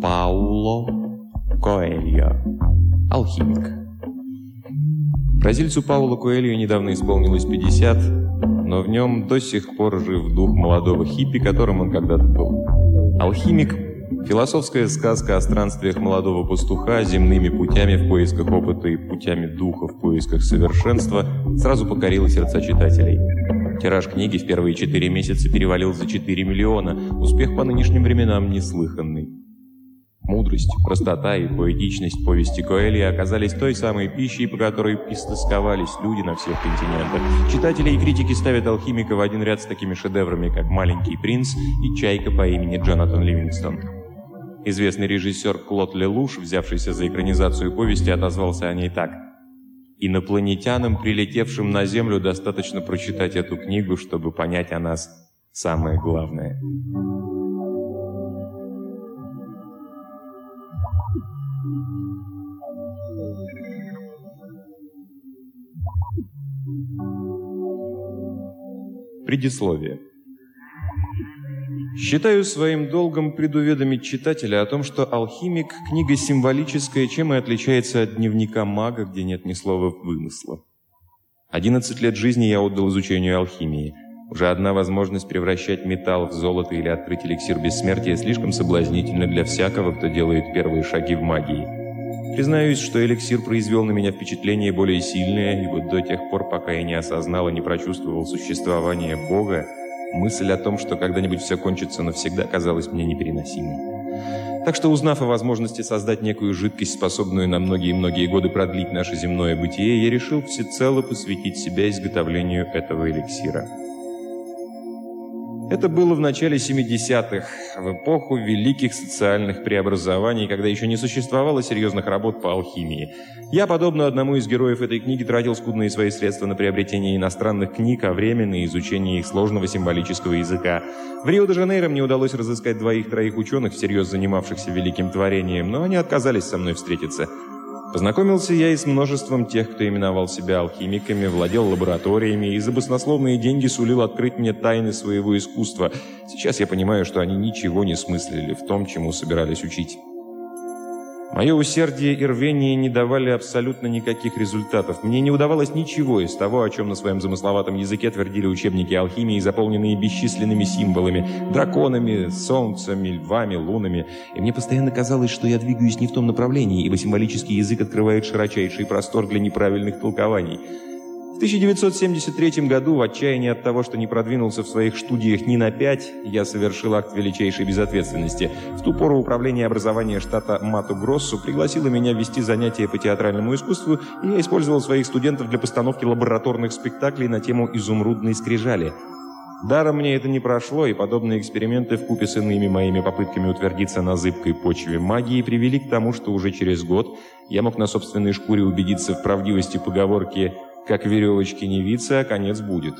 Пауло Коэльо. Алхимик. Бразильцу Пауло Коэльо недавно исполнилось 50, но в нем до сих пор жив дух молодого хиппи, которым он когда-то был. Алхимик – философская сказка о странствиях молодого пастуха земными путями в поисках опыта и путями духа в поисках совершенства сразу покорила сердца читателей. Тираж книги в первые четыре месяца перевалил за 4 миллиона, успех по нынешним временам неслыханный. Мудрость, простота и поэтичность повести Коэли оказались той самой пищей, по которой истосковались люди на всех континентах. Читатели и критики ставят алхимика в один ряд с такими шедеврами, как «Маленький принц» и «Чайка» по имени Джонатан Ливингстон. Известный режиссер Клод Лелуш, взявшийся за экранизацию повести, отозвался о ней так. «Инопланетянам, прилетевшим на Землю, достаточно прочитать эту книгу, чтобы понять о нас самое главное». Предисловие. Считаю своим долгом предуведомить читателя о том, что «Алхимик» – книга символическая, чем и отличается от дневника мага, где нет ни слова вымысла. 11 лет жизни я отдал изучению алхимии. Уже одна возможность превращать металл в золото или открыть эликсир бессмертия слишком соблазнительна для всякого, кто делает первые шаги в магии. Признаюсь, что эликсир произвел на меня впечатление более сильное, ибо до тех пор, пока я не осознал и не прочувствовал существование Бога, мысль о том, что когда-нибудь все кончится навсегда, казалась мне непереносимой. Так что, узнав о возможности создать некую жидкость, способную на многие-многие годы продлить наше земное бытие, я решил всецело посвятить себя изготовлению этого эликсира. Это было в начале 70-х, в эпоху великих социальных преобразований, когда еще не существовало серьезных работ по алхимии. Я, подобно одному из героев этой книги, тратил скудные свои средства на приобретение иностранных книг, а время на изучение их сложного символического языка. В Рио-де-Жанейро мне удалось разыскать двоих-троих ученых, всерьез занимавшихся великим творением, но они отказались со мной встретиться. Познакомился я и с множеством тех, кто именовал себя алхимиками, владел лабораториями и за баснословные деньги сулил открыть мне тайны своего искусства. Сейчас я понимаю, что они ничего не смыслили в том, чему собирались учить. Мое усердие и рвение не давали абсолютно никаких результатов. Мне не удавалось ничего из того, о чем на своем замысловатом языке твердили учебники алхимии, заполненные бесчисленными символами, драконами, солнцами, львами, лунами. И мне постоянно казалось, что я двигаюсь не в том направлении, ибо символический язык открывает широчайший простор для неправильных толкований. В 1973 году, в отчаянии от того, что не продвинулся в своих студиях ни на пять, я совершил акт величайшей безответственности. В ту пору управление образования штата Мату-Гроссу пригласило меня вести занятия по театральному искусству, и я использовал своих студентов для постановки лабораторных спектаклей на тему «Изумрудной скрижали». Даром мне это не прошло, и подобные эксперименты в купе с иными моими попытками утвердиться на зыбкой почве магии привели к тому, что уже через год я мог на собственной шкуре убедиться в правдивости поговорки как веревочки не виться, а конец будет.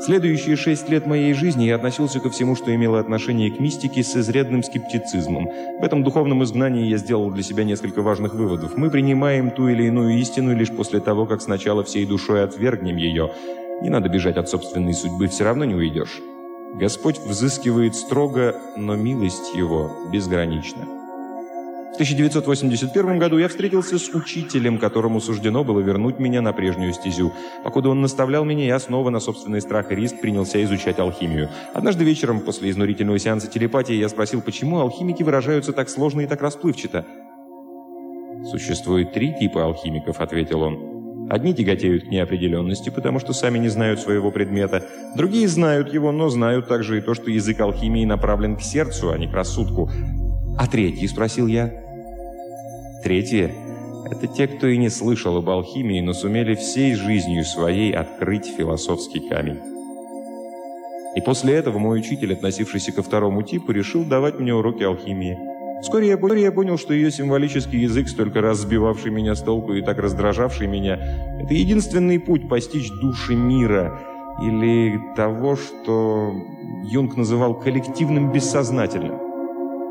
Следующие шесть лет моей жизни я относился ко всему, что имело отношение к мистике, с изрядным скептицизмом. В этом духовном изгнании я сделал для себя несколько важных выводов. Мы принимаем ту или иную истину лишь после того, как сначала всей душой отвергнем ее. Не надо бежать от собственной судьбы, все равно не уйдешь. Господь взыскивает строго, но милость Его безгранична. В 1981 году я встретился с учителем, которому суждено было вернуть меня на прежнюю стезю. Покуда он наставлял меня, я снова на собственный страх и риск принялся изучать алхимию. Однажды вечером, после изнурительного сеанса телепатии, я спросил, почему алхимики выражаются так сложно и так расплывчато. «Существует три типа алхимиков», — ответил он. Одни тяготеют к неопределенности, потому что сами не знают своего предмета. Другие знают его, но знают также и то, что язык алхимии направлен к сердцу, а не к рассудку. «А третий?» – спросил я. Третьи – это те, кто и не слышал об алхимии, но сумели всей жизнью своей открыть философский камень. И после этого мой учитель, относившийся ко второму типу, решил давать мне уроки алхимии. Вскоре я, вскоре я понял, что ее символический язык, столько раз сбивавший меня с толку и так раздражавший меня, это единственный путь постичь души мира, или того, что Юнг называл коллективным бессознательным.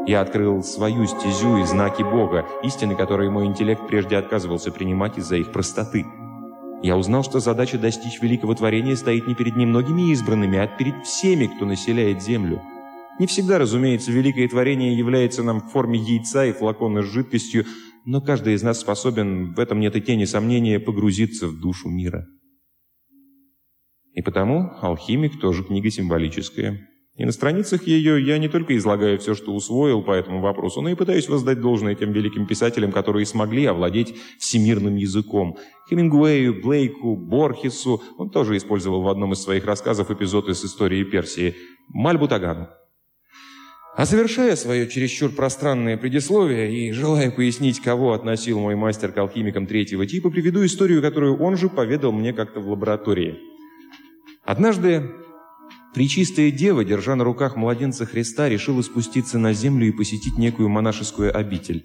Я открыл свою стезю и знаки Бога, истины, которые мой интеллект прежде отказывался принимать из-за их простоты. Я узнал, что задача достичь великого творения стоит не перед немногими избранными, а перед всеми, кто населяет землю. Не всегда, разумеется, великое творение является нам в форме яйца и флакона с жидкостью, но каждый из нас способен, в этом нет и тени сомнения, погрузиться в душу мира. И потому «Алхимик» тоже книга символическая. И на страницах ее я не только излагаю все, что усвоил по этому вопросу, но и пытаюсь воздать должное тем великим писателям, которые смогли овладеть всемирным языком. Хемингуэю, Блейку, Борхесу, он тоже использовал в одном из своих рассказов эпизод из истории Персии, Мальбутагану. А завершая свое чересчур пространное предисловие и желая пояснить, кого относил мой мастер к алхимикам третьего типа, приведу историю, которую он же поведал мне как-то в лаборатории. Однажды Пречистая Дева, держа на руках младенца Христа, решила спуститься на землю и посетить некую монашескую обитель.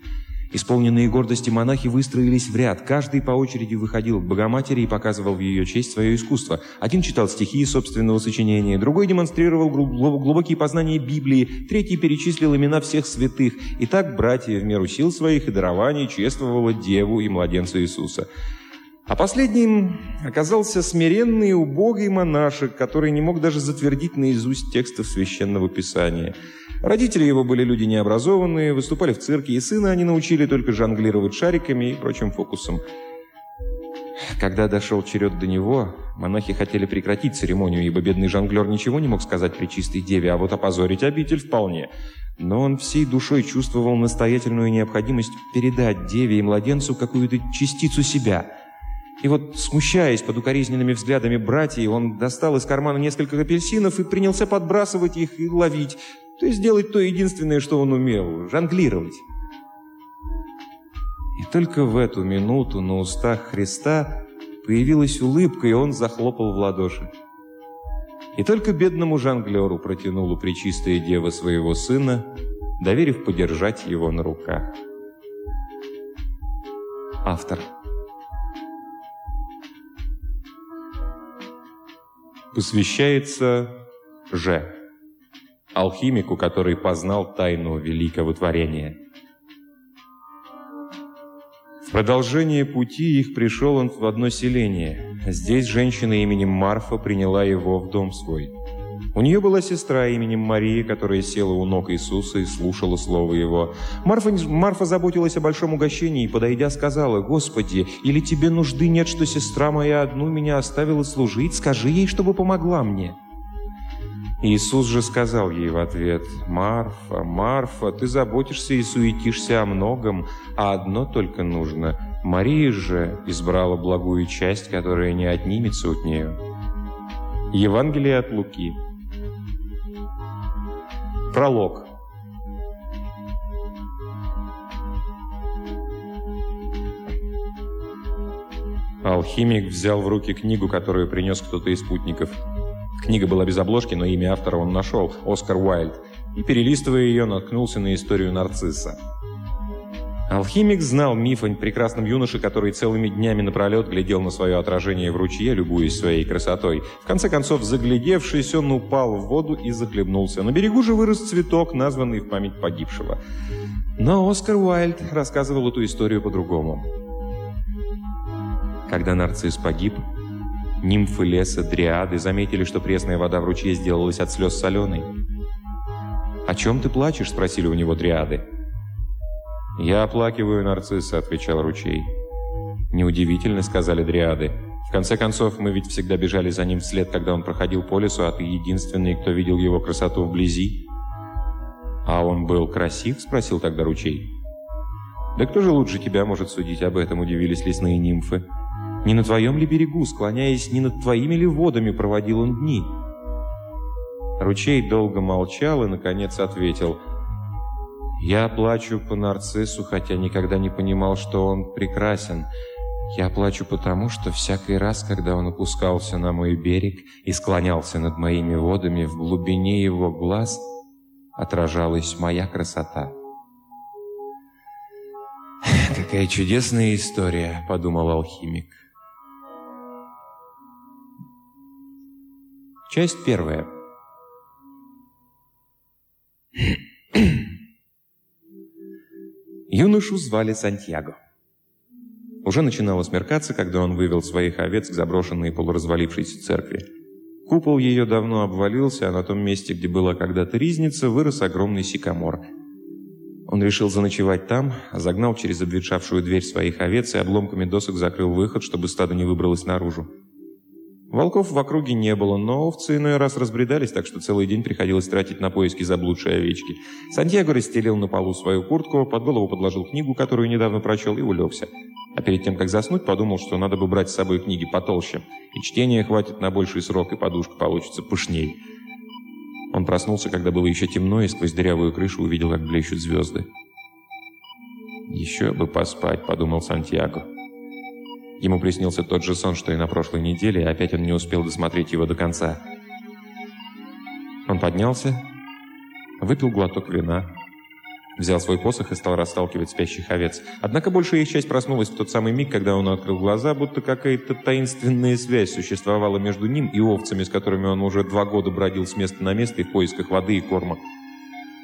Исполненные гордости монахи выстроились в ряд. Каждый по очереди выходил к Богоматери и показывал в ее честь свое искусство. Один читал стихи собственного сочинения, другой демонстрировал глубокие познания Библии, третий перечислил имена всех святых. И так братья в меру сил своих и дарований чествовала Деву и младенца Иисуса. А последним оказался смиренный и убогий монашек, который не мог даже затвердить наизусть текстов Священного Писания. Родители его были люди необразованные, выступали в цирке, и сына они научили только жонглировать шариками и прочим фокусом. Когда дошел черед до него, монахи хотели прекратить церемонию, ибо бедный жонглер ничего не мог сказать при чистой деве, а вот опозорить обитель вполне. Но он всей душой чувствовал настоятельную необходимость передать деве и младенцу какую-то частицу себя – и вот, смущаясь под укоризненными взглядами братьев, он достал из кармана несколько апельсинов и принялся подбрасывать их и ловить. То есть делать то единственное, что он умел – жонглировать. И только в эту минуту на устах Христа появилась улыбка, и он захлопал в ладоши. И только бедному жонглеру протянула пречистая дева своего сына, доверив подержать его на руках. Автор – посвящается Ж, алхимику, который познал тайну великого творения. В продолжение пути их пришел он в одно селение. Здесь женщина именем Марфа приняла его в дом свой. У нее была сестра именем Мария, которая села у ног Иисуса и слушала слово Его. Марфа, Марфа заботилась о большом угощении и, подойдя, сказала, «Господи, или тебе нужды нет, что сестра моя одну меня оставила служить? Скажи ей, чтобы помогла мне». Иисус же сказал ей в ответ, «Марфа, Марфа, ты заботишься и суетишься о многом, а одно только нужно. Мария же избрала благую часть, которая не отнимется от нее». Евангелие от Луки, Пролог. Алхимик взял в руки книгу, которую принес кто-то из спутников. Книга была без обложки, но имя автора он нашел – Оскар Уайльд. И, перелистывая ее, наткнулся на историю нарцисса. Алхимик знал миф о прекрасном юноше, который целыми днями напролет глядел на свое отражение в ручье, любуясь своей красотой. В конце концов, заглядевшись, он упал в воду и захлебнулся. На берегу же вырос цветок, названный в память погибшего. Но Оскар Уайльд рассказывал эту историю по-другому. Когда нарцисс погиб, нимфы леса, дриады заметили, что пресная вода в ручье сделалась от слез соленой. «О чем ты плачешь?» – спросили у него дриады. «Я оплакиваю нарцисса», — отвечал ручей. «Неудивительно», — сказали дриады. «В конце концов, мы ведь всегда бежали за ним вслед, когда он проходил по лесу, а ты единственный, кто видел его красоту вблизи». «А он был красив?» — спросил тогда ручей. «Да кто же лучше тебя может судить об этом?» — удивились лесные нимфы. «Не на твоем ли берегу, склоняясь, не над твоими ли водами проводил он дни?» Ручей долго молчал и, наконец, ответил — я плачу по нарциссу, хотя никогда не понимал, что он прекрасен. Я плачу потому, что всякий раз, когда он опускался на мой берег и склонялся над моими водами, в глубине его глаз отражалась моя красота. «Какая чудесная история», — подумал алхимик. Часть первая. Юношу звали Сантьяго. Уже начинало смеркаться, когда он вывел своих овец к заброшенной полуразвалившейся церкви. Купол ее давно обвалился, а на том месте, где была когда-то ризница, вырос огромный сикамор. Он решил заночевать там, загнал через обветшавшую дверь своих овец и обломками досок закрыл выход, чтобы стадо не выбралось наружу. Волков в округе не было, но овцы иной раз разбредались, так что целый день приходилось тратить на поиски заблудшей овечки. Сантьяго расстелил на полу свою куртку, под голову подложил книгу, которую недавно прочел, и улегся. А перед тем, как заснуть, подумал, что надо бы брать с собой книги потолще. И чтения хватит на больший срок, и подушка получится пышней. Он проснулся, когда было еще темно, и сквозь дырявую крышу увидел, как блещут звезды. «Еще бы поспать», — подумал Сантьяго. Ему приснился тот же сон, что и на прошлой неделе, и опять он не успел досмотреть его до конца. Он поднялся, выпил глоток вина, Взял свой посох и стал расталкивать спящих овец. Однако большая их часть проснулась в тот самый миг, когда он открыл глаза, будто какая-то таинственная связь существовала между ним и овцами, с которыми он уже два года бродил с места на место и в поисках воды и корма.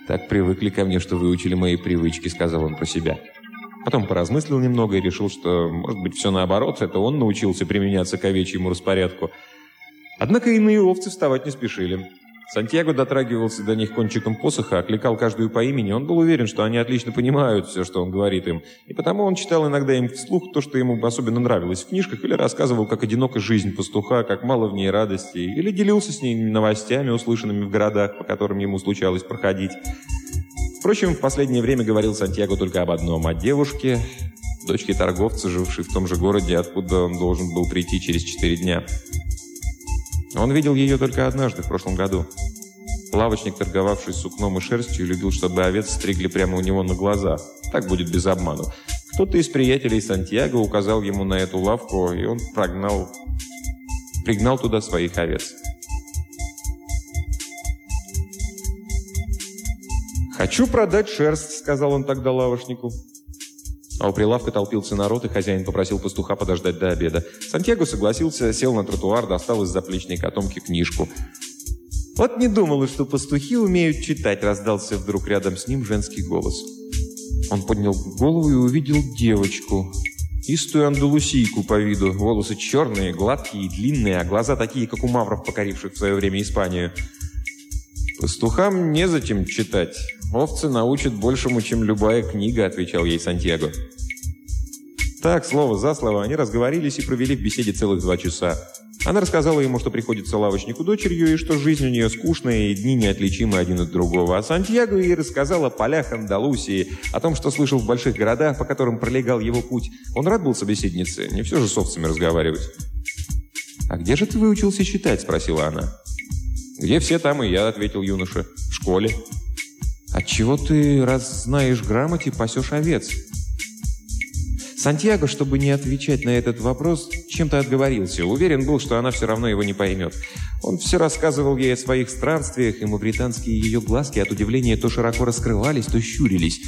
«Так привыкли ко мне, что выучили мои привычки», — сказал он про себя. Потом поразмыслил немного и решил, что, может быть, все наоборот, это он научился применяться к овечьему распорядку. Однако иные овцы вставать не спешили. Сантьяго дотрагивался до них кончиком посоха, окликал каждую по имени. Он был уверен, что они отлично понимают все, что он говорит им. И потому он читал иногда им вслух то, что ему особенно нравилось в книжках, или рассказывал, как одинока жизнь пастуха, как мало в ней радости, или делился с ней новостями, услышанными в городах, по которым ему случалось проходить. Впрочем, в последнее время говорил Сантьяго только об одном – о девушке, дочке торговца, жившей в том же городе, откуда он должен был прийти через четыре дня. Он видел ее только однажды, в прошлом году. Лавочник, торговавший сукном и шерстью, любил, чтобы овец стригли прямо у него на глазах. Так будет без обману. Кто-то из приятелей Сантьяго указал ему на эту лавку, и он прогнал, пригнал туда своих овец. «Хочу продать шерсть», — сказал он тогда лавочнику. А у прилавка толпился народ, и хозяин попросил пастуха подождать до обеда. Сантьяго согласился, сел на тротуар, достал из заплечной котомки книжку. «Вот не думала, что пастухи умеют читать», — раздался вдруг рядом с ним женский голос. Он поднял голову и увидел девочку. Истую андалусийку по виду. Волосы черные, гладкие и длинные, а глаза такие, как у мавров, покоривших в свое время Испанию. «Пастухам незачем читать. Овцы научат большему, чем любая книга», — отвечал ей Сантьяго. Так, слово за слово, они разговорились и провели в беседе целых два часа. Она рассказала ему, что приходится лавочнику дочерью, и что жизнь у нее скучная, и дни неотличимы один от другого. А Сантьяго ей рассказал о полях Андалусии, о том, что слышал в больших городах, по которым пролегал его путь. Он рад был собеседнице, не все же с овцами разговаривать. «А где же ты выучился читать?» – спросила она. «Где все, там и я», — ответил юноша. «В школе». «Отчего ты, раз знаешь грамоте, пасешь овец?» Сантьяго, чтобы не отвечать на этот вопрос, чем-то отговорился. Уверен был, что она все равно его не поймет. Он все рассказывал ей о своих странствиях, и мавританские ее глазки от удивления то широко раскрывались, то щурились.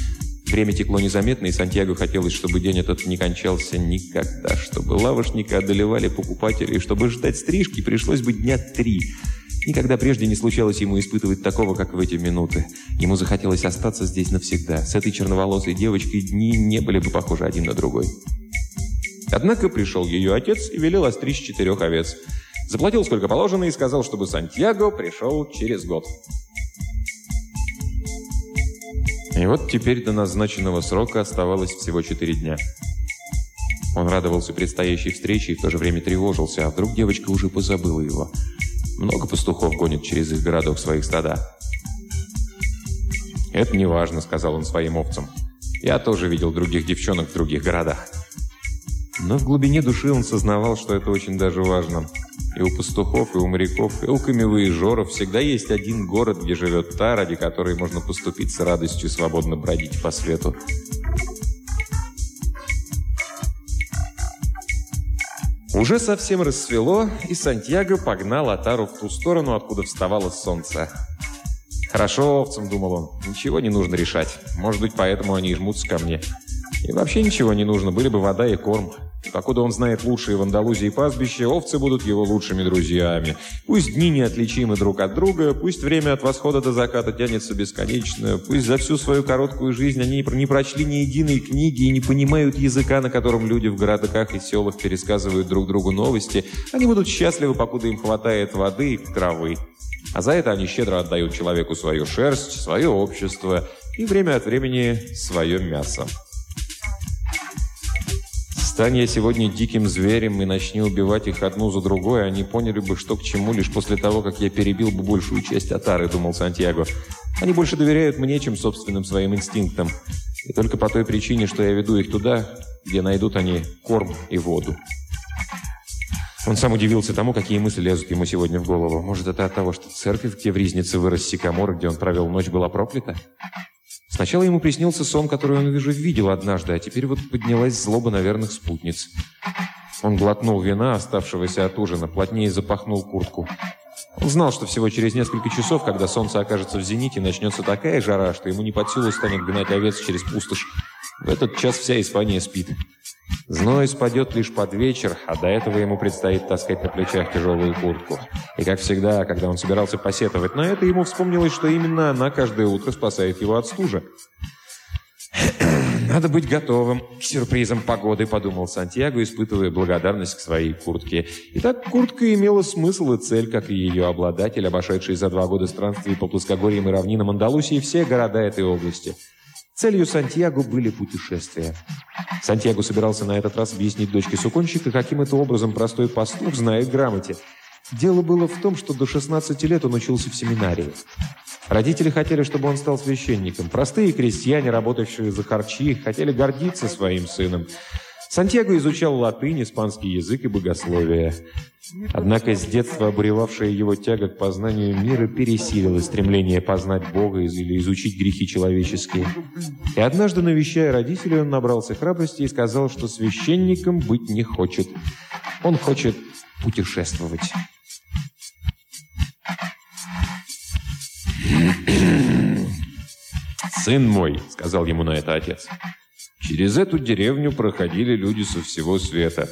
Время текло незаметно, и Сантьяго хотелось, чтобы день этот не кончался никогда, чтобы лавошника одолевали покупатели, и чтобы ждать стрижки пришлось бы дня три – Никогда прежде не случалось ему испытывать такого, как в эти минуты. Ему захотелось остаться здесь навсегда. С этой черноволосой девочкой дни не были бы похожи один на другой. Однако пришел ее отец и велел остричь четырех овец. Заплатил сколько положено и сказал, чтобы Сантьяго пришел через год. И вот теперь до назначенного срока оставалось всего четыре дня. Он радовался предстоящей встрече и в то же время тревожился, а вдруг девочка уже позабыла его. Много пастухов гонит через их городок своих стада. «Это не важно», — сказал он своим овцам. «Я тоже видел других девчонок в других городах». Но в глубине души он сознавал, что это очень даже важно. И у пастухов, и у моряков, и у камевоежоров всегда есть один город, где живет та, ради которой можно поступить с радостью свободно бродить по свету. Уже совсем рассвело, и Сантьяго погнал Атару в ту сторону, откуда вставало солнце. «Хорошо, овцам», — думал он, — «ничего не нужно решать. Может быть, поэтому они и жмутся ко мне. И вообще ничего не нужно, были бы вода и корм. Покуда он знает лучшие в Андалузии пастбища, овцы будут его лучшими друзьями. Пусть дни неотличимы друг от друга, пусть время от восхода до заката тянется бесконечно, пусть за всю свою короткую жизнь они не прочли ни единой книги и не понимают языка, на котором люди в городках и селах пересказывают друг другу новости, они будут счастливы, покуда им хватает воды и травы. А за это они щедро отдают человеку свою шерсть, свое общество и время от времени свое мясо. Стань я сегодня диким зверем и начни убивать их одну за другой, они поняли бы, что к чему, лишь после того, как я перебил бы большую часть Атары, думал Сантьяго. Они больше доверяют мне, чем собственным своим инстинктам. И только по той причине, что я веду их туда, где найдут они корм и воду. Он сам удивился тому, какие мысли лезут ему сегодня в голову. Может, это от того, что церковь, где в Ризнице вырос сикамор, где он провел ночь, была проклята? Сначала ему приснился сон, который он уже видел однажды, а теперь вот поднялась злоба на верных спутниц. Он глотнул вина, оставшегося от ужина, плотнее запахнул куртку. Он знал, что всего через несколько часов, когда солнце окажется в зените, начнется такая жара, что ему не под силу станет гнать овец через пустошь. В этот час вся Испания спит. Зной спадет лишь под вечер, а до этого ему предстоит таскать на плечах тяжелую куртку. И, как всегда, когда он собирался посетовать на это, ему вспомнилось, что именно она каждое утро спасает его от стужа. «Надо быть готовым к сюрпризам погоды», — подумал Сантьяго, испытывая благодарность к своей куртке. Итак, куртка имела смысл и цель, как и ее обладатель, обошедший за два года странствий по плоскогорьям и равнинам Андалусии все города этой области — Целью Сантьяго были путешествия. Сантьяго собирался на этот раз объяснить дочке суконщика, каким это образом простой пастух знает грамоте. Дело было в том, что до 16 лет он учился в семинарии. Родители хотели, чтобы он стал священником. Простые крестьяне, работавшие за харчи, хотели гордиться своим сыном. Сантьяго изучал латынь, испанский язык и богословие. Однако с детства обуревавшая его тяга к познанию мира пересилила стремление познать Бога или изучить грехи человеческие. И однажды, навещая родителей, он набрался храбрости и сказал, что священником быть не хочет. Он хочет путешествовать. «Сын мой», — сказал ему на это отец, — Через эту деревню проходили люди со всего света.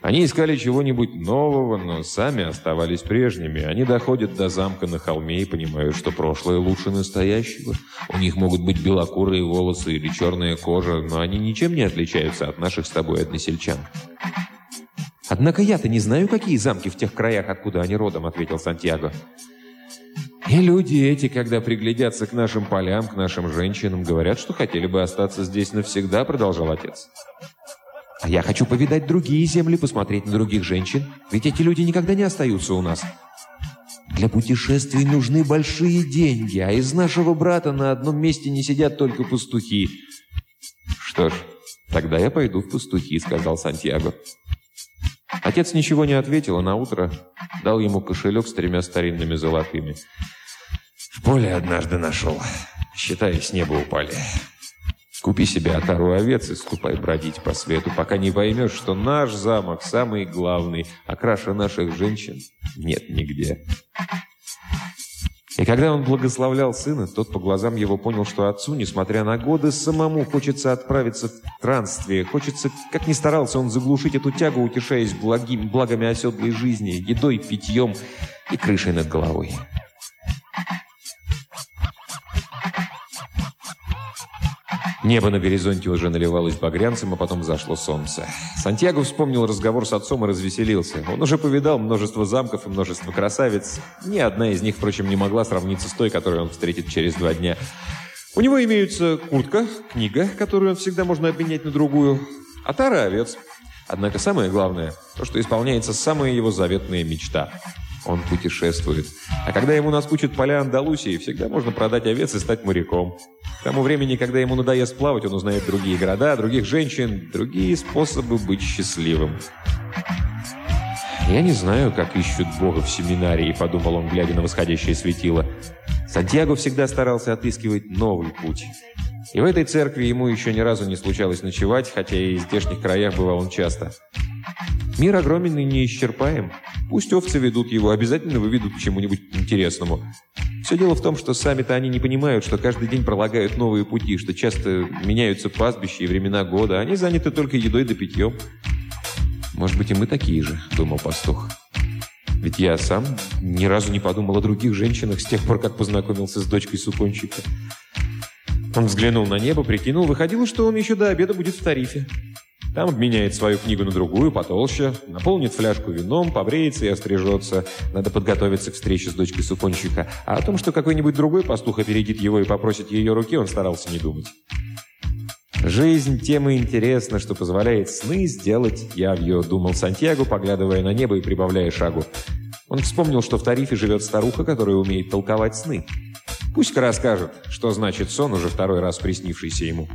Они искали чего-нибудь нового, но сами оставались прежними. Они доходят до замка на холме и понимают, что прошлое лучше настоящего. У них могут быть белокурые волосы или черная кожа, но они ничем не отличаются от наших с тобой односельчан. «Однако я-то не знаю, какие замки в тех краях, откуда они родом», — ответил Сантьяго. И люди эти, когда приглядятся к нашим полям, к нашим женщинам, говорят, что хотели бы остаться здесь навсегда, продолжал отец. А я хочу повидать другие земли, посмотреть на других женщин, ведь эти люди никогда не остаются у нас. Для путешествий нужны большие деньги, а из нашего брата на одном месте не сидят только пастухи. Что ж, тогда я пойду в пастухи, сказал Сантьяго. Отец ничего не ответил, а на утро дал ему кошелек с тремя старинными золотыми. В поле однажды нашел. Считай, с неба упали. Купи себе отару овец и ступай бродить по свету, пока не поймешь, что наш замок самый главный, а краше наших женщин нет нигде. И когда он благословлял сына, тот по глазам его понял, что отцу, несмотря на годы, самому хочется отправиться в странствие. Хочется, как ни старался он заглушить эту тягу, утешаясь благим, благами оседлой жизни, едой, питьем и крышей над головой. Небо на горизонте уже наливалось багрянцем, а потом зашло солнце. Сантьяго вспомнил разговор с отцом и развеселился. Он уже повидал множество замков и множество красавиц. Ни одна из них, впрочем, не могла сравниться с той, которую он встретит через два дня. У него имеются куртка, книга, которую он всегда можно обменять на другую, а тара овец. Однако самое главное, то, что исполняется самая его заветная мечта – он путешествует. А когда ему наскучат поля Андалусии, всегда можно продать овец и стать моряком. К тому времени, когда ему надоест плавать, он узнает другие города, других женщин, другие способы быть счастливым. «Я не знаю, как ищут Бога в семинарии», — подумал он, глядя на восходящее светило. Сантьяго всегда старался отыскивать новый путь. И в этой церкви ему еще ни разу не случалось ночевать, хотя и в здешних краях бывал он часто. Мир огромен и неисчерпаем. Пусть овцы ведут его, обязательно выведут к чему-нибудь интересному. Все дело в том, что сами-то они не понимают, что каждый день пролагают новые пути, что часто меняются пастбища и времена года. Они заняты только едой да питьем. «Может быть, и мы такие же», — думал пастух. «Ведь я сам ни разу не подумал о других женщинах с тех пор, как познакомился с дочкой сукончика». Он взглянул на небо, прикинул, выходило, что он еще до обеда будет в тарифе. Там обменяет свою книгу на другую, потолще, наполнит фляжку вином, побреется и острижется. Надо подготовиться к встрече с дочкой суконщика. А о том, что какой-нибудь другой пастух опередит его и попросит ее руки, он старался не думать. «Жизнь тем и интересна, что позволяет сны сделать явью», — думал Сантьяго, поглядывая на небо и прибавляя шагу. Он вспомнил, что в тарифе живет старуха, которая умеет толковать сны. Пусть-ка расскажет, что значит сон, уже второй раз приснившийся ему.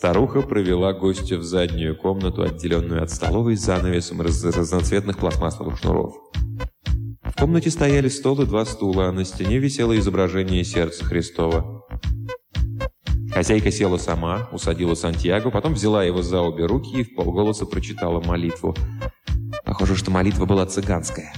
Старуха провела гостя в заднюю комнату, отделенную от столовой занавесом из разноцветных пластмассовых шнуров. В комнате стояли стол и два стула, а на стене висело изображение сердца Христова. Хозяйка села сама, усадила Сантьяго, потом взяла его за обе руки и в полголоса прочитала молитву. Похоже, что молитва была цыганская.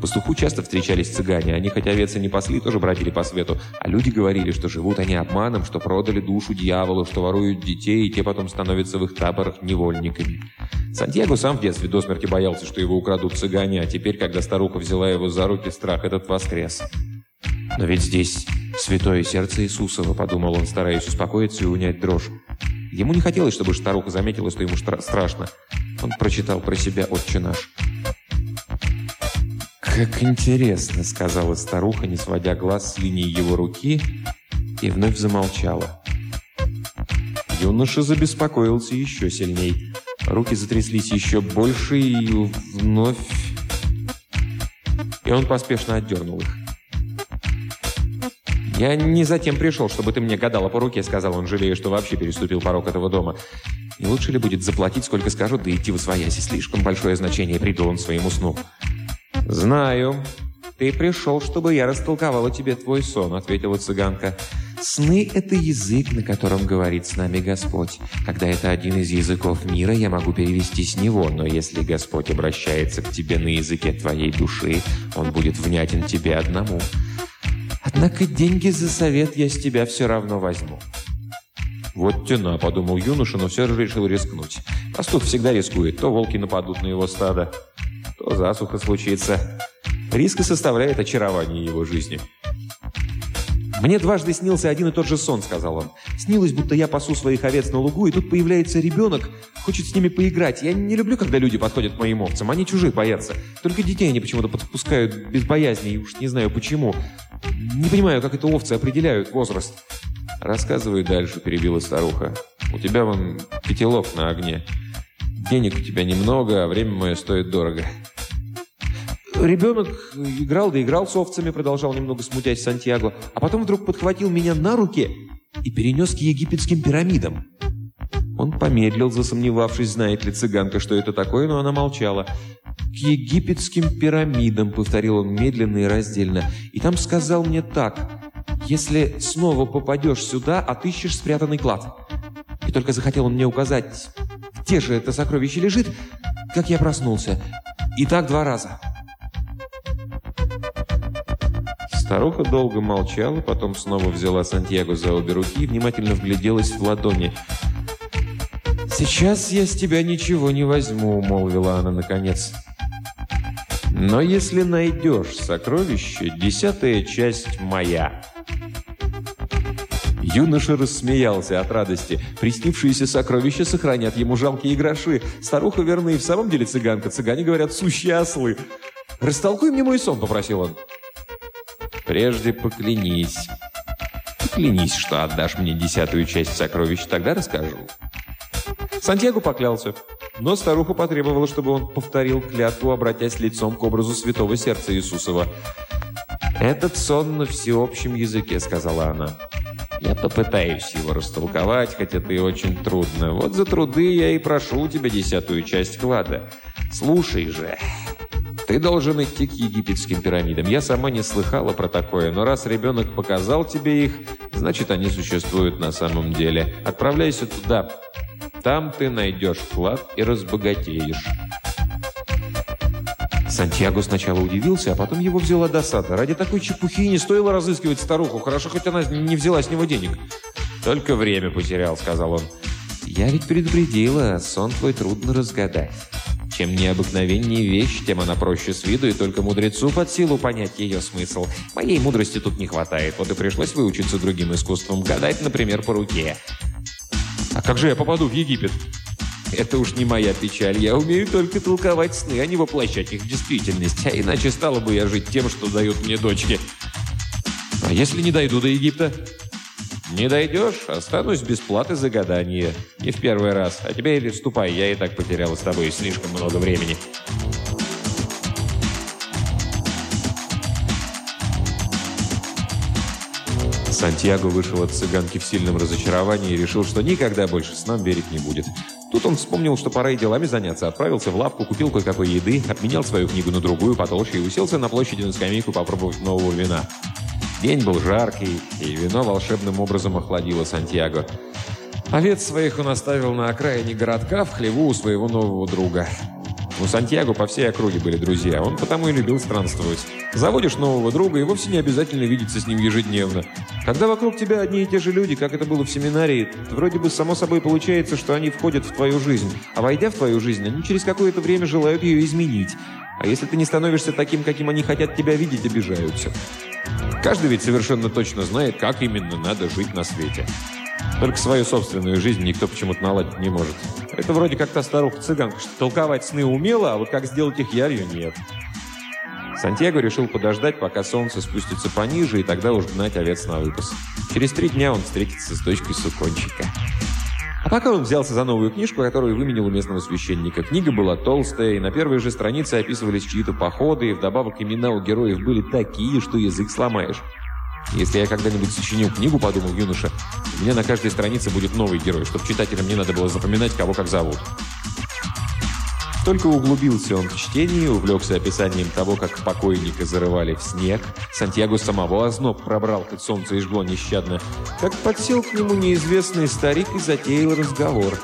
Пастуху часто встречались цыгане. Они хоть овец и не пасли, тоже бродили по свету. А люди говорили, что живут они обманом, что продали душу дьяволу, что воруют детей, и те потом становятся в их таборах невольниками. Сантьяго сам в детстве до смерти боялся, что его украдут цыгане, а теперь, когда старуха взяла его за руки, страх этот воскрес. «Но ведь здесь святое сердце Иисусова», — подумал он, стараясь успокоиться и унять дрожь. Ему не хотелось, чтобы старуха заметила, что ему страшно. Он прочитал про себя «Отче наш». «Как интересно», — сказала старуха, не сводя глаз с линии его руки, и вновь замолчала. Юноша забеспокоился еще сильней. Руки затряслись еще больше и вновь... И он поспешно отдернул их. «Я не затем пришел, чтобы ты мне гадала по руке», — сказал он, жалея, что вообще переступил порог этого дома. «Не лучше ли будет заплатить, сколько скажут, да идти в освояси? Слишком большое значение придал он своему сну». «Знаю. Ты пришел, чтобы я растолковала тебе твой сон», — ответила цыганка. «Сны — это язык, на котором говорит с нами Господь. Когда это один из языков мира, я могу перевести с него, но если Господь обращается к тебе на языке твоей души, он будет внятен тебе одному. Однако деньги за совет я с тебя все равно возьму». «Вот тена», — подумал юноша, но все же решил рискнуть. Пастух всегда рискует. То волки нападут на его стадо, то засуха случится. Риск и составляет очарование его жизни. «Мне дважды снился один и тот же сон», — сказал он. «Снилось, будто я пасу своих овец на лугу, и тут появляется ребенок, хочет с ними поиграть. Я не люблю, когда люди подходят к моим овцам, они чужих боятся. Только детей они почему-то подпускают без боязни, и уж не знаю почему. Не понимаю, как это овцы определяют возраст». «Рассказывай дальше», — перебила старуха. «У тебя вон котелок на огне. Денег у тебя немного, а время мое стоит дорого». Ребенок играл да играл с овцами, продолжал немного смутясь Сантьяго, а потом вдруг подхватил меня на руки и перенес к египетским пирамидам. Он помедлил, засомневавшись, знает ли цыганка, что это такое, но она молчала. «К египетским пирамидам», — повторил он медленно и раздельно. «И там сказал мне так, если снова попадешь сюда, отыщешь спрятанный клад». И только захотел он мне указать, где же это сокровище лежит, как я проснулся. И так два раза. Старуха долго молчала, потом снова взяла Сантьяго за обе руки и внимательно вгляделась в ладони. «Сейчас я с тебя ничего не возьму», — молвила она наконец. «Но если найдешь сокровище, десятая часть моя». Юноша рассмеялся от радости. Приснившиеся сокровища сохранят ему жалкие гроши. Старуха верна и в самом деле цыганка. Цыгане говорят «сущие ослы». «Растолкуй мне мой сон», — попросил он. Прежде поклянись. Поклянись, что отдашь мне десятую часть сокровищ, тогда расскажу. Сантьяго поклялся, но старуха потребовала, чтобы он повторил клятву, обратясь лицом к образу святого сердца Иисусова. «Этот сон на всеобщем языке», — сказала она. «Я попытаюсь его растолковать, хотя это и очень трудно. Вот за труды я и прошу у тебя десятую часть клада. Слушай же, ты должен идти к египетским пирамидам. Я сама не слыхала про такое, но раз ребенок показал тебе их, значит, они существуют на самом деле. Отправляйся туда. Там ты найдешь клад и разбогатеешь». Сантьяго сначала удивился, а потом его взяла досада. Ради такой чепухи не стоило разыскивать старуху. Хорошо, хоть она не взяла с него денег. «Только время потерял», — сказал он. «Я ведь предупредила, сон твой трудно разгадать. Чем необыкновеннее вещь, тем она проще с виду, и только мудрецу под силу понять ее смысл. Моей мудрости тут не хватает, вот и пришлось выучиться другим искусствам, гадать, например, по руке». «А как же я попаду в Египет?» Это уж не моя печаль. Я умею только толковать сны, а не воплощать их в действительность. А иначе стало бы я жить тем, что дают мне дочки. А если не дойду до Египта? Не дойдешь, останусь без платы за гадание. Не в первый раз. А теперь ступай, я и так потеряла с тобой слишком много времени. Сантьяго вышел от цыганки в сильном разочаровании и решил, что никогда больше с нам верить не будет. Тут он вспомнил, что пора и делами заняться, отправился в лавку, купил кое-какой еды, обменял свою книгу на другую, потолще и уселся на площади на скамейку попробовать нового вина. День был жаркий, и вино волшебным образом охладило Сантьяго. Овец своих он оставил на окраине городка в хлеву у своего нового друга. У Сантьяго по всей округе были друзья, он потому и любил странствовать. Заводишь нового друга, и вовсе не обязательно видеться с ним ежедневно. Когда вокруг тебя одни и те же люди, как это было в семинарии, вроде бы само собой получается, что они входят в твою жизнь. А войдя в твою жизнь, они через какое-то время желают ее изменить. А если ты не становишься таким, каким они хотят тебя видеть, обижаются. Каждый ведь совершенно точно знает, как именно надо жить на свете. Только свою собственную жизнь никто почему-то наладить не может. Это вроде как та старуха-цыганка, что толковать сны умела, а вот как сделать их ярью нет. Сантьяго решил подождать, пока солнце спустится пониже, и тогда уж гнать овец на выпас. Через три дня он встретится с дочкой сукончика. А пока он взялся за новую книжку, которую выменил у местного священника. Книга была толстая, и на первой же странице описывались чьи-то походы, и вдобавок имена у героев были такие, что язык сломаешь. Если я когда-нибудь сочиню книгу, подумал юноша, у меня на каждой странице будет новый герой, чтобы читателям не надо было запоминать, кого как зовут. Только углубился он в чтение, увлекся описанием того, как покойника зарывали в снег. Сантьяго самого озноб пробрал, хоть солнце и жгло нещадно. Как подсел к нему неизвестный старик и затеял разговор.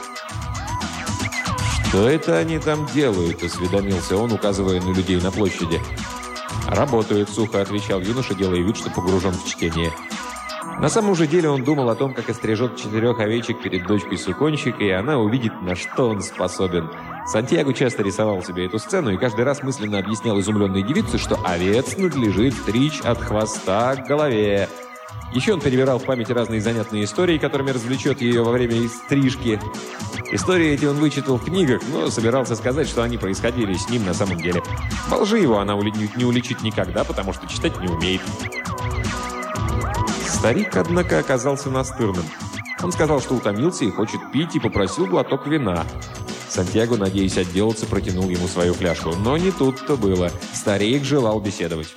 «Что это они там делают?» – осведомился он, указывая на людей на площади. «Работают», — сухо отвечал юноша, делая вид, что погружен в чтение. На самом же деле он думал о том, как острижет четырех овечек перед дочкой суконщика, и она увидит, на что он способен. Сантьяго часто рисовал себе эту сцену и каждый раз мысленно объяснял изумленной девице, что овец надлежит стричь от хвоста к голове. Еще он перебирал в памяти разные занятные истории, которыми развлечет ее во время стрижки. Истории эти он вычитал в книгах, но собирался сказать, что они происходили с ним на самом деле. Во лжи его она не уличит никогда, потому что читать не умеет. Старик, однако, оказался настырным. Он сказал, что утомился и хочет пить, и попросил глоток вина. Сантьяго, надеясь отделаться, протянул ему свою фляжку. Но не тут-то было. Старик желал беседовать.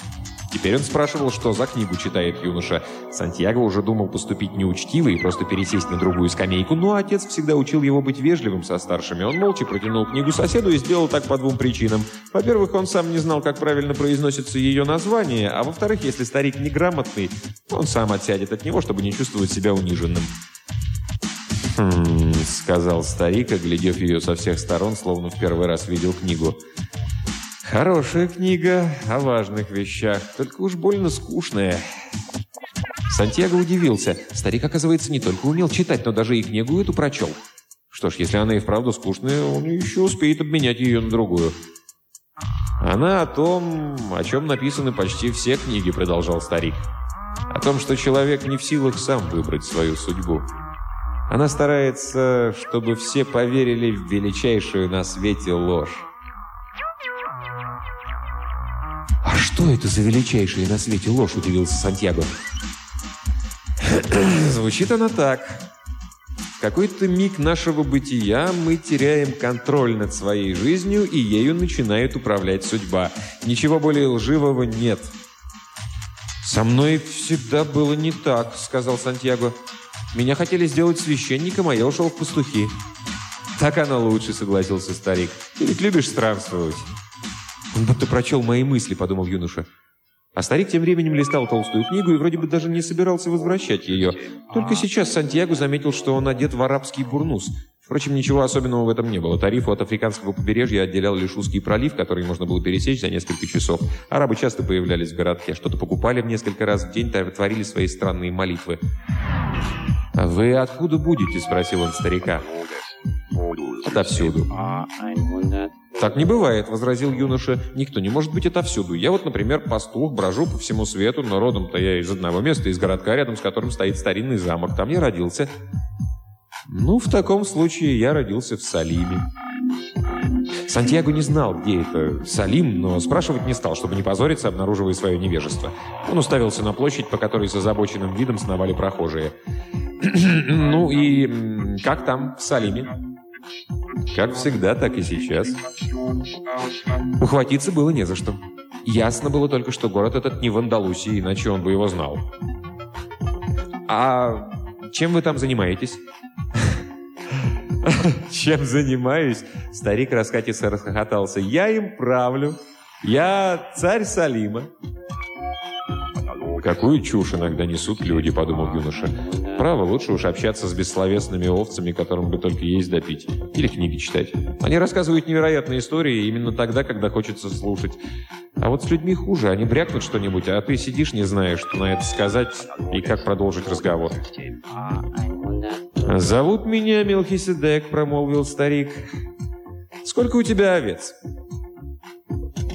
Теперь он спрашивал, что за книгу читает юноша. Сантьяго уже думал поступить неучтиво и просто пересесть на другую скамейку, но отец всегда учил его быть вежливым со старшими. Он молча протянул книгу соседу и сделал так по двум причинам. Во-первых, он сам не знал, как правильно произносится ее название, а во-вторых, если старик неграмотный, он сам отсядет от него, чтобы не чувствовать себя униженным. «Хм...» — сказал старик, оглядев ее со всех сторон, словно в первый раз видел книгу. Хорошая книга о важных вещах, только уж больно скучная. Сантьяго удивился. Старик, оказывается, не только умел читать, но даже и книгу эту прочел. Что ж, если она и вправду скучная, он еще успеет обменять ее на другую. «Она о том, о чем написаны почти все книги», — продолжал старик. «О том, что человек не в силах сам выбрать свою судьбу. Она старается, чтобы все поверили в величайшую на свете ложь. Что это за величайшая на свете ложь?» – удивился Сантьяго. Звучит она так. В какой-то миг нашего бытия мы теряем контроль над своей жизнью, и ею начинает управлять судьба. Ничего более лживого нет. «Со мной всегда было не так», — сказал Сантьяго. «Меня хотели сделать священником, а я ушел в пастухи». «Так оно лучше», — согласился старик. «Ты ведь любишь странствовать». «Он будто прочел мои мысли», — подумал юноша. А старик тем временем листал толстую книгу и вроде бы даже не собирался возвращать ее. Только сейчас Сантьяго заметил, что он одет в арабский бурнус. Впрочем, ничего особенного в этом не было. Тарифу от африканского побережья отделял лишь узкий пролив, который можно было пересечь за несколько часов. Арабы часто появлялись в городке, что-то покупали в несколько раз в день, творили свои странные молитвы. «А вы откуда будете?» – спросил он старика. «Отовсюду». «Так не бывает», — возразил юноша. «Никто не может быть отовсюду. Я вот, например, пастух, брожу по всему свету, но родом-то я из одного места, из городка, рядом с которым стоит старинный замок. Там я родился». Ну, в таком случае я родился в Салиме. Сантьяго не знал, где это Салим, но спрашивать не стал, чтобы не позориться, обнаруживая свое невежество. Он уставился на площадь, по которой с озабоченным видом сновали прохожие. «Ну и как там, в Салиме?» «Как всегда, так и сейчас». Ухватиться было не за что. Ясно было только, что город этот не в Андалусии, иначе он бы его знал. «А чем вы там занимаетесь?» Чем занимаюсь? Старик раскатисто расхохотался. Я им правлю. Я царь Салима. «Какую чушь иногда несут люди», — подумал юноша. «Право, лучше уж общаться с бессловесными овцами, которым бы только есть допить. Или книги читать. Они рассказывают невероятные истории именно тогда, когда хочется слушать. А вот с людьми хуже. Они брякнут что-нибудь, а ты сидишь, не знаешь, что на это сказать и как продолжить разговор». «Зовут меня Мелхиседек», — промолвил старик. «Сколько у тебя овец?»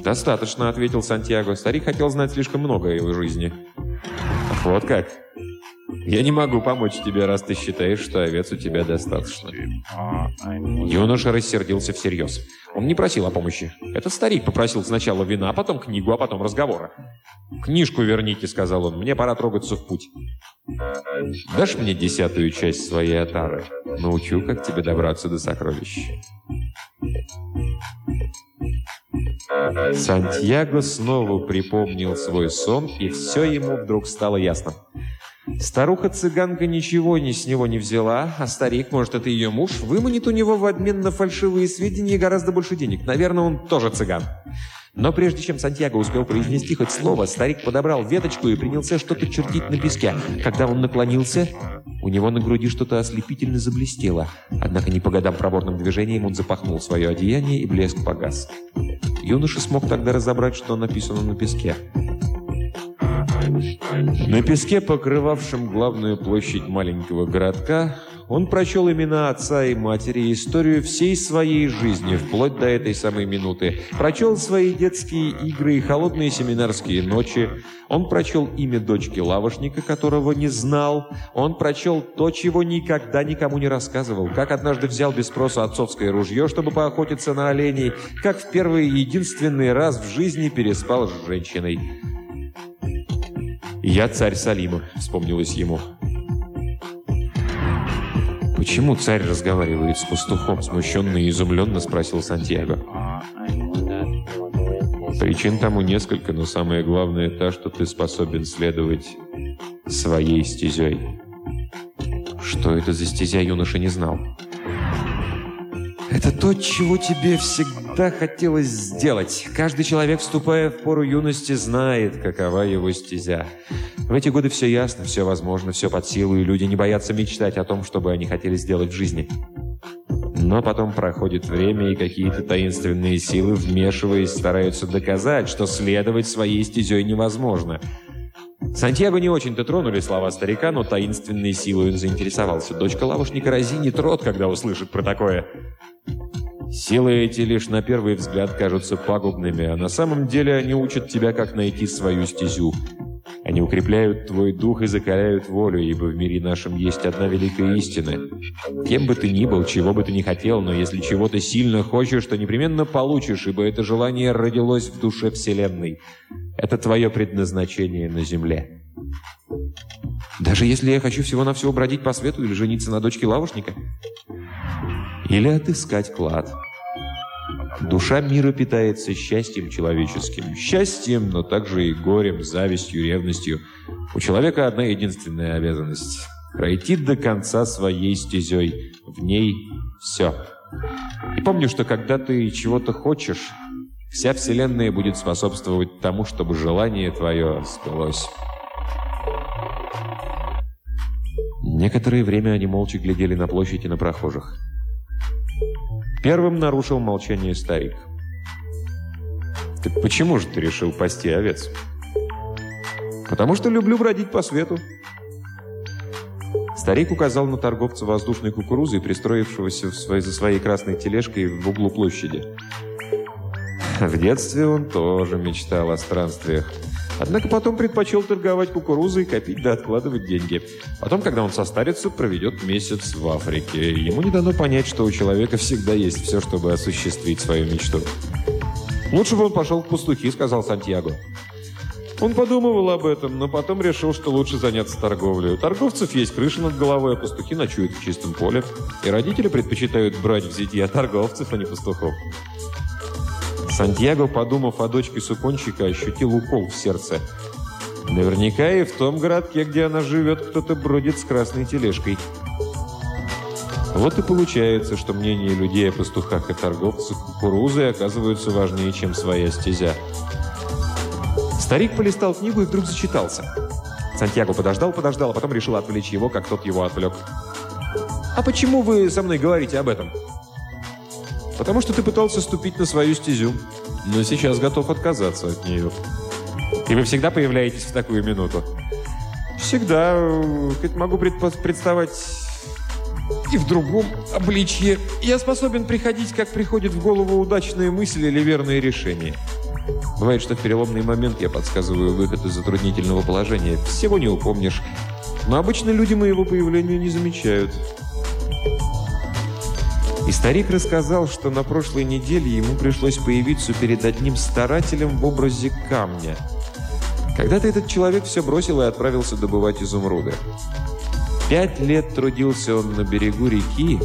«Достаточно», — ответил Сантьяго. Старик хотел знать слишком много о его жизни. «Вот как? Я не могу помочь тебе, раз ты считаешь, что овец у тебя достаточно». Юноша рассердился всерьез. Он не просил о помощи. Этот старик попросил сначала вина, а потом книгу, а потом разговора. «Книжку верните», — сказал он. «Мне пора трогаться в путь». «Дашь мне десятую часть своей отары? Научу, как тебе добраться до сокровища». Сантьяго снова припомнил свой сон, и все ему вдруг стало ясно. Старуха-цыганка ничего ни с него не взяла, а старик, может, это ее муж, выманит у него в обмен на фальшивые сведения гораздо больше денег. Наверное, он тоже цыган. Но прежде чем Сантьяго успел произнести хоть слово, старик подобрал веточку и принялся что-то чертить на песке. Когда он наклонился, у него на груди что-то ослепительно заблестело. Однако не по годам проворным движением он запахнул свое одеяние, и блеск погас. Юноша смог тогда разобрать, что написано на песке. На песке, покрывавшем главную площадь маленького городка, он прочел имена отца и матери, историю всей своей жизни, вплоть до этой самой минуты. Прочел свои детские игры и холодные семинарские ночи. Он прочел имя дочки лавошника, которого не знал. Он прочел то, чего никогда никому не рассказывал. Как однажды взял без спроса отцовское ружье, чтобы поохотиться на оленей. Как в первый и единственный раз в жизни переспал с женщиной. «Я царь Салима», — вспомнилось ему. «Почему царь разговаривает с пастухом?» – смущенно и изумленно спросил Сантьяго. «Причин тому несколько, но самое главное та, что ты способен следовать своей стезей». Что это за стезя, юноша не знал. Это то, чего тебе всегда хотелось сделать. Каждый человек, вступая в пору юности, знает, какова его стезя. В эти годы все ясно, все возможно, все под силу, и люди не боятся мечтать о том, что бы они хотели сделать в жизни. Но потом проходит время, и какие-то таинственные силы, вмешиваясь, стараются доказать, что следовать своей стезей невозможно. Сантьяго не очень-то тронули слова старика, но таинственной силой он заинтересовался. Дочка лавушника разинит рот, когда услышит про такое. Силы эти лишь на первый взгляд кажутся пагубными, а на самом деле они учат тебя, как найти свою стезю. Они укрепляют твой дух и закаляют волю, ибо в мире нашем есть одна великая истина. Кем бы ты ни был, чего бы ты ни хотел, но если чего-то сильно хочешь, то непременно получишь, ибо это желание родилось в душе Вселенной. Это твое предназначение на земле. Даже если я хочу всего-навсего бродить по свету или жениться на дочке лавушника? Или отыскать клад? Душа мира питается счастьем человеческим. Счастьем, но также и горем, завистью, ревностью. У человека одна единственная обязанность – пройти до конца своей стезей. В ней все. И помню, что когда ты чего-то хочешь, вся Вселенная будет способствовать тому, чтобы желание твое сбылось. Некоторое время они молча глядели на площадь и на прохожих. Первым нарушил молчание старик. «Так почему же ты решил пасти овец?» «Потому что люблю бродить по свету». Старик указал на торговца воздушной кукурузой, пристроившегося в своей, за своей красной тележкой в углу площади. В детстве он тоже мечтал о странствиях. Однако потом предпочел торговать кукурузой, копить да откладывать деньги. Потом, когда он состарится, проведет месяц в Африке. Ему не дано понять, что у человека всегда есть все, чтобы осуществить свою мечту. «Лучше бы он пошел в пастухи», — сказал Сантьяго. Он подумывал об этом, но потом решил, что лучше заняться торговлей. У торговцев есть крыша над головой, а пастухи ночуют в чистом поле. И родители предпочитают брать в зятья торговцев, а не пастухов. Сантьяго, подумав о дочке сукончика, ощутил укол в сердце. Наверняка и в том городке, где она живет, кто-то бродит с красной тележкой. Вот и получается, что мнение людей о пастухах и торговцах кукурузой оказываются важнее, чем своя стезя. Старик полистал книгу и вдруг зачитался. Сантьяго подождал, подождал, а потом решил отвлечь его, как тот его отвлек. «А почему вы со мной говорите об этом?» Потому что ты пытался ступить на свою стезю, но сейчас готов отказаться от нее. И вы всегда появляетесь в такую минуту? Всегда. Хоть могу представать и в другом обличье. Я способен приходить, как приходит в голову удачная мысль или верное решение. Бывает, что в переломный момент я подсказываю выход из затруднительного положения. Всего не упомнишь. Но обычно люди моего появления не замечают. И старик рассказал, что на прошлой неделе ему пришлось появиться перед одним старателем в образе камня. Когда-то этот человек все бросил и отправился добывать изумруды. Пять лет трудился он на берегу реки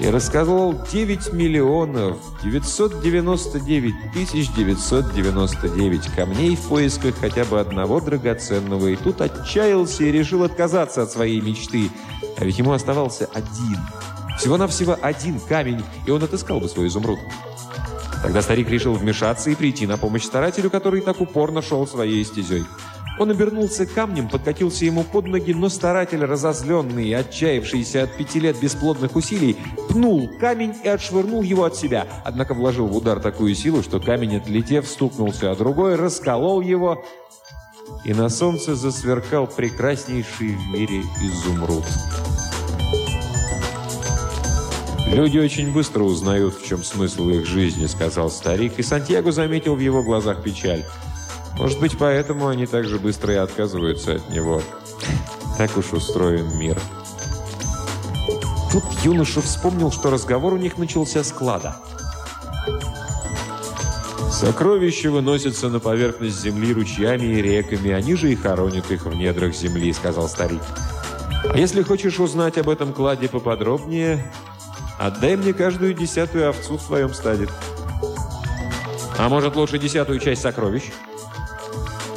и рассказывал 9 миллионов 999 тысяч 999 камней в поисках хотя бы одного драгоценного. И тут отчаялся и решил отказаться от своей мечты. А ведь ему оставался один – всего-навсего один камень, и он отыскал бы свой изумруд. Тогда старик решил вмешаться и прийти на помощь старателю, который так упорно шел своей стезей. Он обернулся камнем, подкатился ему под ноги, но старатель, разозленный и отчаявшийся от пяти лет бесплодных усилий, пнул камень и отшвырнул его от себя, однако вложил в удар такую силу, что камень, отлетев, стукнулся, а другой расколол его, и на солнце засверкал прекраснейший в мире изумруд. «Люди очень быстро узнают, в чем смысл их жизни», — сказал старик, и Сантьяго заметил в его глазах печаль. «Может быть, поэтому они так же быстро и отказываются от него. Так уж устроен мир». Тут юноша вспомнил, что разговор у них начался с клада. «Сокровища выносятся на поверхность земли ручьями и реками, они же и хоронят их в недрах земли», — сказал старик. «А если хочешь узнать об этом кладе поподробнее, Отдай мне каждую десятую овцу в своем стаде. А может, лучше десятую часть сокровищ?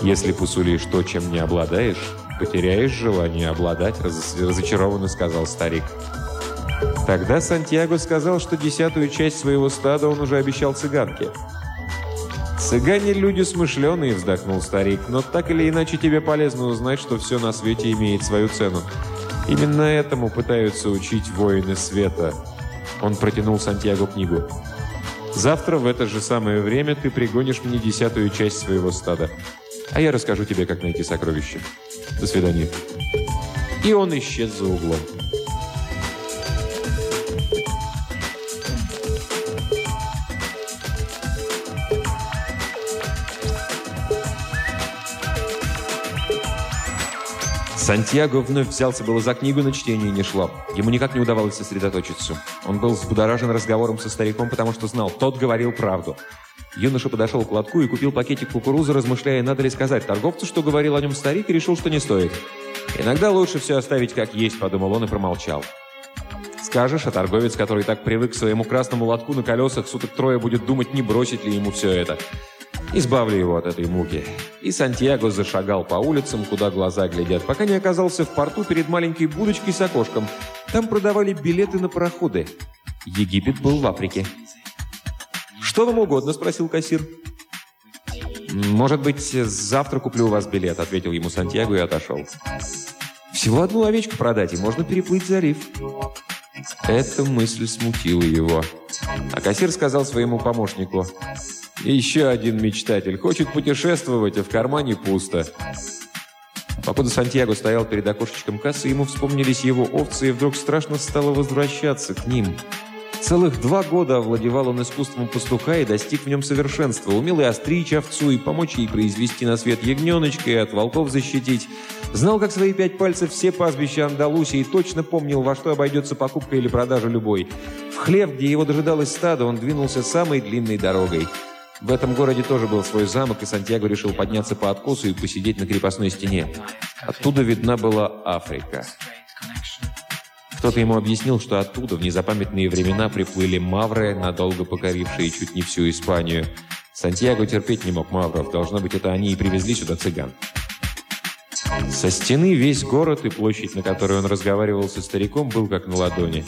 Если посулишь то, чем не обладаешь, потеряешь желание обладать, раз разочарованно сказал старик. Тогда Сантьяго сказал, что десятую часть своего стада он уже обещал цыганке. «Цыгане – люди смышленые», – вздохнул старик, «но так или иначе тебе полезно узнать, что все на свете имеет свою цену. Именно этому пытаются учить воины света». Он протянул Сантьяго книгу. «Завтра в это же самое время ты пригонишь мне десятую часть своего стада, а я расскажу тебе, как найти сокровища. До свидания». И он исчез за углом. Сантьяго вновь взялся было за книгу, но чтение не шло. Ему никак не удавалось сосредоточиться. Он был взбудоражен разговором со стариком, потому что знал, тот говорил правду. Юноша подошел к лотку и купил пакетик кукурузы, размышляя, надо ли сказать торговцу, что говорил о нем старик, и решил, что не стоит. «Иногда лучше все оставить как есть», — подумал он и промолчал. Скажешь, а торговец, который так привык к своему красному лотку на колесах, суток трое будет думать, не бросить ли ему все это. Избавлю его от этой муки. И Сантьяго зашагал по улицам, куда глаза глядят, пока не оказался в порту перед маленькой будочкой с окошком. Там продавали билеты на пароходы. Египет был в Африке. «Что вам угодно?» – спросил кассир. «Может быть, завтра куплю у вас билет», – ответил ему Сантьяго и отошел. «Всего одну овечку продать, и можно переплыть залив». Эта мысль смутила его. «Всего А кассир сказал своему помощнику, «Еще один мечтатель. Хочет путешествовать, а в кармане пусто». Покуда Сантьяго стоял перед окошечком кассы, ему вспомнились его овцы, и вдруг страшно стало возвращаться к ним. Целых два года овладевал он искусством пастуха и достиг в нем совершенства. Умел и остричь овцу, и помочь ей произвести на свет ягненочка, и от волков защитить. Знал, как свои пять пальцев все пастбища Андалусии, и точно помнил, во что обойдется покупка или продажа любой. В хлеб, где его дожидалось стадо, он двинулся самой длинной дорогой. В этом городе тоже был свой замок, и Сантьяго решил подняться по откосу и посидеть на крепостной стене. Оттуда видна была Африка. Кто-то ему объяснил, что оттуда в незапамятные времена приплыли мавры, надолго покорившие чуть не всю Испанию. Сантьяго терпеть не мог мавров. Должно быть, это они и привезли сюда цыган. Со стены весь город и площадь, на которой он разговаривал со стариком, был как на ладони.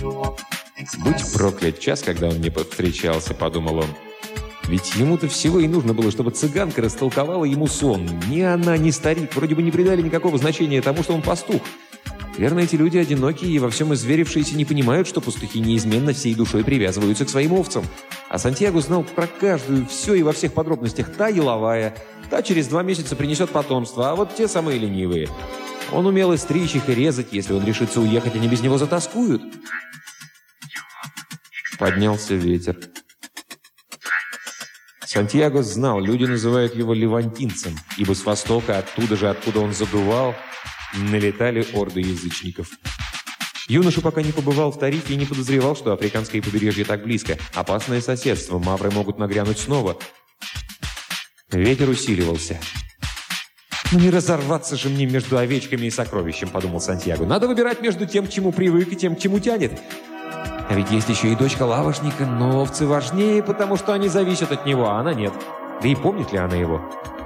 «Будь проклят час, когда он мне повстречался», — подумал он. Ведь ему-то всего и нужно было, чтобы цыганка растолковала ему сон. Ни она, ни старик вроде бы не придали никакого значения тому, что он пастух. Верно, эти люди одинокие и во всем изверившиеся не понимают, что пастухи неизменно всей душой привязываются к своим овцам. А Сантьяго знал про каждую, все и во всех подробностях. Та еловая, та через два месяца принесет потомство, а вот те самые ленивые. Он умел и стричь их, и резать. Если он решится уехать, они без него затаскуют. Поднялся ветер. Сантьяго знал, люди называют его левантинцем, ибо с востока, оттуда же, откуда он задувал, налетали орды язычников. Юноша пока не побывал в Тарифе и не подозревал, что африканское побережье так близко. Опасное соседство, мавры могут нагрянуть снова. Ветер усиливался. «Ну не разорваться же мне между овечками и сокровищем», — подумал Сантьяго. «Надо выбирать между тем, к чему привык, и тем, к чему тянет. А ведь есть еще и дочка лавошника, но овцы важнее, потому что они зависят от него, а она нет. Да и помнит ли она его?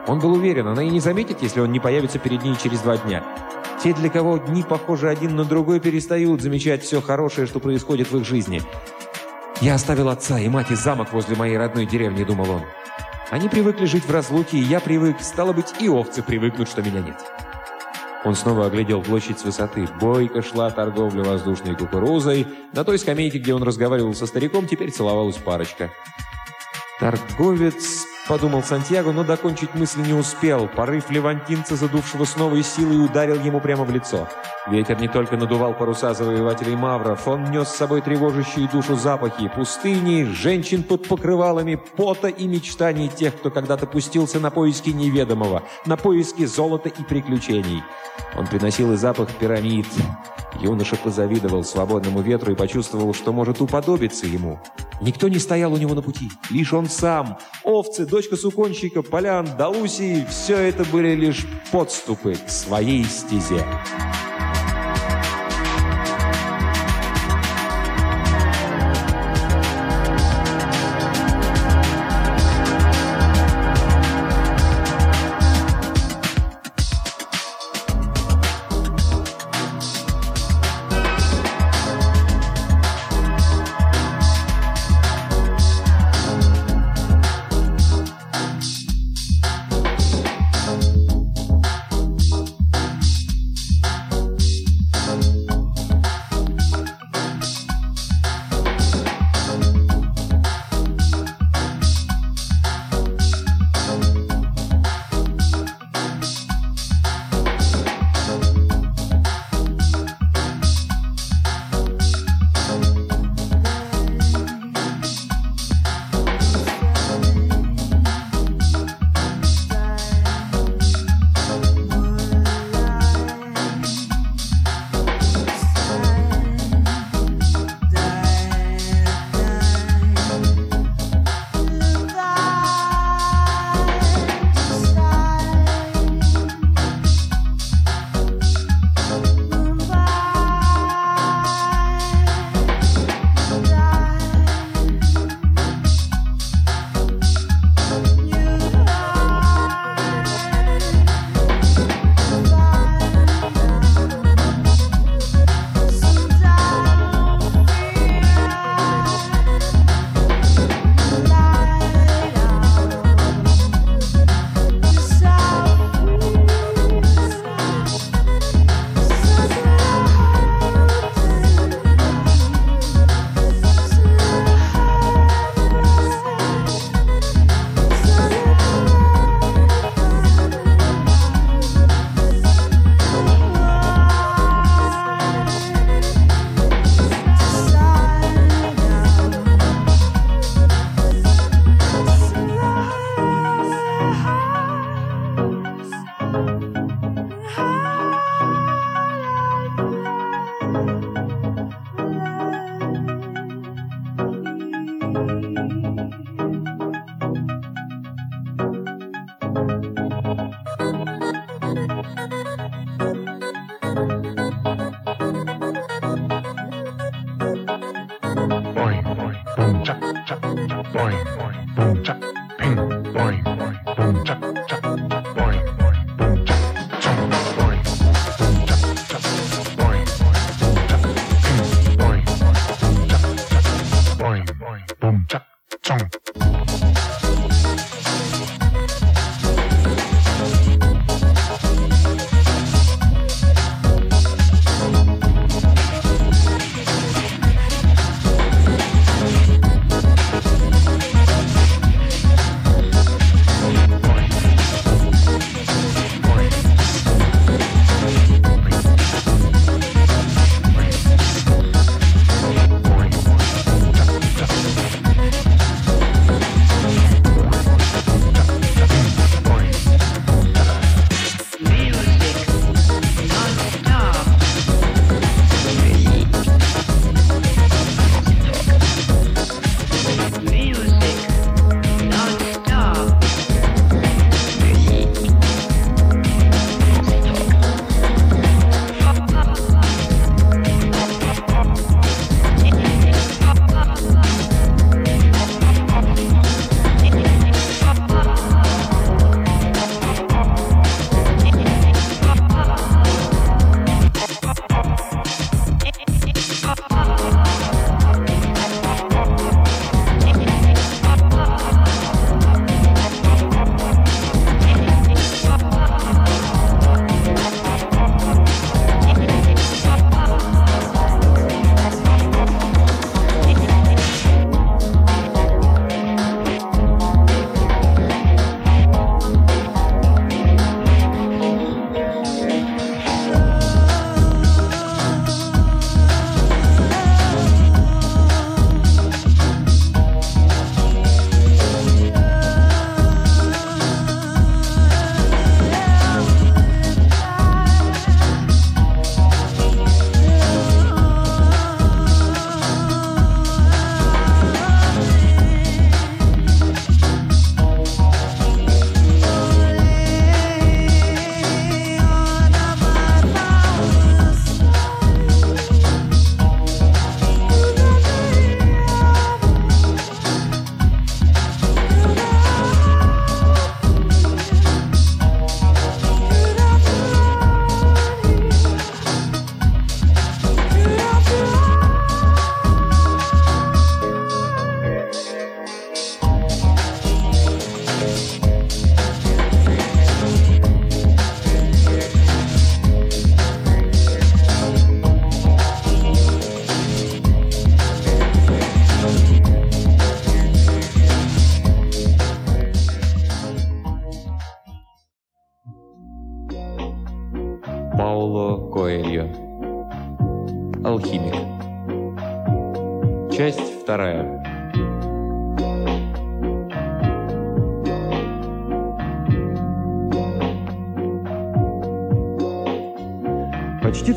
Он был уверен, она и не заметит, если он не появится перед ней через два дня. Те, для кого дни похожи один на другой, перестают замечать все хорошее, что происходит в их жизни. «Я оставил отца и мать и замок возле моей родной деревни», — думал он. «Они привыкли жить в разлуке, и я привык. Стало быть, и овцы привыкнут, что меня нет». Он снова оглядел площадь с высоты. Бойко шла торговля воздушной кукурузой. На той скамейке, где он разговаривал со стариком, теперь целовалась парочка. Торговец Подумал Сантьяго, но докончить мысль не успел. Порыв левантинца, задувшего с новой силой, ударил ему прямо в лицо. Ветер не только надувал паруса завоевателей мавров, он нес с собой тревожащие душу запахи, пустыни, женщин под покрывалами, пота и мечтаний тех, кто когда-то пустился на поиски неведомого, на поиски золота и приключений. Он приносил и запах пирамид. Юноша позавидовал свободному ветру и почувствовал, что может уподобиться ему. Никто не стоял у него на пути, лишь он сам. Овцы, дочка суконщика, полян, Далусии – все это были лишь подступы к своей стезе.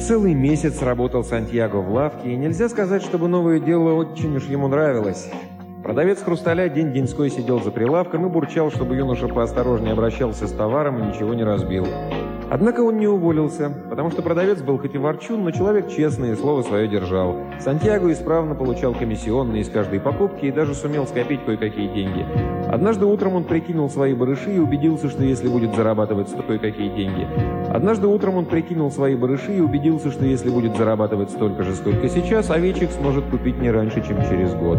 Целый месяц работал Сантьяго в лавке, и нельзя сказать, чтобы новое дело очень уж ему нравилось. Продавец хрусталя день-деньской сидел за прилавком и бурчал, чтобы юноша поосторожнее обращался с товаром и ничего не разбил. Однако он не уволился, потому что продавец был хоть и ворчун, но человек честный и слово свое держал. Сантьяго исправно получал комиссионные из каждой покупки и даже сумел скопить кое-какие деньги. Однажды утром он прикинул свои барыши и убедился, что если будет зарабатывать кое-какие деньги. Однажды утром он прикинул свои барыши и убедился, что если будет зарабатывать столько же, сколько сейчас, овечек сможет купить не раньше, чем через год.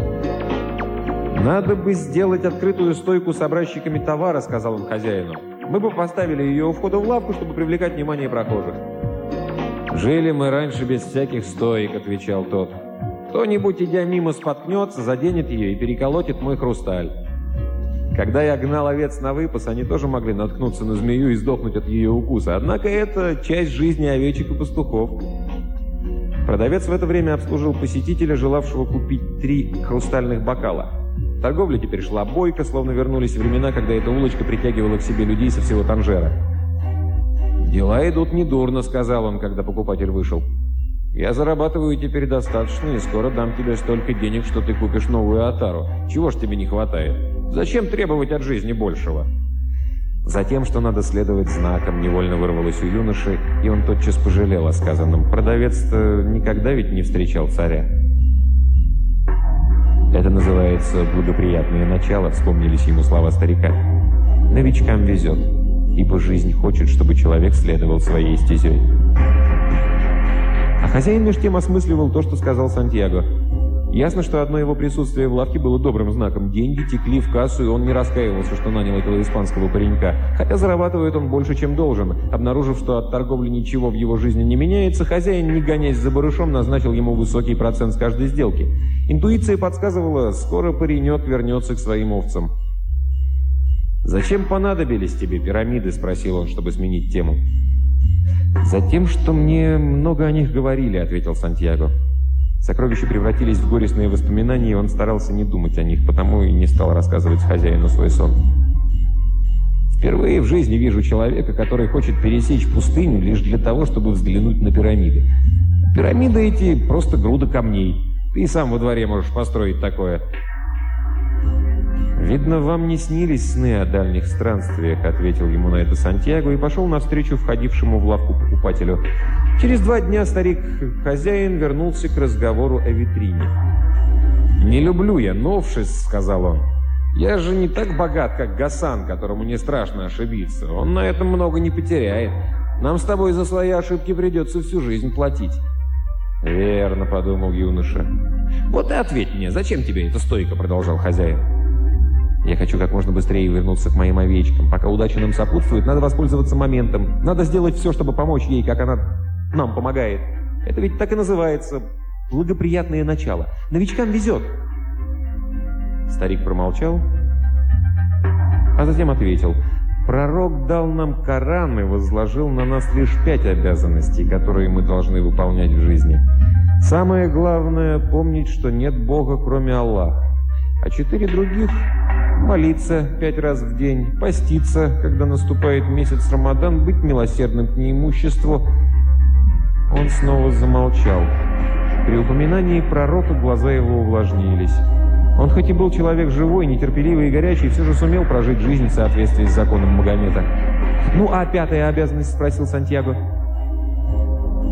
«Надо бы сделать открытую стойку с образчиками товара», — сказал он хозяину. Мы бы поставили ее у входа в лавку, чтобы привлекать внимание прохожих. «Жили мы раньше без всяких стоек», — отвечал тот. «Кто-нибудь, идя мимо, споткнется, заденет ее и переколотит мой хрусталь». Когда я гнал овец на выпас, они тоже могли наткнуться на змею и сдохнуть от ее укуса. Однако это часть жизни овечек и пастухов. Продавец в это время обслужил посетителя, желавшего купить три хрустальных бокала. Торговля теперь шла бойко, словно вернулись времена, когда эта улочка притягивала к себе людей со всего Танжера. «Дела идут недурно», — сказал он, когда покупатель вышел. «Я зарабатываю теперь достаточно, и скоро дам тебе столько денег, что ты купишь новую Атару. Чего ж тебе не хватает? Зачем требовать от жизни большего?» Затем, что надо следовать знакам, невольно вырвалось у юноши, и он тотчас пожалел о сказанном. Продавец-то никогда ведь не встречал царя. Это называется «благоприятное начало», вспомнились ему слова старика. Новичкам везет, ибо жизнь хочет, чтобы человек следовал своей стезей. А хозяин меж тем осмысливал то, что сказал Сантьяго. Ясно, что одно его присутствие в лавке было добрым знаком. Деньги текли в кассу, и он не раскаивался, что нанял этого испанского паренька. Хотя зарабатывает он больше, чем должен. Обнаружив, что от торговли ничего в его жизни не меняется, хозяин, не гонясь за барышом, назначил ему высокий процент с каждой сделки. Интуиция подсказывала, скоро паренек вернется к своим овцам. «Зачем понадобились тебе пирамиды?» – спросил он, чтобы сменить тему. «Затем, что мне много о них говорили», – ответил Сантьяго. Сокровища превратились в горестные воспоминания, и он старался не думать о них, потому и не стал рассказывать хозяину свой сон. Впервые в жизни вижу человека, который хочет пересечь пустыню лишь для того, чтобы взглянуть на пирамиды. Пирамиды эти – просто груда камней. Ты сам во дворе можешь построить такое. «Видно, вам не снились сны о дальних странствиях», — ответил ему на это Сантьяго и пошел навстречу входившему в лавку покупателю. Через два дня старик-хозяин вернулся к разговору о витрине. «Не люблю я новшеств», — сказал он. «Я же не так богат, как Гасан, которому не страшно ошибиться. Он на этом много не потеряет. Нам с тобой за свои ошибки придется всю жизнь платить». «Верно», — подумал юноша. «Вот и ответь мне, зачем тебе эта стойка?» — продолжал хозяин. Я хочу как можно быстрее вернуться к моим овечкам. Пока удача нам сопутствует, надо воспользоваться моментом. Надо сделать все, чтобы помочь ей, как она нам помогает. Это ведь так и называется благоприятное начало. Новичкам везет. Старик промолчал, а затем ответил. Пророк дал нам Коран и возложил на нас лишь пять обязанностей, которые мы должны выполнять в жизни. Самое главное – помнить, что нет Бога, кроме Аллаха. А четыре других молиться пять раз в день, поститься, когда наступает месяц Рамадан, быть милосердным к неимуществу. Он снова замолчал. При упоминании пророка глаза его увлажнились. Он хоть и был человек живой, нетерпеливый и горячий, все же сумел прожить жизнь в соответствии с законом Магомета. «Ну, а пятая обязанность?» – спросил Сантьяго.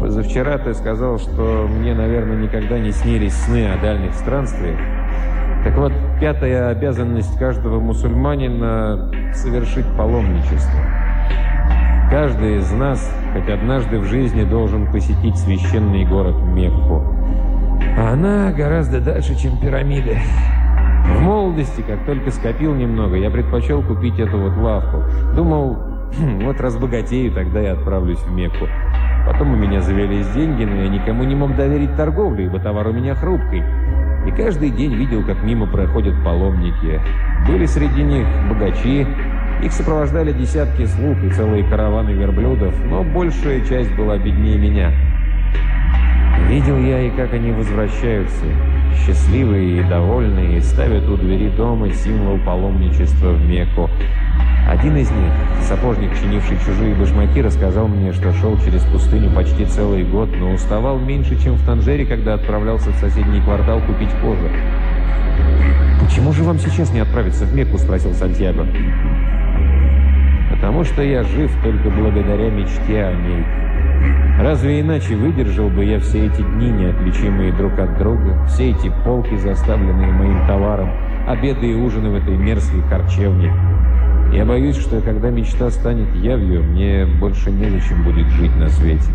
«Позавчера ты сказал, что мне, наверное, никогда не снились сны о дальних странствиях. Так вот, пятая обязанность каждого мусульманина – совершить паломничество. Каждый из нас хоть однажды в жизни должен посетить священный город Мекку. А она гораздо дальше, чем пирамиды. В молодости, как только скопил немного, я предпочел купить эту вот лавку. Думал, хм, вот разбогатею, тогда я отправлюсь в Мекку. Потом у меня завелись деньги, но я никому не мог доверить торговлю, ибо товар у меня хрупкий. И каждый день видел, как мимо проходят паломники. Были среди них богачи, их сопровождали десятки слуг и целые караваны верблюдов, но большая часть была беднее меня. Видел я и как они возвращаются, счастливые и довольные, и ставят у двери дома символ паломничества в Мекку. Один из них, сапожник, чинивший чужие башмаки, рассказал мне, что шел через пустыню почти целый год, но уставал меньше, чем в Танжере, когда отправлялся в соседний квартал купить кожу. «Почему же вам сейчас не отправиться в Мекку?» – спросил Сантьяго. «Потому что я жив только благодаря мечте о ней. Разве иначе выдержал бы я все эти дни, неотличимые друг от друга, все эти полки, заставленные моим товаром, обеды и ужины в этой мерзкой харчевне?» Я боюсь, что когда мечта станет явью, мне больше незачем будет жить на свете.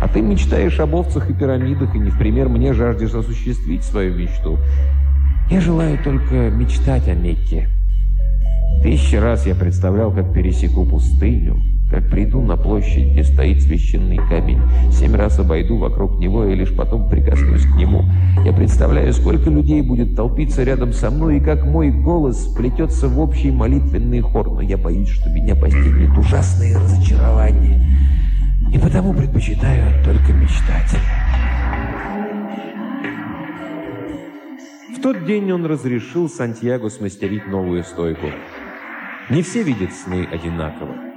А ты мечтаешь об овцах и пирамидах, и не в пример мне жаждешь осуществить свою мечту. Я желаю только мечтать о Мекке. Тысячи раз я представлял, как пересеку пустыню, как приду на площадь, где стоит священный камень, семь раз обойду вокруг него и лишь потом прикоснусь к нему. Я представляю, сколько людей будет толпиться рядом со мной, и как мой голос сплетется в общий молитвенный хор, но я боюсь, что меня постигнет ужасное разочарование. И потому предпочитаю только мечтать. В тот день он разрешил Сантьяго смастерить новую стойку. Не все видят сны одинаково.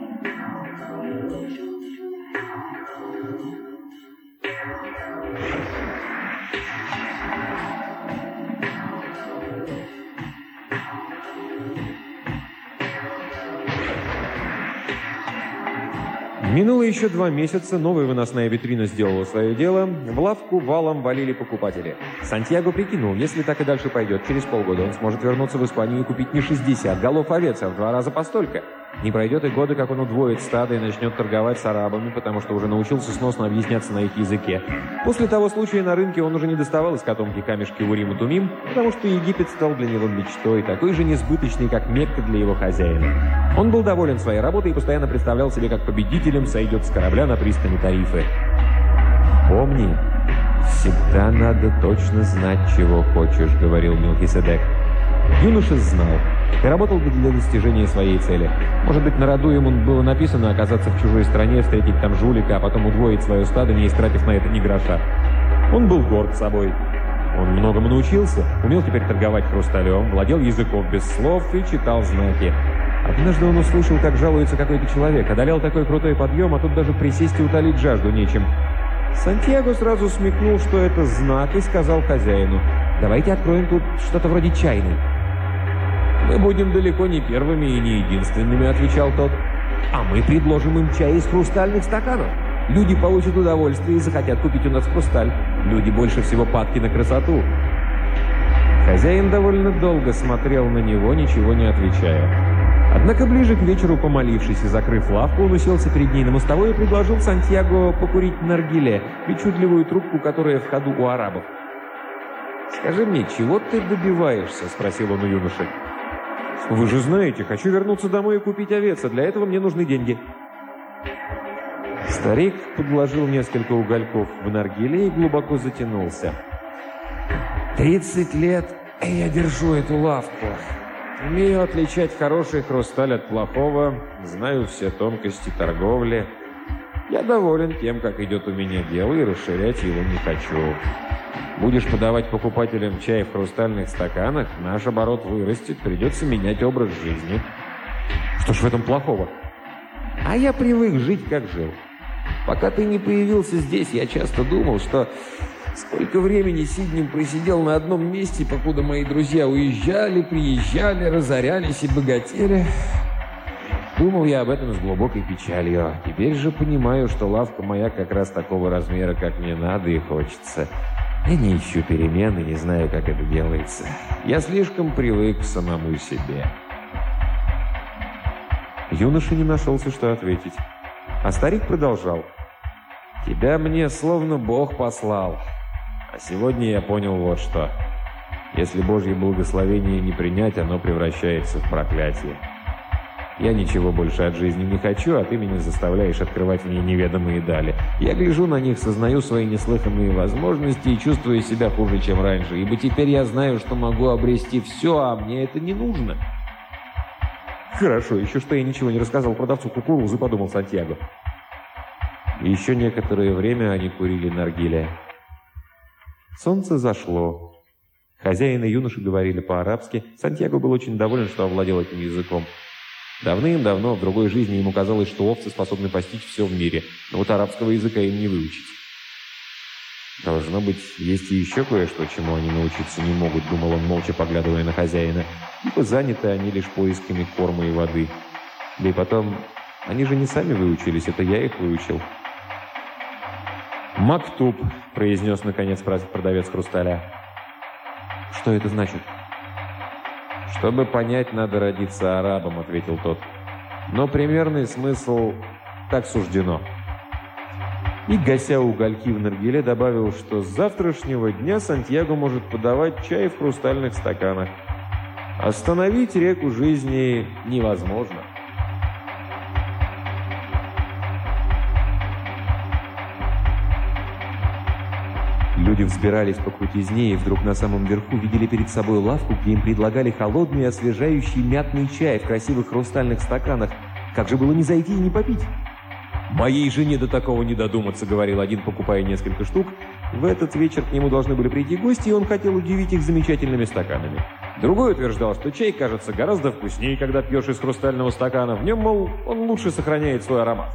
Минуло еще два месяца, новая выносная витрина сделала свое дело, в лавку валом валили покупатели. Сантьяго прикинул, если так и дальше пойдет, через полгода он сможет вернуться в Испанию и купить не 60 голов овец, а в два раза постолько. Не пройдет и года, как он удвоит стадо и начнет торговать с арабами, потому что уже научился сносно объясняться на их языке. После того случая на рынке он уже не доставал из котомки камешки Урим и Тумим, потому что Египет стал для него мечтой, такой же несбыточной, как Мекка для его хозяина. Он был доволен своей работой и постоянно представлял себе, как победителем сойдет с корабля на пристани Тарифы. «Помни, всегда надо точно знать, чего хочешь», — говорил Милхиседек. Юноша знал и работал бы для достижения своей цели. Может быть, на роду ему было написано оказаться в чужой стране, встретить там жулика, а потом удвоить свое стадо, не истратив на это ни гроша. Он был горд собой. Он многому научился, умел теперь торговать хрусталем, владел языком без слов и читал знаки. Однажды он услышал, как жалуется какой-то человек, одолел такой крутой подъем, а тут даже присесть и утолить жажду нечем. Сантьяго сразу смекнул, что это знак, и сказал хозяину, «Давайте откроем тут что-то вроде чайной». «Мы будем далеко не первыми и не единственными», — отвечал тот. «А мы предложим им чай из хрустальных стаканов. Люди получат удовольствие и захотят купить у нас хрусталь. Люди больше всего падки на красоту». Хозяин довольно долго смотрел на него, ничего не отвечая. Однако ближе к вечеру, помолившись и закрыв лавку, он уселся перед ней на мостовой и предложил Сантьяго покурить наргиле, причудливую трубку, которая в ходу у арабов. «Скажи мне, чего ты добиваешься?» – спросил он у юноши. «Вы же знаете, хочу вернуться домой и купить овец, а для этого мне нужны деньги». Старик подложил несколько угольков в наргиле и глубоко затянулся. «Тридцать лет, я держу эту лавку. Умею отличать хороший хрусталь от плохого, знаю все тонкости торговли. Я доволен тем, как идет у меня дело, и расширять его не хочу. Будешь подавать покупателям чай в хрустальных стаканах, наш оборот вырастет, придется менять образ жизни. Что ж в этом плохого? А я привык жить, как жил. Пока ты не появился здесь, я часто думал, что сколько времени Сиднем просидел на одном месте, покуда мои друзья уезжали, приезжали, разорялись и богатели. Думал я об этом с глубокой печалью. Теперь же понимаю, что лавка моя как раз такого размера, как мне надо и хочется. Я не ищу перемен и не знаю, как это делается. Я слишком привык к самому себе. Юноша не нашелся, что ответить. А старик продолжал. «Тебя мне словно Бог послал. А сегодня я понял вот что. Если Божье благословение не принять, оно превращается в проклятие. Я ничего больше от жизни не хочу, а ты меня заставляешь открывать мне неведомые дали. Я гляжу на них, сознаю свои неслыханные возможности и чувствую себя хуже, чем раньше, ибо теперь я знаю, что могу обрести все, а мне это не нужно. Хорошо, еще что я ничего не рассказал продавцу кукурузы, подумал Сантьяго. Еще некоторое время они курили наргиле. Солнце зашло. Хозяин и юноши говорили по-арабски. Сантьяго был очень доволен, что овладел этим языком. Давным-давно в другой жизни ему казалось, что овцы способны постичь все в мире, но вот арабского языка им не выучить. «Должно быть, есть и еще кое-что, чему они научиться не могут», — думал он, молча поглядывая на хозяина. «Ибо заняты они лишь поисками корма и воды. Да и потом, они же не сами выучились, это я их выучил». «Мактуб», — произнес наконец продавец хрусталя. «Что это значит?» «Чтобы понять, надо родиться арабом», — ответил тот. «Но примерный смысл так суждено». И, гася угольки в наргиле, добавил, что с завтрашнего дня Сантьяго может подавать чай в хрустальных стаканах. Остановить реку жизни невозможно. Люди взбирались по крутизне и вдруг на самом верху видели перед собой лавку, где им предлагали холодный освежающий мятный чай в красивых хрустальных стаканах. Как же было не зайти и не попить? «Моей жене до такого не додуматься», — говорил один, покупая несколько штук. В этот вечер к нему должны были прийти гости, и он хотел удивить их замечательными стаканами. Другой утверждал, что чай кажется гораздо вкуснее, когда пьешь из хрустального стакана. В нем, мол, он лучше сохраняет свой аромат.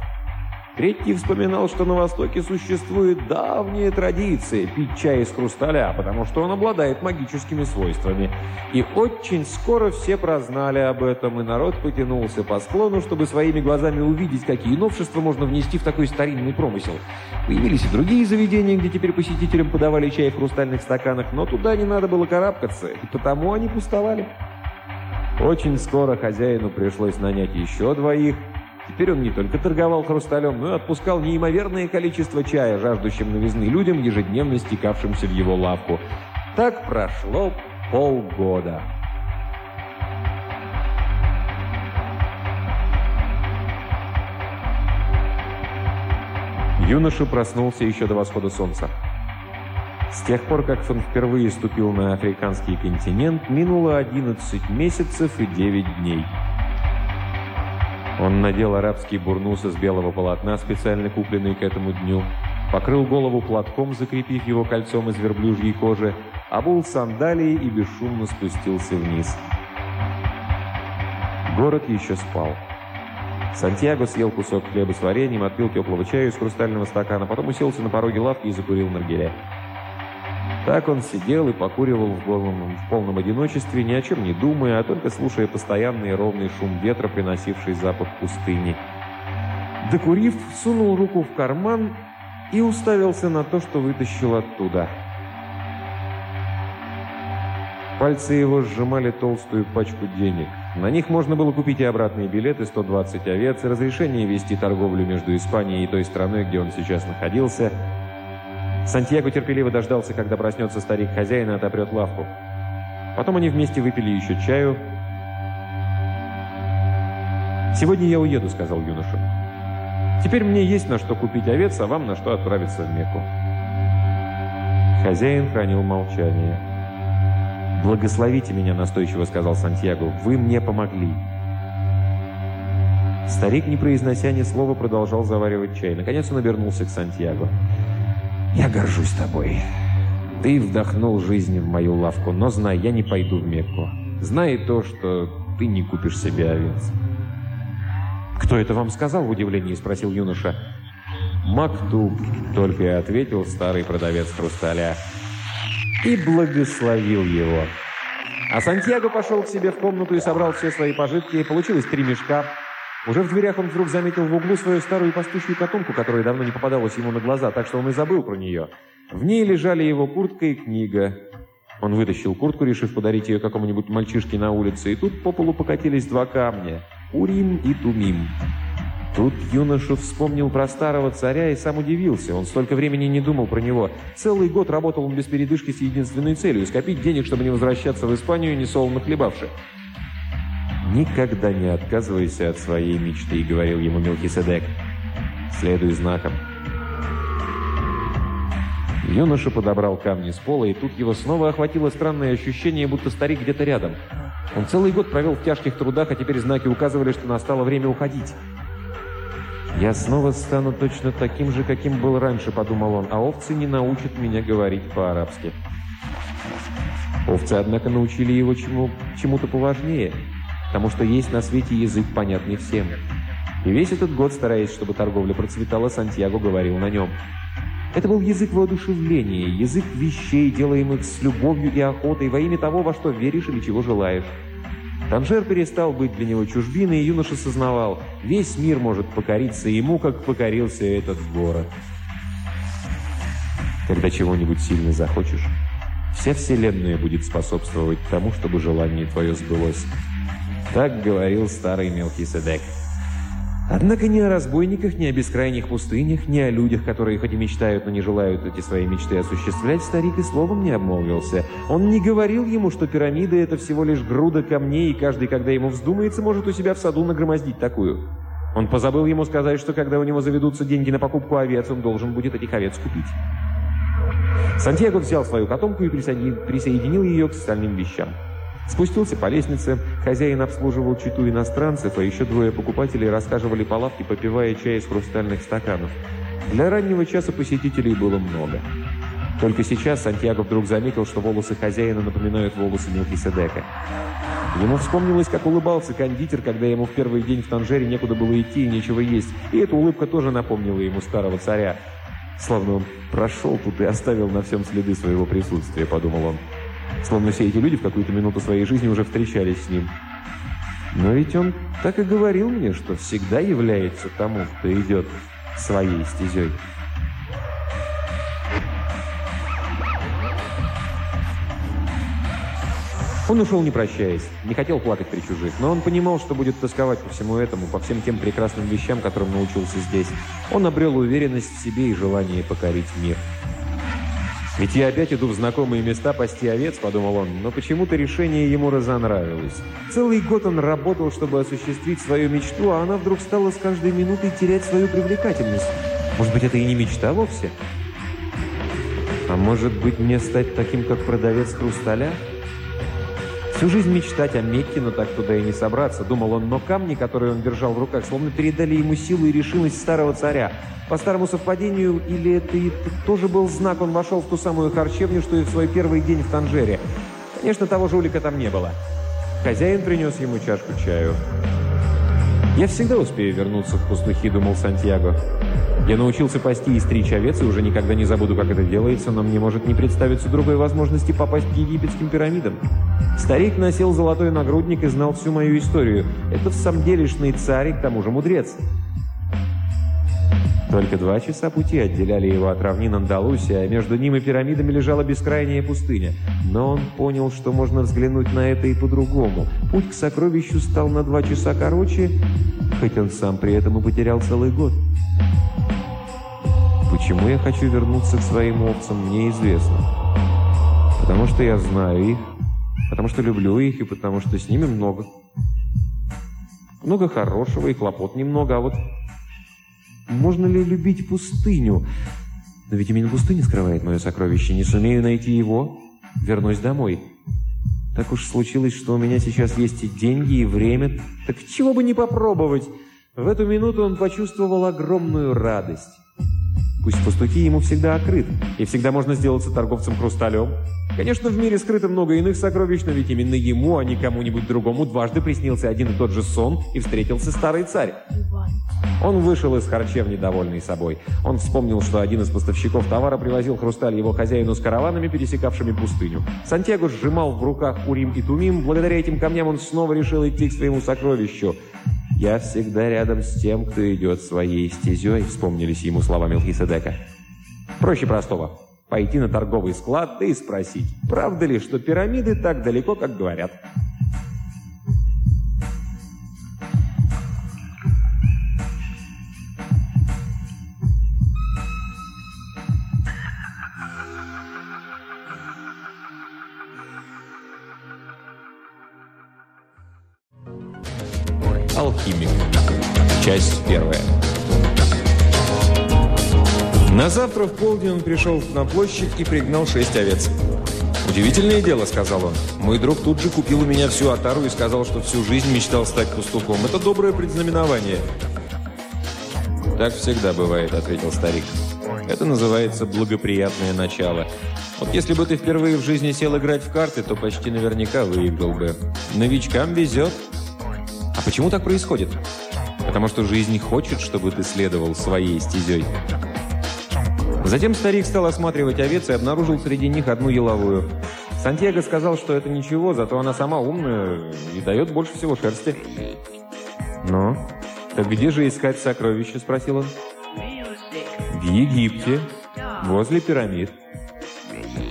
Третий вспоминал, что на Востоке существует давняя традиция пить чай из хрусталя, потому что он обладает магическими свойствами. И очень скоро все прознали об этом, и народ потянулся по склону, чтобы своими глазами увидеть, какие новшества можно внести в такой старинный промысел. Появились и другие заведения, где теперь посетителям подавали чай в хрустальных стаканах, но туда не надо было карабкаться, и потому они пустовали. Очень скоро хозяину пришлось нанять еще двоих, Теперь он не только торговал хрусталем, но и отпускал неимоверное количество чая, жаждущим новизны людям, ежедневно стекавшимся в его лавку. Так прошло полгода. Юноша проснулся еще до восхода солнца. С тех пор, как он впервые ступил на африканский континент, минуло 11 месяцев и 9 дней. Он надел арабский бурнус из белого полотна, специально купленный к этому дню, покрыл голову платком, закрепив его кольцом из верблюжьей кожи, обул сандалии и бесшумно спустился вниз. Город еще спал. Сантьяго съел кусок хлеба с вареньем, отпил теплого чая из хрустального стакана, потом уселся на пороге лавки и закурил наргиля. Так он сидел и покуривал в, голом, в полном одиночестве, ни о чем не думая, а только слушая постоянный ровный шум ветра, приносивший запах пустыни. Докурив, сунул руку в карман и уставился на то, что вытащил оттуда. Пальцы его сжимали толстую пачку денег. На них можно было купить и обратные билеты, 120 овец, разрешение вести торговлю между Испанией и той страной, где он сейчас находился – Сантьяго терпеливо дождался, когда проснется старик хозяина и отопрет лавку. Потом они вместе выпили еще чаю. «Сегодня я уеду», — сказал юноша. «Теперь мне есть на что купить овец, а вам на что отправиться в Мекку». Хозяин хранил молчание. «Благословите меня», — настойчиво сказал Сантьяго. «Вы мне помогли». Старик, не произнося ни слова, продолжал заваривать чай. Наконец он обернулся к Сантьяго. Я горжусь тобой. Ты вдохнул жизнь в мою лавку, но знай, я не пойду в Мекку. Знай то, что ты не купишь себе овец. «Кто это вам сказал?» – в удивлении спросил юноша. «Мактуб», – только и ответил старый продавец хрусталя. И благословил его. А Сантьяго пошел к себе в комнату и собрал все свои пожитки. Получилось три мешка – уже в дверях он вдруг заметил в углу свою старую пастушью котомку, которая давно не попадалась ему на глаза, так что он и забыл про нее. В ней лежали его куртка и книга. Он вытащил куртку, решив подарить ее какому-нибудь мальчишке на улице, и тут по полу покатились два камня – Урим и Тумим. Тут юноша вспомнил про старого царя и сам удивился. Он столько времени не думал про него. Целый год работал он без передышки с единственной целью – скопить денег, чтобы не возвращаться в Испанию, не солоно хлебавши. «Никогда не отказывайся от своей мечты», — говорил ему Мелхиседек. «Следуй знаком». Юноша подобрал камни с пола, и тут его снова охватило странное ощущение, будто старик где-то рядом. Он целый год провел в тяжких трудах, а теперь знаки указывали, что настало время уходить. «Я снова стану точно таким же, каким был раньше», — подумал он, «а овцы не научат меня говорить по-арабски». Овцы, однако, научили его чему, чему-то поважнее — потому что есть на свете язык, понятный всем. И весь этот год, стараясь, чтобы торговля процветала, Сантьяго говорил на нем. Это был язык воодушевления, язык вещей, делаемых с любовью и охотой во имя того, во что веришь или чего желаешь. Танжер перестал быть для него чужбиной, и юноша сознавал, весь мир может покориться ему, как покорился этот город. Когда чего-нибудь сильно захочешь, вся вселенная будет способствовать тому, чтобы желание твое сбылось. Так говорил старый Мелхиседек. Однако ни о разбойниках, ни о бескрайних пустынях, ни о людях, которые хоть и мечтают, но не желают эти свои мечты осуществлять, старик и словом не обмолвился. Он не говорил ему, что пирамида — это всего лишь груда камней, и каждый, когда ему вздумается, может у себя в саду нагромоздить такую. Он позабыл ему сказать, что когда у него заведутся деньги на покупку овец, он должен будет этих овец купить. Сантьяго взял свою котомку и присоединил ее к остальным вещам. Спустился по лестнице, хозяин обслуживал читу иностранцев, а еще двое покупателей рассказывали по лавке, попивая чай из хрустальных стаканов. Для раннего часа посетителей было много. Только сейчас Сантьяго вдруг заметил, что волосы хозяина напоминают волосы Мелхиседека. Ему вспомнилось, как улыбался кондитер, когда ему в первый день в Танжере некуда было идти и нечего есть. И эта улыбка тоже напомнила ему старого царя. Словно он прошел тут и оставил на всем следы своего присутствия, подумал он. Словно все эти люди в какую-то минуту своей жизни уже встречались с ним. Но ведь он так и говорил мне, что всегда является тому, кто идет своей стезей. Он ушел не прощаясь, не хотел плакать при чужих, но он понимал, что будет тосковать по всему этому, по всем тем прекрасным вещам, которым научился здесь. Он обрел уверенность в себе и желание покорить мир. «Ведь я опять иду в знакомые места пасти овец», — подумал он, но почему-то решение ему разонравилось. Целый год он работал, чтобы осуществить свою мечту, а она вдруг стала с каждой минутой терять свою привлекательность. Может быть, это и не мечта вовсе? А может быть, мне стать таким, как продавец хрусталя? Всю жизнь мечтать о Мекке, но так туда и не собраться, думал он, но камни, которые он держал в руках, словно передали ему силу и решимость старого царя. По старому совпадению, или это и тоже был знак, он вошел в ту самую харчевню, что и в свой первый день в Танжере. Конечно, того жулика там не было. Хозяин принес ему чашку чаю. «Я всегда успею вернуться в пастухи», — думал Сантьяго. Я научился пасти и стричь овец, и уже никогда не забуду, как это делается, но мне может не представиться другой возможности попасть к египетским пирамидам. Старик носил золотой нагрудник и знал всю мою историю. Это в самом делешный царь и к тому же мудрец. Только два часа пути отделяли его от равнин Андалусия, а между ним и пирамидами лежала бескрайняя пустыня. Но он понял, что можно взглянуть на это и по-другому. Путь к сокровищу стал на два часа короче, хоть он сам при этом и потерял целый год. Почему я хочу вернуться к своим овцам, мне известно. Потому что я знаю их, потому что люблю их и потому что с ними много. Много хорошего и хлопот немного, а вот можно ли любить пустыню? Но ведь именно пустыня скрывает мое сокровище. Не сумею найти его, вернусь домой. Так уж случилось, что у меня сейчас есть и деньги, и время. Так чего бы не попробовать? В эту минуту он почувствовал огромную радость. Пусть пастухи ему всегда открыт, и всегда можно сделаться торговцем хрусталем. Конечно, в мире скрыто много иных сокровищ, но ведь именно ему, а не кому-нибудь другому, дважды приснился один и тот же сон, и встретился старый царь. Он вышел из харчевни, довольный собой. Он вспомнил, что один из поставщиков товара привозил хрусталь его хозяину с караванами, пересекавшими пустыню. Сантьяго сжимал в руках Урим и Тумим. Благодаря этим камням он снова решил идти к своему сокровищу. «Я всегда рядом с тем, кто идет своей стезей», — вспомнились ему слова Мелхиседека. «Проще простого. Пойти на торговый склад, да и спросить, правда ли, что пирамиды так далеко, как говорят?» Завтра в полдень он пришел на площадь и пригнал шесть овец. «Удивительное дело», — сказал он. «Мой друг тут же купил у меня всю отару и сказал, что всю жизнь мечтал стать пастухом. Это доброе предзнаменование». «Так всегда бывает», — ответил старик. «Это называется благоприятное начало. Вот если бы ты впервые в жизни сел играть в карты, то почти наверняка выиграл бы. Новичкам везет, а почему так происходит? Потому что жизнь хочет, чтобы ты следовал своей стезей. Затем старик стал осматривать овец и обнаружил среди них одну еловую. Сантьяго сказал, что это ничего, зато она сама умная и дает больше всего шерсти. «Ну, так где же искать сокровища?» – спросил он. «В Египте, возле пирамид».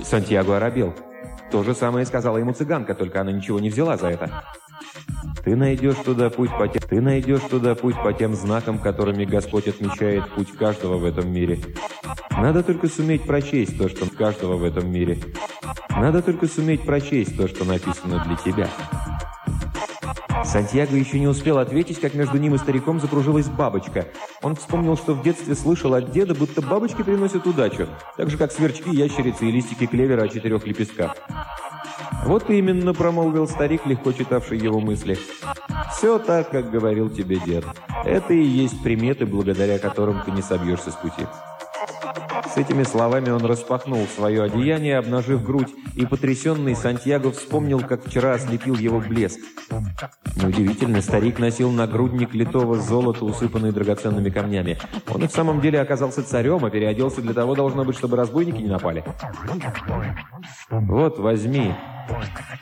Сантьяго оробел. То же самое сказала ему цыганка, только она ничего не взяла за это. Ты найдешь туда путь по тем, ты найдешь туда путь по тем знакам, которыми Господь отмечает путь каждого в этом мире. Надо только суметь прочесть то, что каждого в этом мире. Надо только суметь прочесть то, что написано для тебя. Сантьяго еще не успел ответить, как между ним и стариком закружилась бабочка. Он вспомнил, что в детстве слышал от деда, будто бабочки приносят удачу, так же, как сверчки, ящерицы и листики клевера о четырех лепестках. «Вот именно», — промолвил старик, легко читавший его мысли. «Все так, как говорил тебе дед. Это и есть приметы, благодаря которым ты не собьешься с пути». С этими словами он распахнул свое одеяние, обнажив грудь, и потрясенный Сантьяго вспомнил, как вчера ослепил его блеск. Неудивительно, старик носил нагрудник литого золота, усыпанный драгоценными камнями. Он и в самом деле оказался царем, а переоделся для того, должно быть, чтобы разбойники не напали. «Вот, возьми».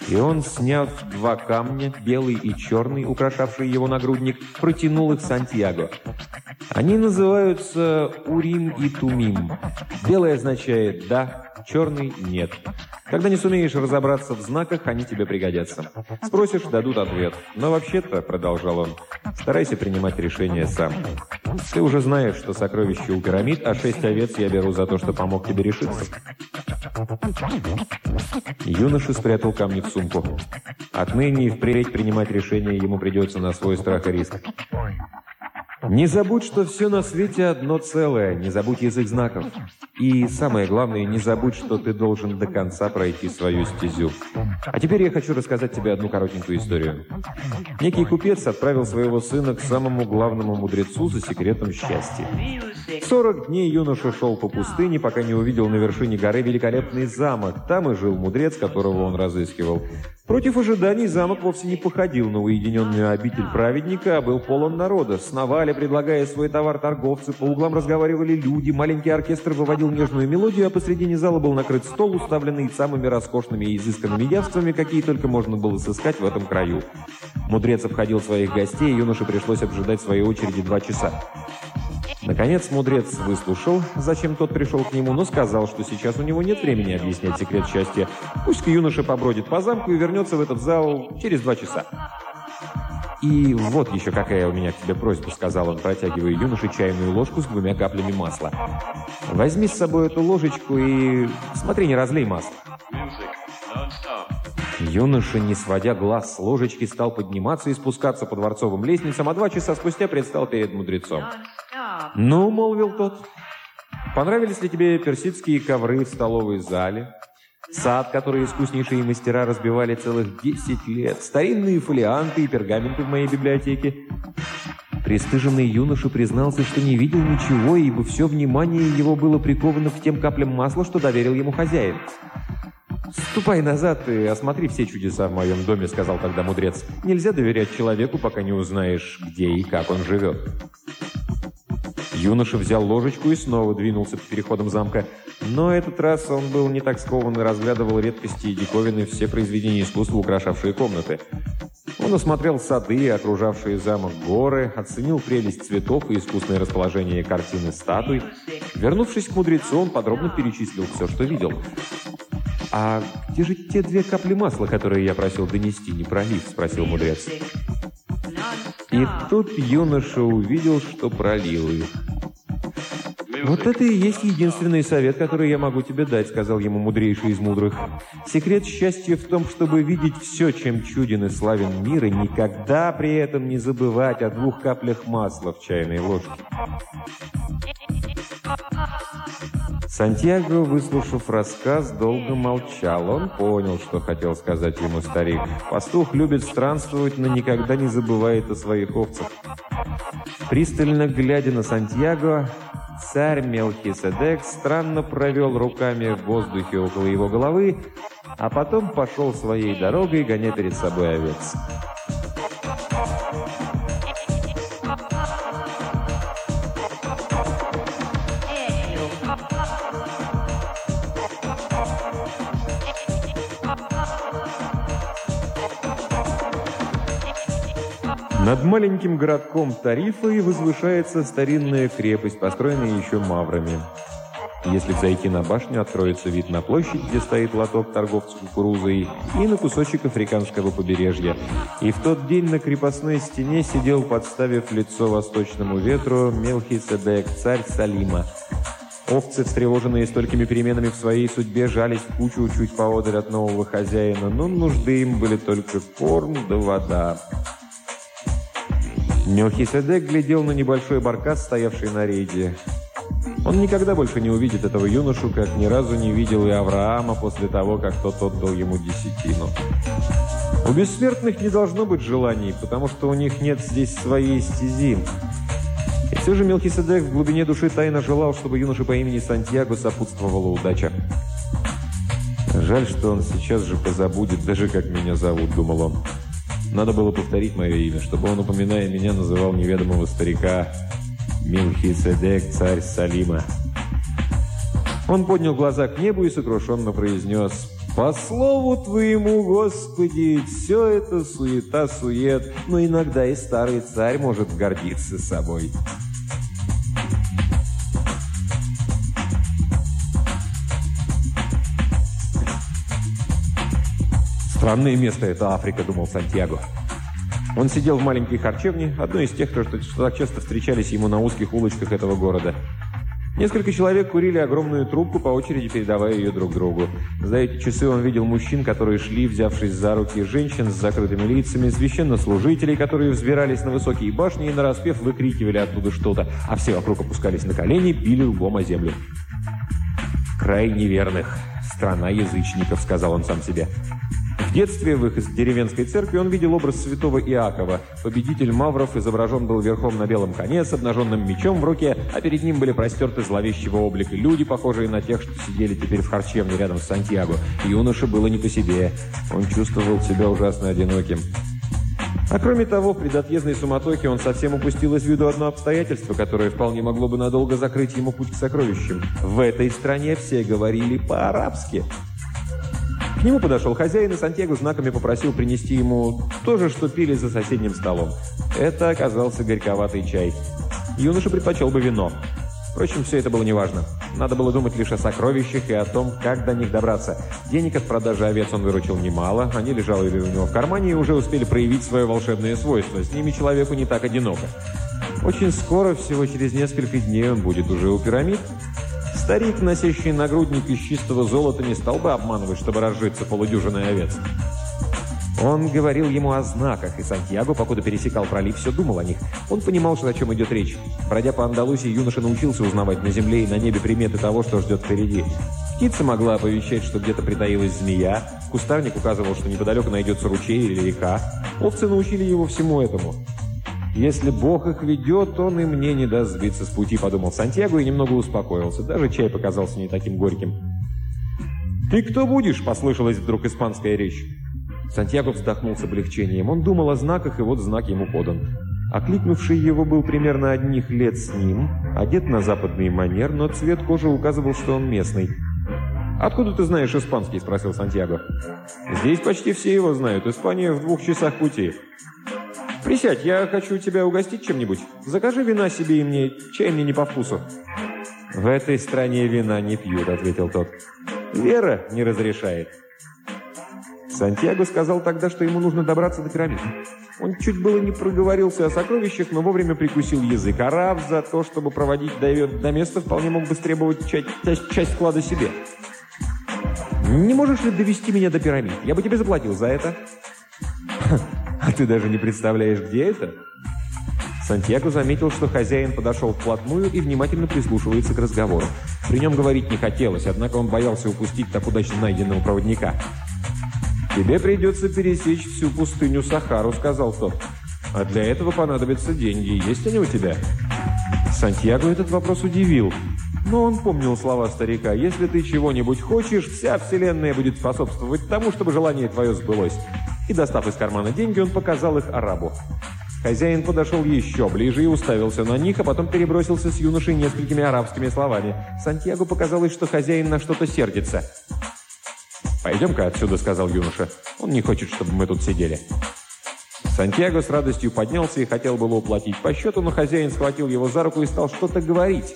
И он, сняв два камня, белый и черный, украшавшие его нагрудник, протянул их Сантьяго. Они называются Урим и Тумим. Белый означает «да», черный – «нет». Когда не сумеешь разобраться в знаках, они тебе пригодятся. Спросишь – дадут ответ. Но вообще-то, продолжал он, старайся принимать решение сам. Ты уже знаешь, что сокровище у пирамид, а шесть овец я беру за то, что помог тебе решиться. Юноша спрятал камни в сумку. Отныне и впредь принимать решения ему придется на свой страх и риск. Не забудь, что все на свете одно целое, не забудь язык знаков. И самое главное, не забудь, что ты должен до конца пройти свою стезю. А теперь я хочу рассказать тебе одну коротенькую историю. Некий купец отправил своего сына к самому главному мудрецу за секретом счастья. Сорок дней юноша шел по пустыне, пока не увидел на вершине горы великолепный замок. Там и жил мудрец, которого он разыскивал. Против ожиданий замок вовсе не походил на уединенную обитель праведника, а был полон народа. Сновали, предлагая свой товар торговцы, по углам разговаривали люди, маленький оркестр выводил нежную мелодию, а посредине зала был накрыт стол, уставленный самыми роскошными и изысканными явствами, какие только можно было сыскать в этом краю. Мудрец обходил своих гостей, и юноше пришлось обжидать своей очереди два часа. Наконец мудрец выслушал, зачем тот пришел к нему, но сказал, что сейчас у него нет времени объяснять секрет счастья. Пусть юноша побродит по замку и вернется в этот зал через два часа. «И вот еще какая у меня к тебе просьба», — сказал он, протягивая юноше чайную ложку с двумя каплями масла. «Возьми с собой эту ложечку и... смотри, не разлей масло». Юноша, не сводя глаз с ложечки, стал подниматься и спускаться по дворцовым лестницам, а два часа спустя предстал перед мудрецом. «Ну», — молвил тот, — «понравились ли тебе персидские ковры в столовой зале? Сад, который искуснейшие мастера разбивали целых десять лет, старинные фолианты и пергаменты в моей библиотеке?» Престыженный юноша признался, что не видел ничего, ибо все внимание его было приковано к тем каплям масла, что доверил ему хозяин. «Ступай назад и осмотри все чудеса в моем доме», — сказал тогда мудрец. «Нельзя доверять человеку, пока не узнаешь, где и как он живет». Юноша взял ложечку и снова двинулся по переходам замка. Но этот раз он был не так скован и разглядывал редкости и диковины все произведения искусства, украшавшие комнаты. Он осмотрел сады, окружавшие замок горы, оценил прелесть цветов и искусное расположение картины статуй. Вернувшись к мудрецу, он подробно перечислил все, что видел. «А где же те две капли масла, которые я просил донести, не пролив?» – спросил мудрец. И тут юноша увидел, что пролил их. «Вот это и есть единственный совет, который я могу тебе дать», — сказал ему мудрейший из мудрых. «Секрет счастья в том, чтобы видеть все, чем чуден и славен мир, и никогда при этом не забывать о двух каплях масла в чайной ложке». Сантьяго, выслушав рассказ, долго молчал. Он понял, что хотел сказать ему старик. Пастух любит странствовать, но никогда не забывает о своих овцах. Пристально глядя на Сантьяго, Царь Мелхиседек странно провел руками в воздухе около его головы, а потом пошел своей дорогой, гоня перед собой овец. Над маленьким городком Тарифой возвышается старинная крепость, построенная еще маврами. Если зайти на башню, откроется вид на площадь, где стоит лоток торговцев кукурузой, и на кусочек африканского побережья. И в тот день на крепостной стене сидел, подставив лицо восточному ветру, мелкий Седек, царь Салима. Овцы, встревоженные столькими переменами в своей судьбе, жались кучу чуть поодаль от нового хозяина, но нужды им были только корм да вода. Мелхиседек глядел на небольшой баркас, стоявший на рейде. Он никогда больше не увидит этого юношу, как ни разу не видел и Авраама после того, как тот отдал ему десятину. У бессмертных не должно быть желаний, потому что у них нет здесь своей стези. И все же Мелхиседек в глубине души тайно желал, чтобы юноше по имени Сантьяго сопутствовала удача. «Жаль, что он сейчас же позабудет, даже как меня зовут», — думал он. «Надо было повторить мое имя, чтобы он, упоминая меня, называл неведомого старика Мелхиседек, царь Салима». Он поднял глаза к небу и сокрушенно произнес «По слову твоему, Господи, все это суета-сует, но иногда и старый царь может гордиться собой». «Странное место это Африка», — думал Сантьяго. Он сидел в маленькой харчевне, одной из тех, что, что так часто встречались ему на узких улочках этого города. Несколько человек курили огромную трубку, по очереди передавая ее друг другу. За эти часы он видел мужчин, которые шли, взявшись за руки, женщин с закрытыми лицами, священнослужителей, которые взбирались на высокие башни и нараспев выкрикивали оттуда что-то, а все вокруг опускались на колени, били лбом о землю. «Край неверных. Страна язычников», — сказал он сам себе. Детстве в их деревенской церкви он видел образ святого Иакова. Победитель Мавров изображен был верхом на белом коне с обнаженным мечом в руке, а перед ним были простерты зловещего облика люди, похожие на тех, что сидели теперь в харчевне рядом с Сантьяго. Юноше было не по себе. Он чувствовал себя ужасно одиноким. А кроме того, в предотъездной суматохе он совсем упустил из виду одно обстоятельство, которое вполне могло бы надолго закрыть ему путь к сокровищам. В этой стране все говорили по-арабски. Нему подошел хозяин, и Сантьяго знаками попросил принести ему то же, что пили за соседним столом. Это оказался горьковатый чай. Юноша предпочел бы вино. Впрочем, все это было неважно. Надо было думать лишь о сокровищах и о том, как до них добраться. Денег от продажи овец он выручил немало, они лежали у него в кармане и уже успели проявить свое волшебное свойство. С ними человеку не так одиноко. Очень скоро, всего через несколько дней, он будет уже у пирамид. Старик, носящий нагрудник из чистого золота, не стал бы обманывать, чтобы разжиться полудюжиной овец. Он говорил ему о знаках, и Сантьяго, покуда пересекал пролив, все думал о них. Он понимал, что о чем идет речь. Бродя по Андалусии, юноша научился узнавать на земле и на небе приметы того, что ждет впереди. Птица могла оповещать, что где-то притаилась змея, кустарник указывал, что неподалеку найдется ручей или река. Овцы научили его всему этому. «Если Бог их ведет, он и мне не даст сбиться с пути», — подумал Сантьяго и немного успокоился. Даже чай показался не таким горьким. «Ты кто будешь?» — послышалась вдруг испанская речь. Сантьяго вздохнул с облегчением. Он думал о знаках, и вот знак ему подан. Окликнувший его был примерно одних лет с ним, одет на западный манер, но цвет кожи указывал, что он местный. «Откуда ты знаешь испанский?» – спросил Сантьяго. «Здесь почти все его знают. Испания в двух часах пути». «Присядь, я хочу тебя угостить чем-нибудь. Закажи вина себе и мне, чай мне не по вкусу». «В этой стране вина не пьют», — ответил тот. «Вера не разрешает». Сантьяго сказал тогда, что ему нужно добраться до пирамид. Он чуть было не проговорился о сокровищах, но вовремя прикусил язык. А Рав за то, чтобы проводить до, до места, вполне мог бы требовать часть, часть, вклада себе. «Не можешь ли довести меня до пирамид? Я бы тебе заплатил за это». «А ты даже не представляешь, где это?» Сантьяго заметил, что хозяин подошел вплотную и внимательно прислушивается к разговору. При нем говорить не хотелось, однако он боялся упустить так удачно найденного проводника. «Тебе придется пересечь всю пустыню Сахару», — сказал тот. «А для этого понадобятся деньги. Есть они у тебя?» Сантьяго этот вопрос удивил. Но он помнил слова старика. «Если ты чего-нибудь хочешь, вся вселенная будет способствовать тому, чтобы желание твое сбылось». И, достав из кармана деньги, он показал их арабу. Хозяин подошел еще ближе и уставился на них, а потом перебросился с юношей несколькими арабскими словами. Сантьяго показалось, что хозяин на что-то сердится. «Пойдем-ка отсюда», — сказал юноша. «Он не хочет, чтобы мы тут сидели». Сантьяго с радостью поднялся и хотел было уплатить по счету, но хозяин схватил его за руку и стал что-то говорить.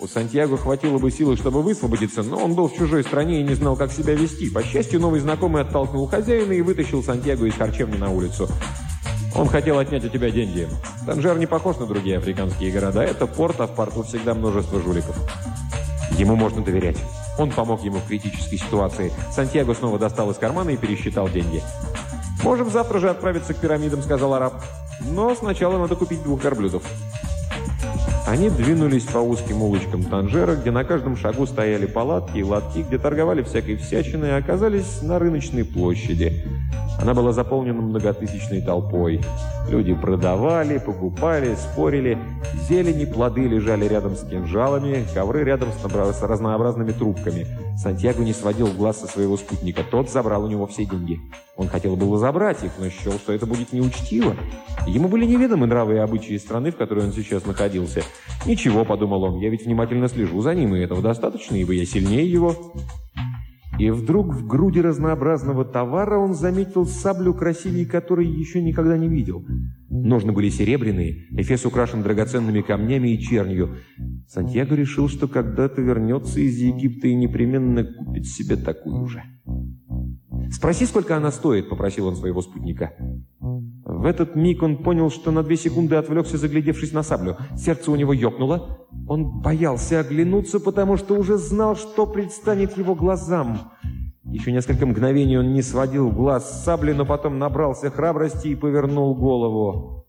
У Сантьяго хватило бы силы, чтобы высвободиться, но он был в чужой стране и не знал, как себя вести. По счастью, новый знакомый оттолкнул хозяина и вытащил Сантьяго из харчевни на улицу. Он хотел отнять у тебя деньги. Танжер не похож на другие африканские города. Это порт, а в порту всегда множество жуликов. Ему можно доверять. Он помог ему в критической ситуации. Сантьяго снова достал из кармана и пересчитал деньги. «Можем завтра же отправиться к пирамидам», — сказал араб. «Но сначала надо купить двух верблюдов». Они двинулись по узким улочкам Танжера, где на каждом шагу стояли палатки и лотки, где торговали всякой всячиной, и оказались на рыночной площади. Она была заполнена многотысячной толпой. Люди продавали, покупали, спорили. Зелени, плоды лежали рядом с кинжалами, ковры рядом с разнообразными трубками. Сантьяго не сводил глаз со своего спутника. Тот забрал у него все деньги. Он хотел было забрать их, но счел, что это будет неучтиво. Ему были неведомы нравы и обычаи страны, в которой он сейчас находился. «Ничего», — подумал он, — «я ведь внимательно слежу за ним, и этого достаточно, ибо я сильнее его». И вдруг в груди разнообразного товара он заметил саблю красивей, которой еще никогда не видел. Ножны были серебряные, эфес украшен драгоценными камнями и чернью. Сантьяго решил, что когда-то вернется из Египта и непременно купит себе такую же. «Спроси, сколько она стоит», — попросил он своего спутника. В этот миг он понял, что на две секунды отвлекся, заглядевшись на саблю. Сердце у него ёкнуло. Он боялся оглянуться, потому что уже знал, что предстанет его глазам. Еще несколько мгновений он не сводил глаз с сабли, но потом набрался храбрости и повернул голову.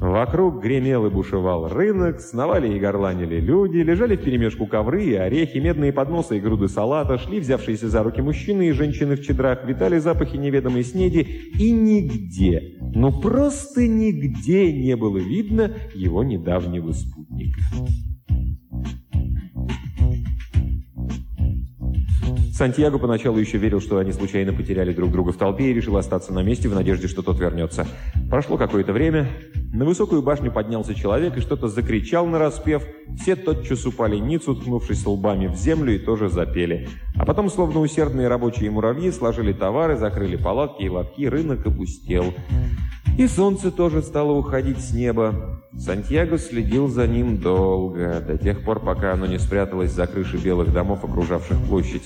Вокруг гремел и бушевал рынок, сновали и горланили люди, лежали вперемешку ковры и орехи, медные подносы и груды салата, шли взявшиеся за руки мужчины и женщины в чедрах, витали запахи неведомой снеди, и нигде, ну просто нигде не было видно его недавнего спутника. Сантьяго поначалу еще верил, что они случайно потеряли друг друга в толпе и решил остаться на месте в надежде, что тот вернется. Прошло какое-то время. На высокую башню поднялся человек и что-то закричал на распев. Все тотчас упали ниц, уткнувшись лбами в землю, и тоже запели. А потом, словно усердные рабочие муравьи, сложили товары, закрыли палатки и лотки, рынок опустел. И солнце тоже стало уходить с неба. Сантьяго следил за ним долго, до тех пор, пока оно не спряталось за крыши белых домов, окружавших площадь.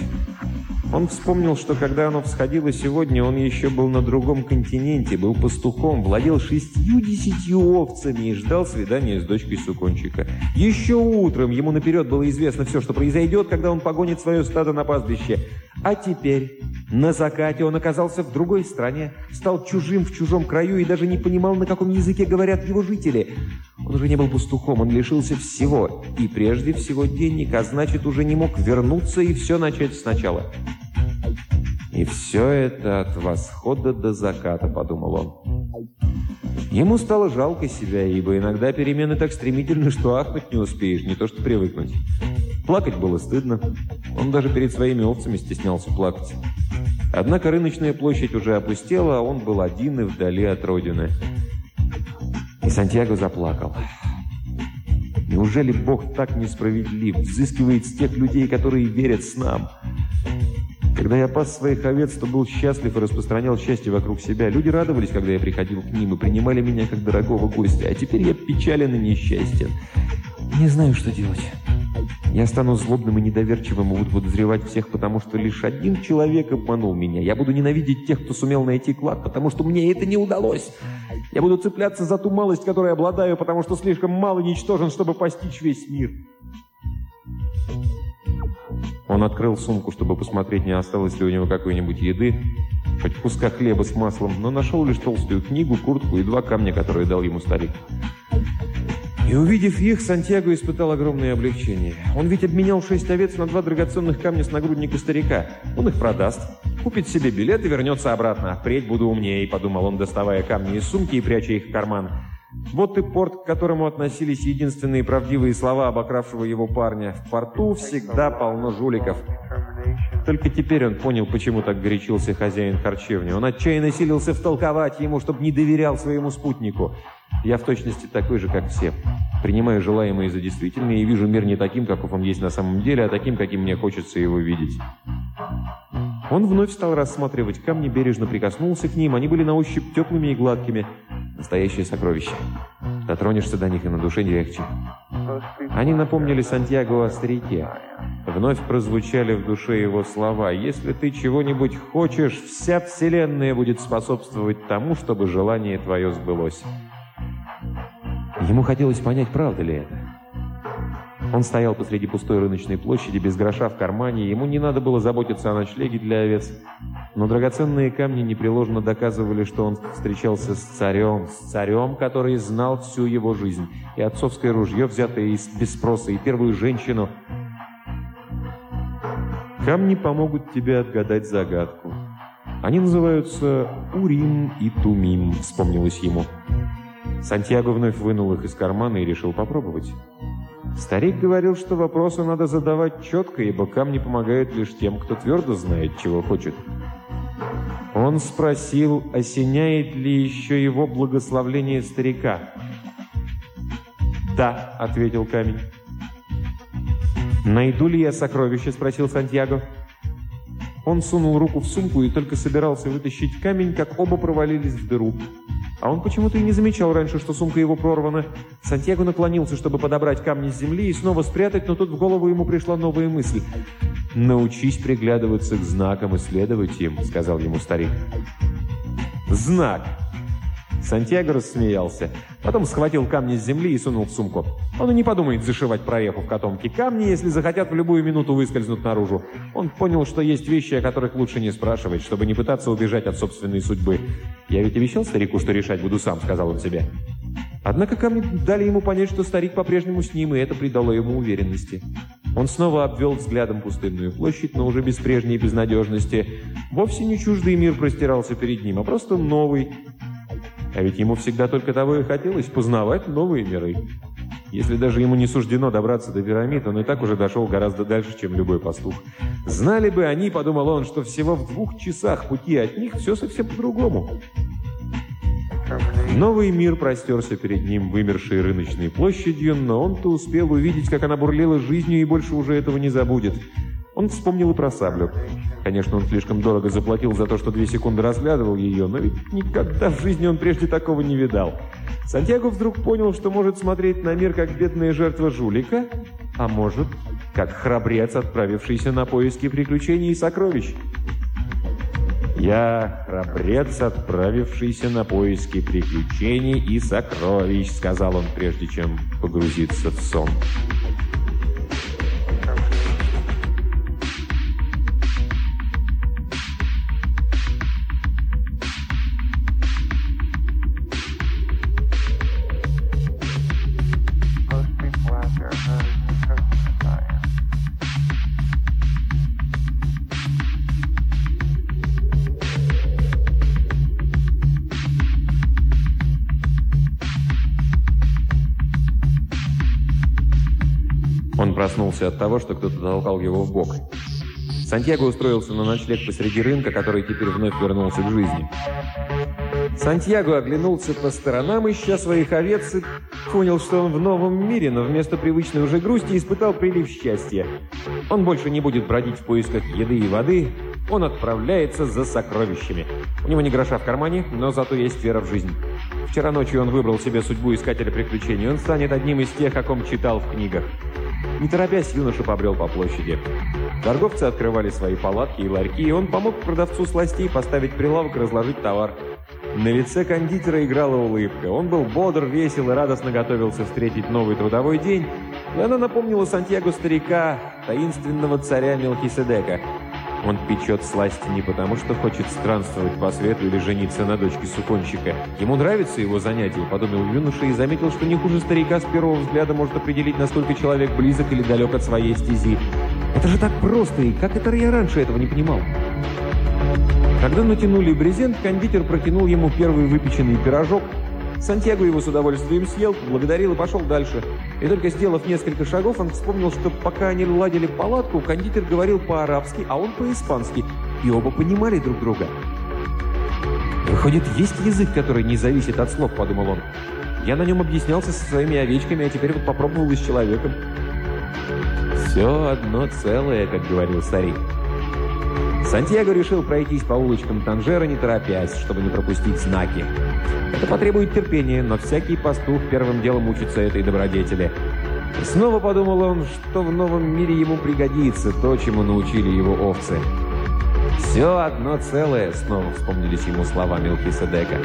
Он вспомнил, что когда оно всходило сегодня, он еще был на другом континенте, был пастухом, владел шестью-десятью овцами и ждал свидания с дочкой Сукончика. Еще утром ему наперед было известно все, что произойдет, когда он погонит свое стадо на пастбище. А теперь, на закате, он оказался в другой стране, стал чужим в чужом краю и даже не понимал, на каком языке говорят его жители. Он уже не был пастухом, он лишился всего, и прежде всего денег, а значит, уже не мог вернуться и все начать сначала. И все это от восхода до заката, подумал он. Ему стало жалко себя, ибо иногда перемены так стремительны, что ахнуть не успеешь, не то что привыкнуть. Плакать было стыдно. Он даже перед своими овцами стеснялся плакать. Однако рыночная площадь уже опустела, а он был один и вдали от родины. И Сантьяго заплакал. Неужели Бог так несправедлив, взыскивает с тех людей, которые верят с нам? Когда я пас своих овец, то был счастлив и распространял счастье вокруг себя. Люди радовались, когда я приходил к ним и принимали меня как дорогого гостя. А теперь я печален и несчастен. Не знаю, что делать. Я стану злобным и недоверчивым и буду подозревать всех, потому что лишь один человек обманул меня. Я буду ненавидеть тех, кто сумел найти клад, потому что мне это не удалось. Я буду цепляться за ту малость, которой обладаю, потому что слишком мало ничтожен, чтобы постичь весь мир. Он открыл сумку, чтобы посмотреть, не осталось ли у него какой-нибудь еды, хоть куска хлеба с маслом, но нашел лишь толстую книгу, куртку и два камня, которые дал ему старик. И увидев их, Сантьяго испытал огромное облегчение. Он ведь обменял шесть овец на два драгоценных камня с нагрудника старика. Он их продаст, купит себе билет и вернется обратно. «Впредь буду умнее», — подумал он, доставая камни из сумки и пряча их в карман. Вот и порт, к которому относились единственные правдивые слова обокравшего его парня. В порту всегда полно жуликов. Только теперь он понял, почему так горячился хозяин харчевни. Он отчаянно силился втолковать ему, чтобы не доверял своему спутнику. Я в точности такой же, как все. Принимаю желаемое за действительное и вижу мир не таким, каков он есть на самом деле, а таким, каким мне хочется его видеть. Он вновь стал рассматривать камни, бережно прикоснулся к ним. Они были на ощупь теплыми и гладкими. Настоящее сокровище. Дотронешься до них, и на душе легче. Они напомнили Сантьяго о старике. Вновь прозвучали в душе его слова. «Если ты чего-нибудь хочешь, вся вселенная будет способствовать тому, чтобы желание твое сбылось». Ему хотелось понять, правда ли это. Он стоял посреди пустой рыночной площади, без гроша в кармане, ему не надо было заботиться о ночлеге для овец. Но драгоценные камни непреложно доказывали, что он встречался с царем, с царем, который знал всю его жизнь, и отцовское ружье, взятое из без спроса, и первую женщину. Камни помогут тебе отгадать загадку. Они называются Урим и Тумим, вспомнилось ему. Сантьяго вновь вынул их из кармана и решил попробовать. Старик говорил, что вопросы надо задавать четко, ибо камни помогают лишь тем, кто твердо знает, чего хочет. Он спросил, осеняет ли еще его благословление старика. «Да», — ответил камень. «Найду ли я сокровище?» — спросил Сантьяго. Он сунул руку в сумку и только собирался вытащить камень, как оба провалились в дыру. А он почему-то и не замечал раньше, что сумка его прорвана. Сантьяго наклонился, чтобы подобрать камни с земли и снова спрятать, но тут в голову ему пришла новая мысль. «Научись приглядываться к знакам и следовать им», — сказал ему старик. «Знак!» Сантьяго рассмеялся. Потом схватил камни с земли и сунул в сумку. Он и не подумает зашивать прореху в котомке. Камни, если захотят, в любую минуту выскользнут наружу. Он понял, что есть вещи, о которых лучше не спрашивать, чтобы не пытаться убежать от собственной судьбы. «Я ведь обещал старику, что решать буду сам», — сказал он себе. Однако камни дали ему понять, что старик по-прежнему с ним, и это придало ему уверенности. Он снова обвел взглядом пустынную площадь, но уже без прежней безнадежности. Вовсе не чуждый мир простирался перед ним, а просто новый, а ведь ему всегда только того и хотелось познавать новые миры. Если даже ему не суждено добраться до пирамид, он и так уже дошел гораздо дальше, чем любой пастух. Знали бы они, подумал он, что всего в двух часах пути от них все совсем по-другому. Новый мир простерся перед ним вымершей рыночной площадью, но он-то успел увидеть, как она бурлила жизнью и больше уже этого не забудет. Он вспомнил и про саблю. Конечно, он слишком дорого заплатил за то, что две секунды разглядывал ее, но ведь никогда в жизни он прежде такого не видал. Сантьяго вдруг понял, что может смотреть на мир как бедная жертва жулика, а может, как храбрец, отправившийся на поиски приключений и сокровищ. «Я храбрец, отправившийся на поиски приключений и сокровищ», — сказал он, прежде чем погрузиться в сон. От того, что кто-то толкал его в бок. Сантьяго устроился на ночлег посреди рынка, который теперь вновь вернулся к жизни. Сантьяго оглянулся по сторонам, ища своих овец, и понял, что он в новом мире, но вместо привычной уже грусти испытал прилив счастья. Он больше не будет бродить в поисках еды и воды, он отправляется за сокровищами. У него не гроша в кармане, но зато есть вера в жизнь. Вчера ночью он выбрал себе судьбу искателя приключений. Он станет одним из тех, о ком читал в книгах. Не торопясь, юноша побрел по площади. Торговцы открывали свои палатки и ларьки, и он помог продавцу сластей поставить прилавок и разложить товар. На лице кондитера играла улыбка. Он был бодр, весел и радостно готовился встретить новый трудовой день, и она напомнила Сантьяго старика, таинственного царя Мелхиседека – он печет сласти не потому, что хочет странствовать по свету или жениться на дочке суконщика. Ему нравится его занятие, подумал юноша и заметил, что не хуже старика с первого взгляда может определить, насколько человек близок или далек от своей стези. Это же так просто, и как это я раньше этого не понимал? Когда натянули брезент, кондитер протянул ему первый выпеченный пирожок – Сантьяго его с удовольствием съел, поблагодарил и пошел дальше. И только сделав несколько шагов, он вспомнил, что пока они ладили палатку, кондитер говорил по-арабски, а он по-испански, и оба понимали друг друга. «Выходит, есть язык, который не зависит от слов», — подумал он. «Я на нем объяснялся со своими овечками, а теперь вот попробовал и с человеком». «Все одно целое», — как говорил старик. Сантьяго решил пройтись по улочкам Танжера, не торопясь, чтобы не пропустить знаки. Это потребует терпения, но всякий пастух первым делом учится этой добродетели. Снова подумал он, что в новом мире ему пригодится то, чему научили его овцы. «Все одно целое», — снова вспомнились ему слова Мелхиседека.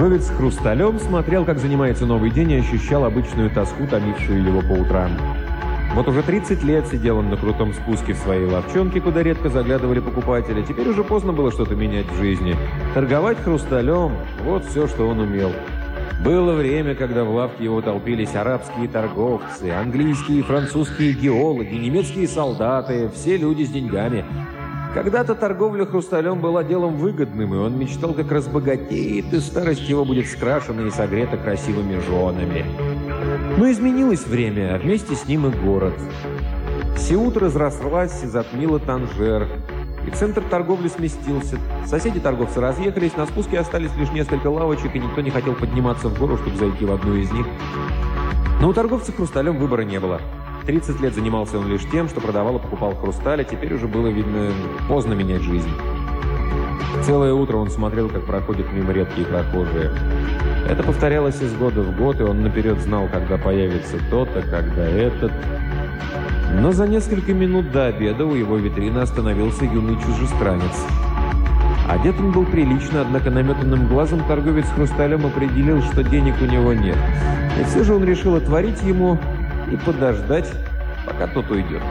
Торговец с хрусталем смотрел, как занимается новый день, и ощущал обычную тоску, томившую его по утрам. Вот уже 30 лет сидел он на крутом спуске в своей ловчонке, куда редко заглядывали покупатели. Теперь уже поздно было что-то менять в жизни. Торговать хрусталем – вот все, что он умел. Было время, когда в лавке его толпились арабские торговцы, английские и французские геологи, немецкие солдаты, все люди с деньгами. Когда-то торговля хрусталем была делом выгодным, и он мечтал, как разбогатеет, и старость его будет скрашена и согрета красивыми женами. Но изменилось время, а вместе с ним и город. Сеут разрослась и затмила Танжер, и центр торговли сместился. Соседи-торговцы разъехались, на спуске остались лишь несколько лавочек, и никто не хотел подниматься в гору, чтобы зайти в одну из них. Но у торговца хрусталем выбора не было. 30 лет занимался он лишь тем, что продавал и покупал хрусталь, а теперь уже было, видно, поздно менять жизнь. Целое утро он смотрел, как проходят мимо редкие прохожие. Это повторялось из года в год, и он наперед знал, когда появится тот, а когда этот. Но за несколько минут до обеда у его витрины остановился юный чужестранец. Одет он был прилично, однако наметанным глазом торговец хрусталем определил, что денег у него нет. И все же он решил отворить ему и подождать, пока тот уйдет.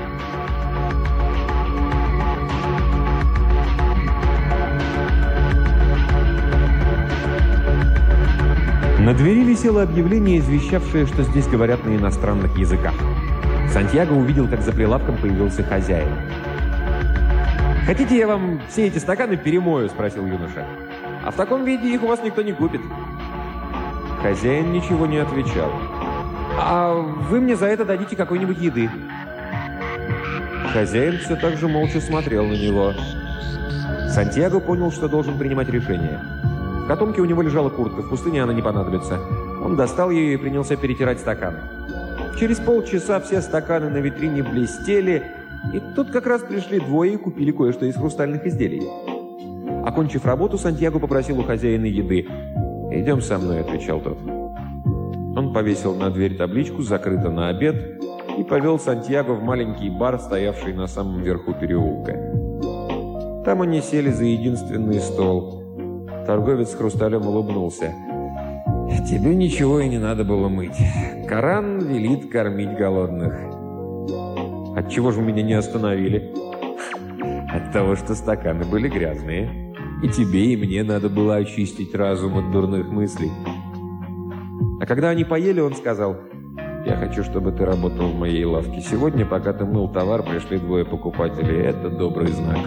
На двери висело объявление, извещавшее, что здесь говорят на иностранных языках. Сантьяго увидел, как за прилавком появился хозяин. «Хотите, я вам все эти стаканы перемою?» – спросил юноша. «А в таком виде их у вас никто не купит». Хозяин ничего не отвечал. «А вы мне за это дадите какой-нибудь еды». Хозяин все так же молча смотрел на него. Сантьяго понял, что должен принимать решение. В котомке у него лежала куртка, в пустыне она не понадобится. Он достал ее и принялся перетирать стаканы. Через полчаса все стаканы на витрине блестели, и тут как раз пришли двое и купили кое-что из хрустальных изделий. Окончив работу, Сантьяго попросил у хозяина еды. «Идем со мной», — отвечал тот. Повесил на дверь табличку «Закрыто на обед» и повел Сантьяго в маленький бар, стоявший на самом верху переулка. Там они сели за единственный стол. Торговец с хрусталем улыбнулся. «Тебе ничего и не надо было мыть. Коран велит кормить голодных». «Отчего же вы меня не остановили?» «От того, что стаканы были грязные. И тебе, и мне надо было очистить разум от дурных мыслей». А когда они поели, он сказал, «Я хочу, чтобы ты работал в моей лавке. Сегодня, пока ты мыл товар, пришли двое покупателей. Это добрый знак».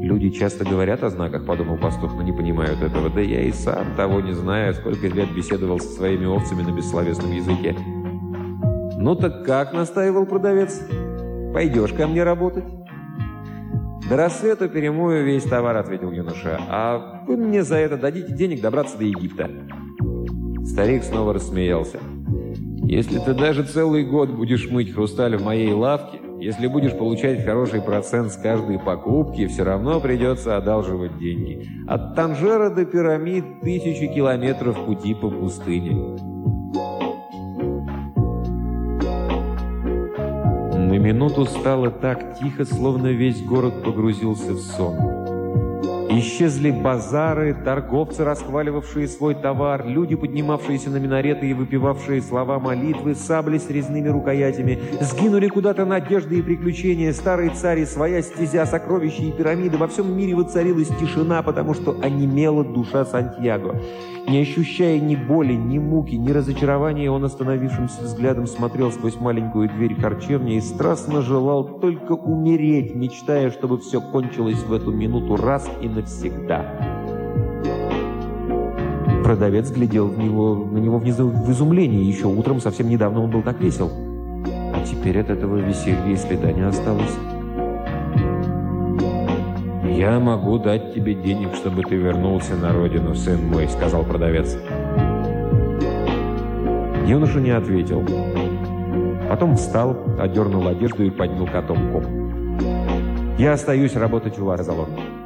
«Люди часто говорят о знаках», — подумал пастух, но не понимают этого. «Да я и сам того не знаю, сколько лет беседовал со своими овцами на бессловесном языке». «Ну так как?» — настаивал продавец. «Пойдешь ко мне работать?» «До рассвета перемою весь товар», — ответил юноша. «А вы мне за это дадите денег добраться до Египта». Старик снова рассмеялся. «Если ты даже целый год будешь мыть хрусталь в моей лавке, если будешь получать хороший процент с каждой покупки, все равно придется одалживать деньги. От Танжера до пирамид тысячи километров пути по пустыне». На минуту стало так тихо, словно весь город погрузился в сон. Исчезли базары, торговцы, расхваливавшие свой товар, люди, поднимавшиеся на минареты и выпивавшие слова молитвы, сабли с резными рукоятями. Сгинули куда-то надежды и приключения, старые цари, своя стезя, сокровища и пирамиды. Во всем мире воцарилась тишина, потому что онемела душа Сантьяго. Не ощущая ни боли, ни муки, ни разочарования, он остановившимся взглядом смотрел сквозь маленькую дверь харчевни и страстно желал только умереть, мечтая, чтобы все кончилось в эту минуту раз и навсегда. Продавец глядел в него, на него внизу в изумлении. Еще утром, совсем недавно, он был так весел. А теперь от этого веселья и следа не осталось. «Я могу дать тебе денег, чтобы ты вернулся на родину, сын мой», — сказал продавец. Юноша не ответил. Потом встал, одернул одежду и поднял котомку. «Я остаюсь работать у Ларзалон».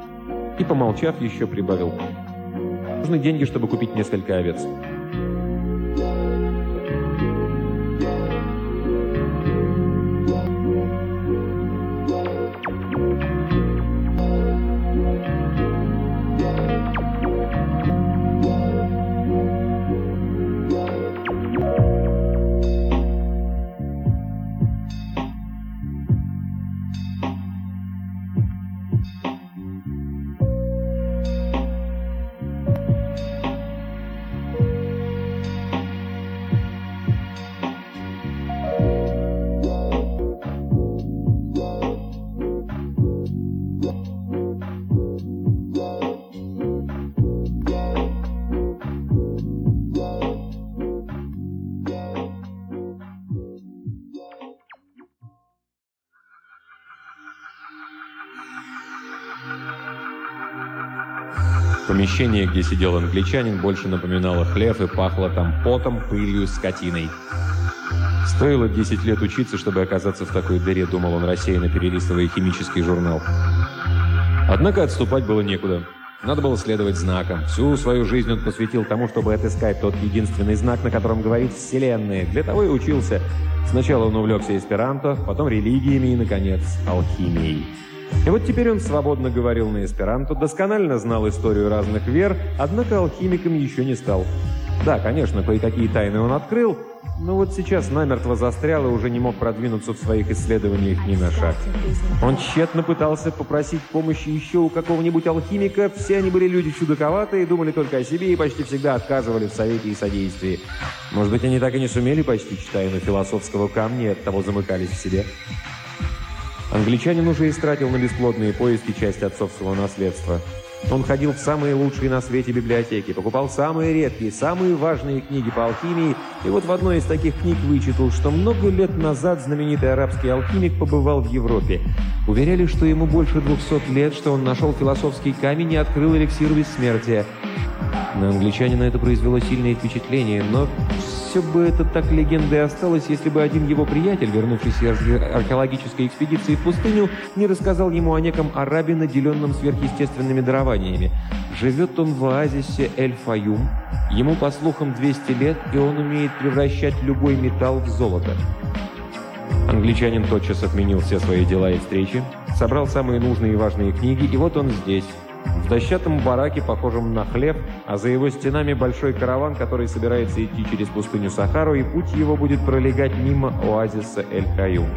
И, помолчав, еще прибавил. «Нужны деньги, чтобы купить несколько овец». Помещение, где сидел англичанин, больше напоминало хлев и пахло там потом, пылью, скотиной. Стоило 10 лет учиться, чтобы оказаться в такой дыре, думал он рассеянно, перелистывая химический журнал. Однако отступать было некуда. Надо было следовать знакам. Всю свою жизнь он посвятил тому, чтобы отыскать тот единственный знак, на котором говорит Вселенная. Для того и учился. Сначала он увлекся эсперанто, потом религиями и, наконец, алхимией. И вот теперь он свободно говорил на эсперанто, досконально знал историю разных вер, однако алхимиком еще не стал. Да, конечно, кое-какие тайны он открыл, но вот сейчас намертво застрял и уже не мог продвинуться в своих исследованиях ни на шаг. Он тщетно пытался попросить помощи еще у какого-нибудь алхимика. Все они были люди чудаковатые, думали только о себе и почти всегда отказывали в совете и содействии. Может быть, они так и не сумели постичь тайну философского камня и от того замыкались в себе. Англичанин уже истратил на бесплодные поиски часть отцовского наследства. Он ходил в самые лучшие на свете библиотеки, покупал самые редкие, самые важные книги по алхимии, и вот в одной из таких книг вычитал, что много лет назад знаменитый арабский алхимик побывал в Европе. Уверяли, что ему больше 200 лет, что он нашел философский камень и открыл эликсир бессмертия. На англичанина это произвело сильное впечатление, но все бы это так легендой осталось, если бы один его приятель, вернувшийся из археологической экспедиции в пустыню, не рассказал ему о неком арабе, наделенном сверхъестественными дарованиями. Живет он в оазисе Эль-Фаюм, ему, по слухам, 200 лет, и он умеет превращать любой металл в золото. Англичанин тотчас отменил все свои дела и встречи, собрал самые нужные и важные книги, и вот он здесь, в дощатом бараке, похожем на хлеб, а за его стенами большой караван, который собирается идти через пустыню Сахару, и путь его будет пролегать мимо оазиса Эль-Каюм.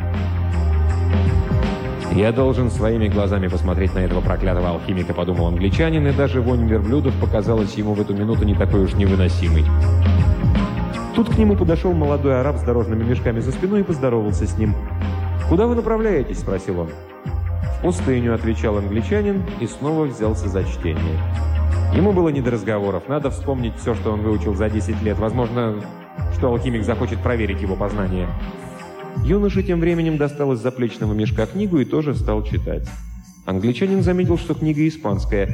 «Я должен своими глазами посмотреть на этого проклятого алхимика», — подумал англичанин, и даже вонь верблюдов показалась ему в эту минуту не такой уж невыносимой. Тут к нему подошел молодой араб с дорожными мешками за спиной и поздоровался с ним. «Куда вы направляетесь?» — спросил он пустыню», — отвечал англичанин и снова взялся за чтение. Ему было не до разговоров. Надо вспомнить все, что он выучил за 10 лет. Возможно, что алхимик захочет проверить его познание. Юноша тем временем достал из заплечного мешка книгу и тоже стал читать. Англичанин заметил, что книга испанская.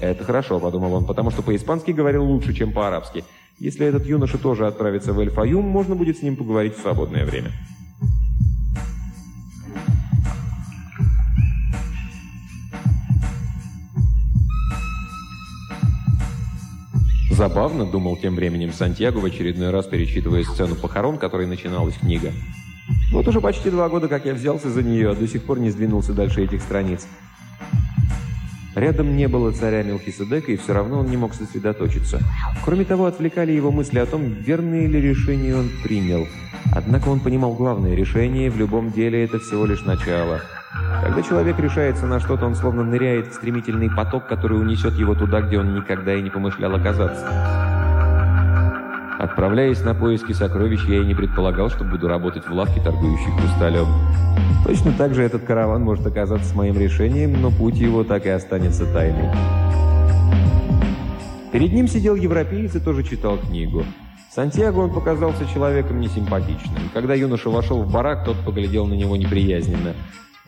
«Это хорошо», — подумал он, потому что по-испански говорил лучше, чем по-арабски. Если этот юноша тоже отправится в Эль-Фаюм, можно будет с ним поговорить в свободное время. Забавно, думал тем временем Сантьяго в очередной раз перечитывая сцену похорон, которой начиналась книга. Вот уже почти два года, как я взялся за нее, а до сих пор не сдвинулся дальше этих страниц. Рядом не было царя Мелхиседека, и все равно он не мог сосредоточиться. Кроме того, отвлекали его мысли о том, верное ли решение он принял. Однако он понимал главное решение, в любом деле это всего лишь начало – когда человек решается на что-то, он словно ныряет в стремительный поток, который унесет его туда, где он никогда и не помышлял оказаться. Отправляясь на поиски сокровищ, я и не предполагал, что буду работать в лавке, торгующей хрусталем. Точно так же этот караван может оказаться моим решением, но путь его так и останется тайной. Перед ним сидел европеец и тоже читал книгу. Сантьяго он показался человеком несимпатичным. Когда юноша вошел в барак, тот поглядел на него неприязненно.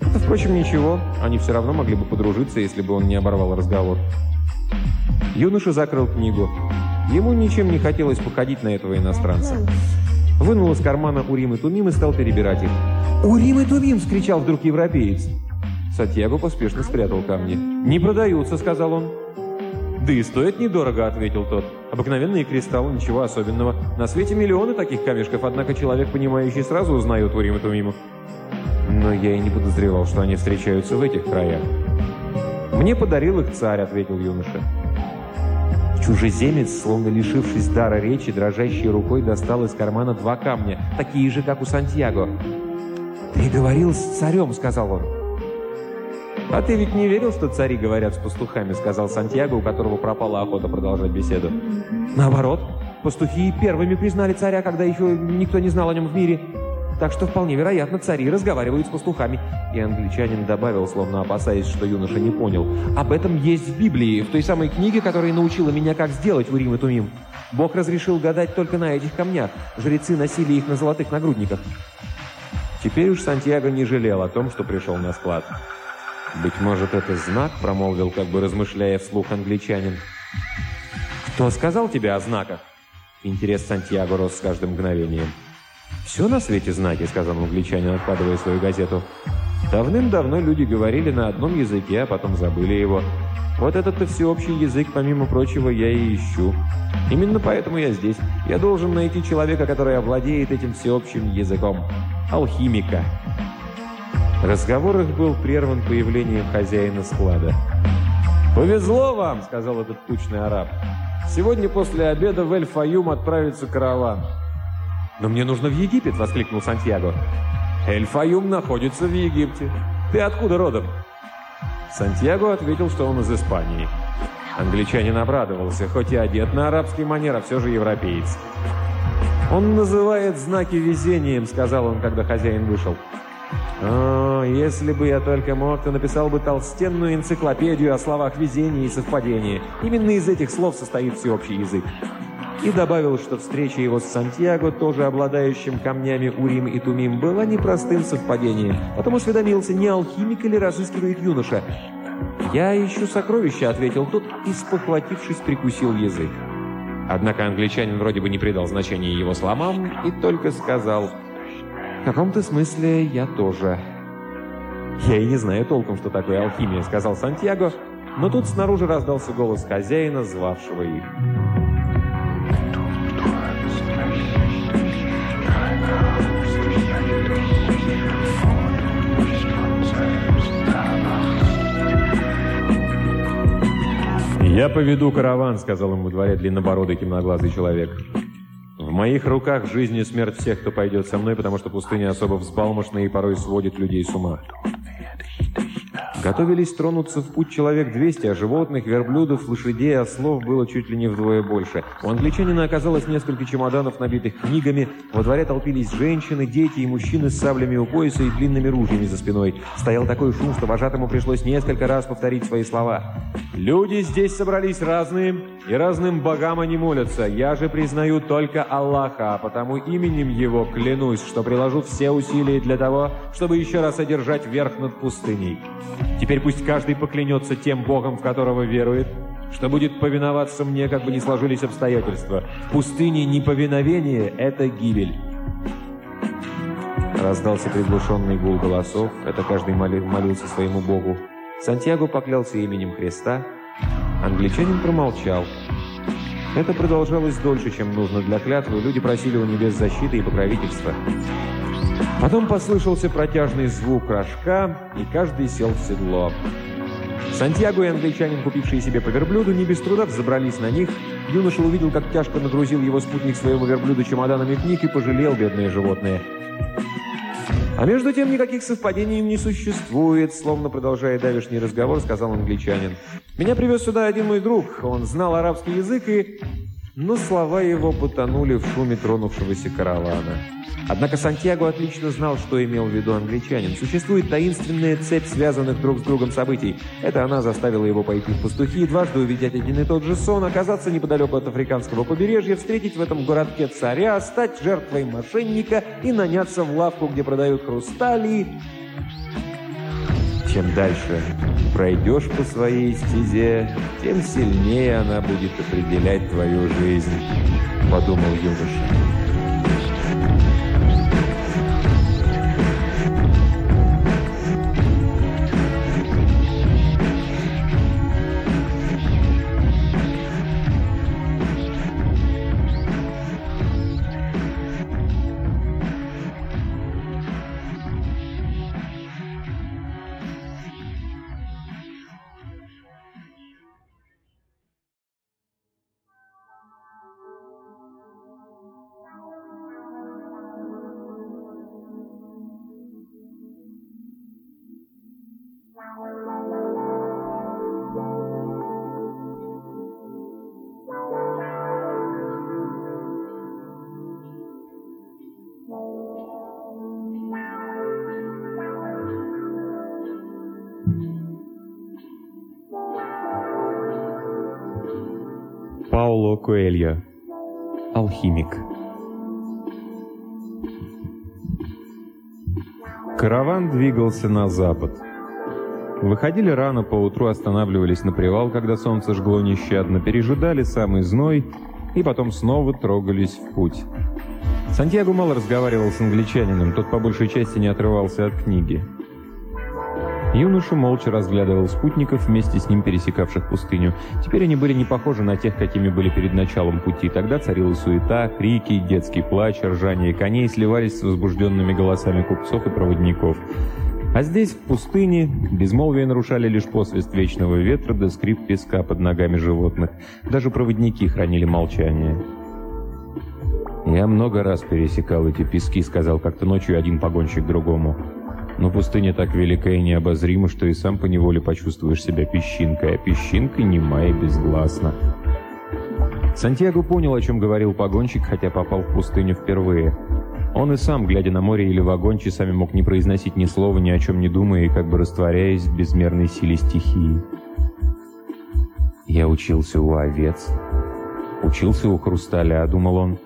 Это, впрочем, ничего. Они все равно могли бы подружиться, если бы он не оборвал разговор. Юноша закрыл книгу. Ему ничем не хотелось походить на этого иностранца. Вынул из кармана Урим и Тумим и стал перебирать их. «Урим и Тумим!» – вскричал вдруг европеец. Сатьяго поспешно спрятал камни. «Не продаются», – сказал он. «Да и стоят недорого», — ответил тот. «Обыкновенные кристаллы, ничего особенного. На свете миллионы таких камешков, однако человек, понимающий, сразу узнает Урим и Тумимов. Но я и не подозревал, что они встречаются в этих краях. «Мне подарил их царь», — ответил юноша. Чужеземец, словно лишившись дара речи, дрожащей рукой достал из кармана два камня, такие же, как у Сантьяго. «Ты говорил с царем», — сказал он. «А ты ведь не верил, что цари говорят с пастухами?» — сказал Сантьяго, у которого пропала охота продолжать беседу. «Наоборот, пастухи первыми признали царя, когда еще никто не знал о нем в мире». Так что вполне вероятно, цари разговаривают с пастухами. И англичанин добавил, словно опасаясь, что юноша не понял. Об этом есть в Библии, в той самой книге, которая научила меня, как сделать Урим и Тумим. Бог разрешил гадать только на этих камнях. Жрецы носили их на золотых нагрудниках. Теперь уж Сантьяго не жалел о том, что пришел на склад. «Быть может, это знак?» – промолвил, как бы размышляя вслух англичанин. «Кто сказал тебе о знаках?» Интерес Сантьяго рос с каждым мгновением. «Все на свете знаки», — сказал англичанин, откладывая свою газету. «Давным-давно люди говорили на одном языке, а потом забыли его. Вот этот-то всеобщий язык, помимо прочего, я и ищу. Именно поэтому я здесь. Я должен найти человека, который овладеет этим всеобщим языком. Алхимика». Разговор их был прерван появлением хозяина склада. «Повезло вам», — сказал этот тучный араб. «Сегодня после обеда в Эль-Фаюм отправится караван». «Но мне нужно в Египет!» — воскликнул Сантьяго. «Эль-Фаюм находится в Египте. Ты откуда родом?» Сантьяго ответил, что он из Испании. Англичанин обрадовался, хоть и одет на арабский манер, а все же европеец. «Он называет знаки везением», — сказал он, когда хозяин вышел. «О, если бы я только мог, то написал бы толстенную энциклопедию о словах везения и совпадения. Именно из этих слов состоит всеобщий язык». И добавил, что встреча его с Сантьяго, тоже обладающим камнями Урим и Тумим, была непростым совпадением. Потом осведомился, не алхимик или разыскивает юноша. «Я ищу сокровища», — ответил тот и, спохватившись, прикусил язык. Однако англичанин вроде бы не придал значения его словам и только сказал «В каком-то смысле я тоже». «Я и не знаю толком, что такое алхимия», — сказал Сантьяго, но тут снаружи раздался голос хозяина, звавшего их. «Я поведу караван», — сказал ему во дворе длиннобородый темноглазый человек. «В моих руках жизнь и смерть всех, кто пойдет со мной, потому что пустыня особо взбалмошная и порой сводит людей с ума». Готовились тронуться в путь человек 200, а животных, верблюдов, лошадей, ослов было чуть ли не вдвое больше. У англичанина оказалось несколько чемоданов, набитых книгами. Во дворе толпились женщины, дети и мужчины с саблями у пояса и длинными ружьями за спиной. Стоял такой шум, что вожатому пришлось несколько раз повторить свои слова. «Люди здесь собрались разные, и разным богам они молятся. Я же признаю только Аллаха, а потому именем Его клянусь, что приложу все усилия для того, чтобы еще раз одержать верх над пустыней». Теперь пусть каждый поклянется тем Богом, в которого верует, что будет повиноваться мне, как бы ни сложились обстоятельства. В пустыне неповиновение — это гибель. Раздался приглушенный гул голосов. Это каждый молил, молился своему Богу. Сантьяго поклялся именем Христа. Англичанин промолчал. Это продолжалось дольше, чем нужно для клятвы. Люди просили у небес защиты и покровительства. Потом послышался протяжный звук рожка, и каждый сел в седло. Сантьяго и англичанин, купившие себе по верблюду, не без труда взобрались на них. Юноша увидел, как тяжко нагрузил его спутник своего верблюда чемоданами книг и пожалел бедное животное. А между тем никаких совпадений не существует, словно продолжая давишний разговор, сказал англичанин. Меня привез сюда один мой друг, он знал арабский язык и... Но слова его потонули в шуме тронувшегося каравана. Однако Сантьяго отлично знал, что имел в виду англичанин. Существует таинственная цепь связанных друг с другом событий. Это она заставила его пойти в пастухи, дважды увидеть один и тот же сон, оказаться неподалеку от африканского побережья, встретить в этом городке царя, стать жертвой мошенника и наняться в лавку, где продают хрустали. Чем дальше пройдешь по своей стезе, тем сильнее она будет определять твою жизнь, подумал юноша. Коэльо. Алхимик. Караван двигался на запад. Выходили рано, поутру останавливались на привал, когда солнце жгло нещадно, пережидали самый зной и потом снова трогались в путь. Сантьяго мало разговаривал с англичанином, тот по большей части не отрывался от книги. Юноша молча разглядывал спутников, вместе с ним пересекавших пустыню. Теперь они были не похожи на тех, какими были перед началом пути. Тогда царила суета, крики, детский плач, ржание коней сливались с возбужденными голосами купцов и проводников. А здесь, в пустыне, безмолвие нарушали лишь посвист вечного ветра да скрип песка под ногами животных. Даже проводники хранили молчание. «Я много раз пересекал эти пески», — сказал как-то ночью один погонщик другому. Но пустыня так велика и необозрима, что и сам поневоле почувствуешь себя песчинкой, а песчинка нема и безгласна. Сантьяго понял, о чем говорил погонщик, хотя попал в пустыню впервые. Он и сам, глядя на море или в огонь, часами мог не произносить ни слова, ни о чем не думая, и как бы растворяясь в безмерной силе стихии. «Я учился у овец, учился у хрусталя», — думал он.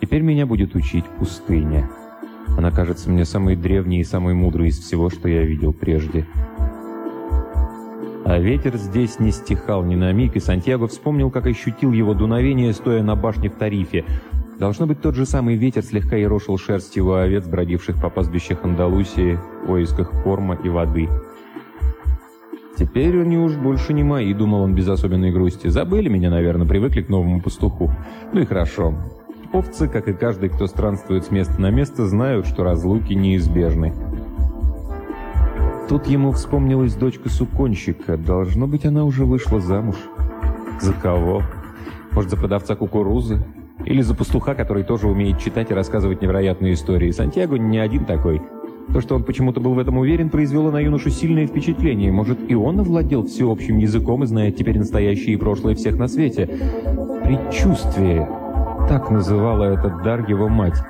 «Теперь меня будет учить пустыня». Она кажется мне самой древней и самой мудрой из всего, что я видел прежде. А ветер здесь не стихал ни на миг, и Сантьяго вспомнил, как ощутил его дуновение, стоя на башне в Тарифе. Должно быть, тот же самый ветер слегка ерошил шерсть его овец, бродивших по пастбищах Андалусии в поисках корма и воды. «Теперь они уж больше не мои», — думал он без особенной грусти. «Забыли меня, наверное, привыкли к новому пастуху. Ну и хорошо. Овцы, как и каждый, кто странствует с места на место, знают, что разлуки неизбежны. Тут ему вспомнилась дочка суконщика. Должно быть, она уже вышла замуж. За кого? Может, за продавца кукурузы? Или за пастуха, который тоже умеет читать и рассказывать невероятные истории. Сантьяго не один такой. То, что он почему-то был в этом уверен, произвело на юношу сильное впечатление. Может, и он овладел всеобщим языком и знает теперь настоящее и прошлое всех на свете. Предчувствие. Так называла этот дар его мать.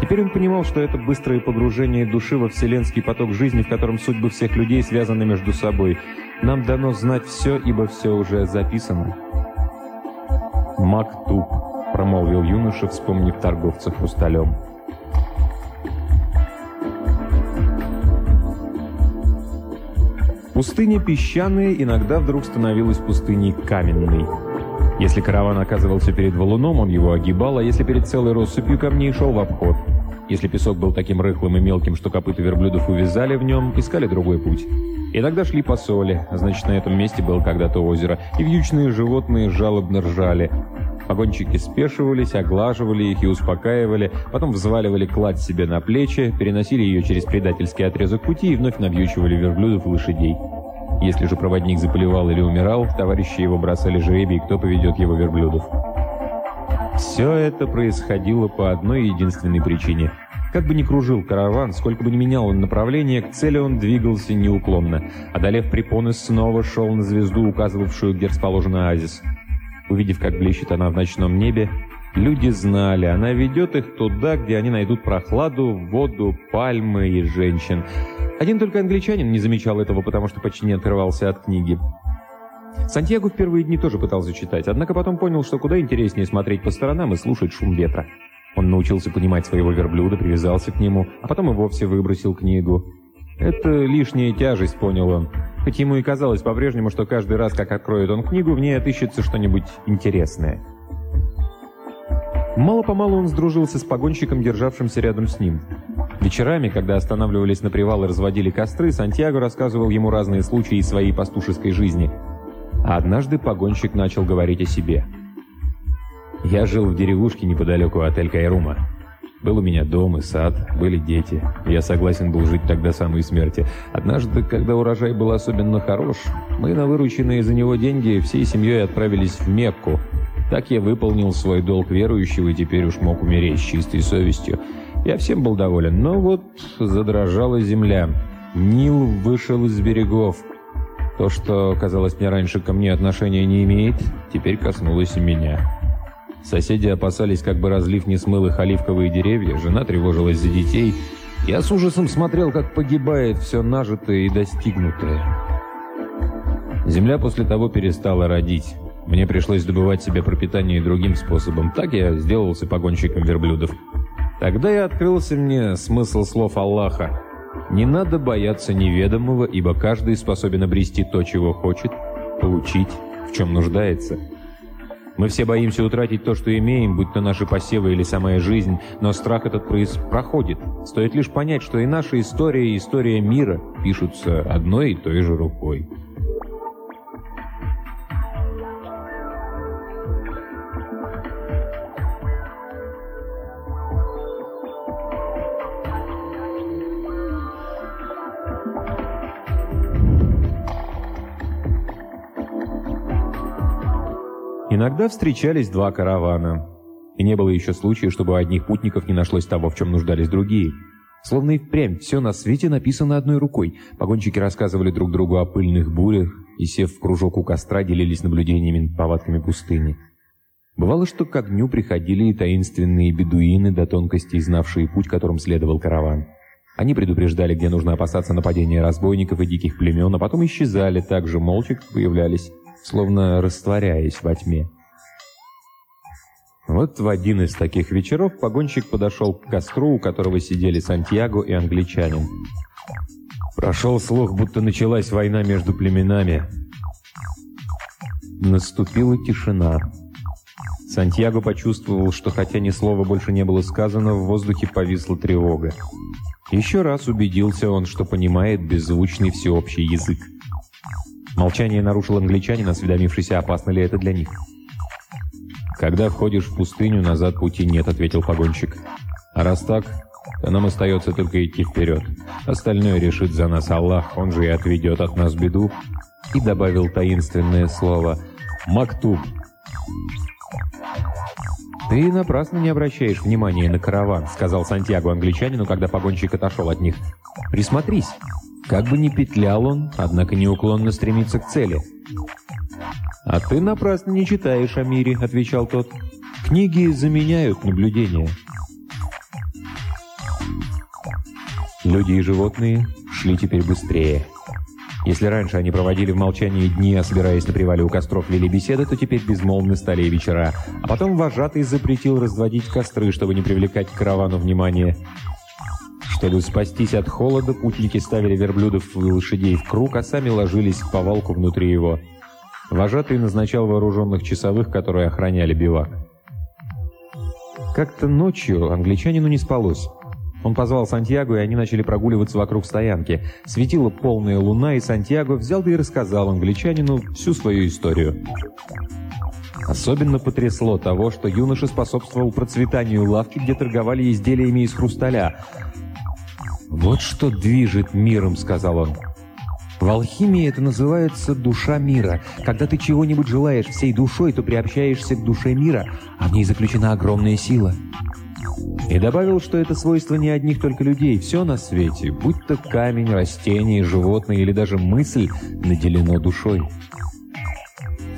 Теперь он понимал, что это быстрое погружение души во вселенский поток жизни, в котором судьбы всех людей связаны между собой. Нам дано знать все, ибо все уже записано. «Мактуб», — промолвил юноша, вспомнив торговца хрусталем. Пустыня песчаная иногда вдруг становилась пустыней каменной. Если караван оказывался перед валуном, он его огибал, а если перед целой россыпью камней шел в обход. Если песок был таким рыхлым и мелким, что копыта верблюдов увязали в нем, искали другой путь. Иногда шли по соли, значит, на этом месте было когда-то озеро, и вьючные животные жалобно ржали. Погонщики спешивались, оглаживали их и успокаивали, потом взваливали кладь себе на плечи, переносили ее через предательский отрезок пути и вновь навьючивали верблюдов и лошадей. Если же проводник заплевал или умирал, товарищи его бросали жребий, кто поведет его верблюдов. Все это происходило по одной единственной причине. Как бы ни кружил караван, сколько бы ни менял он направление, к цели он двигался неуклонно. Одолев препоны, снова шел на звезду, указывавшую, где расположен оазис. Увидев, как блещет она в ночном небе, люди знали, она ведет их туда, где они найдут прохладу, воду, пальмы и женщин. Один только англичанин не замечал этого, потому что почти не отрывался от книги. Сантьяго в первые дни тоже пытался читать, однако потом понял, что куда интереснее смотреть по сторонам и слушать шум ветра. Он научился понимать своего верблюда, привязался к нему, а потом и вовсе выбросил книгу. «Это лишняя тяжесть», — понял он. Хоть ему и казалось по-прежнему, что каждый раз, как откроет он книгу, в ней отыщется что-нибудь интересное. Мало-помалу он сдружился с погонщиком, державшимся рядом с ним. Вечерами, когда останавливались на привал и разводили костры, Сантьяго рассказывал ему разные случаи из своей пастушеской жизни. А однажды погонщик начал говорить о себе. «Я жил в деревушке неподалеку от Эль-Кайрума. Был у меня дом и сад, были дети. Я согласен был жить тогда самой смерти. Однажды, когда урожай был особенно хорош, мы на вырученные за него деньги всей семьей отправились в Мекку. Так я выполнил свой долг верующего и теперь уж мог умереть с чистой совестью. Я всем был доволен, но вот задрожала земля. Нил вышел из берегов. То, что казалось мне раньше ко мне отношения не имеет, теперь коснулось и меня. Соседи опасались, как бы разлив не смыл их оливковые деревья, жена тревожилась за детей. Я с ужасом смотрел, как погибает все нажитое и достигнутое. Земля после того перестала родить. Мне пришлось добывать себе пропитание другим способом. Так я сделался погонщиком верблюдов. Тогда и открылся мне смысл слов Аллаха. Не надо бояться неведомого, ибо каждый способен обрести то, чего хочет, получить, в чем нуждается. Мы все боимся утратить то, что имеем, будь то наши посевы или самая жизнь, но страх этот проходит. Стоит лишь понять, что и наша история, и история мира пишутся одной и той же рукой. Иногда встречались два каравана. И не было еще случая, чтобы у одних путников не нашлось того, в чем нуждались другие. Словно и впрямь все на свете написано одной рукой. Погонщики рассказывали друг другу о пыльных бурях и, сев в кружок у костра, делились наблюдениями над повадками пустыни. Бывало, что к огню приходили и таинственные бедуины, до тонкостей знавшие путь, которым следовал караван. Они предупреждали, где нужно опасаться нападения разбойников и диких племен, а потом исчезали так же молча, как появлялись словно растворяясь во тьме. Вот в один из таких вечеров погонщик подошел к костру, у которого сидели Сантьяго и англичанин. Прошел слух, будто началась война между племенами. Наступила тишина. Сантьяго почувствовал, что хотя ни слова больше не было сказано, в воздухе повисла тревога. Еще раз убедился он, что понимает беззвучный всеобщий язык. Молчание нарушил англичанин, осведомившийся, опасно ли это для них. «Когда входишь в пустыню, назад пути нет», — ответил погонщик. «А раз так, то нам остается только идти вперед. Остальное решит за нас Аллах, он же и отведет от нас беду». И добавил таинственное слово «Мактуб». «Ты напрасно не обращаешь внимания на караван», — сказал Сантьяго англичанину, когда погонщик отошел от них. «Присмотрись». Как бы ни петлял он, однако неуклонно стремится к цели. «А ты напрасно не читаешь о мире», — отвечал тот. «Книги заменяют наблюдения». Люди и животные шли теперь быстрее. Если раньше они проводили в молчании дни, а собираясь на привале у костров вели беседы, то теперь безмолвны стали и вечера. А потом вожатый запретил разводить костры, чтобы не привлекать к каравану внимания. Чтобы спастись от холода, путники ставили верблюдов и лошадей в круг, а сами ложились к повалку внутри его. Вожатый назначал вооруженных часовых, которые охраняли бивак. Как-то ночью англичанину не спалось. Он позвал Сантьяго, и они начали прогуливаться вокруг стоянки. Светила полная луна, и Сантьяго взял да и рассказал англичанину всю свою историю. Особенно потрясло того, что юноша способствовал процветанию лавки, где торговали изделиями из хрусталя. «Вот что движет миром», — сказал он. В алхимии это называется душа мира. Когда ты чего-нибудь желаешь всей душой, то приобщаешься к душе мира, а в ней заключена огромная сила. И добавил, что это свойство не одних только людей. Все на свете, будь то камень, растение, животное или даже мысль, наделено душой.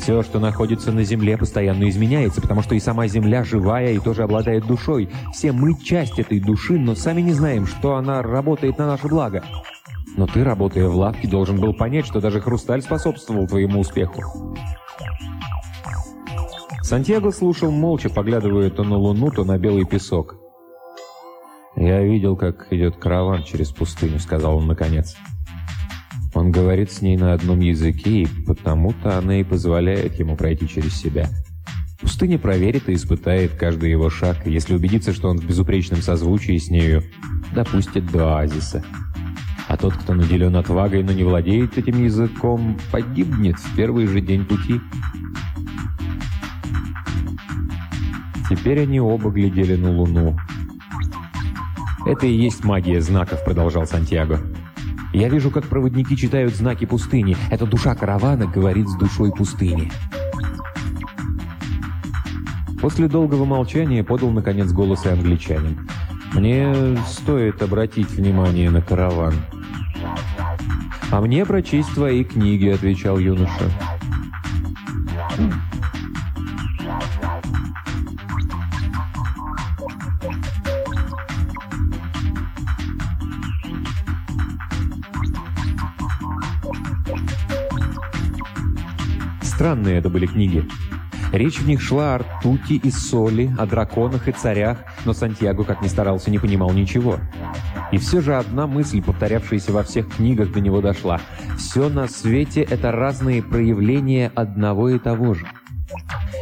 Все, что находится на Земле, постоянно изменяется, потому что и сама Земля живая и тоже обладает душой. Все мы часть этой души, но сами не знаем, что она работает на наше благо. Но ты, работая в лавке, должен был понять, что даже хрусталь способствовал твоему успеху. Сантьяго слушал молча, поглядывая то на луну, то на белый песок. «Я видел, как идет караван через пустыню», — сказал он наконец. Он говорит с ней на одном языке, и потому-то она и позволяет ему пройти через себя. Пустыня проверит и испытает каждый его шаг, и если убедится, что он в безупречном созвучии с нею, допустит до оазиса. А тот, кто наделен отвагой, но не владеет этим языком, погибнет в первый же день пути. Теперь они оба глядели на Луну. «Это и есть магия знаков», — продолжал Сантьяго. Я вижу, как проводники читают знаки пустыни. Эта душа каравана говорит с душой пустыни. После долгого молчания подал, наконец, голос и англичанин. «Мне стоит обратить внимание на караван». «А мне прочесть твои книги», — отвечал юноша. Странные это были книги. Речь в них шла о ртути и соли, о драконах и царях, но Сантьяго, как ни старался, не понимал ничего. И все же одна мысль, повторявшаяся во всех книгах, до него дошла. Все на свете — это разные проявления одного и того же.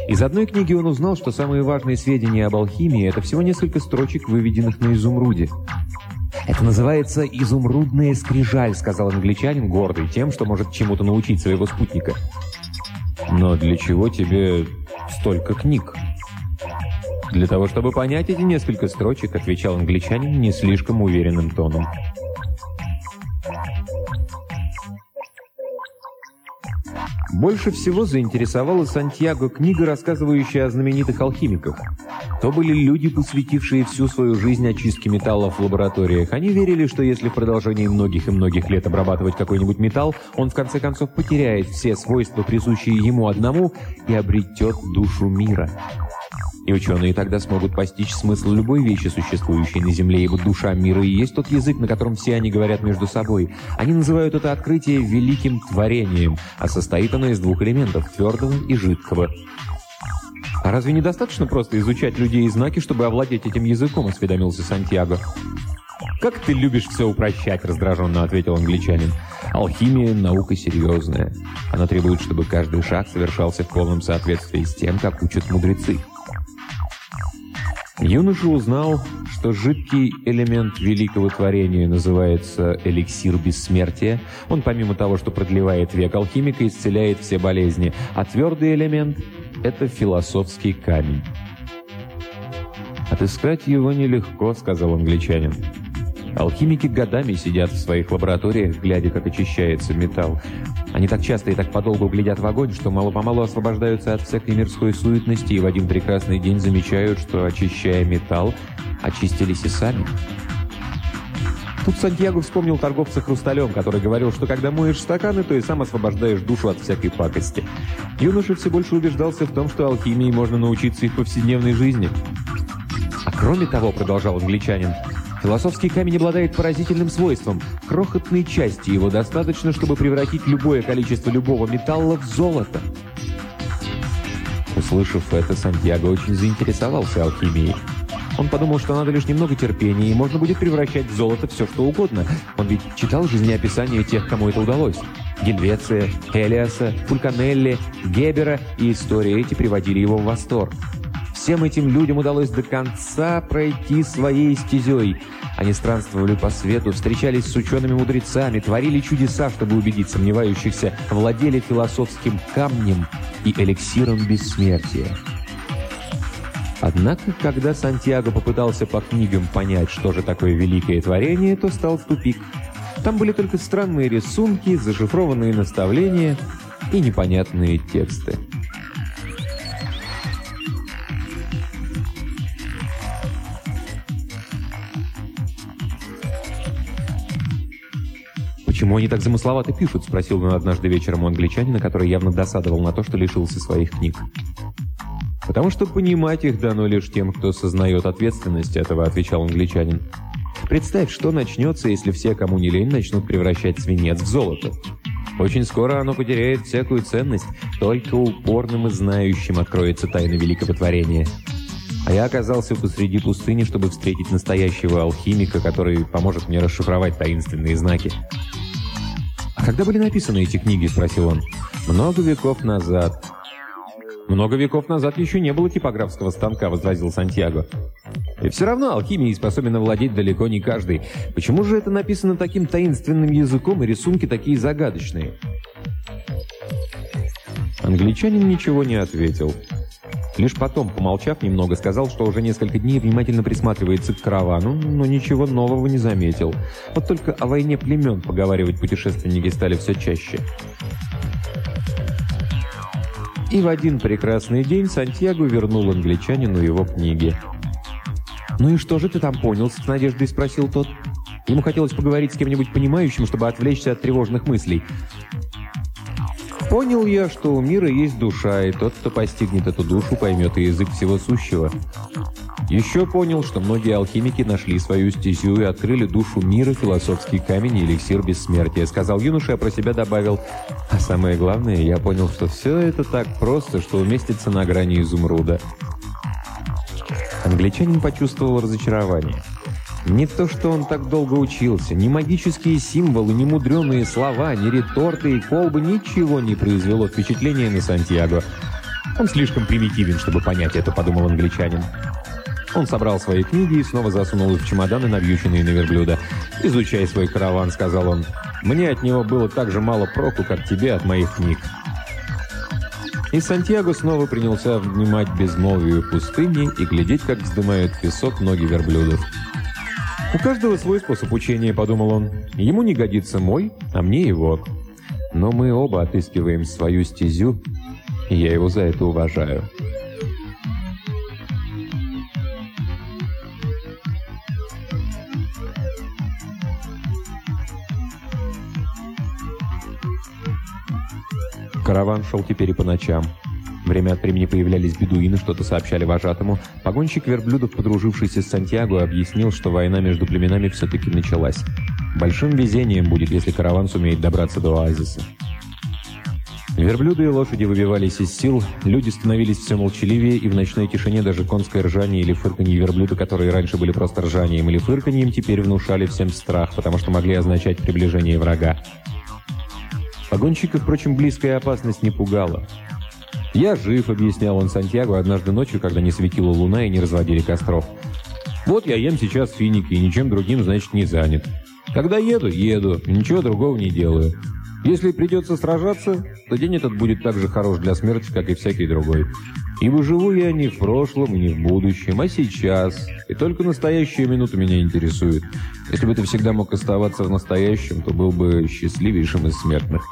Из одной книги он узнал, что самые важные сведения об алхимии – это всего несколько строчек, выведенных на изумруде. «Это называется изумрудная скрижаль», — сказал англичанин, гордый тем, что может чему-то научить своего спутника. «Но для чего тебе столько книг?» «Для того, чтобы понять эти несколько строчек», — отвечал англичанин не слишком уверенным тоном. Больше всего заинтересовала Сантьяго книга, рассказывающая о знаменитых алхимиках. То были люди, посвятившие всю свою жизнь очистке металлов в лабораториях. Они верили, что если в продолжении многих и многих лет обрабатывать какой-нибудь металл, он в конце концов потеряет все свойства, присущие ему одному, и обретет душу мира. И ученые тогда смогут постичь смысл любой вещи, существующей на Земле, ибо душа мира и есть тот язык, на котором все они говорят между собой. Они называют это открытие великим творением, а состоит оно из двух элементов – твердого и жидкого. «А разве недостаточно просто изучать людей и знаки, чтобы овладеть этим языком?» – осведомился Сантьяго. «Как ты любишь все упрощать», – раздраженно ответил англичанин. «Алхимия – наука серьезная. Она требует, чтобы каждый шаг совершался в полном соответствии с тем, как учат мудрецы». Юноша узнал, что жидкий элемент великого творения называется эликсир бессмертия. Он помимо того, что продлевает век алхимика, исцеляет все болезни. А твердый элемент – это философский камень. «Отыскать его нелегко», – сказал англичанин. Алхимики годами сидят в своих лабораториях, глядя, как очищается металл. Они так часто и так подолгу глядят в огонь, что мало-помалу освобождаются от всякой мирской суетности и в один прекрасный день замечают, что, очищая металл, очистились и сами. Тут Сантьяго вспомнил торговца хрусталем, который говорил, что когда моешь стаканы, то и сам освобождаешь душу от всякой пакости. Юноша все больше убеждался в том, что алхимии можно научиться и в повседневной жизни. «А кроме того», — продолжал англичанин, Философский камень обладает поразительным свойством. Крохотной части его достаточно, чтобы превратить любое количество любого металла в золото. Услышав это, Сантьяго очень заинтересовался алхимией. Он подумал, что надо лишь немного терпения, и можно будет превращать в золото все, что угодно. Он ведь читал жизнеописания тех, кому это удалось. Гельвеция, Элиаса, Фульканелли, Гебера, и истории эти приводили его в восторг. Всем этим людям удалось до конца пройти своей стезей. Они странствовали по свету, встречались с учеными-мудрецами, творили чудеса, чтобы убедить сомневающихся, владели философским камнем и эликсиром бессмертия. Однако, когда Сантьяго попытался по книгам понять, что же такое великое творение, то стал в тупик. Там были только странные рисунки, зашифрованные наставления и непонятные тексты. «Почему они так замысловато пишут?» – спросил он однажды вечером у англичанина, который явно досадовал на то, что лишился своих книг. «Потому что понимать их дано лишь тем, кто сознает ответственность этого», – отвечал англичанин. «Представь, что начнется, если все, кому не лень, начнут превращать свинец в золото. Очень скоро оно потеряет всякую ценность, только упорным и знающим откроется тайна великого творения». А я оказался посреди пустыни, чтобы встретить настоящего алхимика, который поможет мне расшифровать таинственные знаки. «А когда были написаны эти книги?» – спросил он. «Много веков назад». «Много веков назад еще не было типографского станка», – возразил Сантьяго. «И все равно алхимией способен овладеть далеко не каждый. Почему же это написано таким таинственным языком и рисунки такие загадочные?» Англичанин ничего не ответил. Лишь потом, помолчав немного, сказал, что уже несколько дней внимательно присматривается к каравану, но ничего нового не заметил. Вот только о войне племен поговаривать путешественники стали все чаще. И в один прекрасный день Сантьяго вернул англичанину его книги. «Ну и что же ты там понял?» – с надеждой спросил тот. Ему хотелось поговорить с кем-нибудь понимающим, чтобы отвлечься от тревожных мыслей. Понял я, что у мира есть душа, и тот, кто постигнет эту душу, поймет и язык всего сущего. Еще понял, что многие алхимики нашли свою стезю и открыли душу мира, философский камень и эликсир бессмертия. Сказал юноша, а про себя добавил. А самое главное, я понял, что все это так просто, что уместится на грани изумруда. Англичанин почувствовал разочарование. Не то, что он так долго учился, ни магические символы, ни мудреные слова, ни реторты и колбы ничего не произвело впечатления на Сантьяго. Он слишком примитивен, чтобы понять это, подумал англичанин. Он собрал свои книги и снова засунул их в чемоданы, навьюченные на верблюда. «Изучай свой караван», — сказал он. «Мне от него было так же мало проку, как тебе от моих книг». И Сантьяго снова принялся внимать безмолвию пустыни и глядеть, как вздымают песок ноги верблюдов. «У каждого свой способ учения», — подумал он. «Ему не годится мой, а мне его. Но мы оба отыскиваем свою стезю, и я его за это уважаю». Караван шел теперь и по ночам. Время от времени появлялись бедуины, что-то сообщали вожатому. Погонщик верблюдов, подружившийся с Сантьяго, объяснил, что война между племенами все-таки началась. Большим везением будет, если караван сумеет добраться до оазиса. Верблюды и лошади выбивались из сил, люди становились все молчаливее, и в ночной тишине даже конское ржание или фырканье верблюда, которые раньше были просто ржанием или фырканьем, теперь внушали всем страх, потому что могли означать приближение врага. Погонщика, впрочем, близкая опасность не пугала. «Я жив», — объяснял он Сантьяго однажды ночью, когда не светила луна и не разводили костров. «Вот я ем сейчас финики и ничем другим, значит, не занят. Когда еду, еду, ничего другого не делаю. Если придется сражаться, то день этот будет так же хорош для смерти, как и всякий другой. Ибо живу я не в прошлом и не в будущем, а сейчас. И только настоящая минута меня интересует. Если бы ты всегда мог оставаться в настоящем, то был бы счастливейшим из смертных.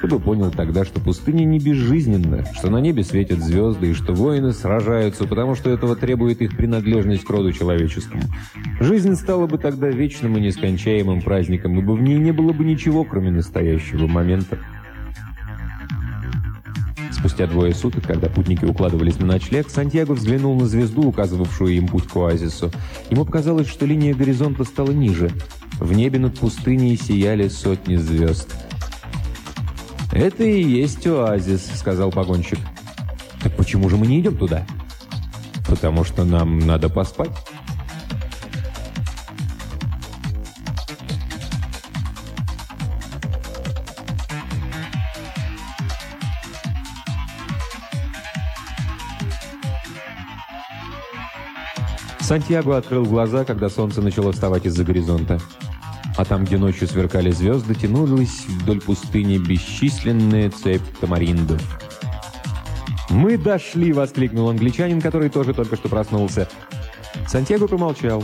Ты бы понял тогда, что пустыня не безжизненна, что на небе светят звезды и что воины сражаются, потому что этого требует их принадлежность к роду человеческому. Жизнь стала бы тогда вечным и нескончаемым праздником, ибо в ней не было бы ничего, кроме настоящего момента. Спустя двое суток, когда путники укладывались на ночлег, Сантьяго взглянул на звезду, указывавшую им путь к оазису. Ему показалось, что линия горизонта стала ниже. В небе над пустыней сияли сотни звезд. «Это и есть оазис», — сказал погонщик. «Так почему же мы не идем туда?» «Потому что нам надо поспать». Сантьяго открыл глаза, когда солнце начало вставать из-за горизонта. А там, где ночью сверкали звезды, тянулись вдоль пустыни бесчисленные цепь тамариндов. «Мы дошли!» — воскликнул англичанин, который тоже только что проснулся. Сантьяго помолчал.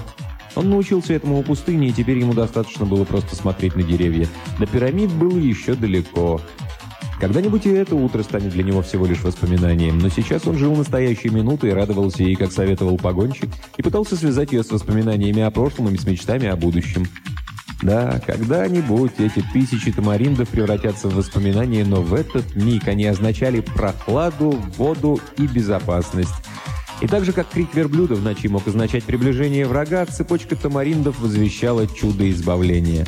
Он научился этому у пустыни, и теперь ему достаточно было просто смотреть на деревья. До пирамид было еще далеко. Когда-нибудь и это утро станет для него всего лишь воспоминанием, но сейчас он жил настоящей минутой и радовался ей, как советовал погонщик, и пытался связать ее с воспоминаниями о прошлом и с мечтами о будущем. Да, когда-нибудь эти тысячи тамариндов превратятся в воспоминания, но в этот миг они означали прохладу, воду и безопасность. И так же, как крик верблюда в ночи мог означать приближение врага, цепочка тамариндов возвещала чудо избавления.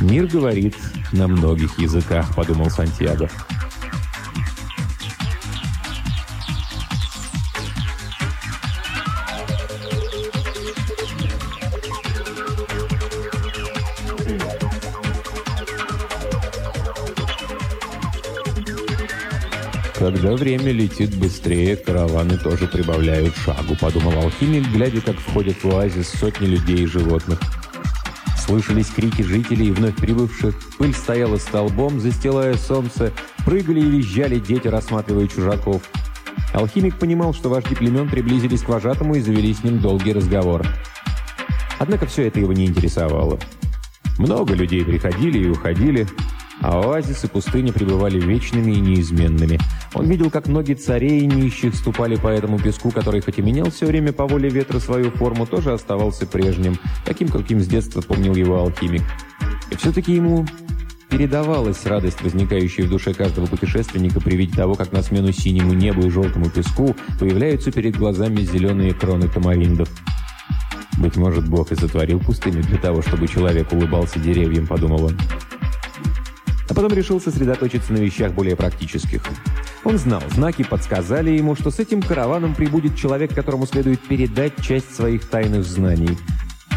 «Мир говорит на многих языках», — подумал Сантьяго. Когда время летит быстрее, караваны тоже прибавляют шагу, подумал алхимик, глядя, как входят в оазис сотни людей и животных. Слышались крики жителей, вновь прибывших, пыль стояла столбом, застилая солнце, прыгали и визжали дети, рассматривая чужаков. Алхимик понимал, что вожди племен приблизились к вожатому и завели с ним долгий разговор. Однако все это его не интересовало. Много людей приходили и уходили, а оазисы пустыни пребывали вечными и неизменными. Он видел, как ноги царей и нищих ступали по этому песку, который хоть и менял все время по воле ветра свою форму, тоже оставался прежним, таким, каким с детства помнил его алхимик. И все-таки ему передавалась радость, возникающая в душе каждого путешественника при виде того, как на смену синему небу и желтому песку появляются перед глазами зеленые кроны тамариндов. «Быть может, Бог и сотворил пустыню для того, чтобы человек улыбался деревьям», — подумал он. А потом решил сосредоточиться на вещах более практических. Он знал, знаки подсказали ему, что с этим караваном прибудет человек, которому следует передать часть своих тайных знаний.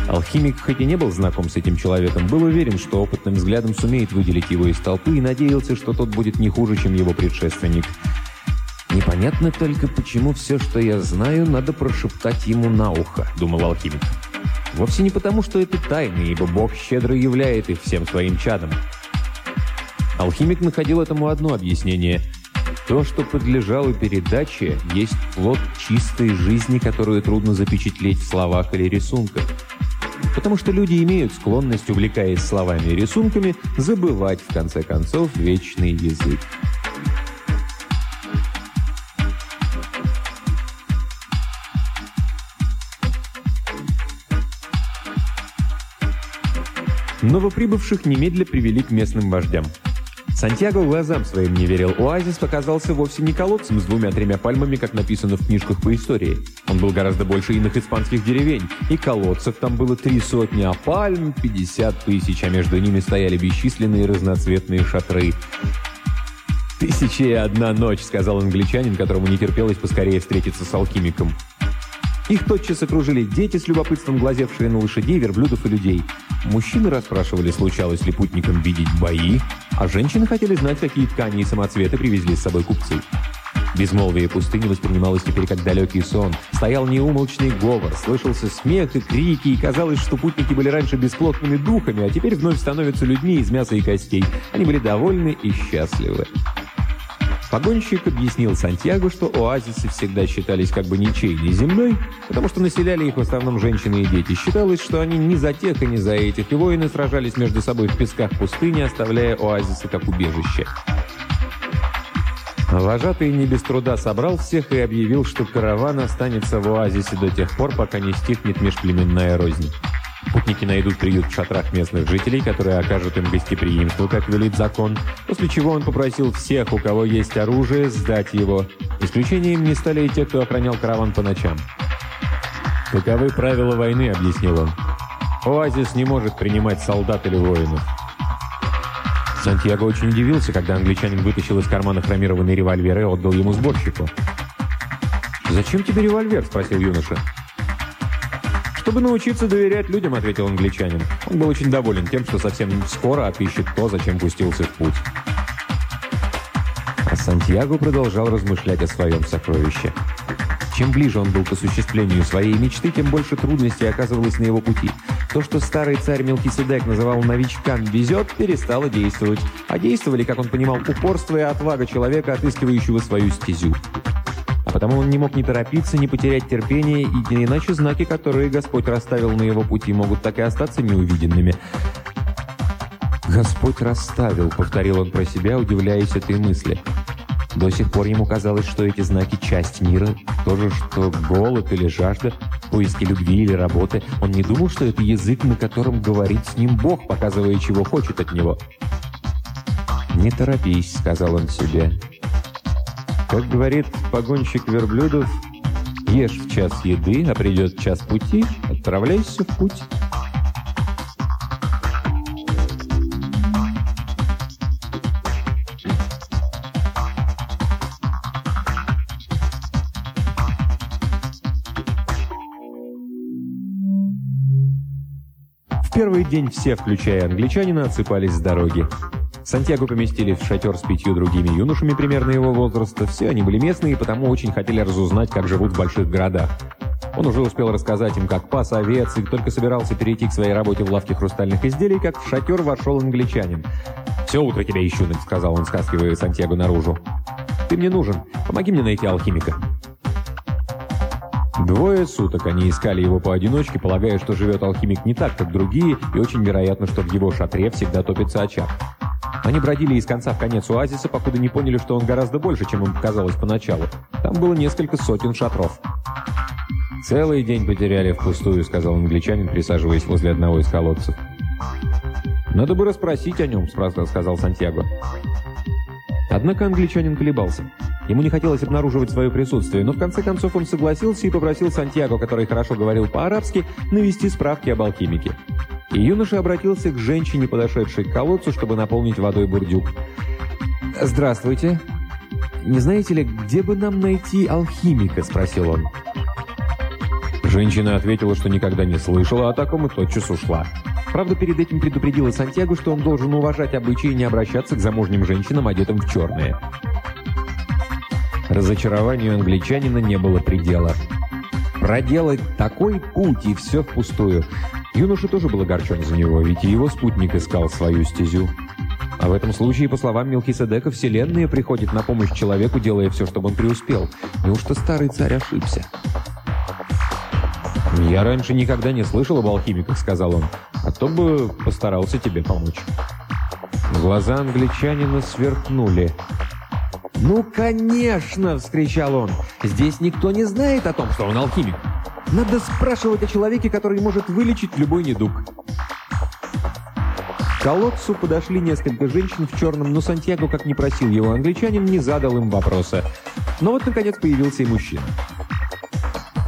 Алхимик, хоть и не был знаком с этим человеком, был уверен, что опытным взглядом сумеет выделить его из толпы и надеялся, что тот будет не хуже, чем его предшественник. «Непонятно только, почему все, что я знаю, надо прошептать ему на ухо», — думал алхимик. «Вовсе не потому, что это тайны, ибо Бог щедро являет их всем своим чадом». Алхимик находил этому одно объяснение — то, что подлежало передаче, есть плод чистой жизни, которую трудно запечатлеть в словах или рисунках. Потому что люди имеют склонность, увлекаясь словами и рисунками, забывать, в конце концов, вечный язык. Новоприбывших немедля привели к местным вождям. Сантьяго глазам своим не верил. Оазис показался вовсе не колодцем с двумя-тремя пальмами, как написано в книжках по истории. Он был гораздо больше иных испанских деревень. И колодцев там было три сотни, а пальм — пятьдесят тысяч, а между ними стояли бесчисленные разноцветные шатры. «Тысяча и одна ночь», — сказал англичанин, которому не терпелось поскорее встретиться с алхимиком. Их тотчас окружили дети с любопытством глазевшие на лошадей, верблюдов и людей. Мужчины расспрашивали, случалось ли путникам видеть бои, а женщины хотели знать, какие ткани и самоцветы привезли с собой купцы. Безмолвие пустыни воспринималось теперь как далекий сон. Стоял неумолчный говор, слышался смех и крики, и казалось, что путники были раньше бесплотными духами, а теперь вновь становятся людьми из мяса и костей. Они были довольны и счастливы. Погонщик объяснил Сантьяго, что оазисы всегда считались как бы ничейной землей, потому что населяли их в основном женщины и дети. Считалось, что они ни за тех и ни за этих, и воины сражались между собой в песках пустыни, оставляя оазисы как убежище. Вожатый не без труда собрал всех и объявил, что караван останется в оазисе до тех пор, пока не стихнет межплеменная рознь. Путники найдут приют в шатрах местных жителей, которые окажут им гостеприимство, как велит закон, после чего он попросил всех, у кого есть оружие, сдать его. Исключением не стали и те, кто охранял караван по ночам. «Таковы правила войны», — объяснил он. «Оазис не может принимать солдат или воинов». Сантьяго очень удивился, когда англичанин вытащил из кармана хромированный револьвер и отдал ему сборщику. «Зачем тебе револьвер?» — спросил юноша. «Чтобы научиться доверять людям», — ответил англичанин. Он был очень доволен тем, что совсем скоро отыщет то, зачем пустился в путь. А Сантьяго продолжал размышлять о своем сокровище. Чем ближе он был к осуществлению своей мечты, тем больше трудностей оказывалось на его пути. То, что старый царь Мелкиседек называл новичкам «везет», перестало действовать. А действовали, как он понимал, упорство и отвага человека, отыскивающего свою стезю. А потому он не мог ни торопиться, ни потерять терпение, и не иначе знаки, которые Господь расставил на его пути, могут так и остаться неувиденными. «Господь расставил», — повторил он про себя, удивляясь этой мысли. До сих пор ему казалось, что эти знаки — часть мира, то же, что голод или жажда, поиски любви или работы. Он не думал, что это язык, на котором говорит с ним Бог, показывая, чего хочет от него. «Не торопись», — сказал он себе. Как говорит погонщик верблюдов, ешь в час еды, а придет час пути, отправляйся в путь. В первый день все, включая англичанина, отсыпались с дороги. Сантьяго поместили в шатер с пятью другими юношами примерно его возраста. Все они были местные и потому очень хотели разузнать, как живут в больших городах. Он уже успел рассказать им, как пас овец, и только собирался перейти к своей работе в лавке хрустальных изделий, как в шатер вошел англичанин. «Все утро тебя ищу», — сказал он, скаскивая Сантьяго наружу. «Ты мне нужен. Помоги мне найти алхимика». Двое суток они искали его поодиночке, полагая, что живет алхимик не так, как другие, и очень вероятно, что в его шатре всегда топится очаг. Они бродили из конца в конец оазиса, покуда не поняли, что он гораздо больше, чем им казалось поначалу. Там было несколько сотен шатров. «Целый день потеряли впустую», — сказал англичанин, присаживаясь возле одного из колодцев. «Надо бы расспросить о нем», — сказал Сантьяго. Однако англичанин колебался. Ему не хотелось обнаруживать свое присутствие, но в конце концов он согласился и попросил Сантьяго, который хорошо говорил по-арабски, навести справки об алхимике. И юноша обратился к женщине, подошедшей к колодцу, чтобы наполнить водой бурдюк. «Здравствуйте. Не знаете ли, где бы нам найти алхимика?» – спросил он. Женщина ответила, что никогда не слышала о таком и тотчас ушла. Правда, перед этим предупредила Сантьяго, что он должен уважать обычаи и не обращаться к замужним женщинам, одетым в черное. Разочарованию англичанина не было предела. Проделать такой путь и все впустую. Юноша тоже был огорчен за него, ведь и его спутник искал свою стезю. А в этом случае, по словам Мелхиседека, Вселенная приходит на помощь человеку, делая все, чтобы он преуспел. Неужто старый царь ошибся? «Я раньше никогда не слышал об алхимиках», — сказал он. «А то бы постарался тебе помочь». Глаза англичанина сверкнули. «Ну, конечно!» — вскричал он. «Здесь никто не знает о том, что он алхимик. Надо спрашивать о человеке, который может вылечить любой недуг». К колодцу подошли несколько женщин в черном, но Сантьяго, как не просил его англичанин, не задал им вопроса. Но вот, наконец, появился и мужчина.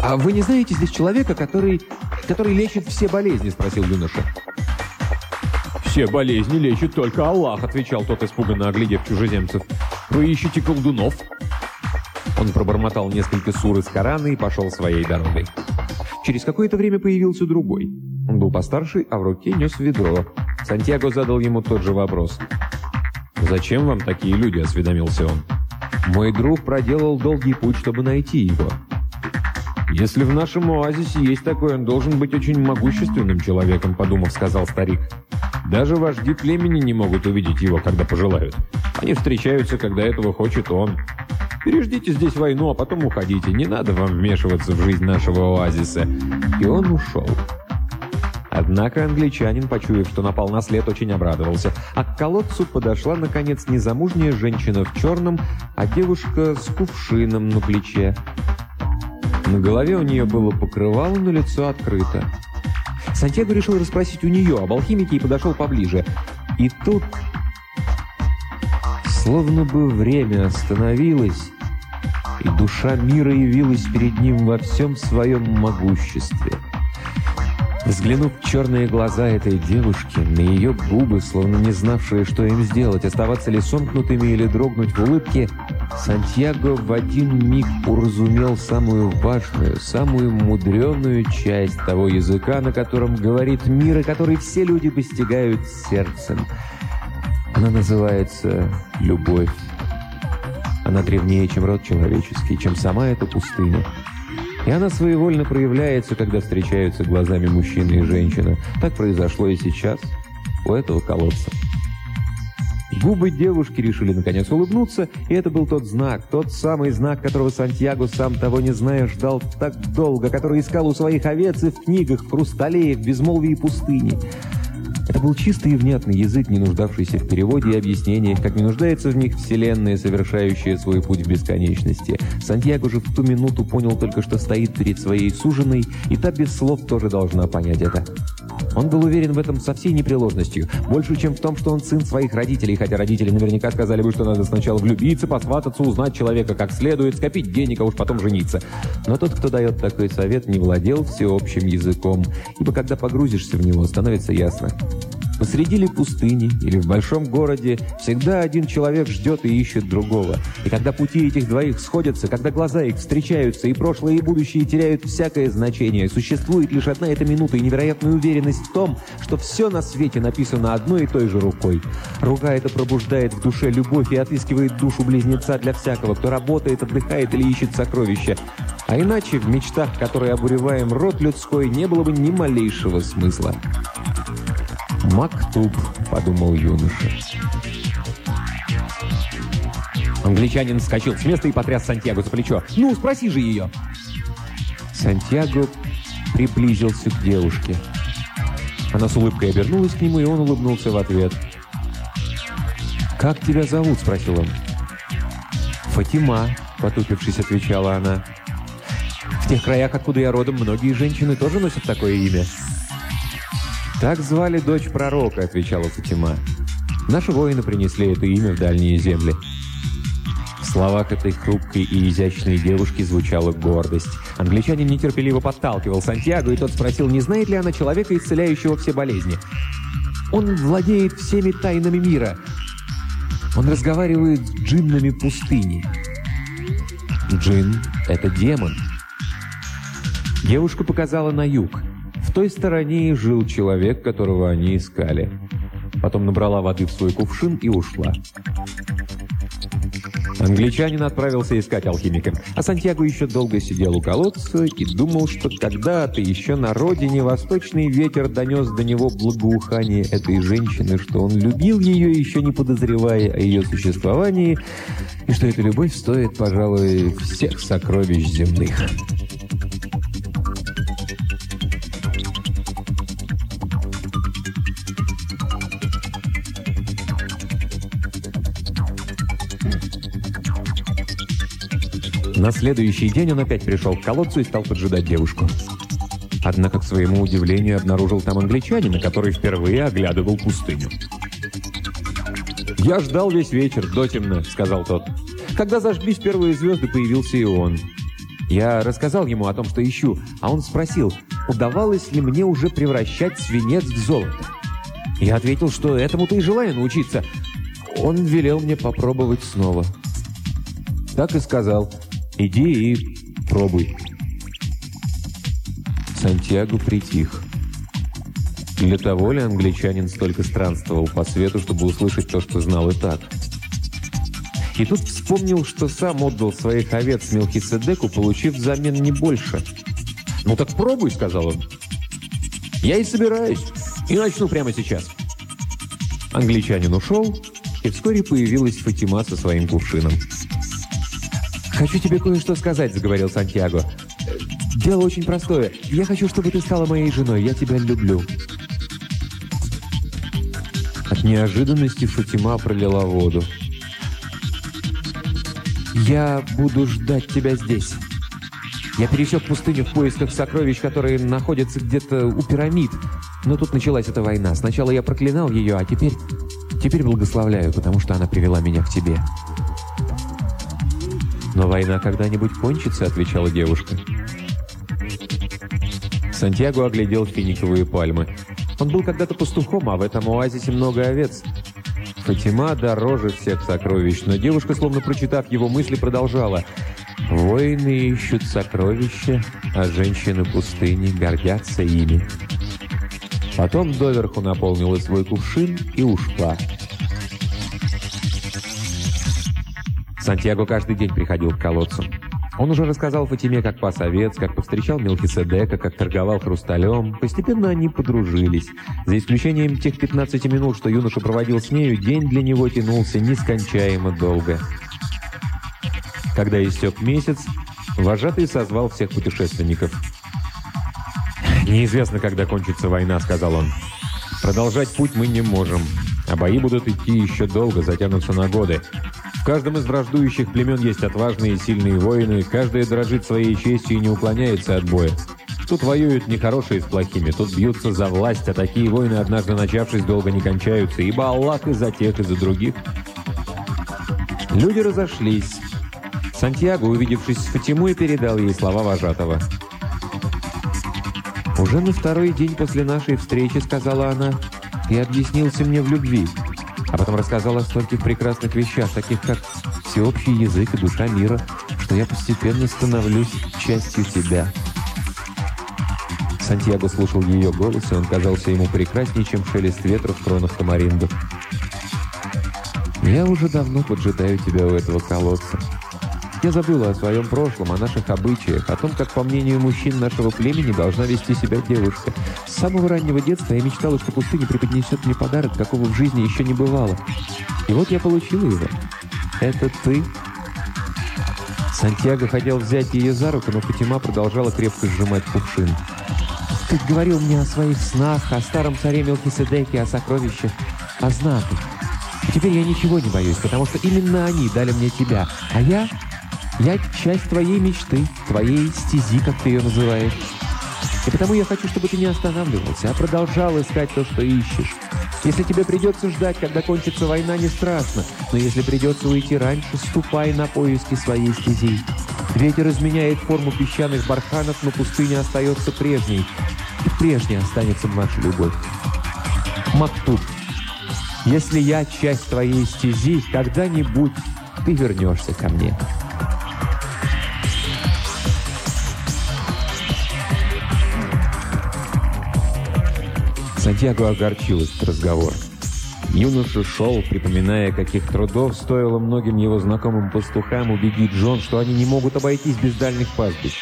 «А вы не знаете здесь человека, который, который лечит все болезни?» – спросил юноша. «Все болезни лечит только Аллах», – отвечал тот, испуганно оглядев чужеземцев. «Вы ищете колдунов?» Он пробормотал несколько сур из Корана и пошел своей дорогой. Через какое-то время появился другой. Он был постарше, а в руке нес ведро. Сантьяго задал ему тот же вопрос. «Зачем вам такие люди?» – осведомился он. «Мой друг проделал долгий путь, чтобы найти его. «Если в нашем оазисе есть такой, он должен быть очень могущественным человеком», подумав, сказал старик. «Даже вожди племени не могут увидеть его, когда пожелают. Они встречаются, когда этого хочет он. Переждите здесь войну, а потом уходите. Не надо вам вмешиваться в жизнь нашего оазиса». И он ушел. Однако англичанин, почуяв, что напал на след, очень обрадовался. А к колодцу подошла, наконец, незамужняя женщина в черном, а девушка с кувшином на плече. На голове у нее было покрывало, но лицо открыто. Сантьяго решил расспросить у нее об алхимике и подошел поближе. И тут, словно бы время остановилось, и душа мира явилась перед ним во всем своем могуществе. Взглянув в черные глаза этой девушки, на ее губы, словно не знавшие, что им сделать, оставаться ли сомкнутыми или дрогнуть в улыбке, Сантьяго в один миг уразумел самую важную, самую мудреную часть того языка, на котором говорит мир, и который все люди постигают сердцем. Она называется «любовь». Она древнее, чем род человеческий, чем сама эта пустыня. И она своевольно проявляется, когда встречаются глазами мужчина и женщина. Так произошло и сейчас, у этого колодца. Губы девушки решили наконец улыбнуться, и это был тот знак, тот самый знак, которого Сантьяго, сам того не зная, ждал так долго, который искал у своих овец и в книгах, в хрустале, в безмолвии пустыни. Это был чистый и внятный язык, не нуждавшийся в переводе и объяснениях, как не нуждается в них Вселенная, совершающая свой путь в бесконечности. Сантьяго же в ту минуту понял только, что стоит перед своей суженой, и та без слов тоже должна понять это. Он был уверен в этом со всей непреложностью, больше, чем в том, что он сын своих родителей, хотя родители наверняка сказали бы, что надо сначала влюбиться, посвататься, узнать человека как следует, скопить денег, а уж потом жениться. Но тот, кто дает такой совет, не владел всеобщим языком, ибо когда погрузишься в него, становится ясно. Посреди ли пустыни или в большом городе всегда один человек ждет и ищет другого. И когда пути этих двоих сходятся, когда глаза их встречаются, и прошлое, и будущее теряют всякое значение, существует лишь одна эта минута и невероятная уверенность в том, что все на свете написано одной и той же рукой. Рука эта пробуждает в душе любовь и отыскивает душу близнеца для всякого, кто работает, отдыхает или ищет сокровища. А иначе в мечтах, которые обуреваем род людской, не было бы ни малейшего смысла. «Мактуб», — подумал юноша. Англичанин вскочил с места и потряс Сантьяго за плечо. «Ну, спроси же ее!» Сантьяго приблизился к девушке. Она с улыбкой обернулась к нему, и он улыбнулся в ответ. «Как тебя зовут?» – спросил он. «Фатима», – потупившись, отвечала она. «В тех краях, откуда я родом, многие женщины тоже носят такое имя». «Так звали дочь пророка», — отвечала Фатима. «Наши воины принесли это имя в дальние земли». В словах этой хрупкой и изящной девушки звучала гордость. Англичанин нетерпеливо подталкивал Сантьяго, и тот спросил, не знает ли она человека, исцеляющего все болезни. «Он владеет всеми тайнами мира. Он разговаривает с джиннами пустыни». «Джин — это демон». Девушка показала на юг. Той стороне жил человек, которого они искали. Потом набрала воды в свой кувшин и ушла. Англичанин отправился искать алхимика, а Сантьяго еще долго сидел у колодца и думал, что когда-то еще на родине восточный ветер донес до него благоухание этой женщины, что он любил ее, еще не подозревая о ее существовании, и что эта любовь стоит, пожалуй, всех сокровищ земных. На следующий день он опять пришел к колодцу и стал поджидать девушку. Однако, к своему удивлению, обнаружил там англичанина, который впервые оглядывал пустыню. «Я ждал весь вечер, дотемно», — сказал тот. Когда зажглись первые звезды, появился и он. Я рассказал ему о том, что ищу, а он спросил, удавалось ли мне уже превращать свинец в золото. Я ответил, что этому-то и желаю научиться. Он велел мне попробовать снова. Так и сказал. Иди и пробуй. Сантьяго притих. Для того ли англичанин столько странствовал по свету, чтобы услышать то, что знал и так? И тут вспомнил, что сам отдал своих овец Мелхиседеку, получив взамен не больше. «Ну так пробуй», — сказал он. «Я и собираюсь. И начну прямо сейчас». Англичанин ушел, и вскоре появилась Фатима со своим кувшином. «Хочу тебе кое-что сказать», — заговорил Сантьяго. «Дело очень простое. Я хочу, чтобы ты стала моей женой. Я тебя люблю». От неожиданности Фатима пролила воду. «Я буду ждать тебя здесь. Я пересек пустыню в поисках сокровищ, которые находятся где-то у пирамид. Но тут началась эта война. Сначала я проклинал ее, а теперь... Теперь благословляю, потому что она привела меня к тебе». «Но война когда-нибудь кончится», — отвечала девушка. Сантьяго оглядел финиковые пальмы. Он был когда-то пастухом, а в этом оазисе много овец. Фатима дороже всех сокровищ, но девушка, словно прочитав его мысли, продолжала. «Воины ищут сокровища, а женщины пустыни гордятся ими». Потом доверху наполнила свой кувшин и ушла. Сантьяго каждый день приходил к колодцу. Он уже рассказал Фатиме, как пас овец, как повстречал Мелхиседека, как торговал хрусталем. Постепенно они подружились. За исключением тех 15 минут, что юноша проводил с нею, день для него тянулся нескончаемо долго. Когда истек месяц, вожатый созвал всех путешественников. «Неизвестно, когда кончится война», — сказал он. «Продолжать путь мы не можем, а бои будут идти еще долго, затянутся на годы. В каждом из враждующих племен есть отважные и сильные воины, каждая дрожит своей честью и не уклоняется от боя. Тут воюют не хорошие с плохими, тут бьются за власть, а такие войны, однажды начавшись, долго не кончаются, ибо Аллах и за тех, и за других. Люди разошлись. Сантьяго, увидевшись с Фатимой, передал ей слова вожатого. «Уже на второй день после нашей встречи, — сказала она, — ты объяснился мне в любви а потом рассказал о стольких прекрасных вещах, таких как всеобщий язык и душа мира, что я постепенно становлюсь частью тебя. Сантьяго слушал ее голос, и он казался ему прекраснее, чем шелест ветра в кронах тамариндов. «Я уже давно поджидаю тебя у этого колодца. Я забыла о своем прошлом, о наших обычаях, о том, как, по мнению мужчин нашего племени, должна вести себя девушка. С самого раннего детства я мечтала, что пустыня преподнесет мне подарок, какого в жизни еще не бывало. И вот я получила его. Это ты. Сантьяго хотел взять ее за руку, но Фатима продолжала крепко сжимать кувшин. «Ты говорил мне о своих снах, о старом царе Мелхиседеке, о сокровищах, о знаках. Теперь я ничего не боюсь, потому что именно они дали мне тебя, а я я часть твоей мечты, твоей стези, как ты ее называешь. И потому я хочу, чтобы ты не останавливался, а продолжал искать то, что ищешь. Если тебе придется ждать, когда кончится война, не страшно. Но если придется уйти раньше, ступай на поиски своей стези. Ветер изменяет форму песчаных барханов, но пустыня остается прежней. И прежней останется наша любовь. Мактуб. Если я часть твоей стези, когда-нибудь ты вернешься ко мне. Сантьяго огорчил этот разговор. Юноша шел, припоминая, каких трудов стоило многим его знакомым пастухам убедить Джон, что они не могут обойтись без дальних пастбищ.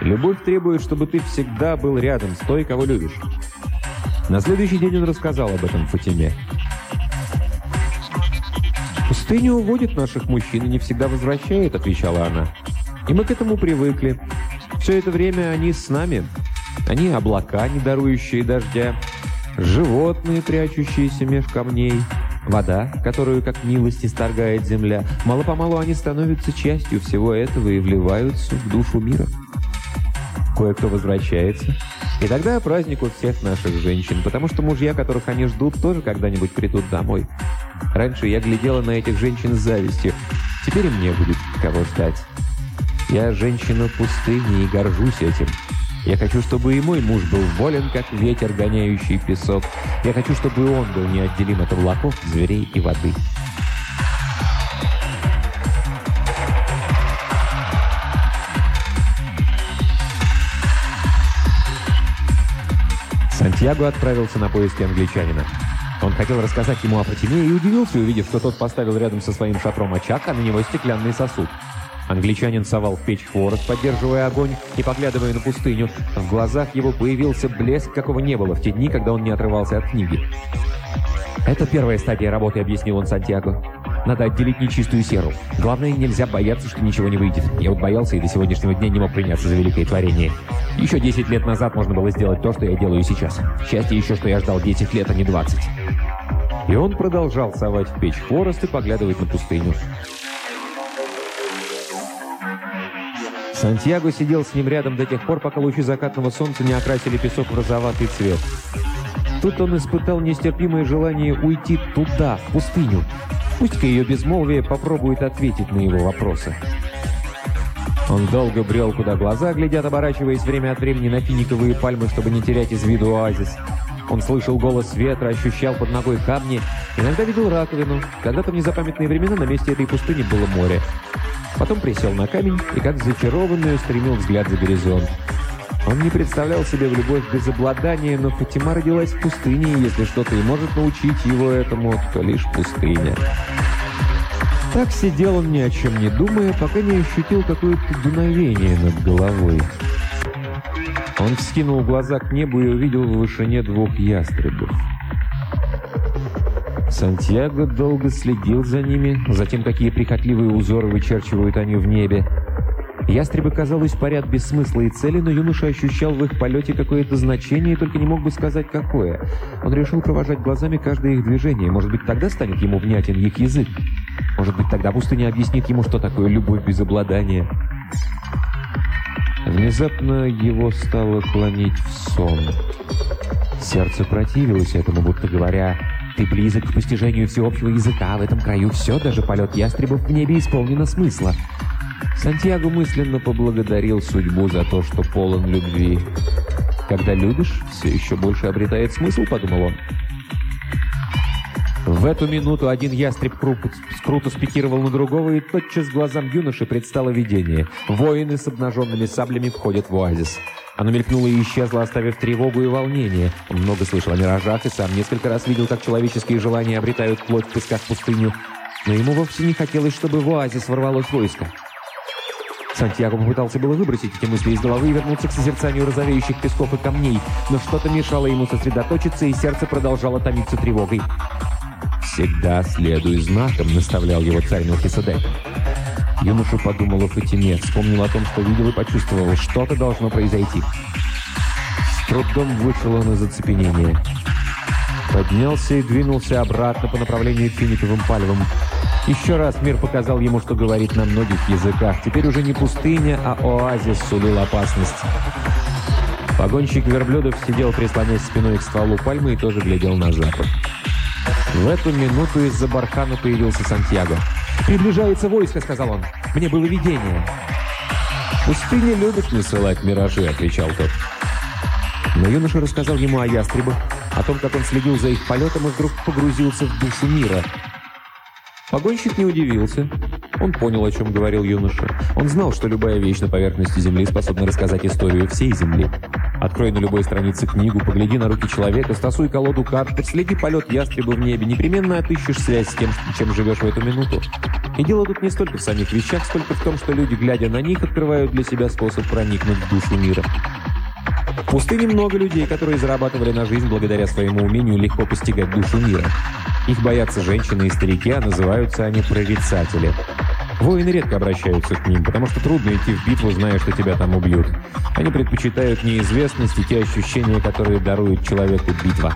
Любовь требует, чтобы ты всегда был рядом с той, кого любишь. На следующий день он рассказал об этом Фатиме. «Пустыня уводит наших мужчин и не всегда возвращает», — отвечала она. «И мы к этому привыкли. Все это время они с нами. Они облака, не дарующие дождя, животные, прячущиеся меж камней, вода, которую как милость исторгает земля. Мало-помалу они становятся частью всего этого и вливаются в душу мира. Кое-кто возвращается. И тогда праздник у всех наших женщин, потому что мужья, которых они ждут, тоже когда-нибудь придут домой. Раньше я глядела на этих женщин с завистью. Теперь мне будет кого ждать. Я женщина пустыни и горжусь этим. Я хочу, чтобы и мой муж был волен, как ветер, гоняющий песок. Я хочу, чтобы он был неотделим от облаков, зверей и воды. Сантьяго отправился на поиски англичанина. Он хотел рассказать ему о Фатиме и удивился, увидев, что тот поставил рядом со своим шатром очаг, а на него стеклянный сосуд. Англичанин совал в печь хворост, поддерживая огонь и поглядывая на пустыню. В глазах его появился блеск, какого не было в те дни, когда он не отрывался от книги. «Это первая стадия работы», — объяснил он Сантьяго. «Надо отделить нечистую серу. Главное, нельзя бояться, что ничего не выйдет. Я вот боялся и до сегодняшнего дня не мог приняться за великое творение. Еще 10 лет назад можно было сделать то, что я делаю сейчас. Счастье еще, что я ждал 10 лет, а не 20». И он продолжал совать в печь хворост и поглядывать на пустыню. Сантьяго сидел с ним рядом до тех пор, пока лучи закатного солнца не окрасили песок в розоватый цвет. Тут он испытал нестерпимое желание уйти туда, в пустыню. Пусть-ка ее безмолвие попробует ответить на его вопросы. Он долго брел, куда глаза глядят, оборачиваясь время от времени на финиковые пальмы, чтобы не терять из виду оазис. Он слышал голос ветра, ощущал под ногой камни, иногда видел раковину. Когда-то в незапамятные времена на месте этой пустыни было море. Потом присел на камень и, как зачарованный, устремил взгляд за горизонт. Он не представлял себе в любовь без обладания, но Фатима родилась в пустыне, и если что-то и может научить его этому, то лишь пустыня. Так сидел он ни о чем не думая, пока не ощутил какое-то дуновение над головой. Он вскинул глаза к небу и увидел в вышине двух ястребов. Сантьяго долго следил за ними, за тем, какие прихотливые узоры вычерчивают они в небе. Ястребы, казалось, парят без смысла и цели, но юноша ощущал в их полете какое-то значение и только не мог бы сказать, какое. Он решил провожать глазами каждое их движение. Может быть, тогда станет ему внятен их язык. Может быть, тогда пустыня объяснит ему, что такое любовь без обладания. Внезапно его стало клонить в сон. Сердце противилось этому, будто говоря, ты близок к постижению всеобщего языка. В этом краю все, даже полет ястребов в небе исполнено смысла. Сантьяго мысленно поблагодарил судьбу за то, что полон любви. Когда любишь, все еще больше обретает смысл, подумал он. В эту минуту один ястреб круто, спикировал на другого, и тотчас глазам юноши предстало видение. Воины с обнаженными саблями входят в оазис. Оно мелькнуло и исчезло, оставив тревогу и волнение. Он много слышал о миражах и сам несколько раз видел, как человеческие желания обретают плоть в песках пустыню. Но ему вовсе не хотелось, чтобы в оазис ворвалось войско. Сантьяго попытался было выбросить эти мысли из головы и вернуться к созерцанию розовеющих песков и камней, но что-то мешало ему сосредоточиться, и сердце продолжало томиться тревогой. «Всегда следуй знаком», — наставлял его царь Мелхиседек. Юноша подумал о Фатиме, вспомнил о том, что видел и почувствовал, что-то должно произойти. С трудом вышел он из оцепенения. Поднялся и двинулся обратно по направлению к финиковым пальвам. Еще раз мир показал ему, что говорит на многих языках. Теперь уже не пустыня, а оазис сулил опасность. Погонщик верблюдов сидел, прислонясь спиной к стволу пальмы и тоже глядел на запад. В эту минуту из-за бархана появился Сантьяго. «Приближается войско», — сказал он. «Мне было видение». «Пустыня любит насылать миражи», — отвечал тот. Но юноша рассказал ему о ястребах, о том, как он следил за их полетом и вдруг погрузился в душу мира — Погонщик не удивился. Он понял, о чем говорил юноша. Он знал, что любая вещь на поверхности Земли способна рассказать историю всей Земли. Открой на любой странице книгу, погляди на руки человека, стасуй колоду карт, следи полет ястреба в небе, непременно отыщешь связь с тем, чем живешь в эту минуту. И дело тут не столько в самих вещах, сколько в том, что люди, глядя на них, открывают для себя способ проникнуть в душу мира. В пустыне много людей, которые зарабатывали на жизнь благодаря своему умению легко постигать душу мира. Их боятся женщины и старики, а называются они прорицатели. Воины редко обращаются к ним, потому что трудно идти в битву, зная, что тебя там убьют. Они предпочитают неизвестность и те ощущения, которые дарует человеку битва.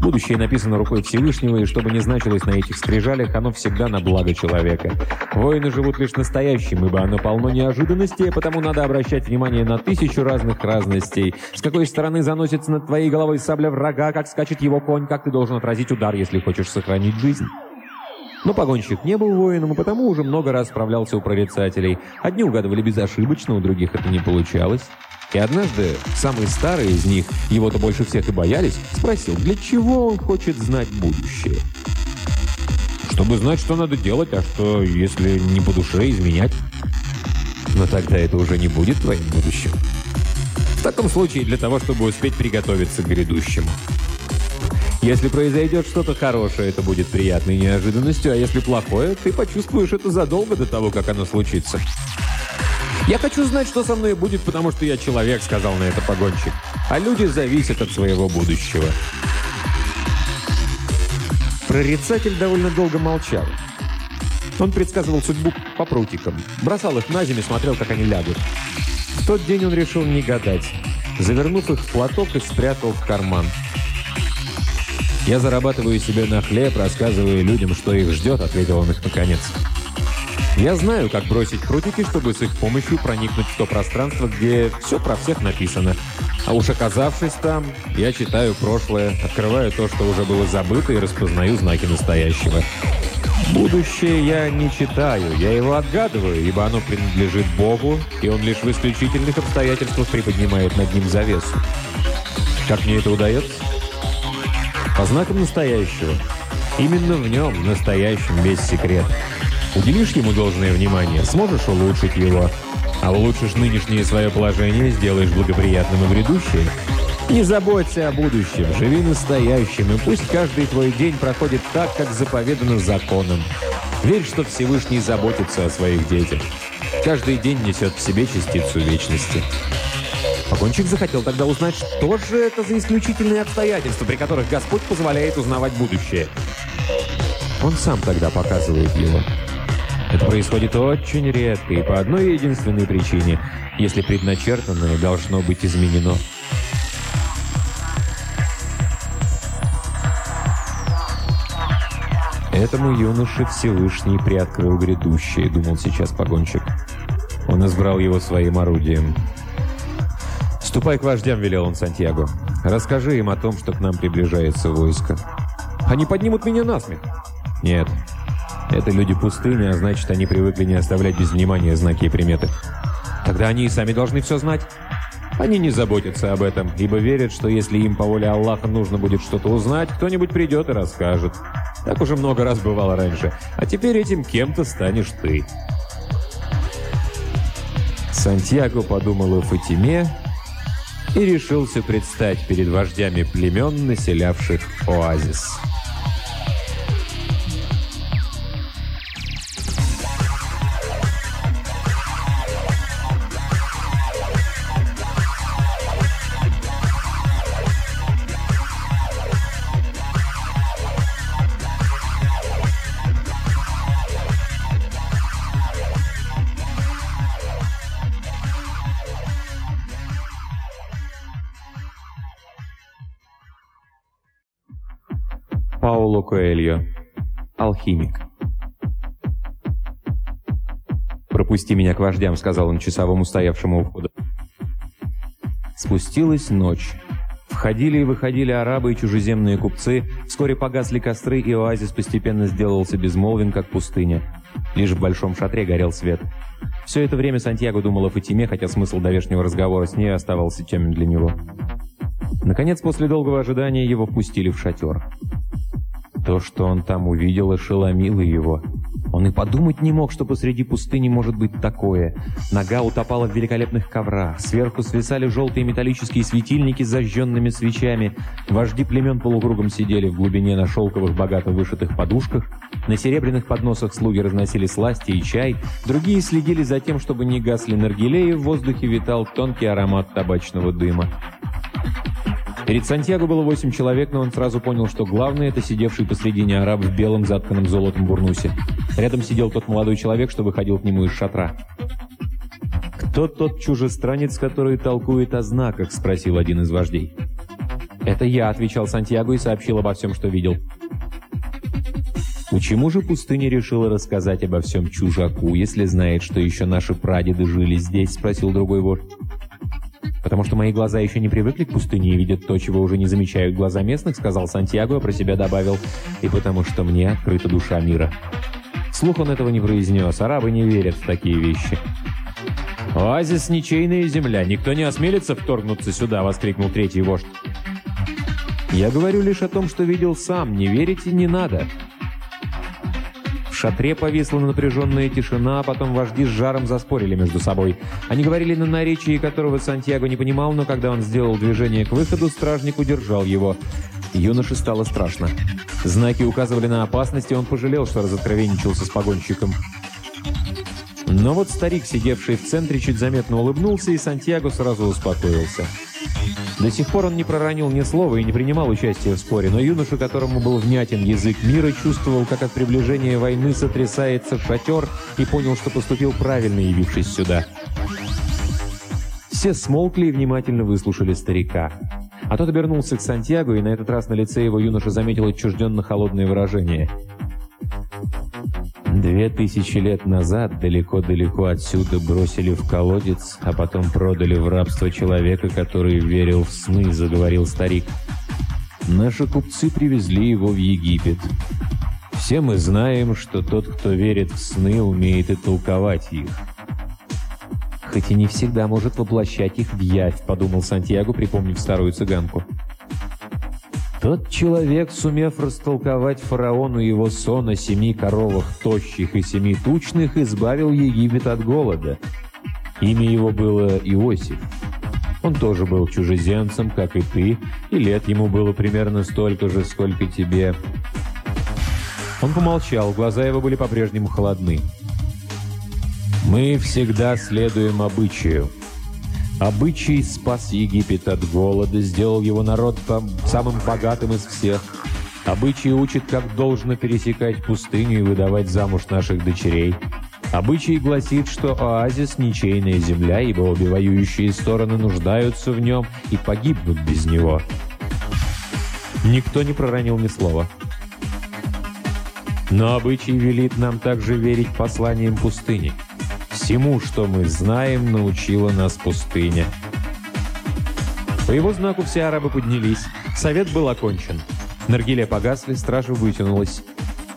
Будущее написано рукой Всевышнего, и что бы ни значилось на этих скрижалях, оно всегда на благо человека. Воины живут лишь настоящим, ибо оно полно неожиданностей, потому надо обращать внимание на тысячу разных разностей. С какой стороны заносится над твоей головой сабля врага, как скачет его конь, как ты должен отразить удар, если хочешь сохранить жизнь. Но погонщик не был воином, и потому уже много раз справлялся у прорицателей. Одни угадывали безошибочно, у других это не получалось. И однажды самый старый из них, его-то больше всех и боялись, спросил, для чего он хочет знать будущее. «Чтобы знать, что надо делать, а что, если не по душе, изменять». «Но тогда это уже не будет твоим будущим». «В таком случае для того, чтобы успеть приготовиться к грядущему». Если произойдет что-то хорошее, это будет приятной неожиданностью, а если плохое, ты почувствуешь это задолго до того, как оно случится. «Я хочу знать, что со мной будет, потому что я человек», — сказал на это погонщик. «А люди зависят от своего будущего». Прорицатель довольно долго молчал. Он предсказывал судьбу по прутикам, бросал их на землю и смотрел, как они лягут. В тот день он решил не гадать. Завернув их в платок и спрятал в карман. «Я зарабатываю себе на хлеб, рассказывая людям, что их ждет», — ответил он их наконец. Я знаю, как бросить прутики, чтобы с их помощью проникнуть в то пространство, где все про всех написано. А уж оказавшись там, я читаю прошлое, открываю то, что уже было забыто, и распознаю знаки настоящего. Будущее я не читаю, я его отгадываю, ибо оно принадлежит Богу, и он лишь в исключительных обстоятельствах приподнимает над ним завесу. Как мне это удается? По знакам настоящего. Именно в нем, настоящем, весь секрет. Уделишь ему должное внимание, сможешь улучшить его. А улучшишь нынешнее свое положение, сделаешь благоприятным и грядущее. Не заботься о будущем, живи настоящим, и пусть каждый твой день проходит так, как заповедано законом. Верь, что Всевышний заботится о своих детях. Каждый день несет в себе частицу вечности. Погонщик захотел тогда узнать, что же это за исключительные обстоятельства, при которых Господь позволяет узнавать будущее. Он сам тогда показывает его. Это происходит очень редко и по одной единственной причине, если предначертанное должно быть изменено. Этому юноше Всевышний приоткрыл грядущее, думал сейчас погонщик. Он избрал его своим орудием. «Ступай к вождям», — велел он Сантьяго. «Расскажи им о том, что к нам приближается войско». «Они поднимут меня на смех». «Нет, это люди пустыни, а значит, они привыкли не оставлять без внимания знаки и приметы. Тогда они и сами должны все знать. Они не заботятся об этом, ибо верят, что если им по воле Аллаха нужно будет что-то узнать, кто-нибудь придет и расскажет. Так уже много раз бывало раньше. А теперь этим кем-то станешь ты. Сантьяго подумал о Фатиме и решился предстать перед вождями племен, населявших оазис. Пауло Коэльо. Алхимик. «Пропусти меня к вождям», — сказал он часовому, стоявшему у входа. Спустилась ночь. Входили и выходили арабы и чужеземные купцы, вскоре погасли костры, и оазис постепенно сделался безмолвен, как пустыня. Лишь в большом шатре горел свет. Все это время Сантьяго думал о Фатиме, хотя смысл давешнего разговора с ней оставался темен для него. Наконец, после долгого ожидания, его впустили в шатер. То, что он там увидел, ошеломило его. Он и подумать не мог, что посреди пустыни может быть такое. Нога утопала в великолепных коврах. Сверху свисали желтые металлические светильники с зажженными свечами. Вожди племен полукругом сидели в глубине на шелковых, богато вышитых подушках. На серебряных подносах слуги разносили сласти и чай. Другие следили за тем, чтобы не гасли наргилеи, в воздухе витал тонкий аромат табачного дыма. Перед Сантьяго было восемь человек, но он сразу понял, что главный — это сидевший посредине араб в белом затканном золотом бурнусе. Рядом сидел тот молодой человек, что выходил к нему из шатра. «Кто тот чужестранец, который толкует о знаках?» — спросил один из вождей. «Это я», — отвечал Сантьяго и сообщил обо всем, что видел. «Почему же пустыня решила рассказать обо всем чужаку, если знает, что еще наши прадеды жили здесь?» — спросил другой вождь. «Потому что мои глаза еще не привыкли к пустыне и видят то, чего уже не замечают глаза местных», сказал Сантьяго, а про себя добавил, «и потому что мне открыта душа мира». Слух он этого не произнес, арабы не верят в такие вещи. «Оазис — ничейная земля, никто не осмелится вторгнуться сюда!» — воскликнул третий вождь. «Я говорю лишь о том, что видел сам, не верите не надо!» Шатре повисла напряженная тишина, а потом вожди с жаром заспорили между собой. Они говорили на наречии, которого Сантьяго не понимал, но когда он сделал движение к выходу, стражник удержал его. Юноше стало страшно. Знаки указывали на опасность, и он пожалел, что разоткровенничался с погонщиком. Но вот старик, сидевший в центре, чуть заметно улыбнулся, и Сантьяго сразу успокоился. До сих пор он не проронил ни слова и не принимал участия в споре, но юноша, которому был внятен язык мира, чувствовал, как от приближения войны сотрясается шатер и понял, что поступил правильно, явившись сюда. Все смолкли и внимательно выслушали старика. А тот обернулся к Сантьяго, и на этот раз на лице его юноша заметил отчужденно холодное выражение – Две тысячи лет назад далеко-далеко отсюда бросили в колодец, а потом продали в рабство человека, который верил в сны, заговорил старик. Наши купцы привезли его в Египет. Все мы знаем, что тот, кто верит в сны, умеет и толковать их. Хоть и не всегда может воплощать их в явь, подумал Сантьяго, припомнив старую цыганку. Тот человек, сумев растолковать фараону его сон о семи коровах тощих и семи тучных, избавил Египет от голода. Имя его было Иосиф. Он тоже был чужеземцем, как и ты, и лет ему было примерно столько же, сколько тебе. Он помолчал, глаза его были по-прежнему холодны. «Мы всегда следуем обычаю». Обычай спас Египет от голода, сделал его народ самым богатым из всех. Обычай учит, как должно пересекать пустыню и выдавать замуж наших дочерей. Обычай гласит, что оазис – ничейная земля, ибо обе воюющие стороны нуждаются в нем и погибнут без него. Никто не проронил ни слова. Но обычай велит нам также верить посланиям пустыни – Всему, что мы знаем, научила нас пустыня. По его знаку все арабы поднялись. Совет был окончен. Наргиле погасли, стража вытянулась.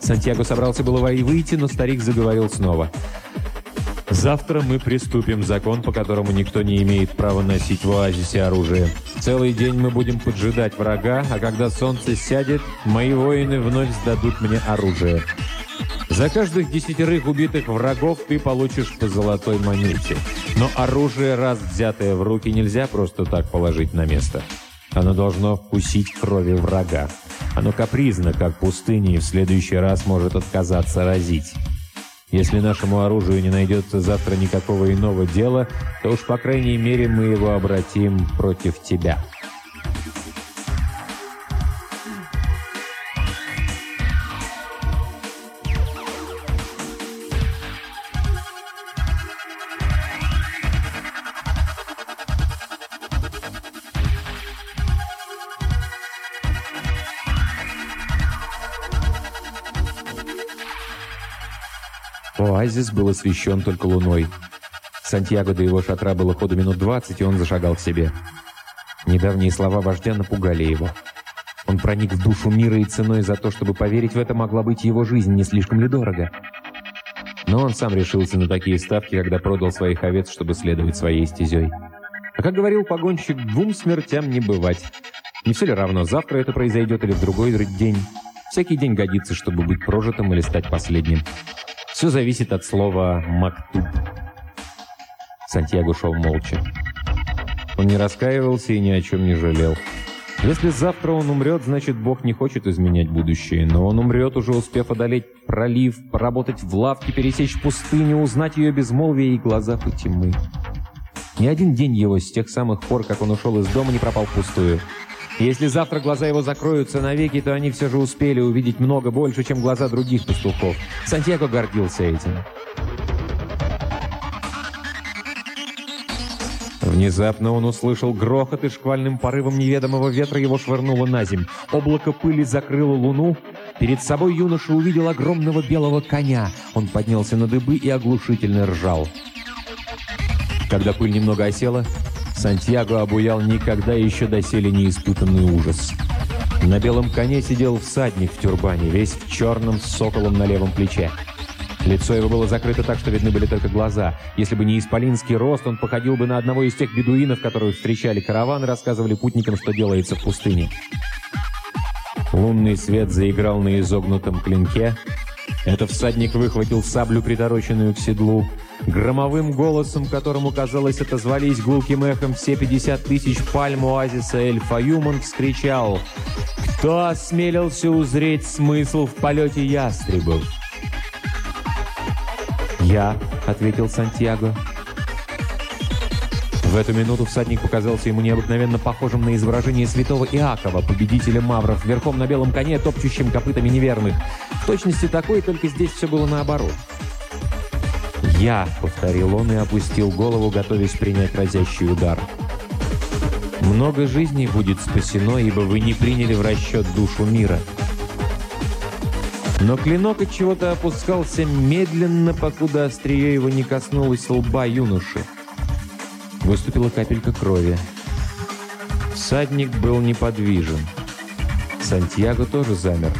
Сантьяго собрался было и выйти, но старик заговорил снова. «Завтра мы приступим закон, по которому никто не имеет права носить в оазисе оружие. Целый день мы будем поджидать врага, а когда солнце сядет, мои воины вновь сдадут мне оружие. За каждых десятерых убитых врагов ты получишь по золотой монете. Но оружие, раз взятое в руки, нельзя просто так положить на место. Оно должно вкусить крови врага. Оно капризно, как пустыня, и в следующий раз может отказаться разить. Если нашему оружию не найдется завтра никакого иного дела, то уж по крайней мере мы его обратим против тебя». Оазис был освещен только луной. Сантьяго до его шатра было ходу минут двадцать, и он зашагал к себе. Недавние слова вождя напугали его. Он проник в душу мира и ценой за то, чтобы поверить в это, могла быть его жизнь, не слишком ли дорого. Но он сам решился на такие ставки, когда продал своих овец, чтобы следовать своей стезей. А как говорил погонщик, двум смертям не бывать. Не все ли равно, завтра это произойдет или в другой день. Всякий день годится, чтобы быть прожитым или стать последним. Все зависит от слова «мактуб». Сантьяго шел молча. Он не раскаивался и ни о чем не жалел. Если завтра он умрет, значит, Бог не хочет изменять будущее. Но он умрет, уже успев одолеть пролив, поработать в лавке, пересечь пустыню, узнать ее безмолвие и глаза по тьмы. Ни один день его с тех самых пор, как он ушел из дома, не пропал впустую. Если завтра глаза его закроются навеки, то они все же успели увидеть много больше, чем глаза других пастухов. Сантьяго гордился этим. Внезапно он услышал грохот, и шквальным порывом неведомого ветра его швырнуло на земь. Облако пыли закрыло луну. Перед собой юноша увидел огромного белого коня. Он поднялся на дыбы и оглушительно ржал. Когда пыль немного осела, Сантьяго обуял никогда еще доселе не испытанный ужас. На белом коне сидел всадник в тюрбане, весь в черном с соколом на левом плече. Лицо его было закрыто так, что видны были только глаза. Если бы не исполинский рост, он походил бы на одного из тех бедуинов, которые встречали караван и рассказывали путникам, что делается в пустыне. Лунный свет заиграл на изогнутом клинке. Этот всадник выхватил саблю, притороченную к седлу. Громовым голосом, которому, казалось, отозвались гулким эхом все 50 тысяч пальм оазиса Эль-Фаюм, вскричал «Кто осмелился узреть смысл в полете ястребов?» «Я», — ответил Сантьяго. В эту минуту всадник показался ему необыкновенно похожим на изображение святого Иакова, победителя мавров, верхом на белом коне, топчущим копытами неверных. В точности такой, только здесь все было наоборот. «Я», — повторил он и опустил голову, готовясь принять разящий удар. «Много жизней будет спасено, ибо вы не приняли в расчет душу мира». Но клинок от чего-то опускался медленно, покуда острие его не коснулось лба юноши. Выступила капелька крови. Всадник был неподвижен. Сантьяго тоже замер.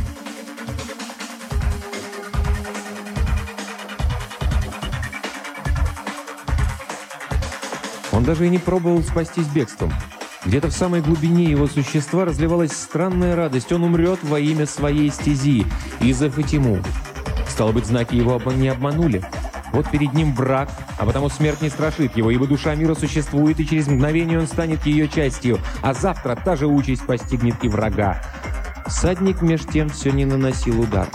Он даже и не пробовал спастись бегством. Где-то в самой глубине его существа разливалась странная радость. Он умрет во имя своей стези, и за Фатиму. Стало быть, знаки его не обманули. Вот перед ним враг, а потому смерть не страшит его, ибо душа мира существует, и через мгновение он станет ее частью, а завтра та же участь постигнет и врага. Садник меж тем все не наносил удар.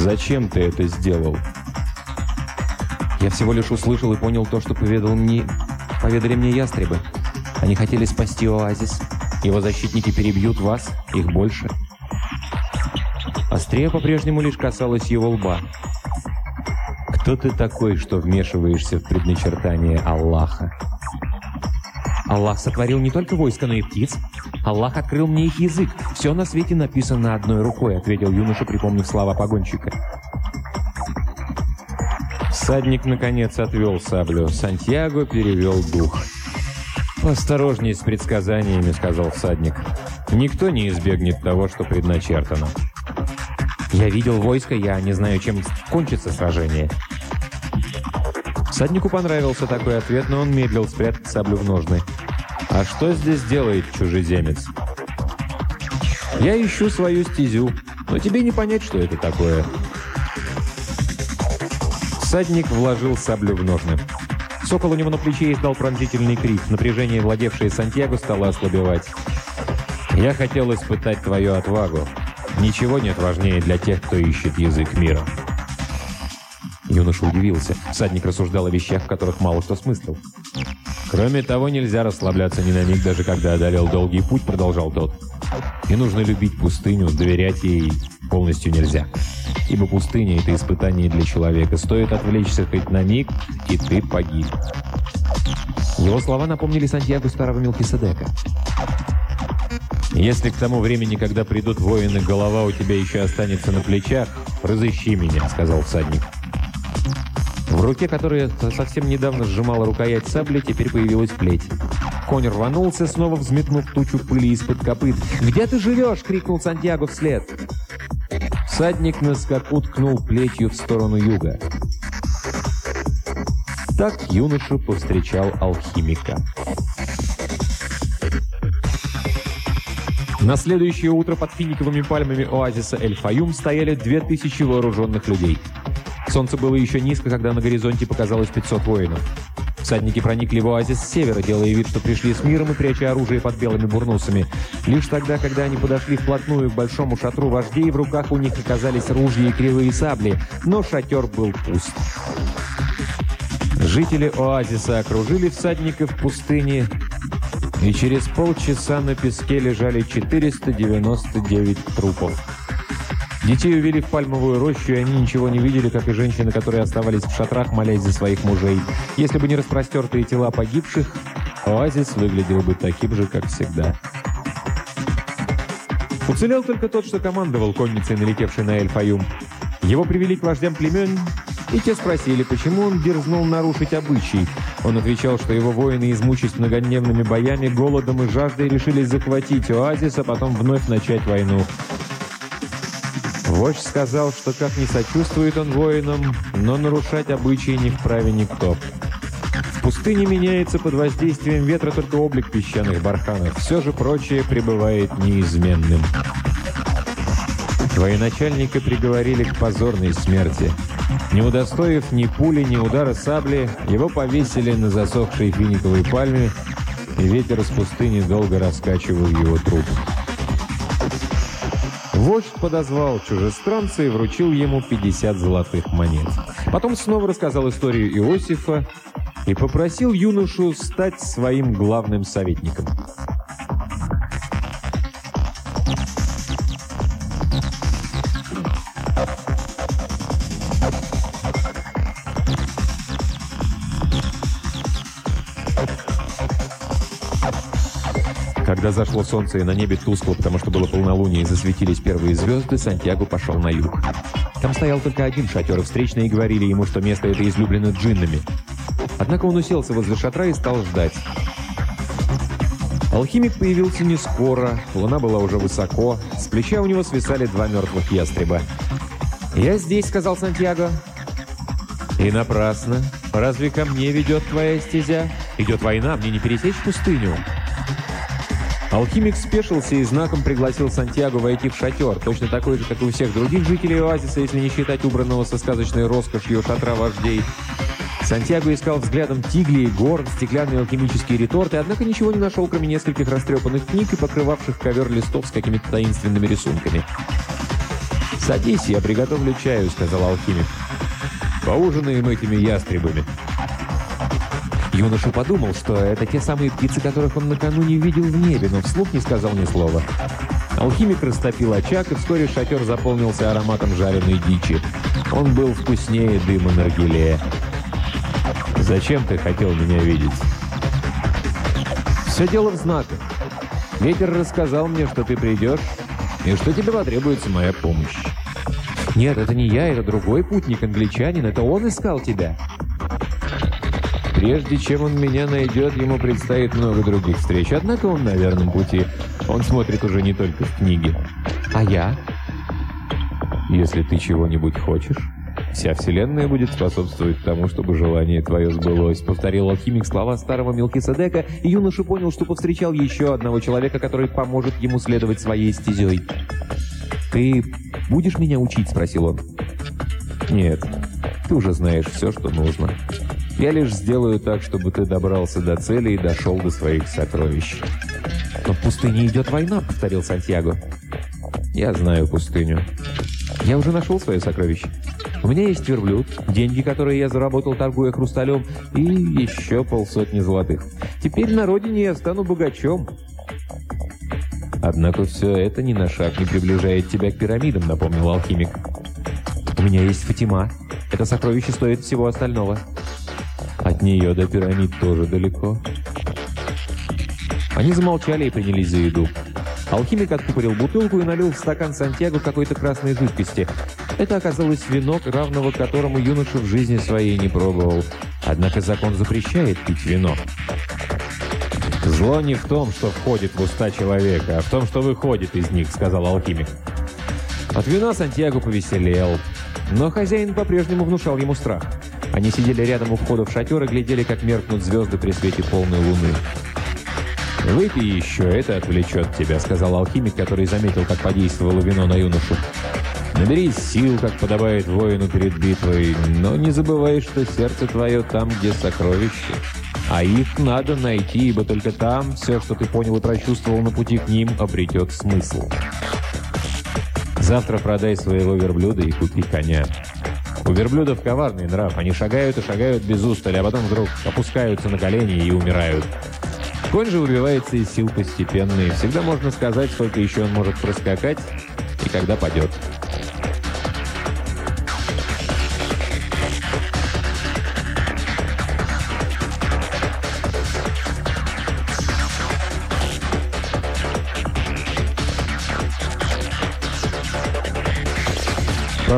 «Зачем ты это сделал?» Я всего лишь услышал и понял то, что поведал мне... поведали мне ястребы. Они хотели спасти оазис. Его защитники перебьют вас, их больше. Острее по-прежнему лишь касалось его лба. Кто ты такой, что вмешиваешься в предначертание Аллаха? Аллах сотворил не только войско, но и птиц. Аллах открыл мне их язык. Все на свете написано одной рукой, ответил юноша, припомнив слова погонщика. Всадник, наконец, отвел саблю. Сантьяго перевел дух. «Осторожней с предсказаниями», — сказал всадник. «Никто не избегнет того, что предначертано». «Я видел войско, я не знаю, чем кончится сражение». Всаднику понравился такой ответ, но он медлил спрятать саблю в ножны. «А что здесь делает чужеземец?» «Я ищу свою стезю, но тебе не понять, что это такое». Всадник вложил саблю в ножны. Сокол у него на плече издал пронзительный крик. Напряжение, владевшее Сантьяго, стало ослабевать. «Я хотел испытать твою отвагу. Ничего нет важнее для тех, кто ищет язык мира». Юноша удивился. Всадник рассуждал о вещах, в которых мало кто смыслил. «Кроме того, нельзя расслабляться ни на миг, даже когда одолел долгий путь», — продолжал тот. «И нужно любить пустыню, доверять ей полностью нельзя. Ибо пустыня — это испытание для человека. Стоит отвлечься хоть на миг, и ты погиб». Его слова напомнили Сантьяго старого Мелхиседека. «Если к тому времени, когда придут воины, голова у тебя еще останется на плечах, разыщи меня», — сказал всадник. В руке, которая совсем недавно сжимала рукоять сабли, теперь появилась плеть. Конь рванулся, снова взметнув тучу пыли из-под копыт. «Где ты живешь?» — крикнул Сантьяго вслед. Всадник на скаку ткнул плетью в сторону юга. Так юноша повстречал алхимика. На следующее утро под финиковыми пальмами оазиса Эль-Фаюм стояли две тысячи вооруженных людей. Солнце было еще низко, когда на горизонте показалось 500 воинов. Всадники проникли в оазис с севера, делая вид, что пришли с миром и пряча оружие под белыми бурнусами. Лишь тогда, когда они подошли вплотную к большому шатру вождей, в руках у них оказались ружья и кривые сабли, но шатер был пуст. Жители оазиса окружили всадников в пустыне, и через полчаса на песке лежали 499 трупов. Детей увели в пальмовую рощу, и они ничего не видели, как и женщины, которые оставались в шатрах, молясь за своих мужей. Если бы не распростертые тела погибших, оазис выглядел бы таким же, как всегда. Уцелел только тот, что командовал конницей, налетевшей на Эль-Фаюм. Его привели к вождям племен, и те спросили, почему он дерзнул нарушить обычай. Он отвечал, что его воины, измучись многодневными боями, голодом и жаждой, решили захватить оазис, а потом вновь начать войну. Вождь сказал, что как не сочувствует он воинам, но нарушать обычаи не вправе никто. В пустыне меняется под воздействием ветра только облик песчаных барханов. Все же прочее пребывает неизменным. Военачальника приговорили к позорной смерти. Не удостоив ни пули, ни удара сабли, его повесили на засохшей финиковой пальме, и ветер из пустыни долго раскачивал его труп. Вождь подозвал чужестранца и вручил ему 50 золотых монет. Потом снова рассказал историю Иосифа и попросил юношу стать своим главным советником. Когда зашло солнце и на небе тускло, потому что было полнолуние и засветились первые звезды, Сантьяго пошел на юг. Там стоял только один шатер, и встречные говорили ему, что место это излюблено джиннами. Однако он уселся возле шатра и стал ждать. Алхимик появился не скоро, луна была уже высоко, с плеча у него свисали два мертвых ястреба. «Я здесь», — сказал Сантьяго. «И напрасно. Разве ко мне ведет твоя стезя? Идет война, мне не пересечь пустыню». Алхимик спешился и знаком пригласил Сантьяго войти в шатер, точно такой же, как и у всех других жителей оазиса, если не считать убранного со сказочной роскошью шатра вождей. Сантьяго искал взглядом тигли и гор, стеклянные алхимические реторты, однако ничего не нашел, кроме нескольких растрепанных книг и покрывавших ковер листов с какими-то таинственными рисунками. «Садись, я приготовлю чаю», — сказал алхимик. «Поужинаем этими ястребами». Юноша подумал, что это те самые птицы, которых он накануне видел в небе, но вслух не сказал ни слова. Алхимик растопил очаг, и вскоре шатер заполнился ароматом жареной дичи. Он был вкуснее дыма наргилея. «Зачем ты хотел меня видеть?» «Все дело в знаках. Ветер рассказал мне, что ты придешь, и что тебе потребуется моя помощь». «Нет, это не я, это другой путник, англичанин. Это он искал тебя». Прежде чем он меня найдет, ему предстоит много других встреч. Однако он на верном пути. Он смотрит уже не только в книги. А я? Если ты чего-нибудь хочешь, вся вселенная будет способствовать тому, чтобы желание твое сбылось. Повторил алхимик слова старого Мелкиседека, и юноша понял, что повстречал еще одного человека, который поможет ему следовать своей стезей. «Ты будешь меня учить?» – спросил он. «Нет, ты уже знаешь все, что нужно». Я лишь сделаю так, чтобы ты добрался до цели и дошел до своих сокровищ. «Но в пустыне идет война», — повторил Сантьяго. «Я знаю пустыню. Я уже нашел свое сокровище. У меня есть верблюд, деньги, которые я заработал, торгуя хрусталем, и еще полсотни золотых. Теперь на родине я стану богачом». «Однако все это ни на шаг не приближает тебя к пирамидам», — напомнил алхимик. «У меня есть Фатима. Это сокровище стоит всего остального». От нее до пирамид тоже далеко. Они замолчали и принялись за еду. Алхимик откупорил бутылку и налил в стакан Сантьяго какой-то красной жидкости. Это оказалось вино, равного которому юноша в жизни своей не пробовал. Однако закон запрещает пить вино. «Зло не в том, что входит в уста человека, а в том, что выходит из них», — сказал алхимик. От вина Сантьяго повеселел, но хозяин по-прежнему внушал ему страх. Они сидели рядом у входа в шатер и глядели, как меркнут звезды при свете полной луны. «Выпей еще, это отвлечет тебя», — сказал алхимик, который заметил, как подействовало вино на юношу. «Наберись сил, как подобает воину перед битвой, но не забывай, что сердце твое там, где сокровище. А их надо найти, ибо только там все, что ты понял и прочувствовал на пути к ним, обретет смысл. Завтра продай своего верблюда и купи коня». У верблюдов коварный нрав. Они шагают и шагают без устали, а потом вдруг опускаются на колени и умирают. Конь же убивается из сил постепенно, и всегда можно сказать, сколько еще он может проскакать и когда падет.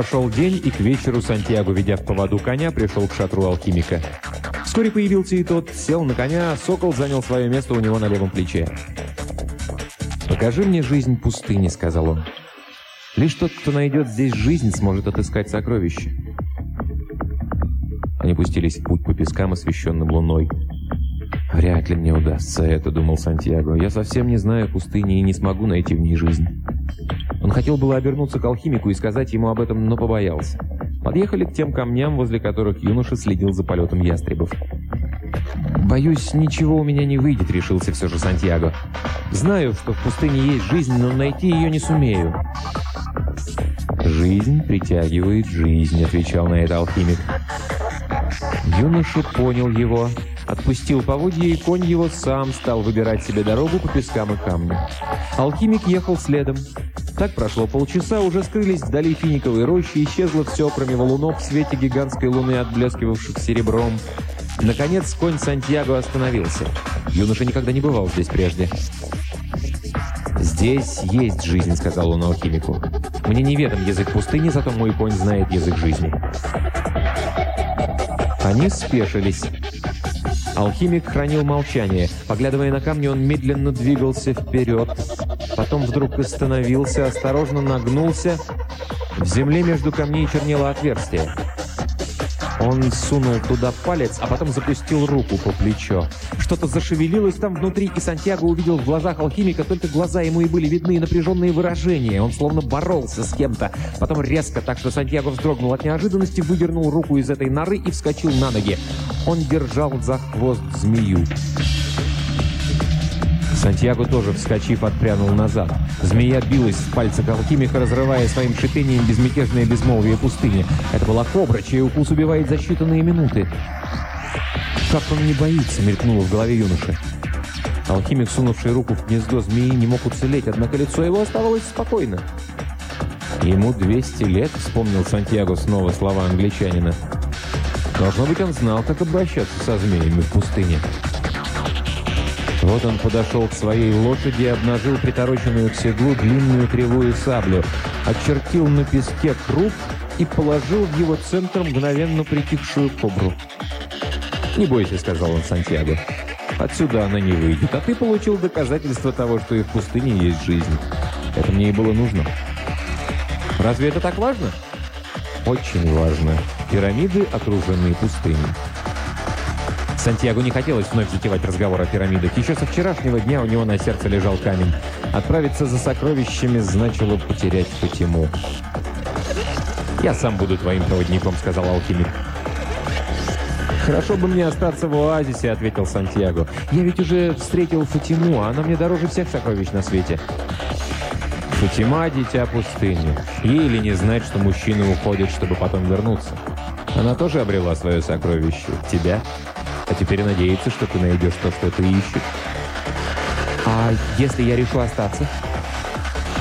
Прошел день, и к вечеру Сантьяго, ведя в поводу коня, пришел к шатру алхимика. Вскоре появился и тот, сел на коня, сокол занял свое место у него на левом плече. «Покажи мне жизнь пустыни», — сказал он. «Лишь тот, кто найдет здесь жизнь, сможет отыскать сокровища». Они пустились в путь по пескам, освещенным луной. «Вряд ли мне удастся это», — думал Сантьяго. «Я совсем не знаю пустыни и не смогу найти в ней жизнь». Он хотел было обернуться к алхимику и сказать ему об этом, но побоялся. Подъехали к тем камням, возле которых юноша следил за полетом ястребов. «Боюсь, ничего у меня не выйдет», — решился все же Сантьяго. «Знаю, что в пустыне есть жизнь, но найти ее не сумею». «Жизнь притягивает жизнь», — отвечал на это алхимик. Юноша понял его, отпустил поводья, и конь его сам стал выбирать себе дорогу по пескам и камням. Алхимик ехал следом. Так прошло полчаса, уже скрылись вдали финиковые рощи, исчезло все, кроме валунов в свете гигантской луны, отблескивавших серебром. Наконец, конь Сантьяго остановился. Юноша никогда не бывал здесь прежде. «Здесь есть жизнь», — сказал он алхимику. «Мне неведом язык пустыни, зато мой конь знает язык жизни». Они спешились. Алхимик хранил молчание. Поглядывая на камни, он медленно двигался вперед. Потом вдруг остановился, осторожно нагнулся. В земле между камней чернело отверстие. Он сунул туда палец, а потом запустил руку по плечо. Что-то зашевелилось там внутри, и Сантьяго увидел в глазах алхимика, только глаза ему и были видны напряженные выражения. Он словно боролся с кем-то. Потом резко, так что Сантьяго вздрогнул от неожиданности, выдернул руку из этой норы и вскочил на ноги. Он держал за хвост змею. Сантьяго тоже, вскочив, отпрянул назад. Змея билась в пальцах алхимика, разрывая своим шипением безмятежное безмолвие пустыни. Это была кобра, чей укус убивает за считанные минуты. «Как он не боится?» — мелькнуло в голове юноши. Алхимик, сунувший руку в гнездо змеи, не мог уцелеть, однако лицо его оставалось спокойно. «Ему 200 лет», — вспомнил Сантьяго снова слова англичанина. «Должно быть, он знал, как обращаться со змеями в пустыне». Вот он подошел к своей лошади обнажил притороченную к седлу длинную кривую саблю, очертил на песке круг и положил в его центр мгновенно притихшую кобру. «Не бойся», — сказал он Сантьяго. «Отсюда она не выйдет, а ты получил доказательство того, что и в пустыне есть жизнь. Это мне и было нужно». «Разве это так важно?» «Очень важно. Пирамиды окружены пустыней». Сантьяго не хотелось вновь затевать разговор о пирамидах. Еще со вчерашнего дня у него на сердце лежал камень. Отправиться за сокровищами значило потерять Фатиму. «Я сам буду твоим проводником», — сказал алхимик. «Хорошо бы мне остаться в оазисе», — ответил Сантьяго. «Я ведь уже встретил Фатиму, а она мне дороже всех сокровищ на свете». Фатима — дитя пустыни. Ей ли не знать, что мужчины уходят, чтобы потом вернуться? Она тоже обрела свое сокровище. Тебя? А теперь надеется, что ты найдешь то, что ты ищешь. А если я решу остаться?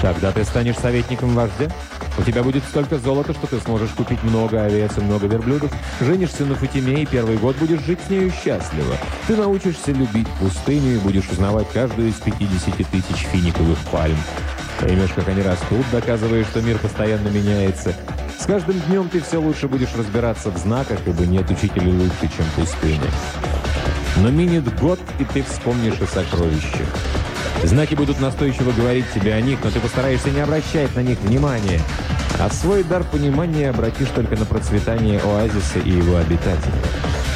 Тогда ты станешь советником вождя. У тебя будет столько золота, что ты сможешь купить много овец и много верблюдов. Женишься на Фатиме и первый год будешь жить с нею счастливо. Ты научишься любить пустыню и будешь узнавать каждую из 50 тысяч финиковых пальм. Поймешь, как они растут, доказывая, что мир постоянно меняется. С каждым днем ты все лучше будешь разбираться в знаках, ибо нет учителя лучше, чем пустыня. Но минет год, и ты вспомнишь о сокровищах. Знаки будут настойчиво говорить тебе о них, но ты постараешься не обращать на них внимания. А свой дар понимания обратишь только на процветание оазиса и его обитателей.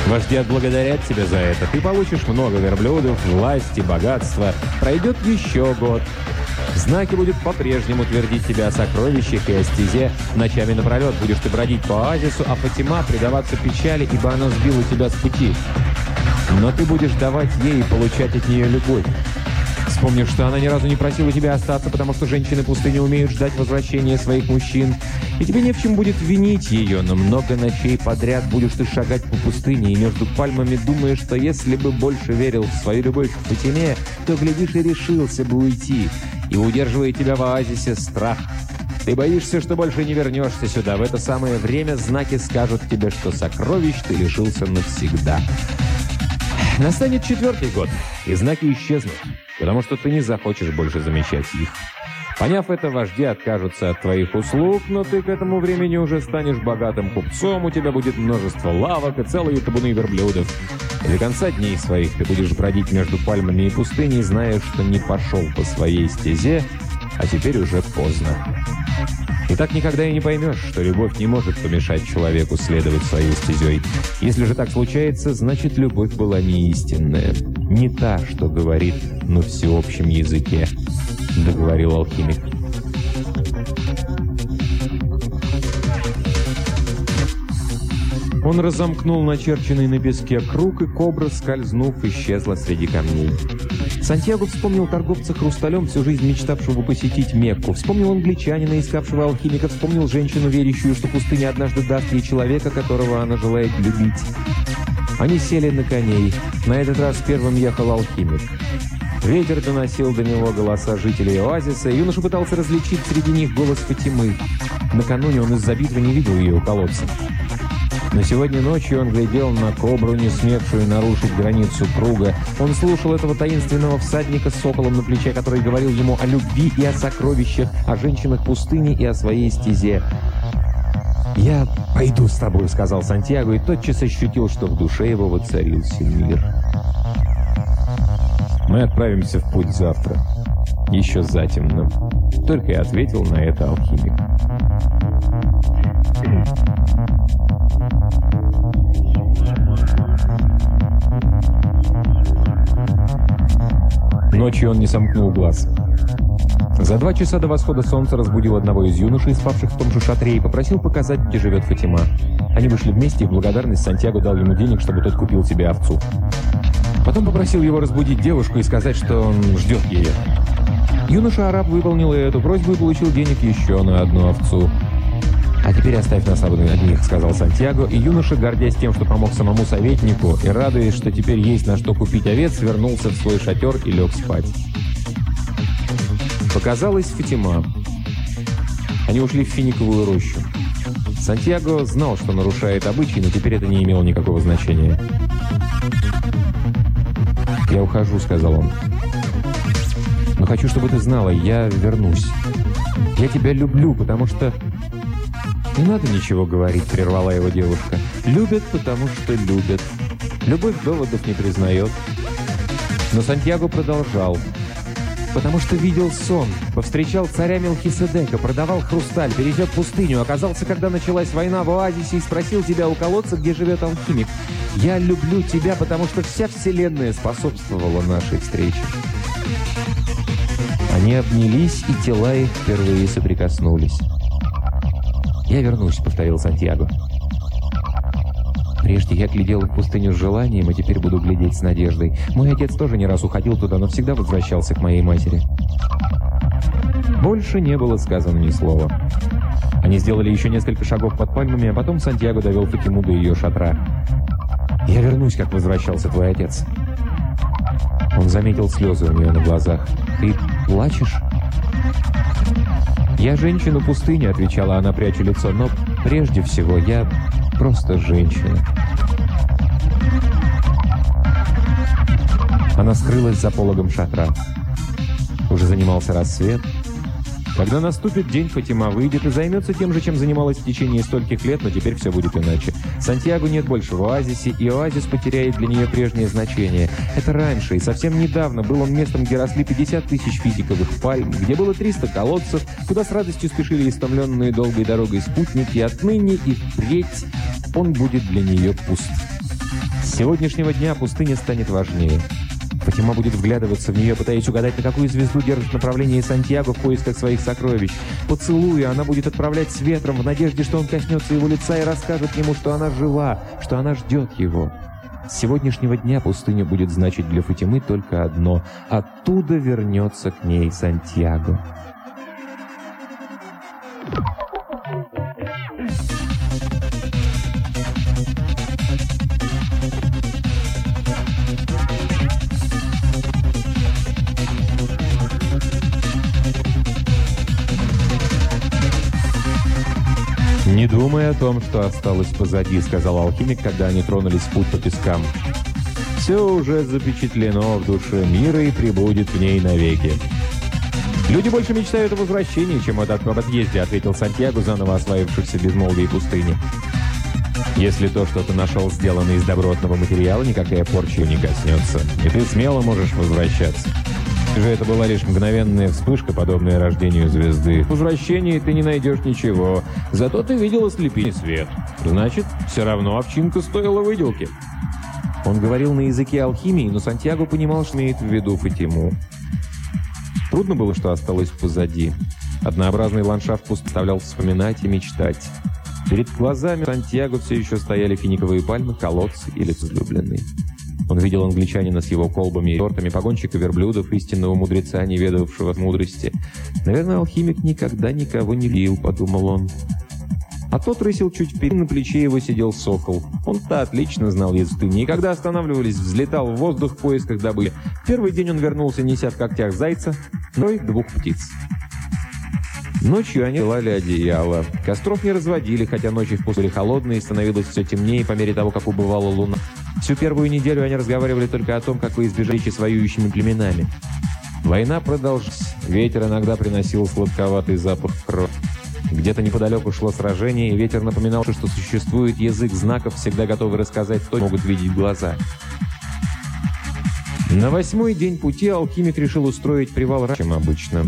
Вожди отблагодарят тебя за это. Ты получишь много верблюдов, власти, богатства. Пройдет еще год. Знаки будут по-прежнему твердить тебя о сокровищах и о стезе. Ночами напролет будешь ты бродить по оазису, а Фатима предаваться печали, ибо она сбила тебя с пути. Но ты будешь давать ей и получать от нее любовь. Вспомнишь, что она ни разу не просила тебя остаться, потому что женщины пустыни умеют ждать возвращения своих мужчин. И тебе не в чем будет винить ее, но много ночей подряд будешь ты шагать по пустыне и между пальмами думаешь, что если бы больше верил в свою любовь к Фатиме, то, глядишь, и решился бы уйти. И удерживает тебя в оазисе страх. Ты боишься, что больше не вернешься сюда. В это самое время знаки скажут тебе, что сокровищ ты лишился навсегда. Настанет четвертый год, и знаки исчезнут, потому что ты не захочешь больше замечать их. Поняв это, вожди откажутся от твоих услуг, но ты к этому времени уже станешь богатым купцом, у тебя будет множество лавок и целые табуны верблюдов. И до конца дней своих ты будешь бродить между пальмами и пустыней, зная, что не пошел по своей стезе, а теперь уже поздно. И так никогда и не поймешь, что любовь не может помешать человеку следовать своей стезей. Если же так случается, значит, любовь была не истинная. Не та, что говорит на всеобщем языке, договорил алхимик. Он разомкнул начерченный на песке круг, и кобра, скользнув, исчезла среди камней. Сантьяго вспомнил торговца хрусталем, всю жизнь мечтавшего посетить Мекку. Вспомнил англичанина, искавшего алхимика. Вспомнил женщину, верящую, что пустыня однажды даст ей человека, которого она желает любить. Они сели на коней. На этот раз первым ехал алхимик. Ветер доносил до него голоса жителей оазиса, и юноша пытался различить среди них голос Фатимы. Накануне он из-за битвы не видел ее у колодца. Но сегодня ночью он глядел на кобру, не смевшую нарушить границу круга. Он слушал этого таинственного всадника с соколом на плече, который говорил ему о любви и о сокровищах, о женщинах пустыни и о своей стезе. «Я пойду с тобой», — сказал Сантьяго, и тотчас ощутил, что в душе его воцарился мир. «Мы отправимся в путь завтра. Еще затемно», — только и ответил на это алхимик. Ночью он не сомкнул глаз. За два часа до восхода солнца разбудил одного из юношей, спавших в том же шатре, и попросил показать, где живет Фатима. Они вышли вместе, и в благодарность Сантьяго дал ему денег, чтобы тот купил себе овцу. Потом попросил его разбудить девушку и сказать, что он ждет ее. Юноша-араб выполнил эту просьбу и получил денег еще на одну овцу. «А теперь оставь нас одних», — сказал Сантьяго, и юноша, гордясь тем, что помог самому советнику, и радуясь, что теперь есть на что купить овец, вернулся в свой шатер и лег спать. Показалась Фатима. Они ушли в финиковую рощу. Сантьяго знал, что нарушает обычаи, но теперь это не имело никакого значения. «Я ухожу», — сказал он. «Но хочу, чтобы ты знала, я вернусь. Я тебя люблю, потому что «Не надо ничего говорить», — прервала его девушка. «Любят, потому что любят. Любовь доводов не признает». Но Сантьяго продолжал. «Потому что видел сон, повстречал царя Мелхиседека, продавал хрусталь, пересек пустыню, оказался, когда началась война в оазисе и спросил тебя у колодца, где живет алхимик. Я люблю тебя, потому что вся вселенная способствовала нашей встрече». Они обнялись, и тела их впервые соприкоснулись. «Я вернусь», — повторил Сантьяго. Прежде я глядел в пустыню с желанием, а теперь буду глядеть с надеждой. Мой отец тоже не раз уходил туда, но всегда возвращался к моей матери. Больше не было сказано ни слова. Они сделали еще несколько шагов под пальмами, а потом Сантьяго довел Фатиму до ее шатра. «Я вернусь, как возвращался твой отец». Он заметил слезы у нее на глазах. «Ты плачешь?» «Я женщина пустыни», — отвечала она, пряча лицо, «но прежде всего я просто женщина». Она скрылась за пологом шатра. Уже занимался рассвет. Когда наступит день, Фатима выйдет и займется тем же, чем занималась в течение стольких лет, но теперь все будет иначе. Сантьяго нет больше в оазисе, и оазис потеряет для нее прежнее значение. Это раньше, и совсем недавно был он местом, где росли 50 тысяч физиковых пальм, где было 300 колодцев, куда с радостью спешили истомленные долгой дорогой спутники, отныне и впредь он будет для нее пуст. С сегодняшнего дня пустыня станет важнее. Фатима будет вглядываться в нее, пытаясь угадать, на какую звезду держит направление Сантьяго в поисках своих сокровищ. Поцелуя, она будет отправлять с ветром в надежде, что он коснется его лица и расскажет ему, что она жива, что она ждет его. С сегодняшнего дня пустыня будет значить для Фатимы только одно – оттуда вернется к ней Сантьяго. «Не думай о том, что осталось позади», — сказал алхимик, когда они тронулись в путь по пескам. «Все уже запечатлено в душе мира и прибудет в ней навеки». «Люди больше мечтают о возвращении, чем об отъезде», — ответил Сантьяго, заново освоившихся безмолвие пустыни. «Если то, что ты нашел, сделано из добротного материала, никакая порча не коснется, и ты смело можешь возвращаться» же это была лишь мгновенная вспышка, подобная рождению звезды. В возвращении ты не найдешь ничего. Зато ты видел ослепительный свет. Значит, все равно овчинка стоила выделки. Он говорил на языке алхимии, но Сантьяго понимал, что имеет в виду Фатиму. Трудно было, что осталось позади. Однообразный ландшафт поставлял вспоминать и мечтать. Перед глазами Сантьяго все еще стояли финиковые пальмы, колодцы или возлюбленные. Он видел англичанина с его колбами и тортами, погонщика верблюдов, истинного мудреца, не ведавшего мудрости. «Наверное, алхимик никогда никого не лил», — подумал он. А тот рысил чуть вперед, на плече его сидел сокол. Он-то отлично знал язык и когда останавливались, взлетал в воздух в поисках добычи. первый день он вернулся, неся в когтях зайца, но и двух птиц. Ночью они лали одеяло. Костров не разводили, хотя ночи в были холодные, становилось все темнее по мере того, как убывала луна. Всю первую неделю они разговаривали только о том, как вы избежите с воюющими племенами. Война продолжилась. Ветер иногда приносил сладковатый запах крови. Где-то неподалеку шло сражение, и ветер напоминал, что существует язык знаков, всегда готовый рассказать то, могут видеть глаза. На восьмой день пути алхимик решил устроить привал раньше, чем обычно.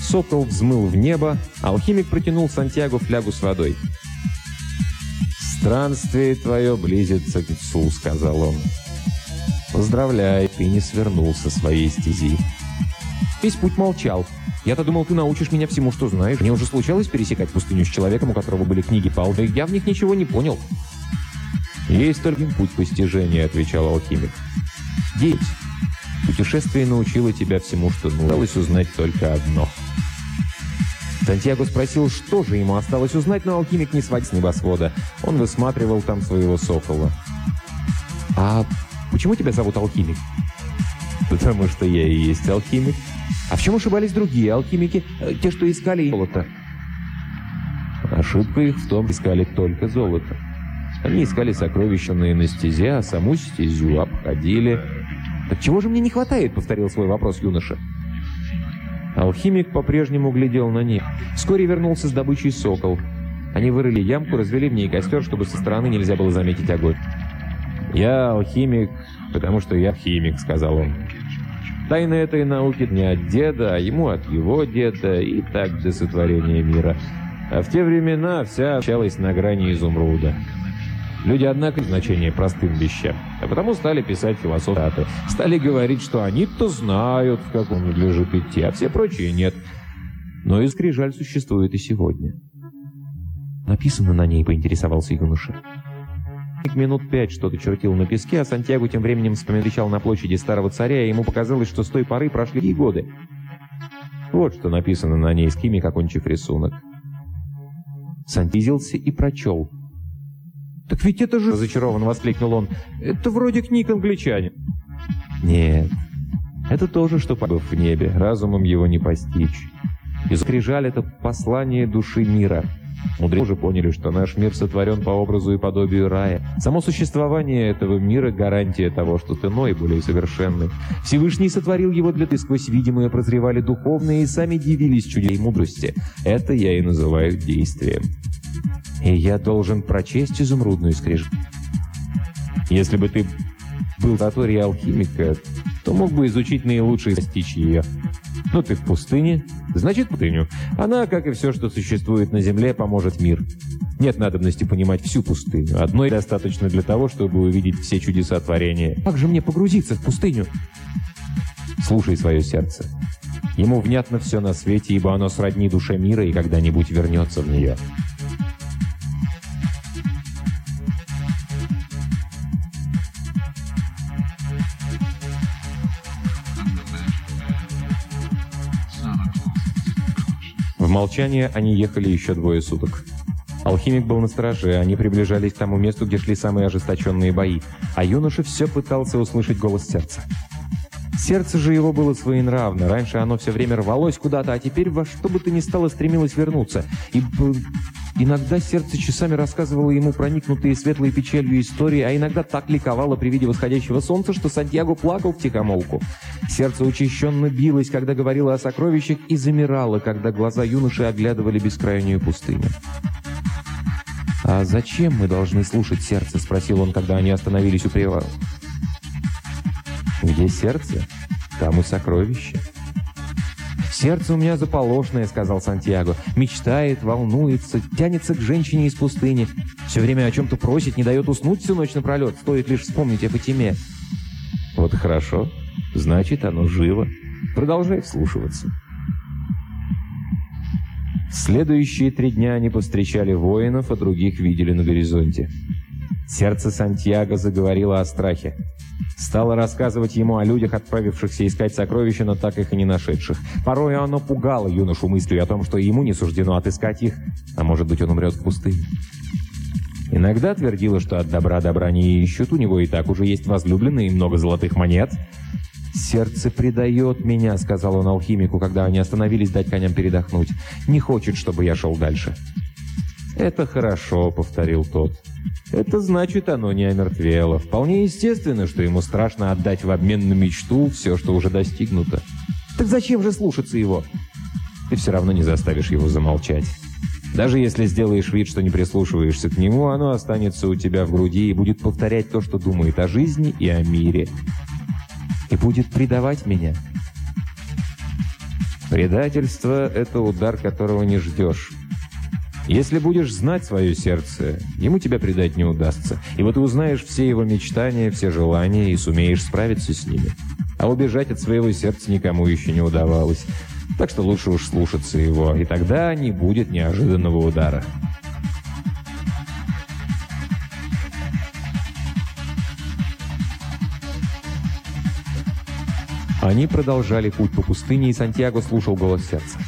Сокол взмыл в небо, алхимик протянул Сантьяго флягу с водой. «Странствие твое близится к концу», — сказал он. «Поздравляй, ты не свернул со своей стези». Весь путь молчал. Я-то думал, ты научишь меня всему, что знаешь. Мне уже случалось пересекать пустыню с человеком, у которого были книги по и я в них ничего не понял. «Есть только путь постижения», — отвечал алхимик. «Девять. Путешествие научило тебя всему, что нужно. Узнать только одно». Сантьяго спросил, что же ему осталось узнать, но алхимик не сводит с небосвода. Он высматривал там своего сокола. «А почему тебя зовут алхимик?» «Потому что я и есть алхимик». «А в чем ошибались другие алхимики, э, те, что искали золото?» Ошибка их в том, искали только золото. Они искали сокровища на стезе, а саму стезю обходили. «Так чего же мне не хватает?» — повторил свой вопрос юноша. Алхимик по-прежнему глядел на них. Вскоре вернулся с добычей сокол. Они вырыли ямку, развели в ней костер, чтобы со стороны нельзя было заметить огонь. «Я алхимик, потому что я химик», — сказал он. Тайна этой науки не от деда, а ему от его деда, и так до сотворения мира. А в те времена вся общалась на грани изумруда. Люди, однако, значение простым вещам, а потому стали писать философы. Стали говорить, что они-то знают, в каком надлежит идти, а все прочие нет. Но и скрижаль существует и сегодня. Написано на ней, поинтересовался юноша. Минут пять что-то чертил на песке, а Сантьяго тем временем вспоминал на площади Старого Царя, и ему показалось, что с той поры прошли и годы. Вот что написано на ней, скимик, окончив рисунок. Сантизился и прочел. «Так ведь это же...» — разочарованно воскликнул он. «Это вроде книг англичане». «Нет, это тоже, что побыв в небе, разумом его не постичь. И скрижаль — это послание души мира. Мудрецы уже поняли, что наш мир сотворен по образу и подобию рая. Само существование этого мира – гарантия того, что ты иной, более совершенный. Всевышний сотворил его для ты сквозь видимое прозревали духовные и сами дивились чуде и мудрости. Это я и называю действием. И я должен прочесть изумрудную скрижку. Если бы ты был в татории алхимика, то мог бы изучить наилучшие достичь ее. Но ты в пустыне, значит пустыню. Она, как и все, что существует на Земле, поможет мир. Нет надобности понимать всю пустыню. Одной достаточно для того, чтобы увидеть все чудеса творения. Как же мне погрузиться в пустыню? Слушай свое сердце. Ему внятно все на свете, ибо оно сродни душе мира и когда-нибудь вернется в нее. В молчание они ехали еще двое суток. Алхимик был на страже, они приближались к тому месту, где шли самые ожесточенные бои, а юноша все пытался услышать голос сердца. Сердце же его было своенравно. Раньше оно все время рвалось куда-то, а теперь во что бы то ни стало стремилось вернуться. И иногда сердце часами рассказывало ему проникнутые светлой печалью истории, а иногда так ликовало при виде восходящего солнца, что Сантьяго плакал в тихомолку. Сердце учащенно билось, когда говорило о сокровищах, и замирало, когда глаза юноши оглядывали бескрайнюю пустыню. «А зачем мы должны слушать сердце?» — спросил он, когда они остановились у привала. «Где сердце, там и сокровище». «Сердце у меня заполошное», — сказал Сантьяго. «Мечтает, волнуется, тянется к женщине из пустыни. Все время о чем-то просит, не дает уснуть всю ночь напролет. Стоит лишь вспомнить о Фатиме». «Вот хорошо. Значит, оно живо. Продолжай вслушиваться». Следующие три дня они повстречали воинов, а других видели на горизонте. Сердце Сантьяго заговорило о страхе. Стало рассказывать ему о людях, отправившихся искать сокровища, но так их и не нашедших. Порой оно пугало юношу мыслью о том, что ему не суждено отыскать их, а может быть он умрет в пустыне. Иногда твердило, что от добра добра не ищут, у него и так уже есть возлюбленные и много золотых монет. «Сердце предает меня», — сказал он алхимику, когда они остановились дать коням передохнуть. «Не хочет, чтобы я шел дальше». «Это хорошо», — повторил тот. «Это значит, оно не омертвело. Вполне естественно, что ему страшно отдать в обмен на мечту все, что уже достигнуто. Так зачем же слушаться его?» «Ты все равно не заставишь его замолчать». Даже если сделаешь вид, что не прислушиваешься к нему, оно останется у тебя в груди и будет повторять то, что думает о жизни и о мире и будет предавать меня. Предательство — это удар, которого не ждешь. Если будешь знать свое сердце, ему тебя предать не удастся. И вот ты узнаешь все его мечтания, все желания и сумеешь справиться с ними. А убежать от своего сердца никому еще не удавалось. Так что лучше уж слушаться его, и тогда не будет неожиданного удара. Они продолжали путь по пустыне, и Сантьяго слушал голос сердца.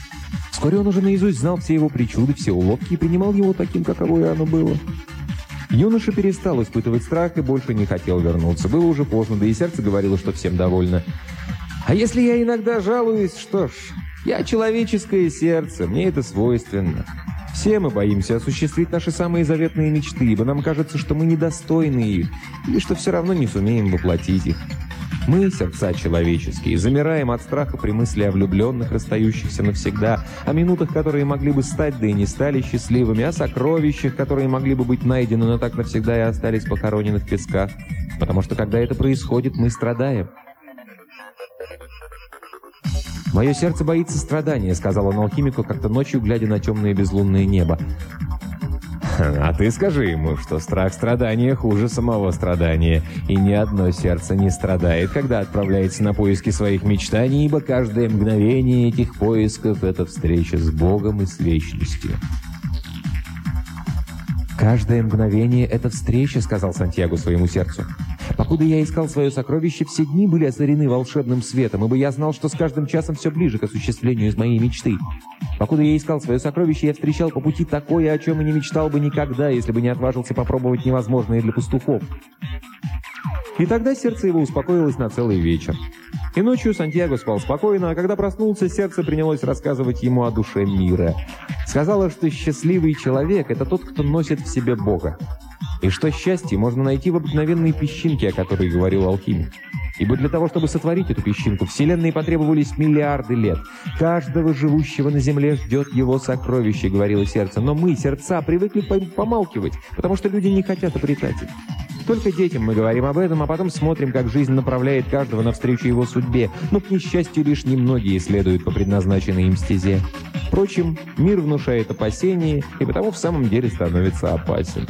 Вскоре он уже наизусть знал все его причуды, все уловки и принимал его таким, каково оно было. Юноша перестал испытывать страх и больше не хотел вернуться. Было уже поздно, да и сердце говорило, что всем довольно. «А если я иногда жалуюсь, что ж, я человеческое сердце, мне это свойственно. Все мы боимся осуществить наши самые заветные мечты, ибо нам кажется, что мы недостойны их, или что все равно не сумеем воплотить их. Мы, сердца человеческие, замираем от страха при мысли о влюбленных, расстающихся навсегда, о минутах, которые могли бы стать, да и не стали счастливыми, о сокровищах, которые могли бы быть найдены, но так навсегда и остались похоронены в песках. Потому что, когда это происходит, мы страдаем. «Мое сердце боится страдания», — сказал он алхимику как-то ночью, глядя на темное безлунное небо. А ты скажи ему, что страх страдания хуже самого страдания, и ни одно сердце не страдает, когда отправляется на поиски своих мечтаний, ибо каждое мгновение этих поисков — это встреча с Богом и с вечностью. «Каждое мгновение — это встреча», — сказал Сантьяго своему сердцу. «Покуда я искал свое сокровище, все дни были озарены волшебным светом, ибо я знал, что с каждым часом все ближе к осуществлению из моей мечты. Покуда я искал свое сокровище, я встречал по пути такое, о чем и не мечтал бы никогда, если бы не отважился попробовать невозможное для пастухов». И тогда сердце его успокоилось на целый вечер. И ночью Сантьяго спал спокойно, а когда проснулся, сердце принялось рассказывать ему о душе мира. Сказала, что счастливый человек – это тот, кто носит в себе Бога. И что счастье можно найти в обыкновенной песчинке, о которой говорил алхимик. Ибо для того, чтобы сотворить эту песчинку, Вселенной потребовались миллиарды лет. Каждого живущего на Земле ждет его сокровище, говорило сердце. Но мы, сердца, привыкли помалкивать, потому что люди не хотят обретать их. Только детям мы говорим об этом, а потом смотрим, как жизнь направляет каждого навстречу его судьбе. Но, к несчастью, лишь немногие следуют по предназначенной им стезе. Впрочем, мир внушает опасения и потому в самом деле становится опасен.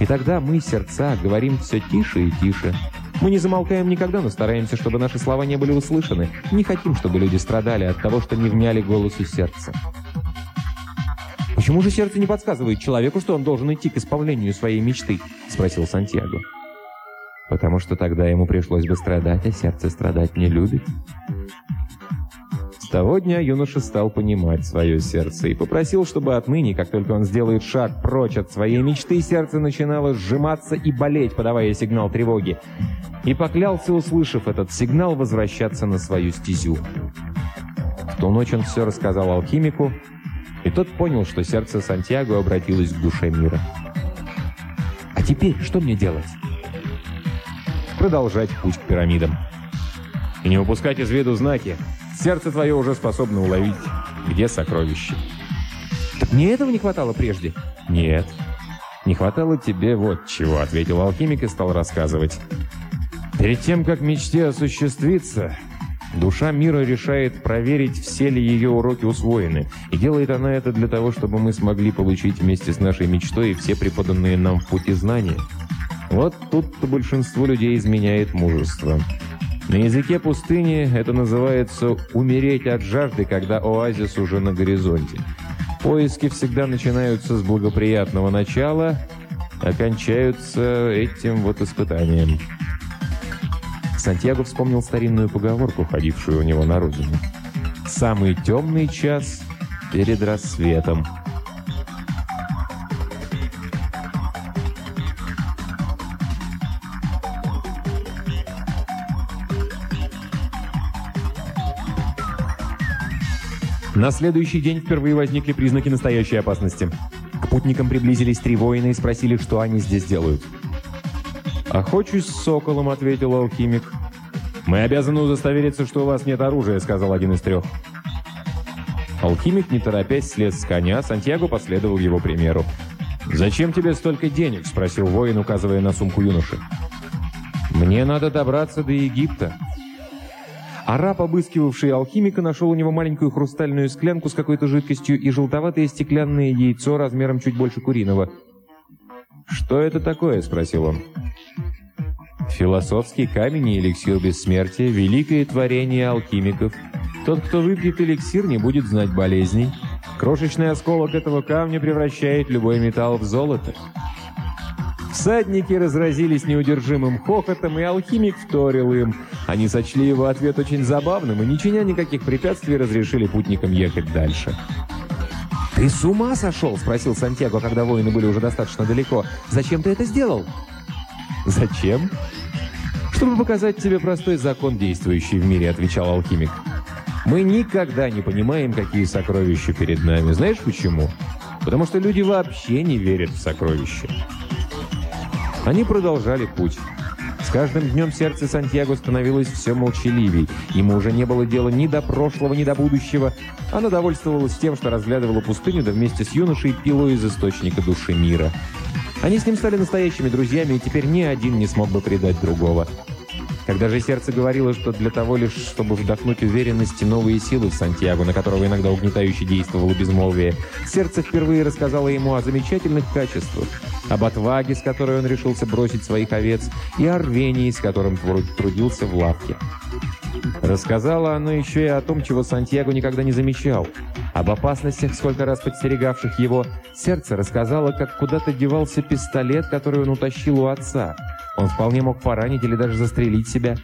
И тогда мы, сердца, говорим все тише и тише. Мы не замолкаем никогда, но стараемся, чтобы наши слова не были услышаны. Не хотим, чтобы люди страдали от того, что не вняли голосу сердца. «Почему же сердце не подсказывает человеку, что он должен идти к исполнению своей мечты?» — спросил Сантьяго. «Потому что тогда ему пришлось бы страдать, а сердце страдать не любит». Того дня юноша стал понимать свое сердце и попросил, чтобы отныне, как только он сделает шаг прочь от своей мечты, сердце начинало сжиматься и болеть, подавая сигнал тревоги. И поклялся, услышав этот сигнал, возвращаться на свою стезю. В ту ночь он все рассказал алхимику, и тот понял, что сердце Сантьяго обратилось к душе мира. «А теперь что мне делать?» «Продолжать путь к пирамидам. И не упускать из виду знаки. Сердце твое уже способно уловить, где сокровище». «Так мне этого не хватало прежде?» «Нет. Не хватало тебе вот чего», — ответил алхимик и стал рассказывать. «Перед тем, как мечте осуществиться, Душа мира решает проверить, все ли ее уроки усвоены. И делает она это для того, чтобы мы смогли получить вместе с нашей мечтой все преподанные нам в пути знания. Вот тут-то большинство людей изменяет мужество. На языке пустыни это называется «умереть от жажды», когда оазис уже на горизонте. Поиски всегда начинаются с благоприятного начала, окончаются этим вот испытанием. Сантьяго вспомнил старинную поговорку, ходившую у него на родине. «Самый темный час перед рассветом». На следующий день впервые возникли признаки настоящей опасности. К путникам приблизились три воина и спросили, что они здесь делают. «Охочусь с соколом», — ответил алхимик. «Мы обязаны удостовериться, что у вас нет оружия», — сказал один из трех. Алхимик, не торопясь, слез с коня, Сантьяго последовал его примеру. «Зачем тебе столько денег?» — спросил воин, указывая на сумку юноши. «Мне надо добраться до Египта». Араб, обыскивавший алхимика, нашел у него маленькую хрустальную склянку с какой-то жидкостью и желтоватое стеклянное яйцо размером чуть больше куриного. «Что это такое?» — спросил он. Философский камень и эликсир бессмертия – великое творение алхимиков. Тот, кто выпьет эликсир, не будет знать болезней. Крошечный осколок этого камня превращает любой металл в золото. Всадники разразились неудержимым хохотом, и алхимик вторил им. Они сочли его ответ очень забавным и, не чиня никаких препятствий, разрешили путникам ехать дальше. «Ты с ума сошел?» – спросил Сантьяго, когда воины были уже достаточно далеко. «Зачем ты это сделал?» «Зачем?» «Чтобы показать тебе простой закон, действующий в мире», — отвечал алхимик. «Мы никогда не понимаем, какие сокровища перед нами. Знаешь почему? Потому что люди вообще не верят в сокровища». Они продолжали путь. С каждым днем сердце Сантьяго становилось все молчаливей. Ему уже не было дела ни до прошлого, ни до будущего. Оно довольствовалось тем, что разглядывало пустыню, да вместе с юношей пило из источника души мира. Они с ним стали настоящими друзьями, и теперь ни один не смог бы предать другого. Когда же сердце говорило, что для того лишь, чтобы вдохнуть уверенность и новые силы в Сантьяго, на которого иногда угнетающе действовало безмолвие, сердце впервые рассказало ему о замечательных качествах, об отваге, с которой он решился бросить своих овец, и о рвении, с которым трудился в лавке. Рассказала оно еще и о том, чего Сантьяго никогда не замечал. Об опасностях, сколько раз подстерегавших его. Сердце рассказало, как куда-то девался пистолет, который он утащил у отца. Он вполне мог поранить или даже застрелить себя.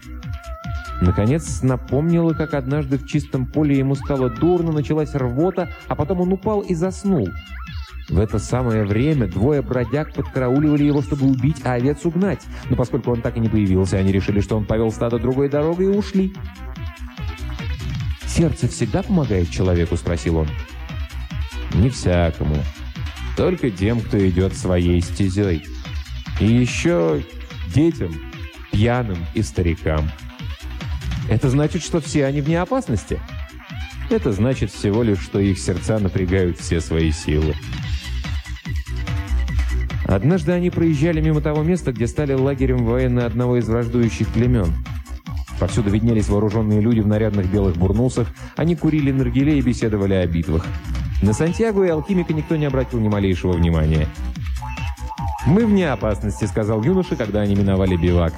Наконец, напомнило, как однажды в чистом поле ему стало дурно, началась рвота, а потом он упал и заснул. В это самое время двое бродяг подкарауливали его, чтобы убить, а овец угнать. Но поскольку он так и не появился, они решили, что он повел стадо другой дорогой и ушли. «Сердце всегда помогает человеку?» – спросил он. «Не всякому. Только тем, кто идет своей стезей. И еще детям, пьяным и старикам. Это значит, что все они вне опасности?» Это значит всего лишь, что их сердца напрягают все свои силы. Однажды они проезжали мимо того места, где стали лагерем военные одного из враждующих племен. Повсюду виднелись вооруженные люди в нарядных белых бурнусах, они курили наргиле и беседовали о битвах. На Сантьяго и алхимика никто не обратил ни малейшего внимания. «Мы вне опасности», — сказал юноша, когда они миновали бивак.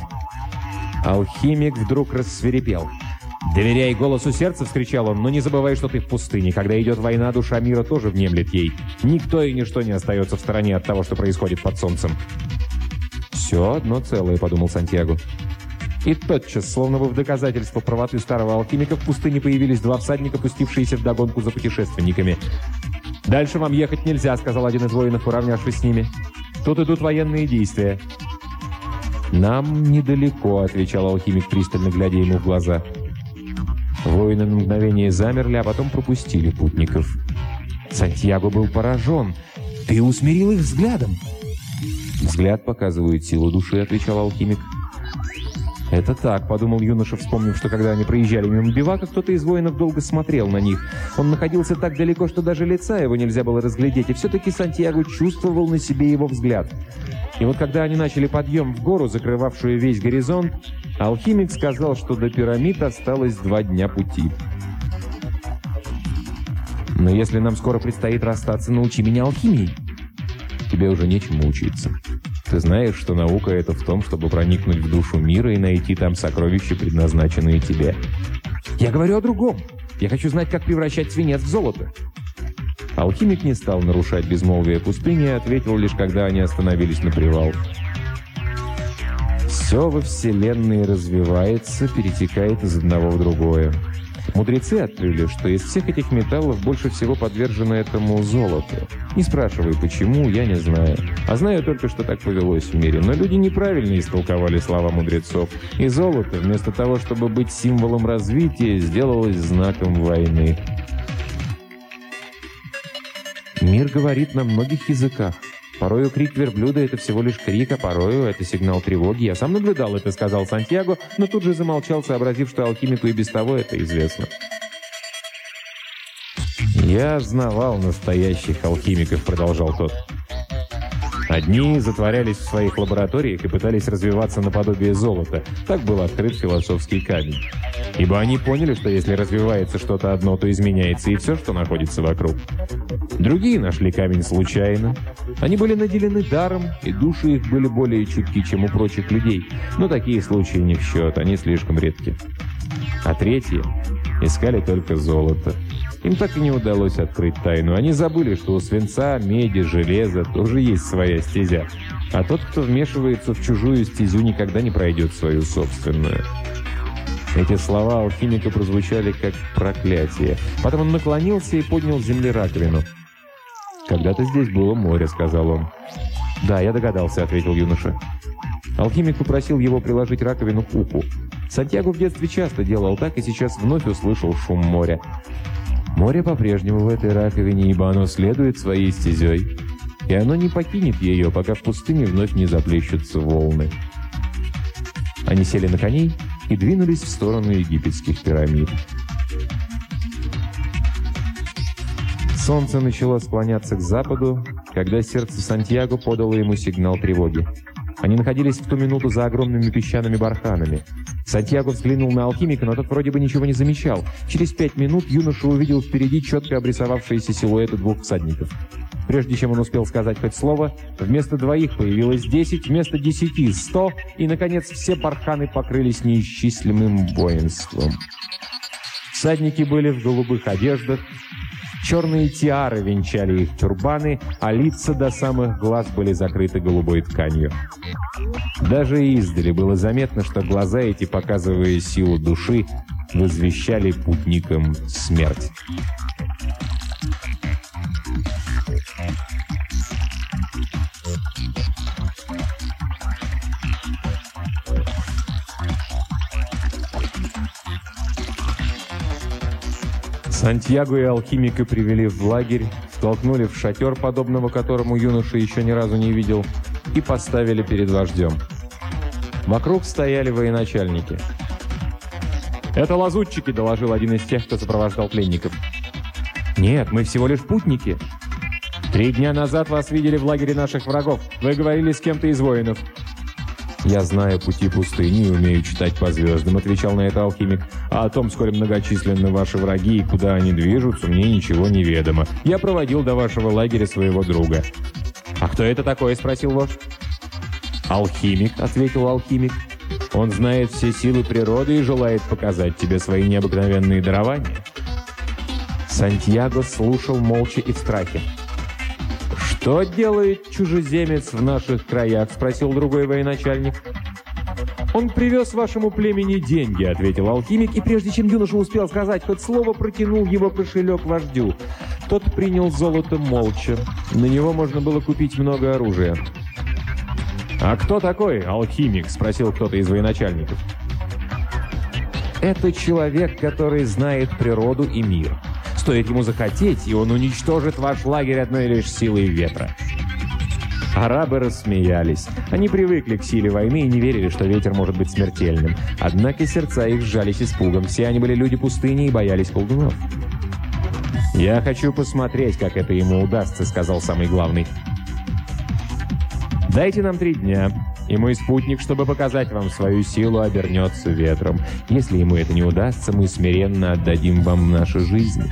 Алхимик вдруг рассверепел. «Доверяй голосу сердца!» — вскричал он. «Но не забывай, что ты в пустыне. Когда идет война, душа мира тоже внемлет ей. Никто и ничто не остается в стороне от того, что происходит под солнцем». «Все одно целое», — подумал Сантьяго. И тотчас, словно бы в доказательство правоты старого алхимика, в пустыне появились два всадника, пустившиеся в догонку за путешественниками. «Дальше вам ехать нельзя», — сказал один из воинов, уравнявшись с ними. «Тут идут военные действия». «Нам недалеко», — отвечал алхимик, пристально глядя ему в глаза. Воины на мгновение замерли, а потом пропустили путников. Сантьяго был поражен. «Ты усмирил их взглядом!» «Взгляд показывает силу души», — отвечал алхимик. «Это так», — подумал юноша, вспомнив, что когда они проезжали мимо бивака, кто-то из воинов долго смотрел на них. Он находился так далеко, что даже лица его нельзя было разглядеть, и все-таки Сантьяго чувствовал на себе его взгляд. И вот когда они начали подъем в гору, закрывавшую весь горизонт, алхимик сказал, что до пирамид осталось два дня пути. «Но если нам скоро предстоит расстаться, научи меня алхимии». «Тебе уже нечему учиться». Ты знаешь, что наука — это в том, чтобы проникнуть в душу мира и найти там сокровища, предназначенные тебе. Я говорю о другом. Я хочу знать, как превращать свинец в золото. Алхимик не стал нарушать безмолвие пустыни и ответил лишь, когда они остановились на привал. Все во Вселенной развивается, перетекает из одного в другое. Мудрецы открыли, что из всех этих металлов больше всего подвержено этому золото. Не спрашивай, почему, я не знаю. А знаю только, что так повелось в мире. Но люди неправильно истолковали слова мудрецов. И золото, вместо того, чтобы быть символом развития, сделалось знаком войны. Мир говорит на многих языках. Порою крик верблюда — это всего лишь крик, а порою это сигнал тревоги. Я сам наблюдал это, сказал Сантьяго, но тут же замолчал, сообразив, что алхимику и без того это известно. «Я знавал настоящих алхимиков», — продолжал тот. Одни затворялись в своих лабораториях и пытались развиваться наподобие золота. Так был открыт философский камень. Ибо они поняли, что если развивается что-то одно, то изменяется и все, что находится вокруг. Другие нашли камень случайно. Они были наделены даром, и души их были более чутки, чем у прочих людей. Но такие случаи не в счет, они слишком редки. А третьи искали только золото. Им так и не удалось открыть тайну. Они забыли, что у свинца, меди, железа тоже есть своя стезя. А тот, кто вмешивается в чужую стезю, никогда не пройдет свою собственную. Эти слова алхимика прозвучали как проклятие. Потом он наклонился и поднял с земли раковину. «Когда-то здесь было море», — сказал он. «Да, я догадался», — ответил юноша. Алхимик попросил его приложить раковину к уху. Сантьяго в детстве часто делал так и сейчас вновь услышал шум моря. Море по-прежнему в этой раковине, ибо оно следует своей стезей, и оно не покинет ее, пока в пустыне вновь не заплещутся волны. Они сели на коней и двинулись в сторону египетских пирамид. Солнце начало склоняться к западу, когда сердце Сантьяго подало ему сигнал тревоги. Они находились в ту минуту за огромными песчаными барханами. Сантьяго взглянул на алхимика, но тот вроде бы ничего не замечал. Через пять минут юноша увидел впереди четко обрисовавшиеся силуэты двух всадников. Прежде чем он успел сказать хоть слово, вместо двоих появилось десять, вместо десяти — сто, и, наконец, все барханы покрылись неисчислимым воинством. Всадники были в голубых одеждах, Черные тиары венчали их тюрбаны, а лица до самых глаз были закрыты голубой тканью. Даже издали было заметно, что глаза эти, показывая силу души, возвещали путникам смерть. Сантьяго и алхимика привели в лагерь, втолкнули в шатер, подобного которому юноша еще ни разу не видел, и поставили перед вождем. Вокруг стояли военачальники. «Это лазутчики», — доложил один из тех, кто сопровождал пленников. «Нет, мы всего лишь путники. Три дня назад вас видели в лагере наших врагов. Вы говорили с кем-то из воинов». «Я знаю пути пустыни и умею читать по звездам», — отвечал на это алхимик. «А о том, сколь многочисленны ваши враги и куда они движутся, мне ничего не ведомо. Я проводил до вашего лагеря своего друга». «А кто это такой?» — спросил вождь. «Алхимик», — ответил алхимик. «Он знает все силы природы и желает показать тебе свои необыкновенные дарования». Сантьяго слушал молча и в страхе. «Что делает чужеземец в наших краях?» – спросил другой военачальник. «Он привез вашему племени деньги», – ответил алхимик, и прежде чем юноша успел сказать хоть слово, протянул его кошелек вождю. Тот принял золото молча. На него можно было купить много оружия. «А кто такой алхимик?» – спросил кто-то из военачальников. «Это человек, который знает природу и мир». Стоит ему захотеть, и он уничтожит ваш лагерь одной лишь силой ветра. Арабы рассмеялись. Они привыкли к силе войны и не верили, что ветер может быть смертельным. Однако сердца их сжались испугом. Все они были люди пустыни и боялись колдунов. «Я хочу посмотреть, как это ему удастся», — сказал самый главный. «Дайте нам три дня, и мой спутник, чтобы показать вам свою силу, обернется ветром. Если ему это не удастся, мы смиренно отдадим вам нашу жизнь».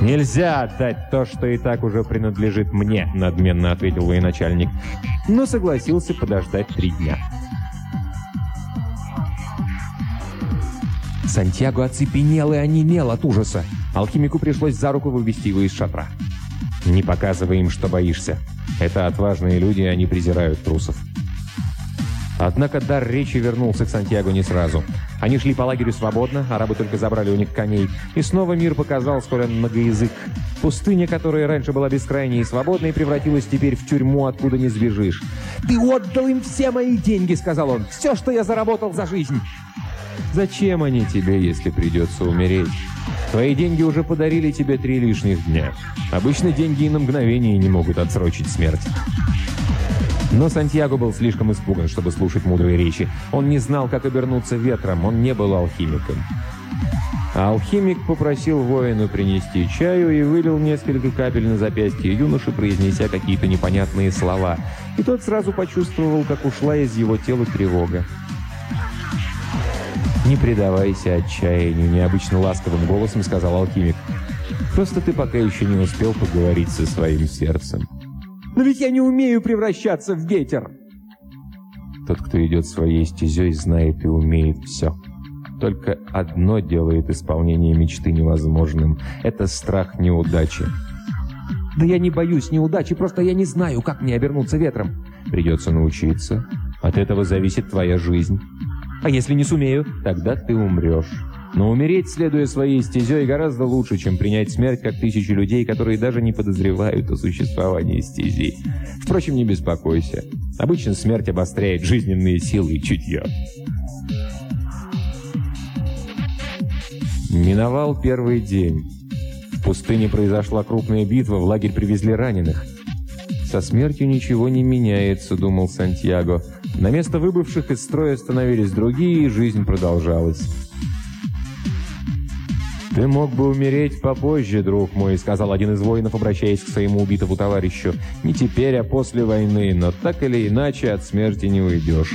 «Нельзя отдать то, что и так уже принадлежит мне», — надменно ответил военачальник, но согласился подождать три дня. Сантьяго оцепенел и онемел от ужаса. Алхимику пришлось за руку вывести его из шатра. «Не показывай им, что боишься. Это отважные люди, они презирают трусов». Однако дар речи вернулся к Сантьяго не сразу. Они шли по лагерю свободно, арабы только забрали у них коней, и снова мир показал, сколь он многоязык. Пустыня, которая раньше была бескрайней и свободной, превратилась теперь в тюрьму, откуда не сбежишь. «Ты отдал им все мои деньги», — сказал он, — «все, что я заработал за жизнь». «Зачем они тебе, если придется умереть? Твои деньги уже подарили тебе три лишних дня. Обычно деньги и на мгновение не могут отсрочить смерть». Но Сантьяго был слишком испуган, чтобы слушать мудрые речи. Он не знал, как обернуться ветром, он не был алхимиком. А алхимик попросил воину принести чаю и вылил несколько капель на запястье юноши, произнеся какие-то непонятные слова. И тот сразу почувствовал, как ушла из его тела тревога. «Не предавайся отчаянию», — необычно ласковым голосом сказал алхимик. «Просто ты пока еще не успел поговорить со своим сердцем». Но ведь я не умею превращаться в ветер!» Тот, кто идет своей стезей, знает и умеет все. Только одно делает исполнение мечты невозможным. Это страх неудачи. «Да я не боюсь неудачи, просто я не знаю, как мне обернуться ветром». «Придется научиться. От этого зависит твоя жизнь. А если не сумею, тогда ты умрешь». Но умереть, следуя своей стезей, гораздо лучше, чем принять смерть, как тысячи людей, которые даже не подозревают о существовании стези. Впрочем, не беспокойся. Обычно смерть обостряет жизненные силы и чутье. Миновал первый день. В пустыне произошла крупная битва, в лагерь привезли раненых. «Со смертью ничего не меняется», — думал Сантьяго. На место выбывших из строя становились другие, и жизнь продолжалась. «Ты мог бы умереть попозже, друг мой», — сказал один из воинов, обращаясь к своему убитому товарищу. «Не теперь, а после войны, но так или иначе от смерти не уйдешь».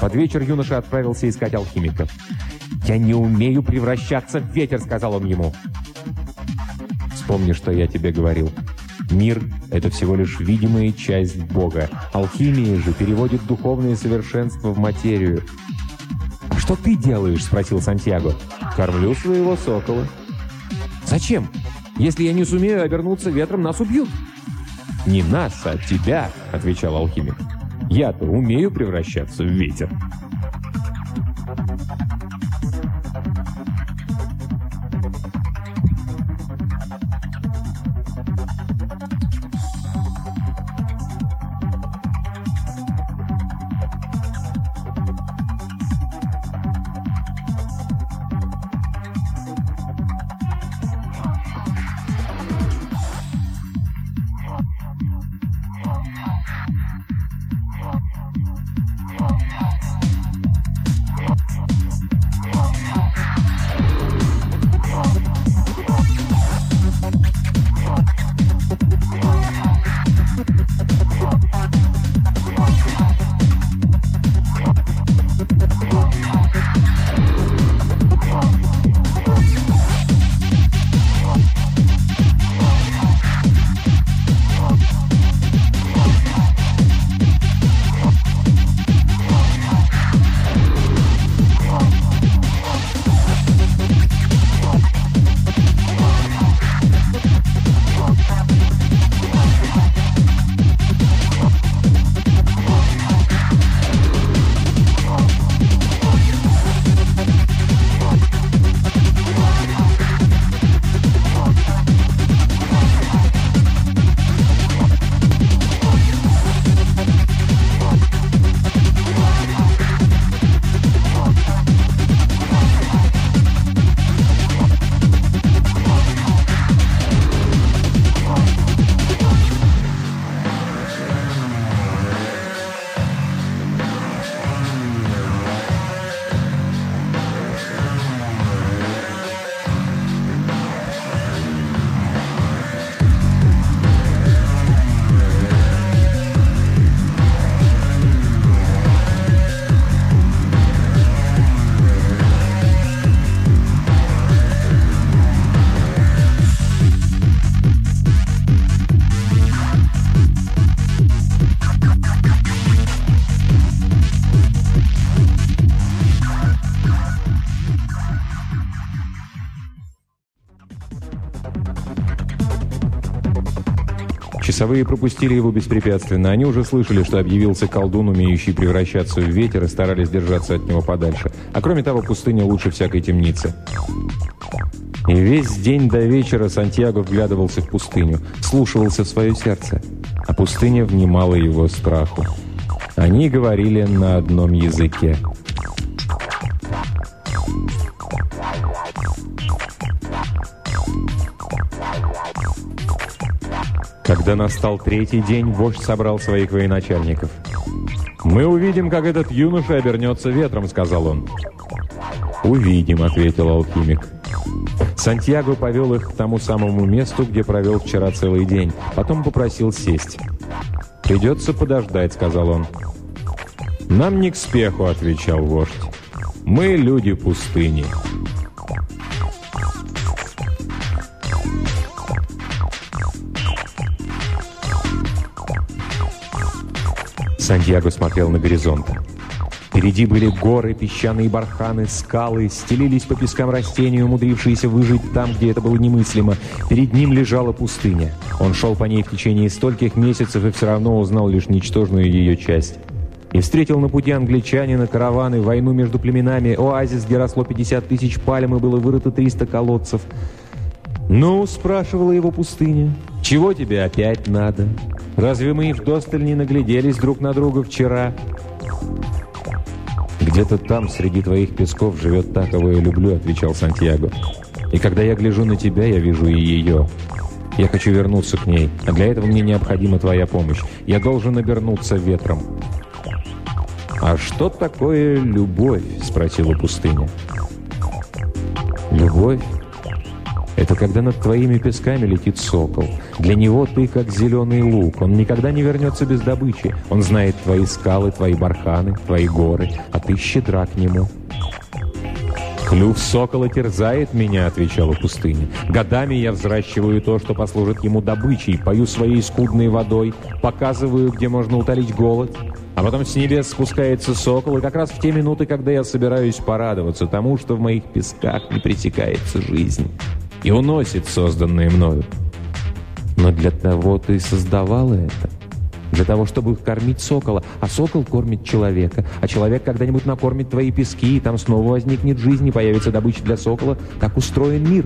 Под вечер юноша отправился искать алхимика. «Я не умею превращаться в ветер», — сказал он ему. «Вспомни, что я тебе говорил. Мир — это всего лишь видимая часть Бога. Алхимия же переводит духовное совершенство в материю. «Что ты делаешь?» – спросил Сантьяго. «Кормлю своего сокола». «Зачем? Если я не сумею обернуться ветром, нас убьют». «Не нас, а тебя», – отвечал алхимик. «Я-то умею превращаться в ветер». Часовые пропустили его беспрепятственно. Они уже слышали, что объявился колдун, умеющий превращаться в ветер, и старались держаться от него подальше. А кроме того, пустыня лучше всякой темницы. И весь день до вечера Сантьяго вглядывался в пустыню, слушался в свое сердце, а пустыня внимала его страху. Они говорили на одном языке. Когда настал третий день, вождь собрал своих военачальников. «Мы увидим, как этот юноша обернется ветром», — сказал он. «Увидим», — ответил алхимик. Сантьяго повел их к тому самому месту, где провел вчера целый день. Потом попросил сесть. «Придется подождать», — сказал он. «Нам не к спеху», — отвечал вождь. «Мы люди пустыни». Сантьяго смотрел на горизонт. Впереди были горы, песчаные барханы, скалы, стелились по пескам растения, умудрившиеся выжить там, где это было немыслимо. Перед ним лежала пустыня. Он шел по ней в течение стольких месяцев и все равно узнал лишь ничтожную ее часть. И встретил на пути англичанина, караваны, войну между племенами, оазис, где росло 50 тысяч пальм и было вырыто 300 колодцев. «Ну?» – спрашивала его пустыня. «Чего тебе опять надо?» Разве мы и вдосталь не нагляделись друг на друга вчера? «Где-то там, среди твоих песков, живет та, кого я люблю», — отвечал Сантьяго. «И когда я гляжу на тебя, я вижу и ее. Я хочу вернуться к ней, а для этого мне необходима твоя помощь. Я должен обернуться ветром». «А что такое любовь?» — спросила пустыня. «Любовь это когда над твоими песками летит сокол. Для него ты как зеленый лук. Он никогда не вернется без добычи. Он знает твои скалы, твои барханы, твои горы, а ты щедра к нему. «Клюв сокола терзает меня», — отвечала пустыня. «Годами я взращиваю то, что послужит ему добычей, пою своей скудной водой, показываю, где можно утолить голод». А потом с небес спускается сокол, и как раз в те минуты, когда я собираюсь порадоваться тому, что в моих песках не пресекается жизнь и уносит созданное мною. Но для того ты создавала это. Для того, чтобы кормить сокола. А сокол кормит человека. А человек когда-нибудь накормит твои пески, и там снова возникнет жизнь, и появится добыча для сокола. Так устроен мир.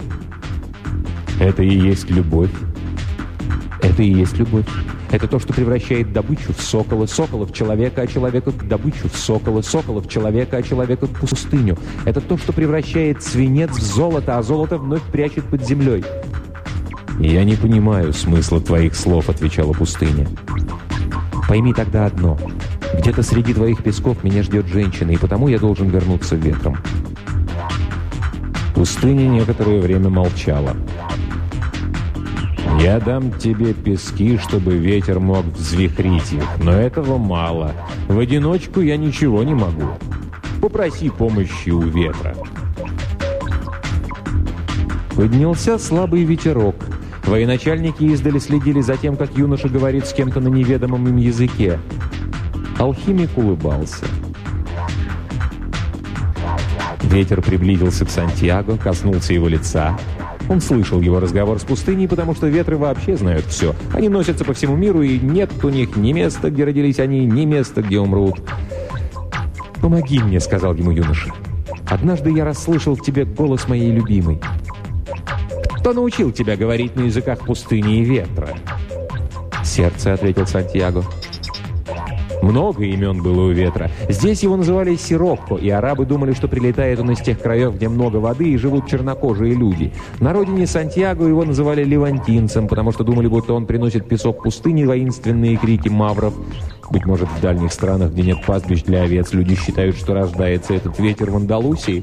Это и есть любовь. Это и есть любовь. Это то, что превращает добычу в сокола, сокола в человека, а человека в добычу в сокола, сокола в человека, а человека в пустыню. Это то, что превращает свинец в золото, а золото вновь прячет под землей. «Я не понимаю смысла твоих слов», — отвечала пустыня. «Пойми тогда одно. Где-то среди твоих песков меня ждет женщина, и потому я должен вернуться ветром». Пустыня некоторое время молчала. Я дам тебе пески, чтобы ветер мог взвихрить их, но этого мало. В одиночку я ничего не могу. Попроси помощи у ветра. Поднялся слабый ветерок. Военачальники издали следили за тем, как юноша говорит с кем-то на неведомом им языке. Алхимик улыбался. Ветер приблизился к Сантьяго, коснулся его лица. Он слышал его разговор с пустыней, потому что ветры вообще знают все. Они носятся по всему миру, и нет у них ни места, где родились они, ни места, где умрут. «Помоги мне», — сказал ему юноша. «Однажды я расслышал в тебе голос моей любимой. Кто научил тебя говорить на языках пустыни и ветра?» «Сердце», — ответил Сантьяго. Много имен было у ветра. Здесь его называли Сирокко, и арабы думали, что прилетает он из тех краев, где много воды и живут чернокожие люди. На родине Сантьяго его называли левантинцем, потому что думали, будто он приносит песок пустыни воинственные крики мавров. Быть может, в дальних странах, где нет пастбищ для овец, люди считают, что рождается этот ветер в Андалусии.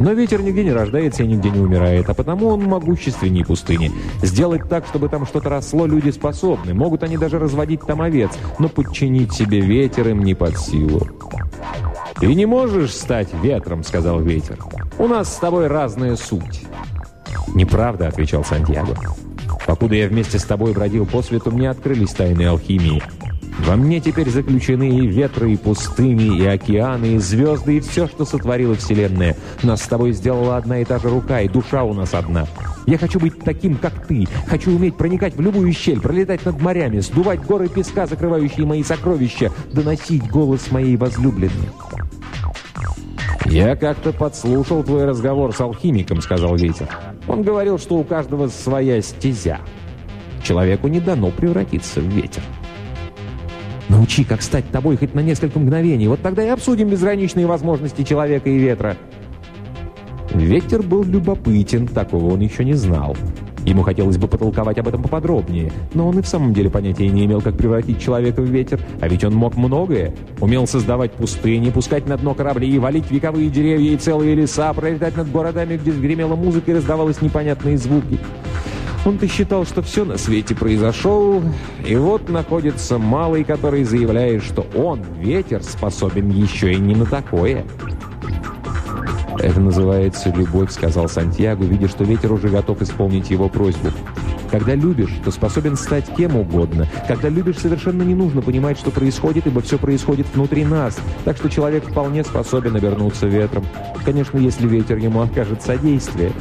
Но ветер нигде не рождается и нигде не умирает, а потому он могущественней пустыни. Сделать так, чтобы там что-то росло, люди способны. Могут они даже разводить там овец, но подчинить себе ветер им не под силу. «Ты не можешь стать ветром», — сказал ветер. «У нас с тобой разная суть». «Неправда», — отвечал Сантьяго. «Покуда я вместе с тобой бродил по свету, мне открылись тайны алхимии. Во мне теперь заключены и ветры, и пустыни, и океаны, и звезды, и все, что сотворила Вселенная. Нас с тобой сделала одна и та же рука, и душа у нас одна. Я хочу быть таким, как ты. Хочу уметь проникать в любую щель, пролетать над морями, сдувать горы песка, закрывающие мои сокровища, доносить голос моей возлюбленной. «Я как-то подслушал твой разговор с алхимиком», — сказал Ветер. «Он говорил, что у каждого своя стезя. Человеку не дано превратиться в ветер». Научи, как стать тобой хоть на несколько мгновений. Вот тогда и обсудим безграничные возможности человека и ветра». Ветер был любопытен, такого он еще не знал. Ему хотелось бы потолковать об этом поподробнее, но он и в самом деле понятия не имел, как превратить человека в ветер, а ведь он мог многое. Умел создавать пустыни, пускать на дно корабли, валить вековые деревья и целые леса, пролетать над городами, где гремела музыка и раздавались непонятные звуки. Он-то считал, что все на свете произошел, и вот находится малый, который заявляет, что он, ветер, способен еще и не на такое. «Это называется любовь», — сказал Сантьяго, видя, что ветер уже готов исполнить его просьбу. Когда любишь, то способен стать кем угодно. Когда любишь, совершенно не нужно понимать, что происходит, ибо все происходит внутри нас. Так что человек вполне способен обернуться ветром. Конечно, если ветер ему окажет содействие.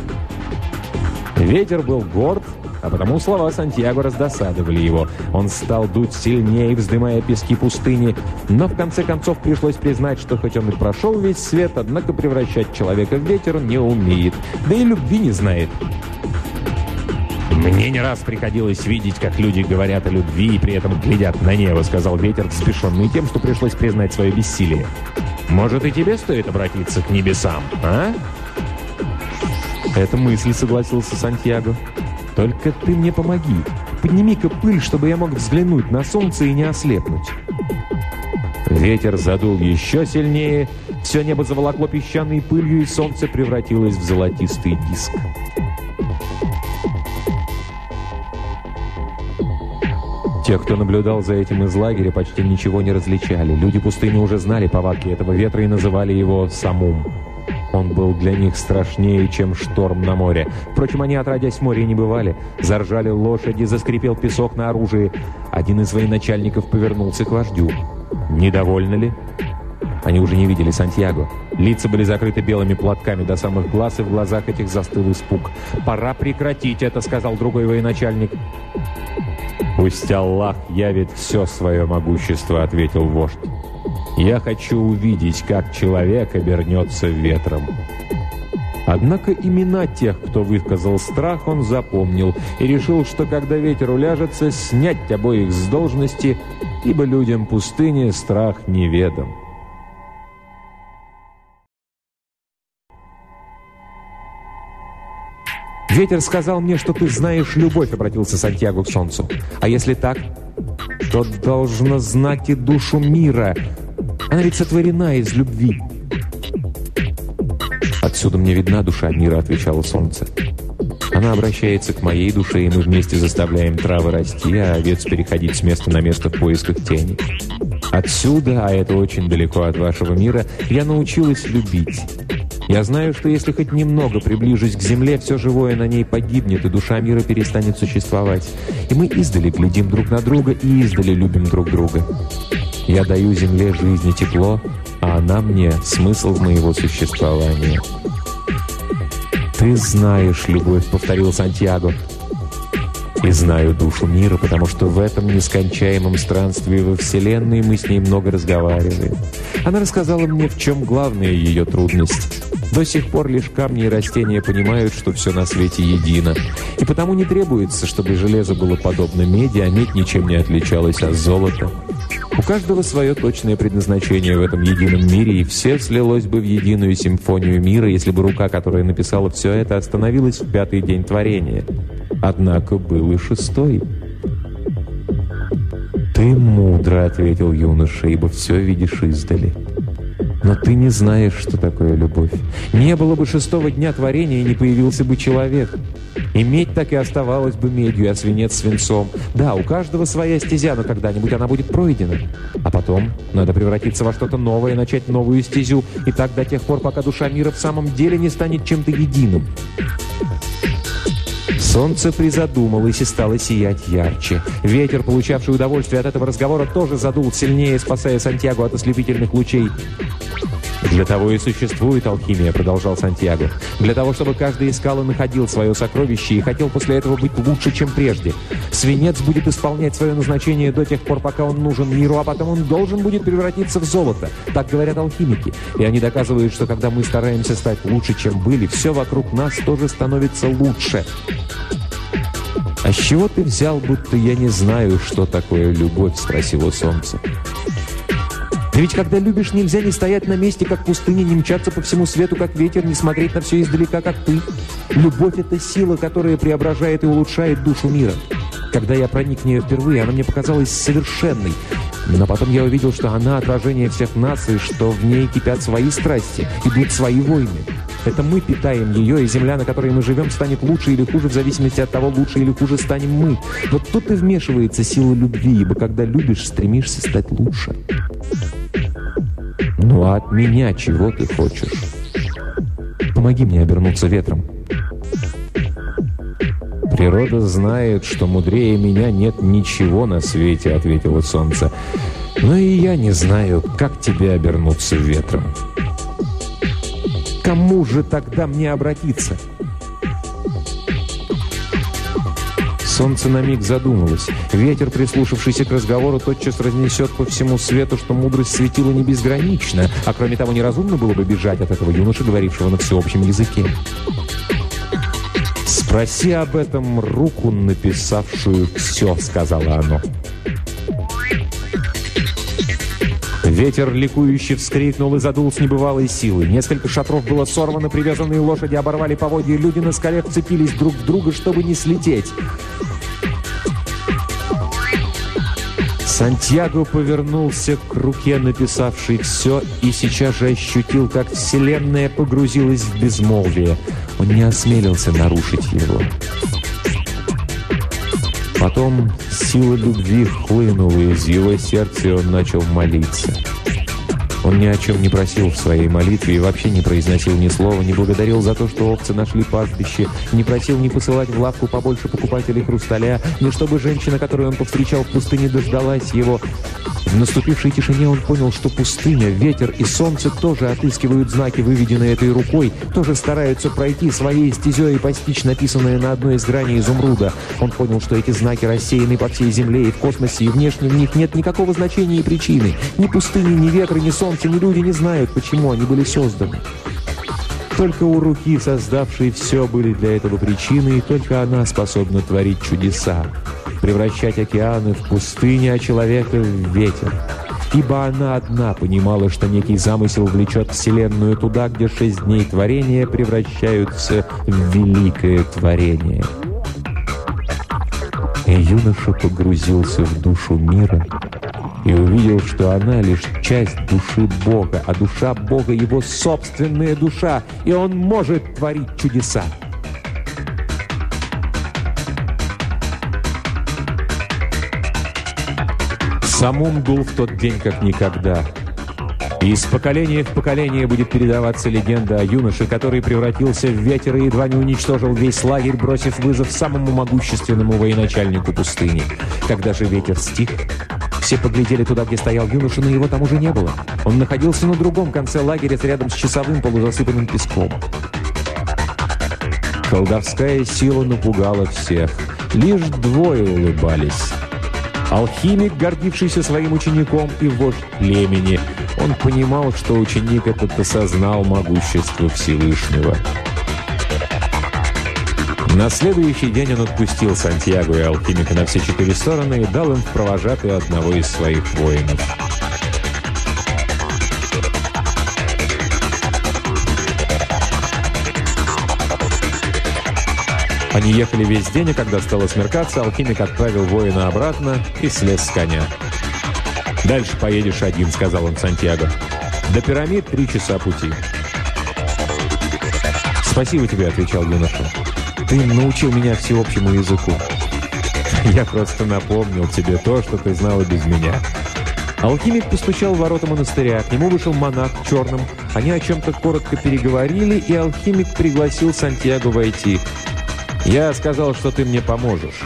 Ветер был горд, а потому слова Сантьяго раздосадовали его. Он стал дуть сильнее, вздымая пески пустыни, но в конце концов пришлось признать, что хоть он и прошел весь свет, однако превращать человека в ветер не умеет, да и любви не знает. «Мне не раз приходилось видеть, как люди говорят о любви и при этом глядят на небо», сказал ветер, взбешенный тем, что пришлось признать свое бессилие. «Может, и тебе стоит обратиться к небесам, а?» «Это мысль», — согласился Сантьяго. «Только ты мне помоги. Подними-ка пыль, чтобы я мог взглянуть на солнце и не ослепнуть». Ветер задул еще сильнее, все небо заволокло песчаной пылью, и солнце превратилось в золотистый диск. Те, кто наблюдал за этим из лагеря, почти ничего не различали. Люди пустыни уже знали повадки этого ветра и называли его «самум». Он был для них страшнее, чем шторм на море. Впрочем, они, отродясь в море, не бывали. Заржали лошади, заскрипел песок на оружии. Один из военачальников повернулся к вождю. «Недовольны ли?» Они уже не видели Сантьяго. Лица были закрыты белыми платками до самых глаз, и в глазах этих застыл испуг. «Пора прекратить это», — сказал другой военачальник. «Пусть Аллах явит все свое могущество», — ответил вождь. Я хочу увидеть, как человек обернется ветром». Однако имена тех, кто высказал страх, он запомнил и решил, что когда ветер уляжется, снять обоих с должности, ибо людям пустыни страх неведом. «Ветер сказал мне, что ты знаешь любовь», — обратился Сантьяго к солнцу. «А если так, то должно знать и душу мира. Она сотворена из любви. «Отсюда мне видна душа мира», — отвечало солнце. «Она обращается к моей душе, и мы вместе заставляем травы расти, а овец переходить с места на место в поисках тени. Отсюда, а это очень далеко от вашего мира, я научилась любить». Я знаю, что если хоть немного приближусь к земле, все живое на ней погибнет, и душа мира перестанет существовать. И мы издали глядим друг на друга и издали любим друг друга. Я даю земле жизнь и тепло, а она мне смысл моего существования. «Ты знаешь любовь», — повторил Сантьяго. «И знаю душу мира, потому что в этом нескончаемом странстве во Вселенной мы с ней много разговариваем. Она рассказала мне, в чем главная ее трудность». До сих пор лишь камни и растения понимают, что все на свете едино. И потому не требуется, чтобы железо было подобно меди, а медь ничем не отличалась от золота. У каждого свое точное предназначение в этом едином мире, и все слилось бы в единую симфонию мира, если бы рука, которая написала все это, остановилась в пятый день творения. Однако был и шестой. «Ты мудро», — ответил юноша, — «ибо все видишь издали». Но ты не знаешь, что такое любовь. Не было бы шестого дня творения, и не появился бы человек. И медь так и оставалась бы медью, а свинец свинцом. Да, у каждого своя стезя, но когда-нибудь она будет пройдена. А потом надо превратиться во что-то новое, начать новую стезю. И так до тех пор, пока душа мира в самом деле не станет чем-то единым. Солнце призадумалось и стало сиять ярче. Ветер, получавший удовольствие от этого разговора, тоже задул сильнее, спасая Сантьяго от ослепительных лучей. «Для того и существует алхимия», — продолжал Сантьяго. «Для того, чтобы каждый искал и находил свое сокровище и хотел после этого быть лучше, чем прежде. Свинец будет исполнять свое назначение до тех пор, пока он нужен миру, а потом он должен будет превратиться в золото. Так говорят алхимики. И они доказывают, что когда мы стараемся стать лучше, чем были, все вокруг нас тоже становится лучше». «А с чего ты взял, будто я не знаю, что такое любовь?» — спросило солнце. Да ведь когда любишь, нельзя не стоять на месте, как пустыня, не мчаться по всему свету, как ветер, не смотреть на все издалека, как ты. Любовь — это сила, которая преображает и улучшает душу мира. Когда я проник в нее впервые, она мне показалась совершенной. Но потом я увидел, что она отражение всех нас, и что в ней кипят свои страсти, идут свои войны. Это мы питаем ее, и земля, на которой мы живем, станет лучше или хуже, в зависимости от того, лучше или хуже станем мы. Вот тут и вмешивается сила любви, ибо когда любишь, стремишься стать лучше. «Ну а от меня чего ты хочешь? Помоги мне обернуться ветром». «Природа знает, что мудрее меня нет ничего на свете», — ответило солнце. «Но и я не знаю, как тебе обернуться ветром». «Кому же тогда мне обратиться?» Солнце на миг задумалось. Ветер, прислушавшийся к разговору, тотчас разнесет по всему свету, что мудрость светила не безгранична, а кроме того, неразумно было бы бежать от этого юноши, говорившего на всеобщем языке. «Спроси об этом руку, написавшую все», — сказала оно. Ветер ликующе вскрикнул и задул с небывалой силы. Несколько шатров было сорвано, привязанные лошади оборвали поводья, люди на скале вцепились друг в друга, чтобы не слететь. Сантьяго повернулся к руке, написавшей все, и сейчас же ощутил, как Вселенная погрузилась в безмолвие. Он не осмелился нарушить его. Потом сила любви хлынула из его сердца, и он начал молиться. Он ни о чем не просил в своей молитве и вообще не произносил ни слова, не благодарил за то, что овцы нашли пастбище, не просил не посылать в лавку побольше покупателей хрусталя, ни чтобы женщина, которую он повстречал в пустыне, дождалась его. В наступившей тишине он понял, что пустыня, ветер и солнце тоже отыскивают знаки, выведенные этой рукой, тоже стараются пройти своей стезей и постичь написанное на одной из граней изумруда. Он понял, что эти знаки рассеяны по всей Земле и в космосе, и внешне в них нет никакого значения и причины. Ни пустыни, ни ветра, ни солнца, ни люди не знают, почему они были созданы. Только у руки, создавшей все, были для этого причины, и только она способна творить чудеса превращать океаны в пустыни, а человека в ветер. Ибо она одна понимала, что некий замысел влечет Вселенную туда, где шесть дней творения превращаются в великое творение. И юноша погрузился в душу мира и увидел, что она лишь часть души Бога, а душа Бога — его собственная душа, и он может творить чудеса. Самум дул в тот день как никогда. И из поколения в поколение будет передаваться легенда о юноше, который превратился в ветер и едва не уничтожил весь лагерь, бросив вызов самому могущественному военачальнику пустыни. Когда же ветер стих, все поглядели туда, где стоял юноша, но его там уже не было. Он находился на другом конце лагеря, рядом с часовым полузасыпанным песком. Колдовская сила напугала всех. Лишь двое улыбались. Алхимик, гордившийся своим учеником, и вождь племени. Он понимал, что ученик этот осознал могущество Всевышнего. На следующий день он отпустил Сантьяго и алхимика на все четыре стороны и дал им в провожатые одного из своих воинов. Они ехали весь день, и когда стало смеркаться, алхимик отправил воина обратно и слез с коня. «Дальше поедешь один», — сказал он Сантьяго. «До пирамид три часа пути». «Спасибо тебе», — отвечал юноша. «Ты научил меня всеобщему языку». «Я просто напомнил тебе то, что ты знал и без меня». Алхимик постучал в ворота монастыря. К нему вышел монах в черном. Они о чем-то коротко переговорили, и алхимик пригласил Сантьяго войти. «Я сказал, что ты мне поможешь».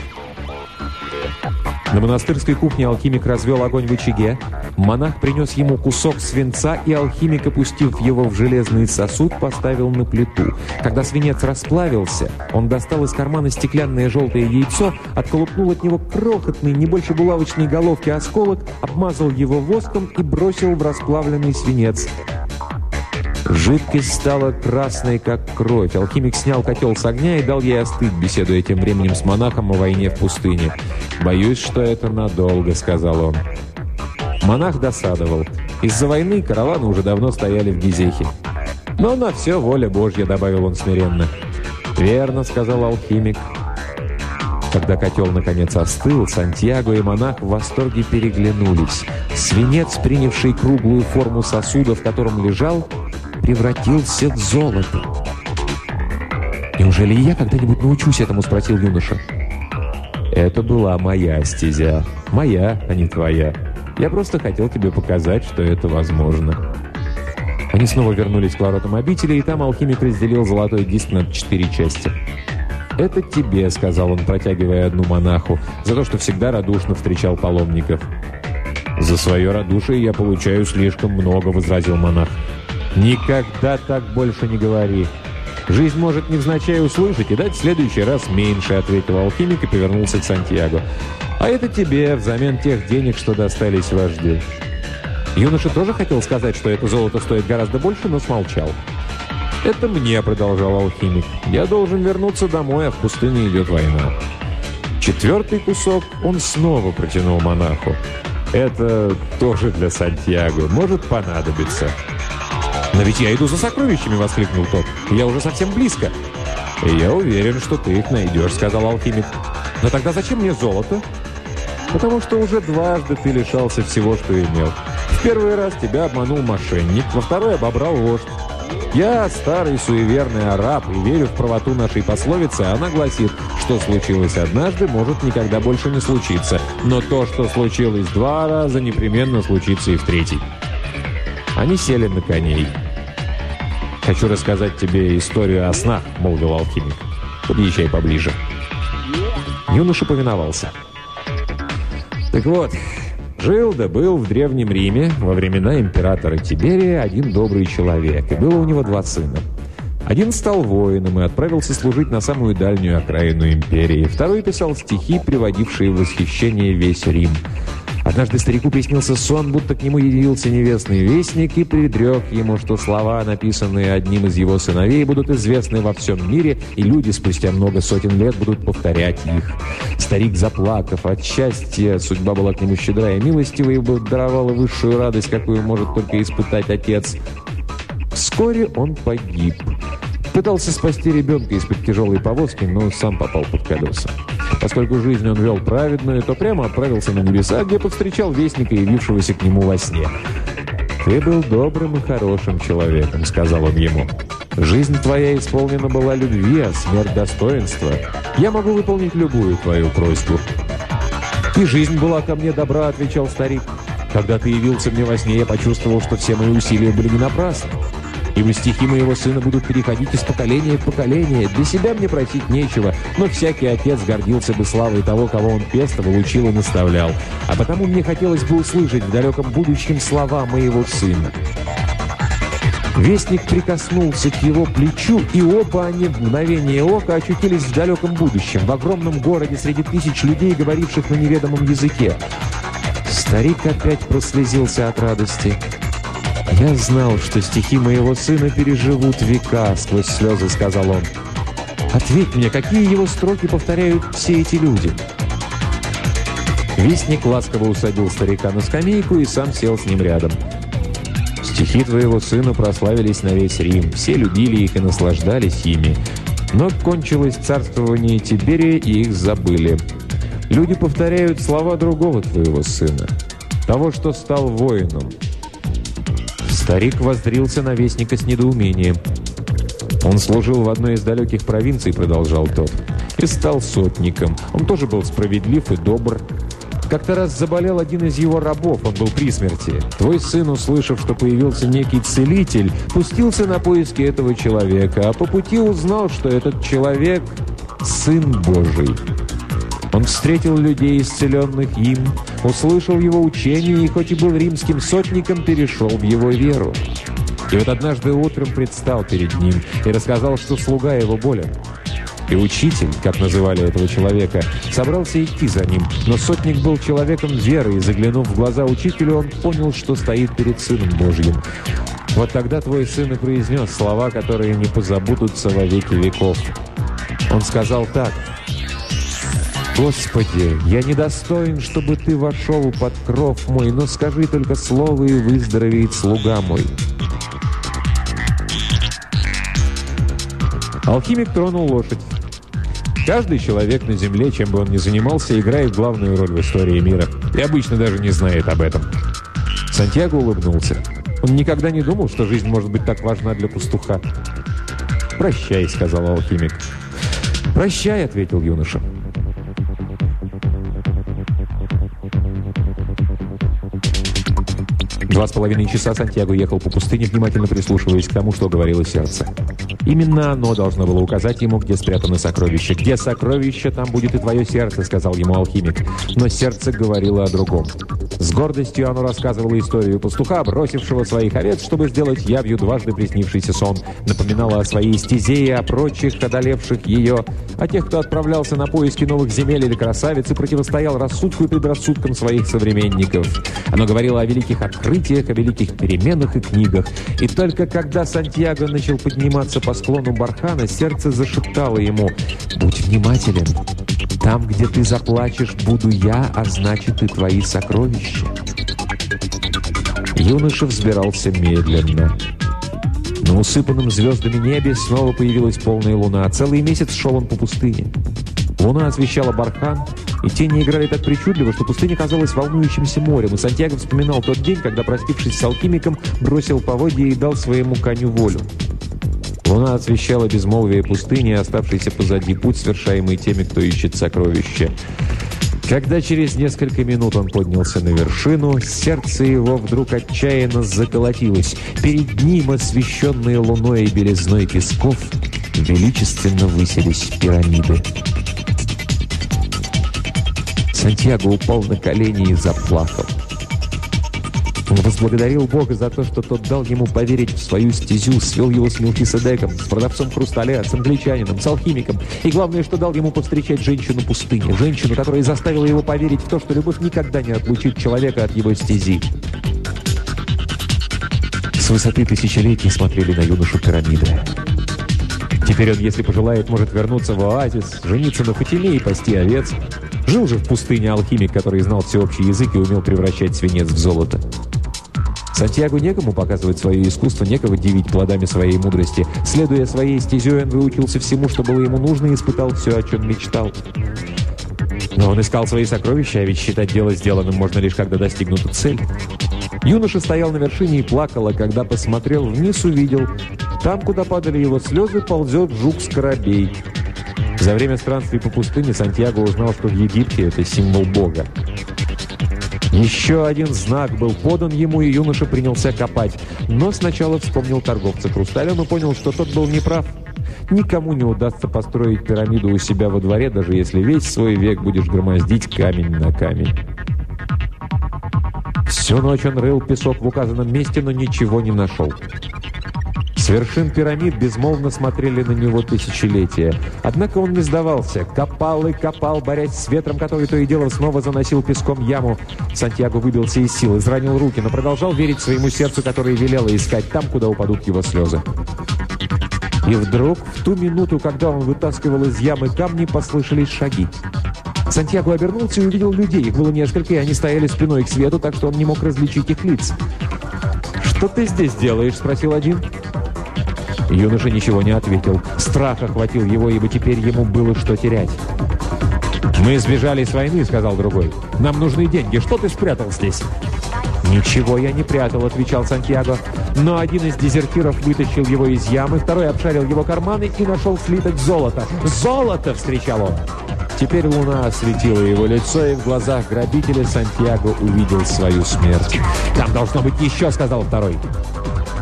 На монастырской кухне алхимик развел огонь в очаге. Монах принес ему кусок свинца, и алхимик, опустив его в железный сосуд, поставил на плиту. Когда свинец расплавился, он достал из кармана стеклянное желтое яйцо, отколупнул от него крохотный, не больше булавочной головки осколок, обмазал его воском и бросил в расплавленный свинец. Жидкость стала красной, как кровь. Алхимик снял котел с огня и дал ей остыть, беседуя тем временем с монахом о войне в пустыне. «Боюсь, что это надолго», — сказал он. Монах досадовал. Из-за войны караваны уже давно стояли в Гизехе. «Но на все воля Божья», — добавил он смиренно. «Верно», — сказал алхимик. Когда котел наконец остыл, Сантьяго и монах в восторге переглянулись. Свинец, принявший круглую форму сосуда, в котором лежал, превратился в золото. «Неужели я когда-нибудь научусь этому?» – спросил юноша. «Это была моя стезя. Моя, а не твоя. Я просто хотел тебе показать, что это возможно». Они снова вернулись к воротам обители, и там алхимик разделил золотой диск на четыре части. «Это тебе», — сказал он, протягивая одну монаху, «за то, что всегда радушно встречал паломников». «За свое радушие я получаю слишком много», — возразил монах. «Никогда так больше не говори. Жизнь может невзначай услышать и дать в следующий раз меньше», — ответил алхимик и повернулся к Сантьяго. «А это тебе взамен тех денег, что достались вождю». Юноша тоже хотел сказать, что это золото стоит гораздо больше, но смолчал. «Это мне», — продолжал алхимик. «Я должен вернуться домой, а в пустыне идет война». Четвертый кусок он снова протянул монаху. «Это тоже для Сантьяго. Может понадобиться». «Но ведь я иду за сокровищами!» — воскликнул тот. «Я уже совсем близко!» «Я уверен, что ты их найдешь», — сказал алхимик. «Но тогда зачем мне золото?» «Потому что уже дважды ты лишался всего, что имел. В первый раз тебя обманул мошенник, во второй обобрал вождь. Я старый суеверный араб и верю в правоту нашей пословицы. Она гласит, что случилось однажды, может никогда больше не случиться. Но то, что случилось два раза, непременно случится и в третий. Они сели на коней. «Хочу рассказать тебе историю о снах», — молвил алхимик. «Подъезжай поближе». Юноша повиновался. «Так вот, жил да был в Древнем Риме во времена императора Тиберия один добрый человек, и было у него два сына. Один стал воином и отправился служить на самую дальнюю окраину империи. Второй писал стихи, приводившие в восхищение весь Рим. Однажды старику приснился сон, будто к нему явился невестный вестник и предрек ему, что слова, написанные одним из его сыновей, будут известны во всем мире, и люди спустя много сотен лет будут повторять их. Старик, заплакав от счастья, судьба была к нему щедрая и милостивая, ибо даровала высшую радость, какую может только испытать отец. Вскоре он погиб. Пытался спасти ребенка из-под тяжелой повозки, но сам попал под колеса. Поскольку жизнь он вел праведную, то прямо отправился на небеса, где повстречал вестника, явившегося к нему во сне. «Ты был добрым и хорошим человеком», — сказал он ему. «Жизнь твоя исполнена была любви, а смерть достоинства. Я могу выполнить любую твою просьбу». «И жизнь была ко мне добра», — отвечал старик. «Когда ты явился мне во сне, я почувствовал, что все мои усилия были не напрасны ибо стихи моего сына будут переходить из поколения в поколение. Для себя мне просить нечего, но всякий отец гордился бы славой того, кого он пестовал, учил и наставлял. А потому мне хотелось бы услышать в далеком будущем слова моего сына. Вестник прикоснулся к его плечу, и оба они в мгновение ока очутились в далеком будущем, в огромном городе среди тысяч людей, говоривших на неведомом языке. Старик опять прослезился от радости. «Я знал, что стихи моего сына переживут века», — сквозь слезы сказал он. «Ответь мне, какие его строки повторяют все эти люди?» Вестник ласково усадил старика на скамейку и сам сел с ним рядом. «Стихи твоего сына прославились на весь Рим, все любили их и наслаждались ими. Но кончилось царствование Тиберия, и их забыли. Люди повторяют слова другого твоего сына, того, что стал воином». Старик воздрился на Вестника с недоумением. Он служил в одной из далеких провинций, продолжал тот, и стал сотником. Он тоже был справедлив и добр. Как-то раз заболел один из его рабов, он был при смерти. Твой сын, услышав, что появился некий целитель, пустился на поиски этого человека, а по пути узнал, что этот человек Сын Божий. Он встретил людей, исцеленных им, услышал его учение и, хоть и был римским сотником, перешел в его веру. И вот однажды утром предстал перед ним и рассказал, что слуга его болен. И учитель, как называли этого человека, собрался идти за ним, но сотник был человеком веры, и, заглянув в глаза учителю, он понял, что стоит перед Сыном Божьим. Вот тогда твой сын и произнес слова, которые не позабудутся во веки веков. Он сказал так. «Господи, я недостоин, чтобы Ты вошел под кров мой, но скажи только слово, и выздоровеет слуга мой». Алхимик тронул лошадь. Каждый человек на Земле, чем бы он ни занимался, играет главную роль в истории мира. И обычно даже не знает об этом. Сантьяго улыбнулся. Он никогда не думал, что жизнь может быть так важна для пастуха. «Прощай», — сказал алхимик. «Прощай», — ответил юноша. Два с половиной часа Сантьяго ехал по пустыне, внимательно прислушиваясь к тому, что говорило сердце. Именно оно должно было указать ему, где спрятано сокровище. «Где сокровище, там будет и твое сердце», — сказал ему алхимик. Но сердце говорило о другом. С гордостью оно рассказывало историю пастуха, бросившего своих овец, чтобы сделать явью дважды приснившийся сон. Напоминало о своей стезе и о прочих, одолевших ее, о тех, кто отправлялся на поиски новых земель или красавиц и противостоял рассудку и предрассудкам своих современников. Оно говорило о великих открытиях, о великих переменах и книгах. И только когда Сантьяго начал подниматься по склону бархана, сердце зашептало ему «Будь внимателен! Там, где ты заплачешь, буду я, а значит и твои сокровища». Юноша взбирался медленно. На усыпанном звездами небе снова появилась полная луна. Целый месяц шел он по пустыне. Луна освещала бархан, и тени играли так причудливо, что пустыня казалась волнующимся морем, и Сантьяго вспоминал тот день, когда, простившись с алхимиком, бросил поводья и дал своему коню волю. Луна освещала безмолвие пустыни, оставшийся позади путь, совершаемый теми, кто ищет сокровища. Когда через несколько минут он поднялся на вершину, сердце его вдруг отчаянно заколотилось. Перед ним, освещенные луной и белизной песков, величественно высились пирамиды. Сантьяго упал на колени и заплакал. Он возблагодарил Бога за то, что тот дал ему поверить в свою стезю, свел его с Мелхиседеком, с продавцом хрусталя, с англичанином, с алхимиком. И главное, что дал ему повстречать женщину пустыни. Женщину, которая заставила его поверить в то, что любовь никогда не отлучит человека от его стези. С высоты тысячелетий смотрели на юношу пирамиды. Теперь он, если пожелает, может вернуться в оазис, жениться на Фатиме и пасти овец. Жил же в пустыне алхимик, который знал всеобщий язык и умел превращать свинец в золото. Сантьяго некому показывать свое искусство, некого дивить плодами своей мудрости. Следуя своей стезей, он выучился всему, что было ему нужно, и испытал все, о чем мечтал. Но он искал свои сокровища, а ведь считать дело сделанным можно лишь, когда достигнута цель. Юноша стоял на вершине и плакал, а когда посмотрел вниз, увидел. Там, куда падали его слезы, ползет жук-скоробей. За время странствий по пустыне Сантьяго узнал, что в Египте это символ Бога. Еще один знак был подан ему, и юноша принялся копать. Но сначала вспомнил торговца хрусталем и понял, что тот был неправ. Никому не удастся построить пирамиду у себя во дворе, даже если весь свой век будешь громоздить камень на камень. Всю ночь он рыл песок в указанном месте, но ничего не нашел. Вершин пирамид безмолвно смотрели на него тысячелетия. Однако он не сдавался. Копал и копал, борясь с ветром, который то и дело снова заносил песком яму. Сантьяго выбился из сил, изранил руки, но продолжал верить своему сердцу, которое велело искать там, куда упадут его слезы. И вдруг, в ту минуту, когда он вытаскивал из ямы камни, послышались шаги. Сантьяго обернулся и увидел людей. Их было несколько, и они стояли спиной к свету, так что он не мог различить их лиц. «Что ты здесь делаешь?» – спросил один. Юноша ничего не ответил. Страх охватил его, ибо теперь ему было что терять. «Мы сбежали с войны», — сказал другой. «Нам нужны деньги. Что ты спрятал здесь?» «Ничего я не прятал», — отвечал Сантьяго. Но один из дезертиров вытащил его из ямы, второй обшарил его карманы и нашел слиток золота. «Золото!» — встречал он. Теперь луна осветила его лицо, и в глазах грабителя Сантьяго увидел свою смерть. «Там должно быть еще», — сказал второй.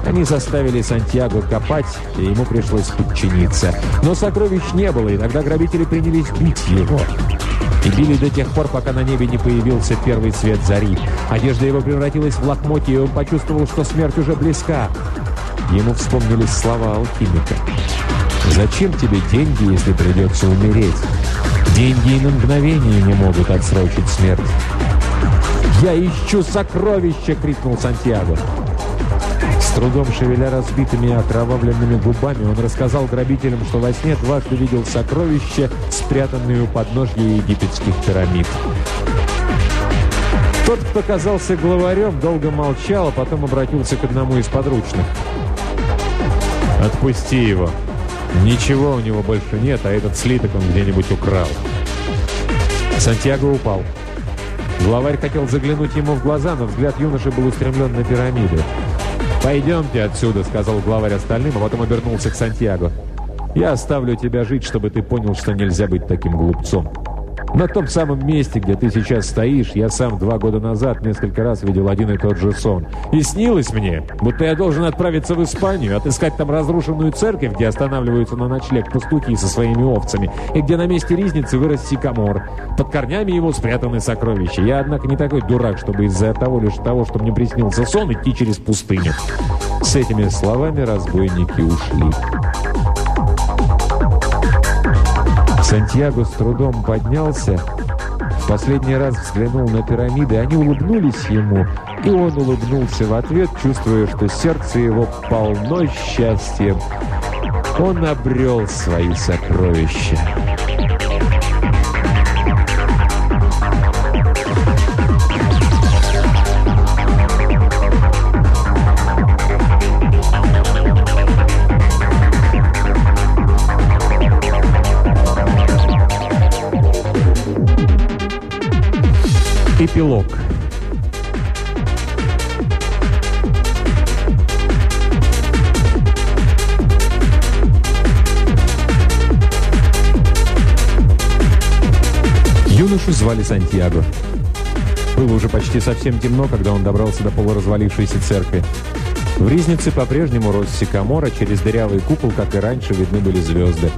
Они заставили Сантьяго копать, и ему пришлось подчиниться. Но сокровищ не было, и тогда грабители принялись бить его. И били до тех пор, пока на небе не появился первый цвет зари. Одежда его превратилась в лохмотье, и он почувствовал, что смерть уже близка. Ему вспомнились слова алхимика. «Зачем тебе деньги, если придется умереть? Деньги и на мгновение не могут отсрочить смерть». «Я ищу сокровища!» — крикнул Сантьяго. Трудом шевеля разбитыми окровавленными губами, он рассказал грабителям, что во сне дважды видел сокровища, спрятанные у подножья египетских пирамид. Тот, кто казался главарем, долго молчал, а потом обратился к одному из подручных. «Отпусти его. Ничего у него больше нет, а этот слиток он где-нибудь украл». Сантьяго упал. Главарь хотел заглянуть ему в глаза, но взгляд юноши был устремлен на пирамиды. «Пойдемте отсюда», — сказал главарь остальным, а потом обернулся к Сантьяго. «Я оставлю тебя жить, чтобы ты понял, что нельзя быть таким глупцом». На том самом месте, где ты сейчас стоишь, я сам два года назад несколько раз видел один и тот же сон. И снилось мне, будто я должен отправиться в Испанию, отыскать там разрушенную церковь, где останавливаются на ночлег пастухи со своими овцами, и где на месте ризницы вырос сикамор. Под корнями его спрятаны сокровища. Я, однако, не такой дурак, чтобы из-за того лишь того, что мне приснился сон, идти через пустыню. С этими словами разбойники ушли. Сантьяго с трудом поднялся, последний раз взглянул на пирамиды, они улыбнулись ему, и он улыбнулся в ответ, чувствуя, что сердце его полно счастьем. Он обрел свои сокровища. Эпилог Юношу звали Сантьяго. Было уже почти совсем темно, когда он добрался до полуразвалившейся церкви. В ризнице по-прежнему рос сикамор, а через дырявый купол, как и раньше, видны были звезды.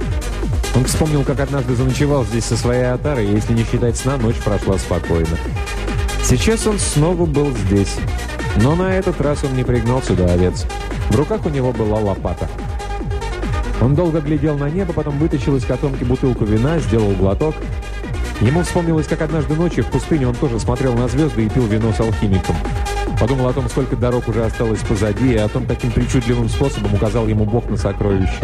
Он вспомнил, как однажды заночевал здесь со своей отарой, и если не считать сна, ночь прошла спокойно. Сейчас он снова был здесь. Но на этот раз он не пригнал сюда овец. В руках у него была лопата. Он долго глядел на небо, потом вытащил из котомки бутылку вина, сделал глоток. Ему вспомнилось, как однажды ночью в пустыне он тоже смотрел на звезды и пил вино с алхимиком. Подумал о том, сколько дорог уже осталось позади, и о том, каким причудливым способом указал ему Бог на сокровище.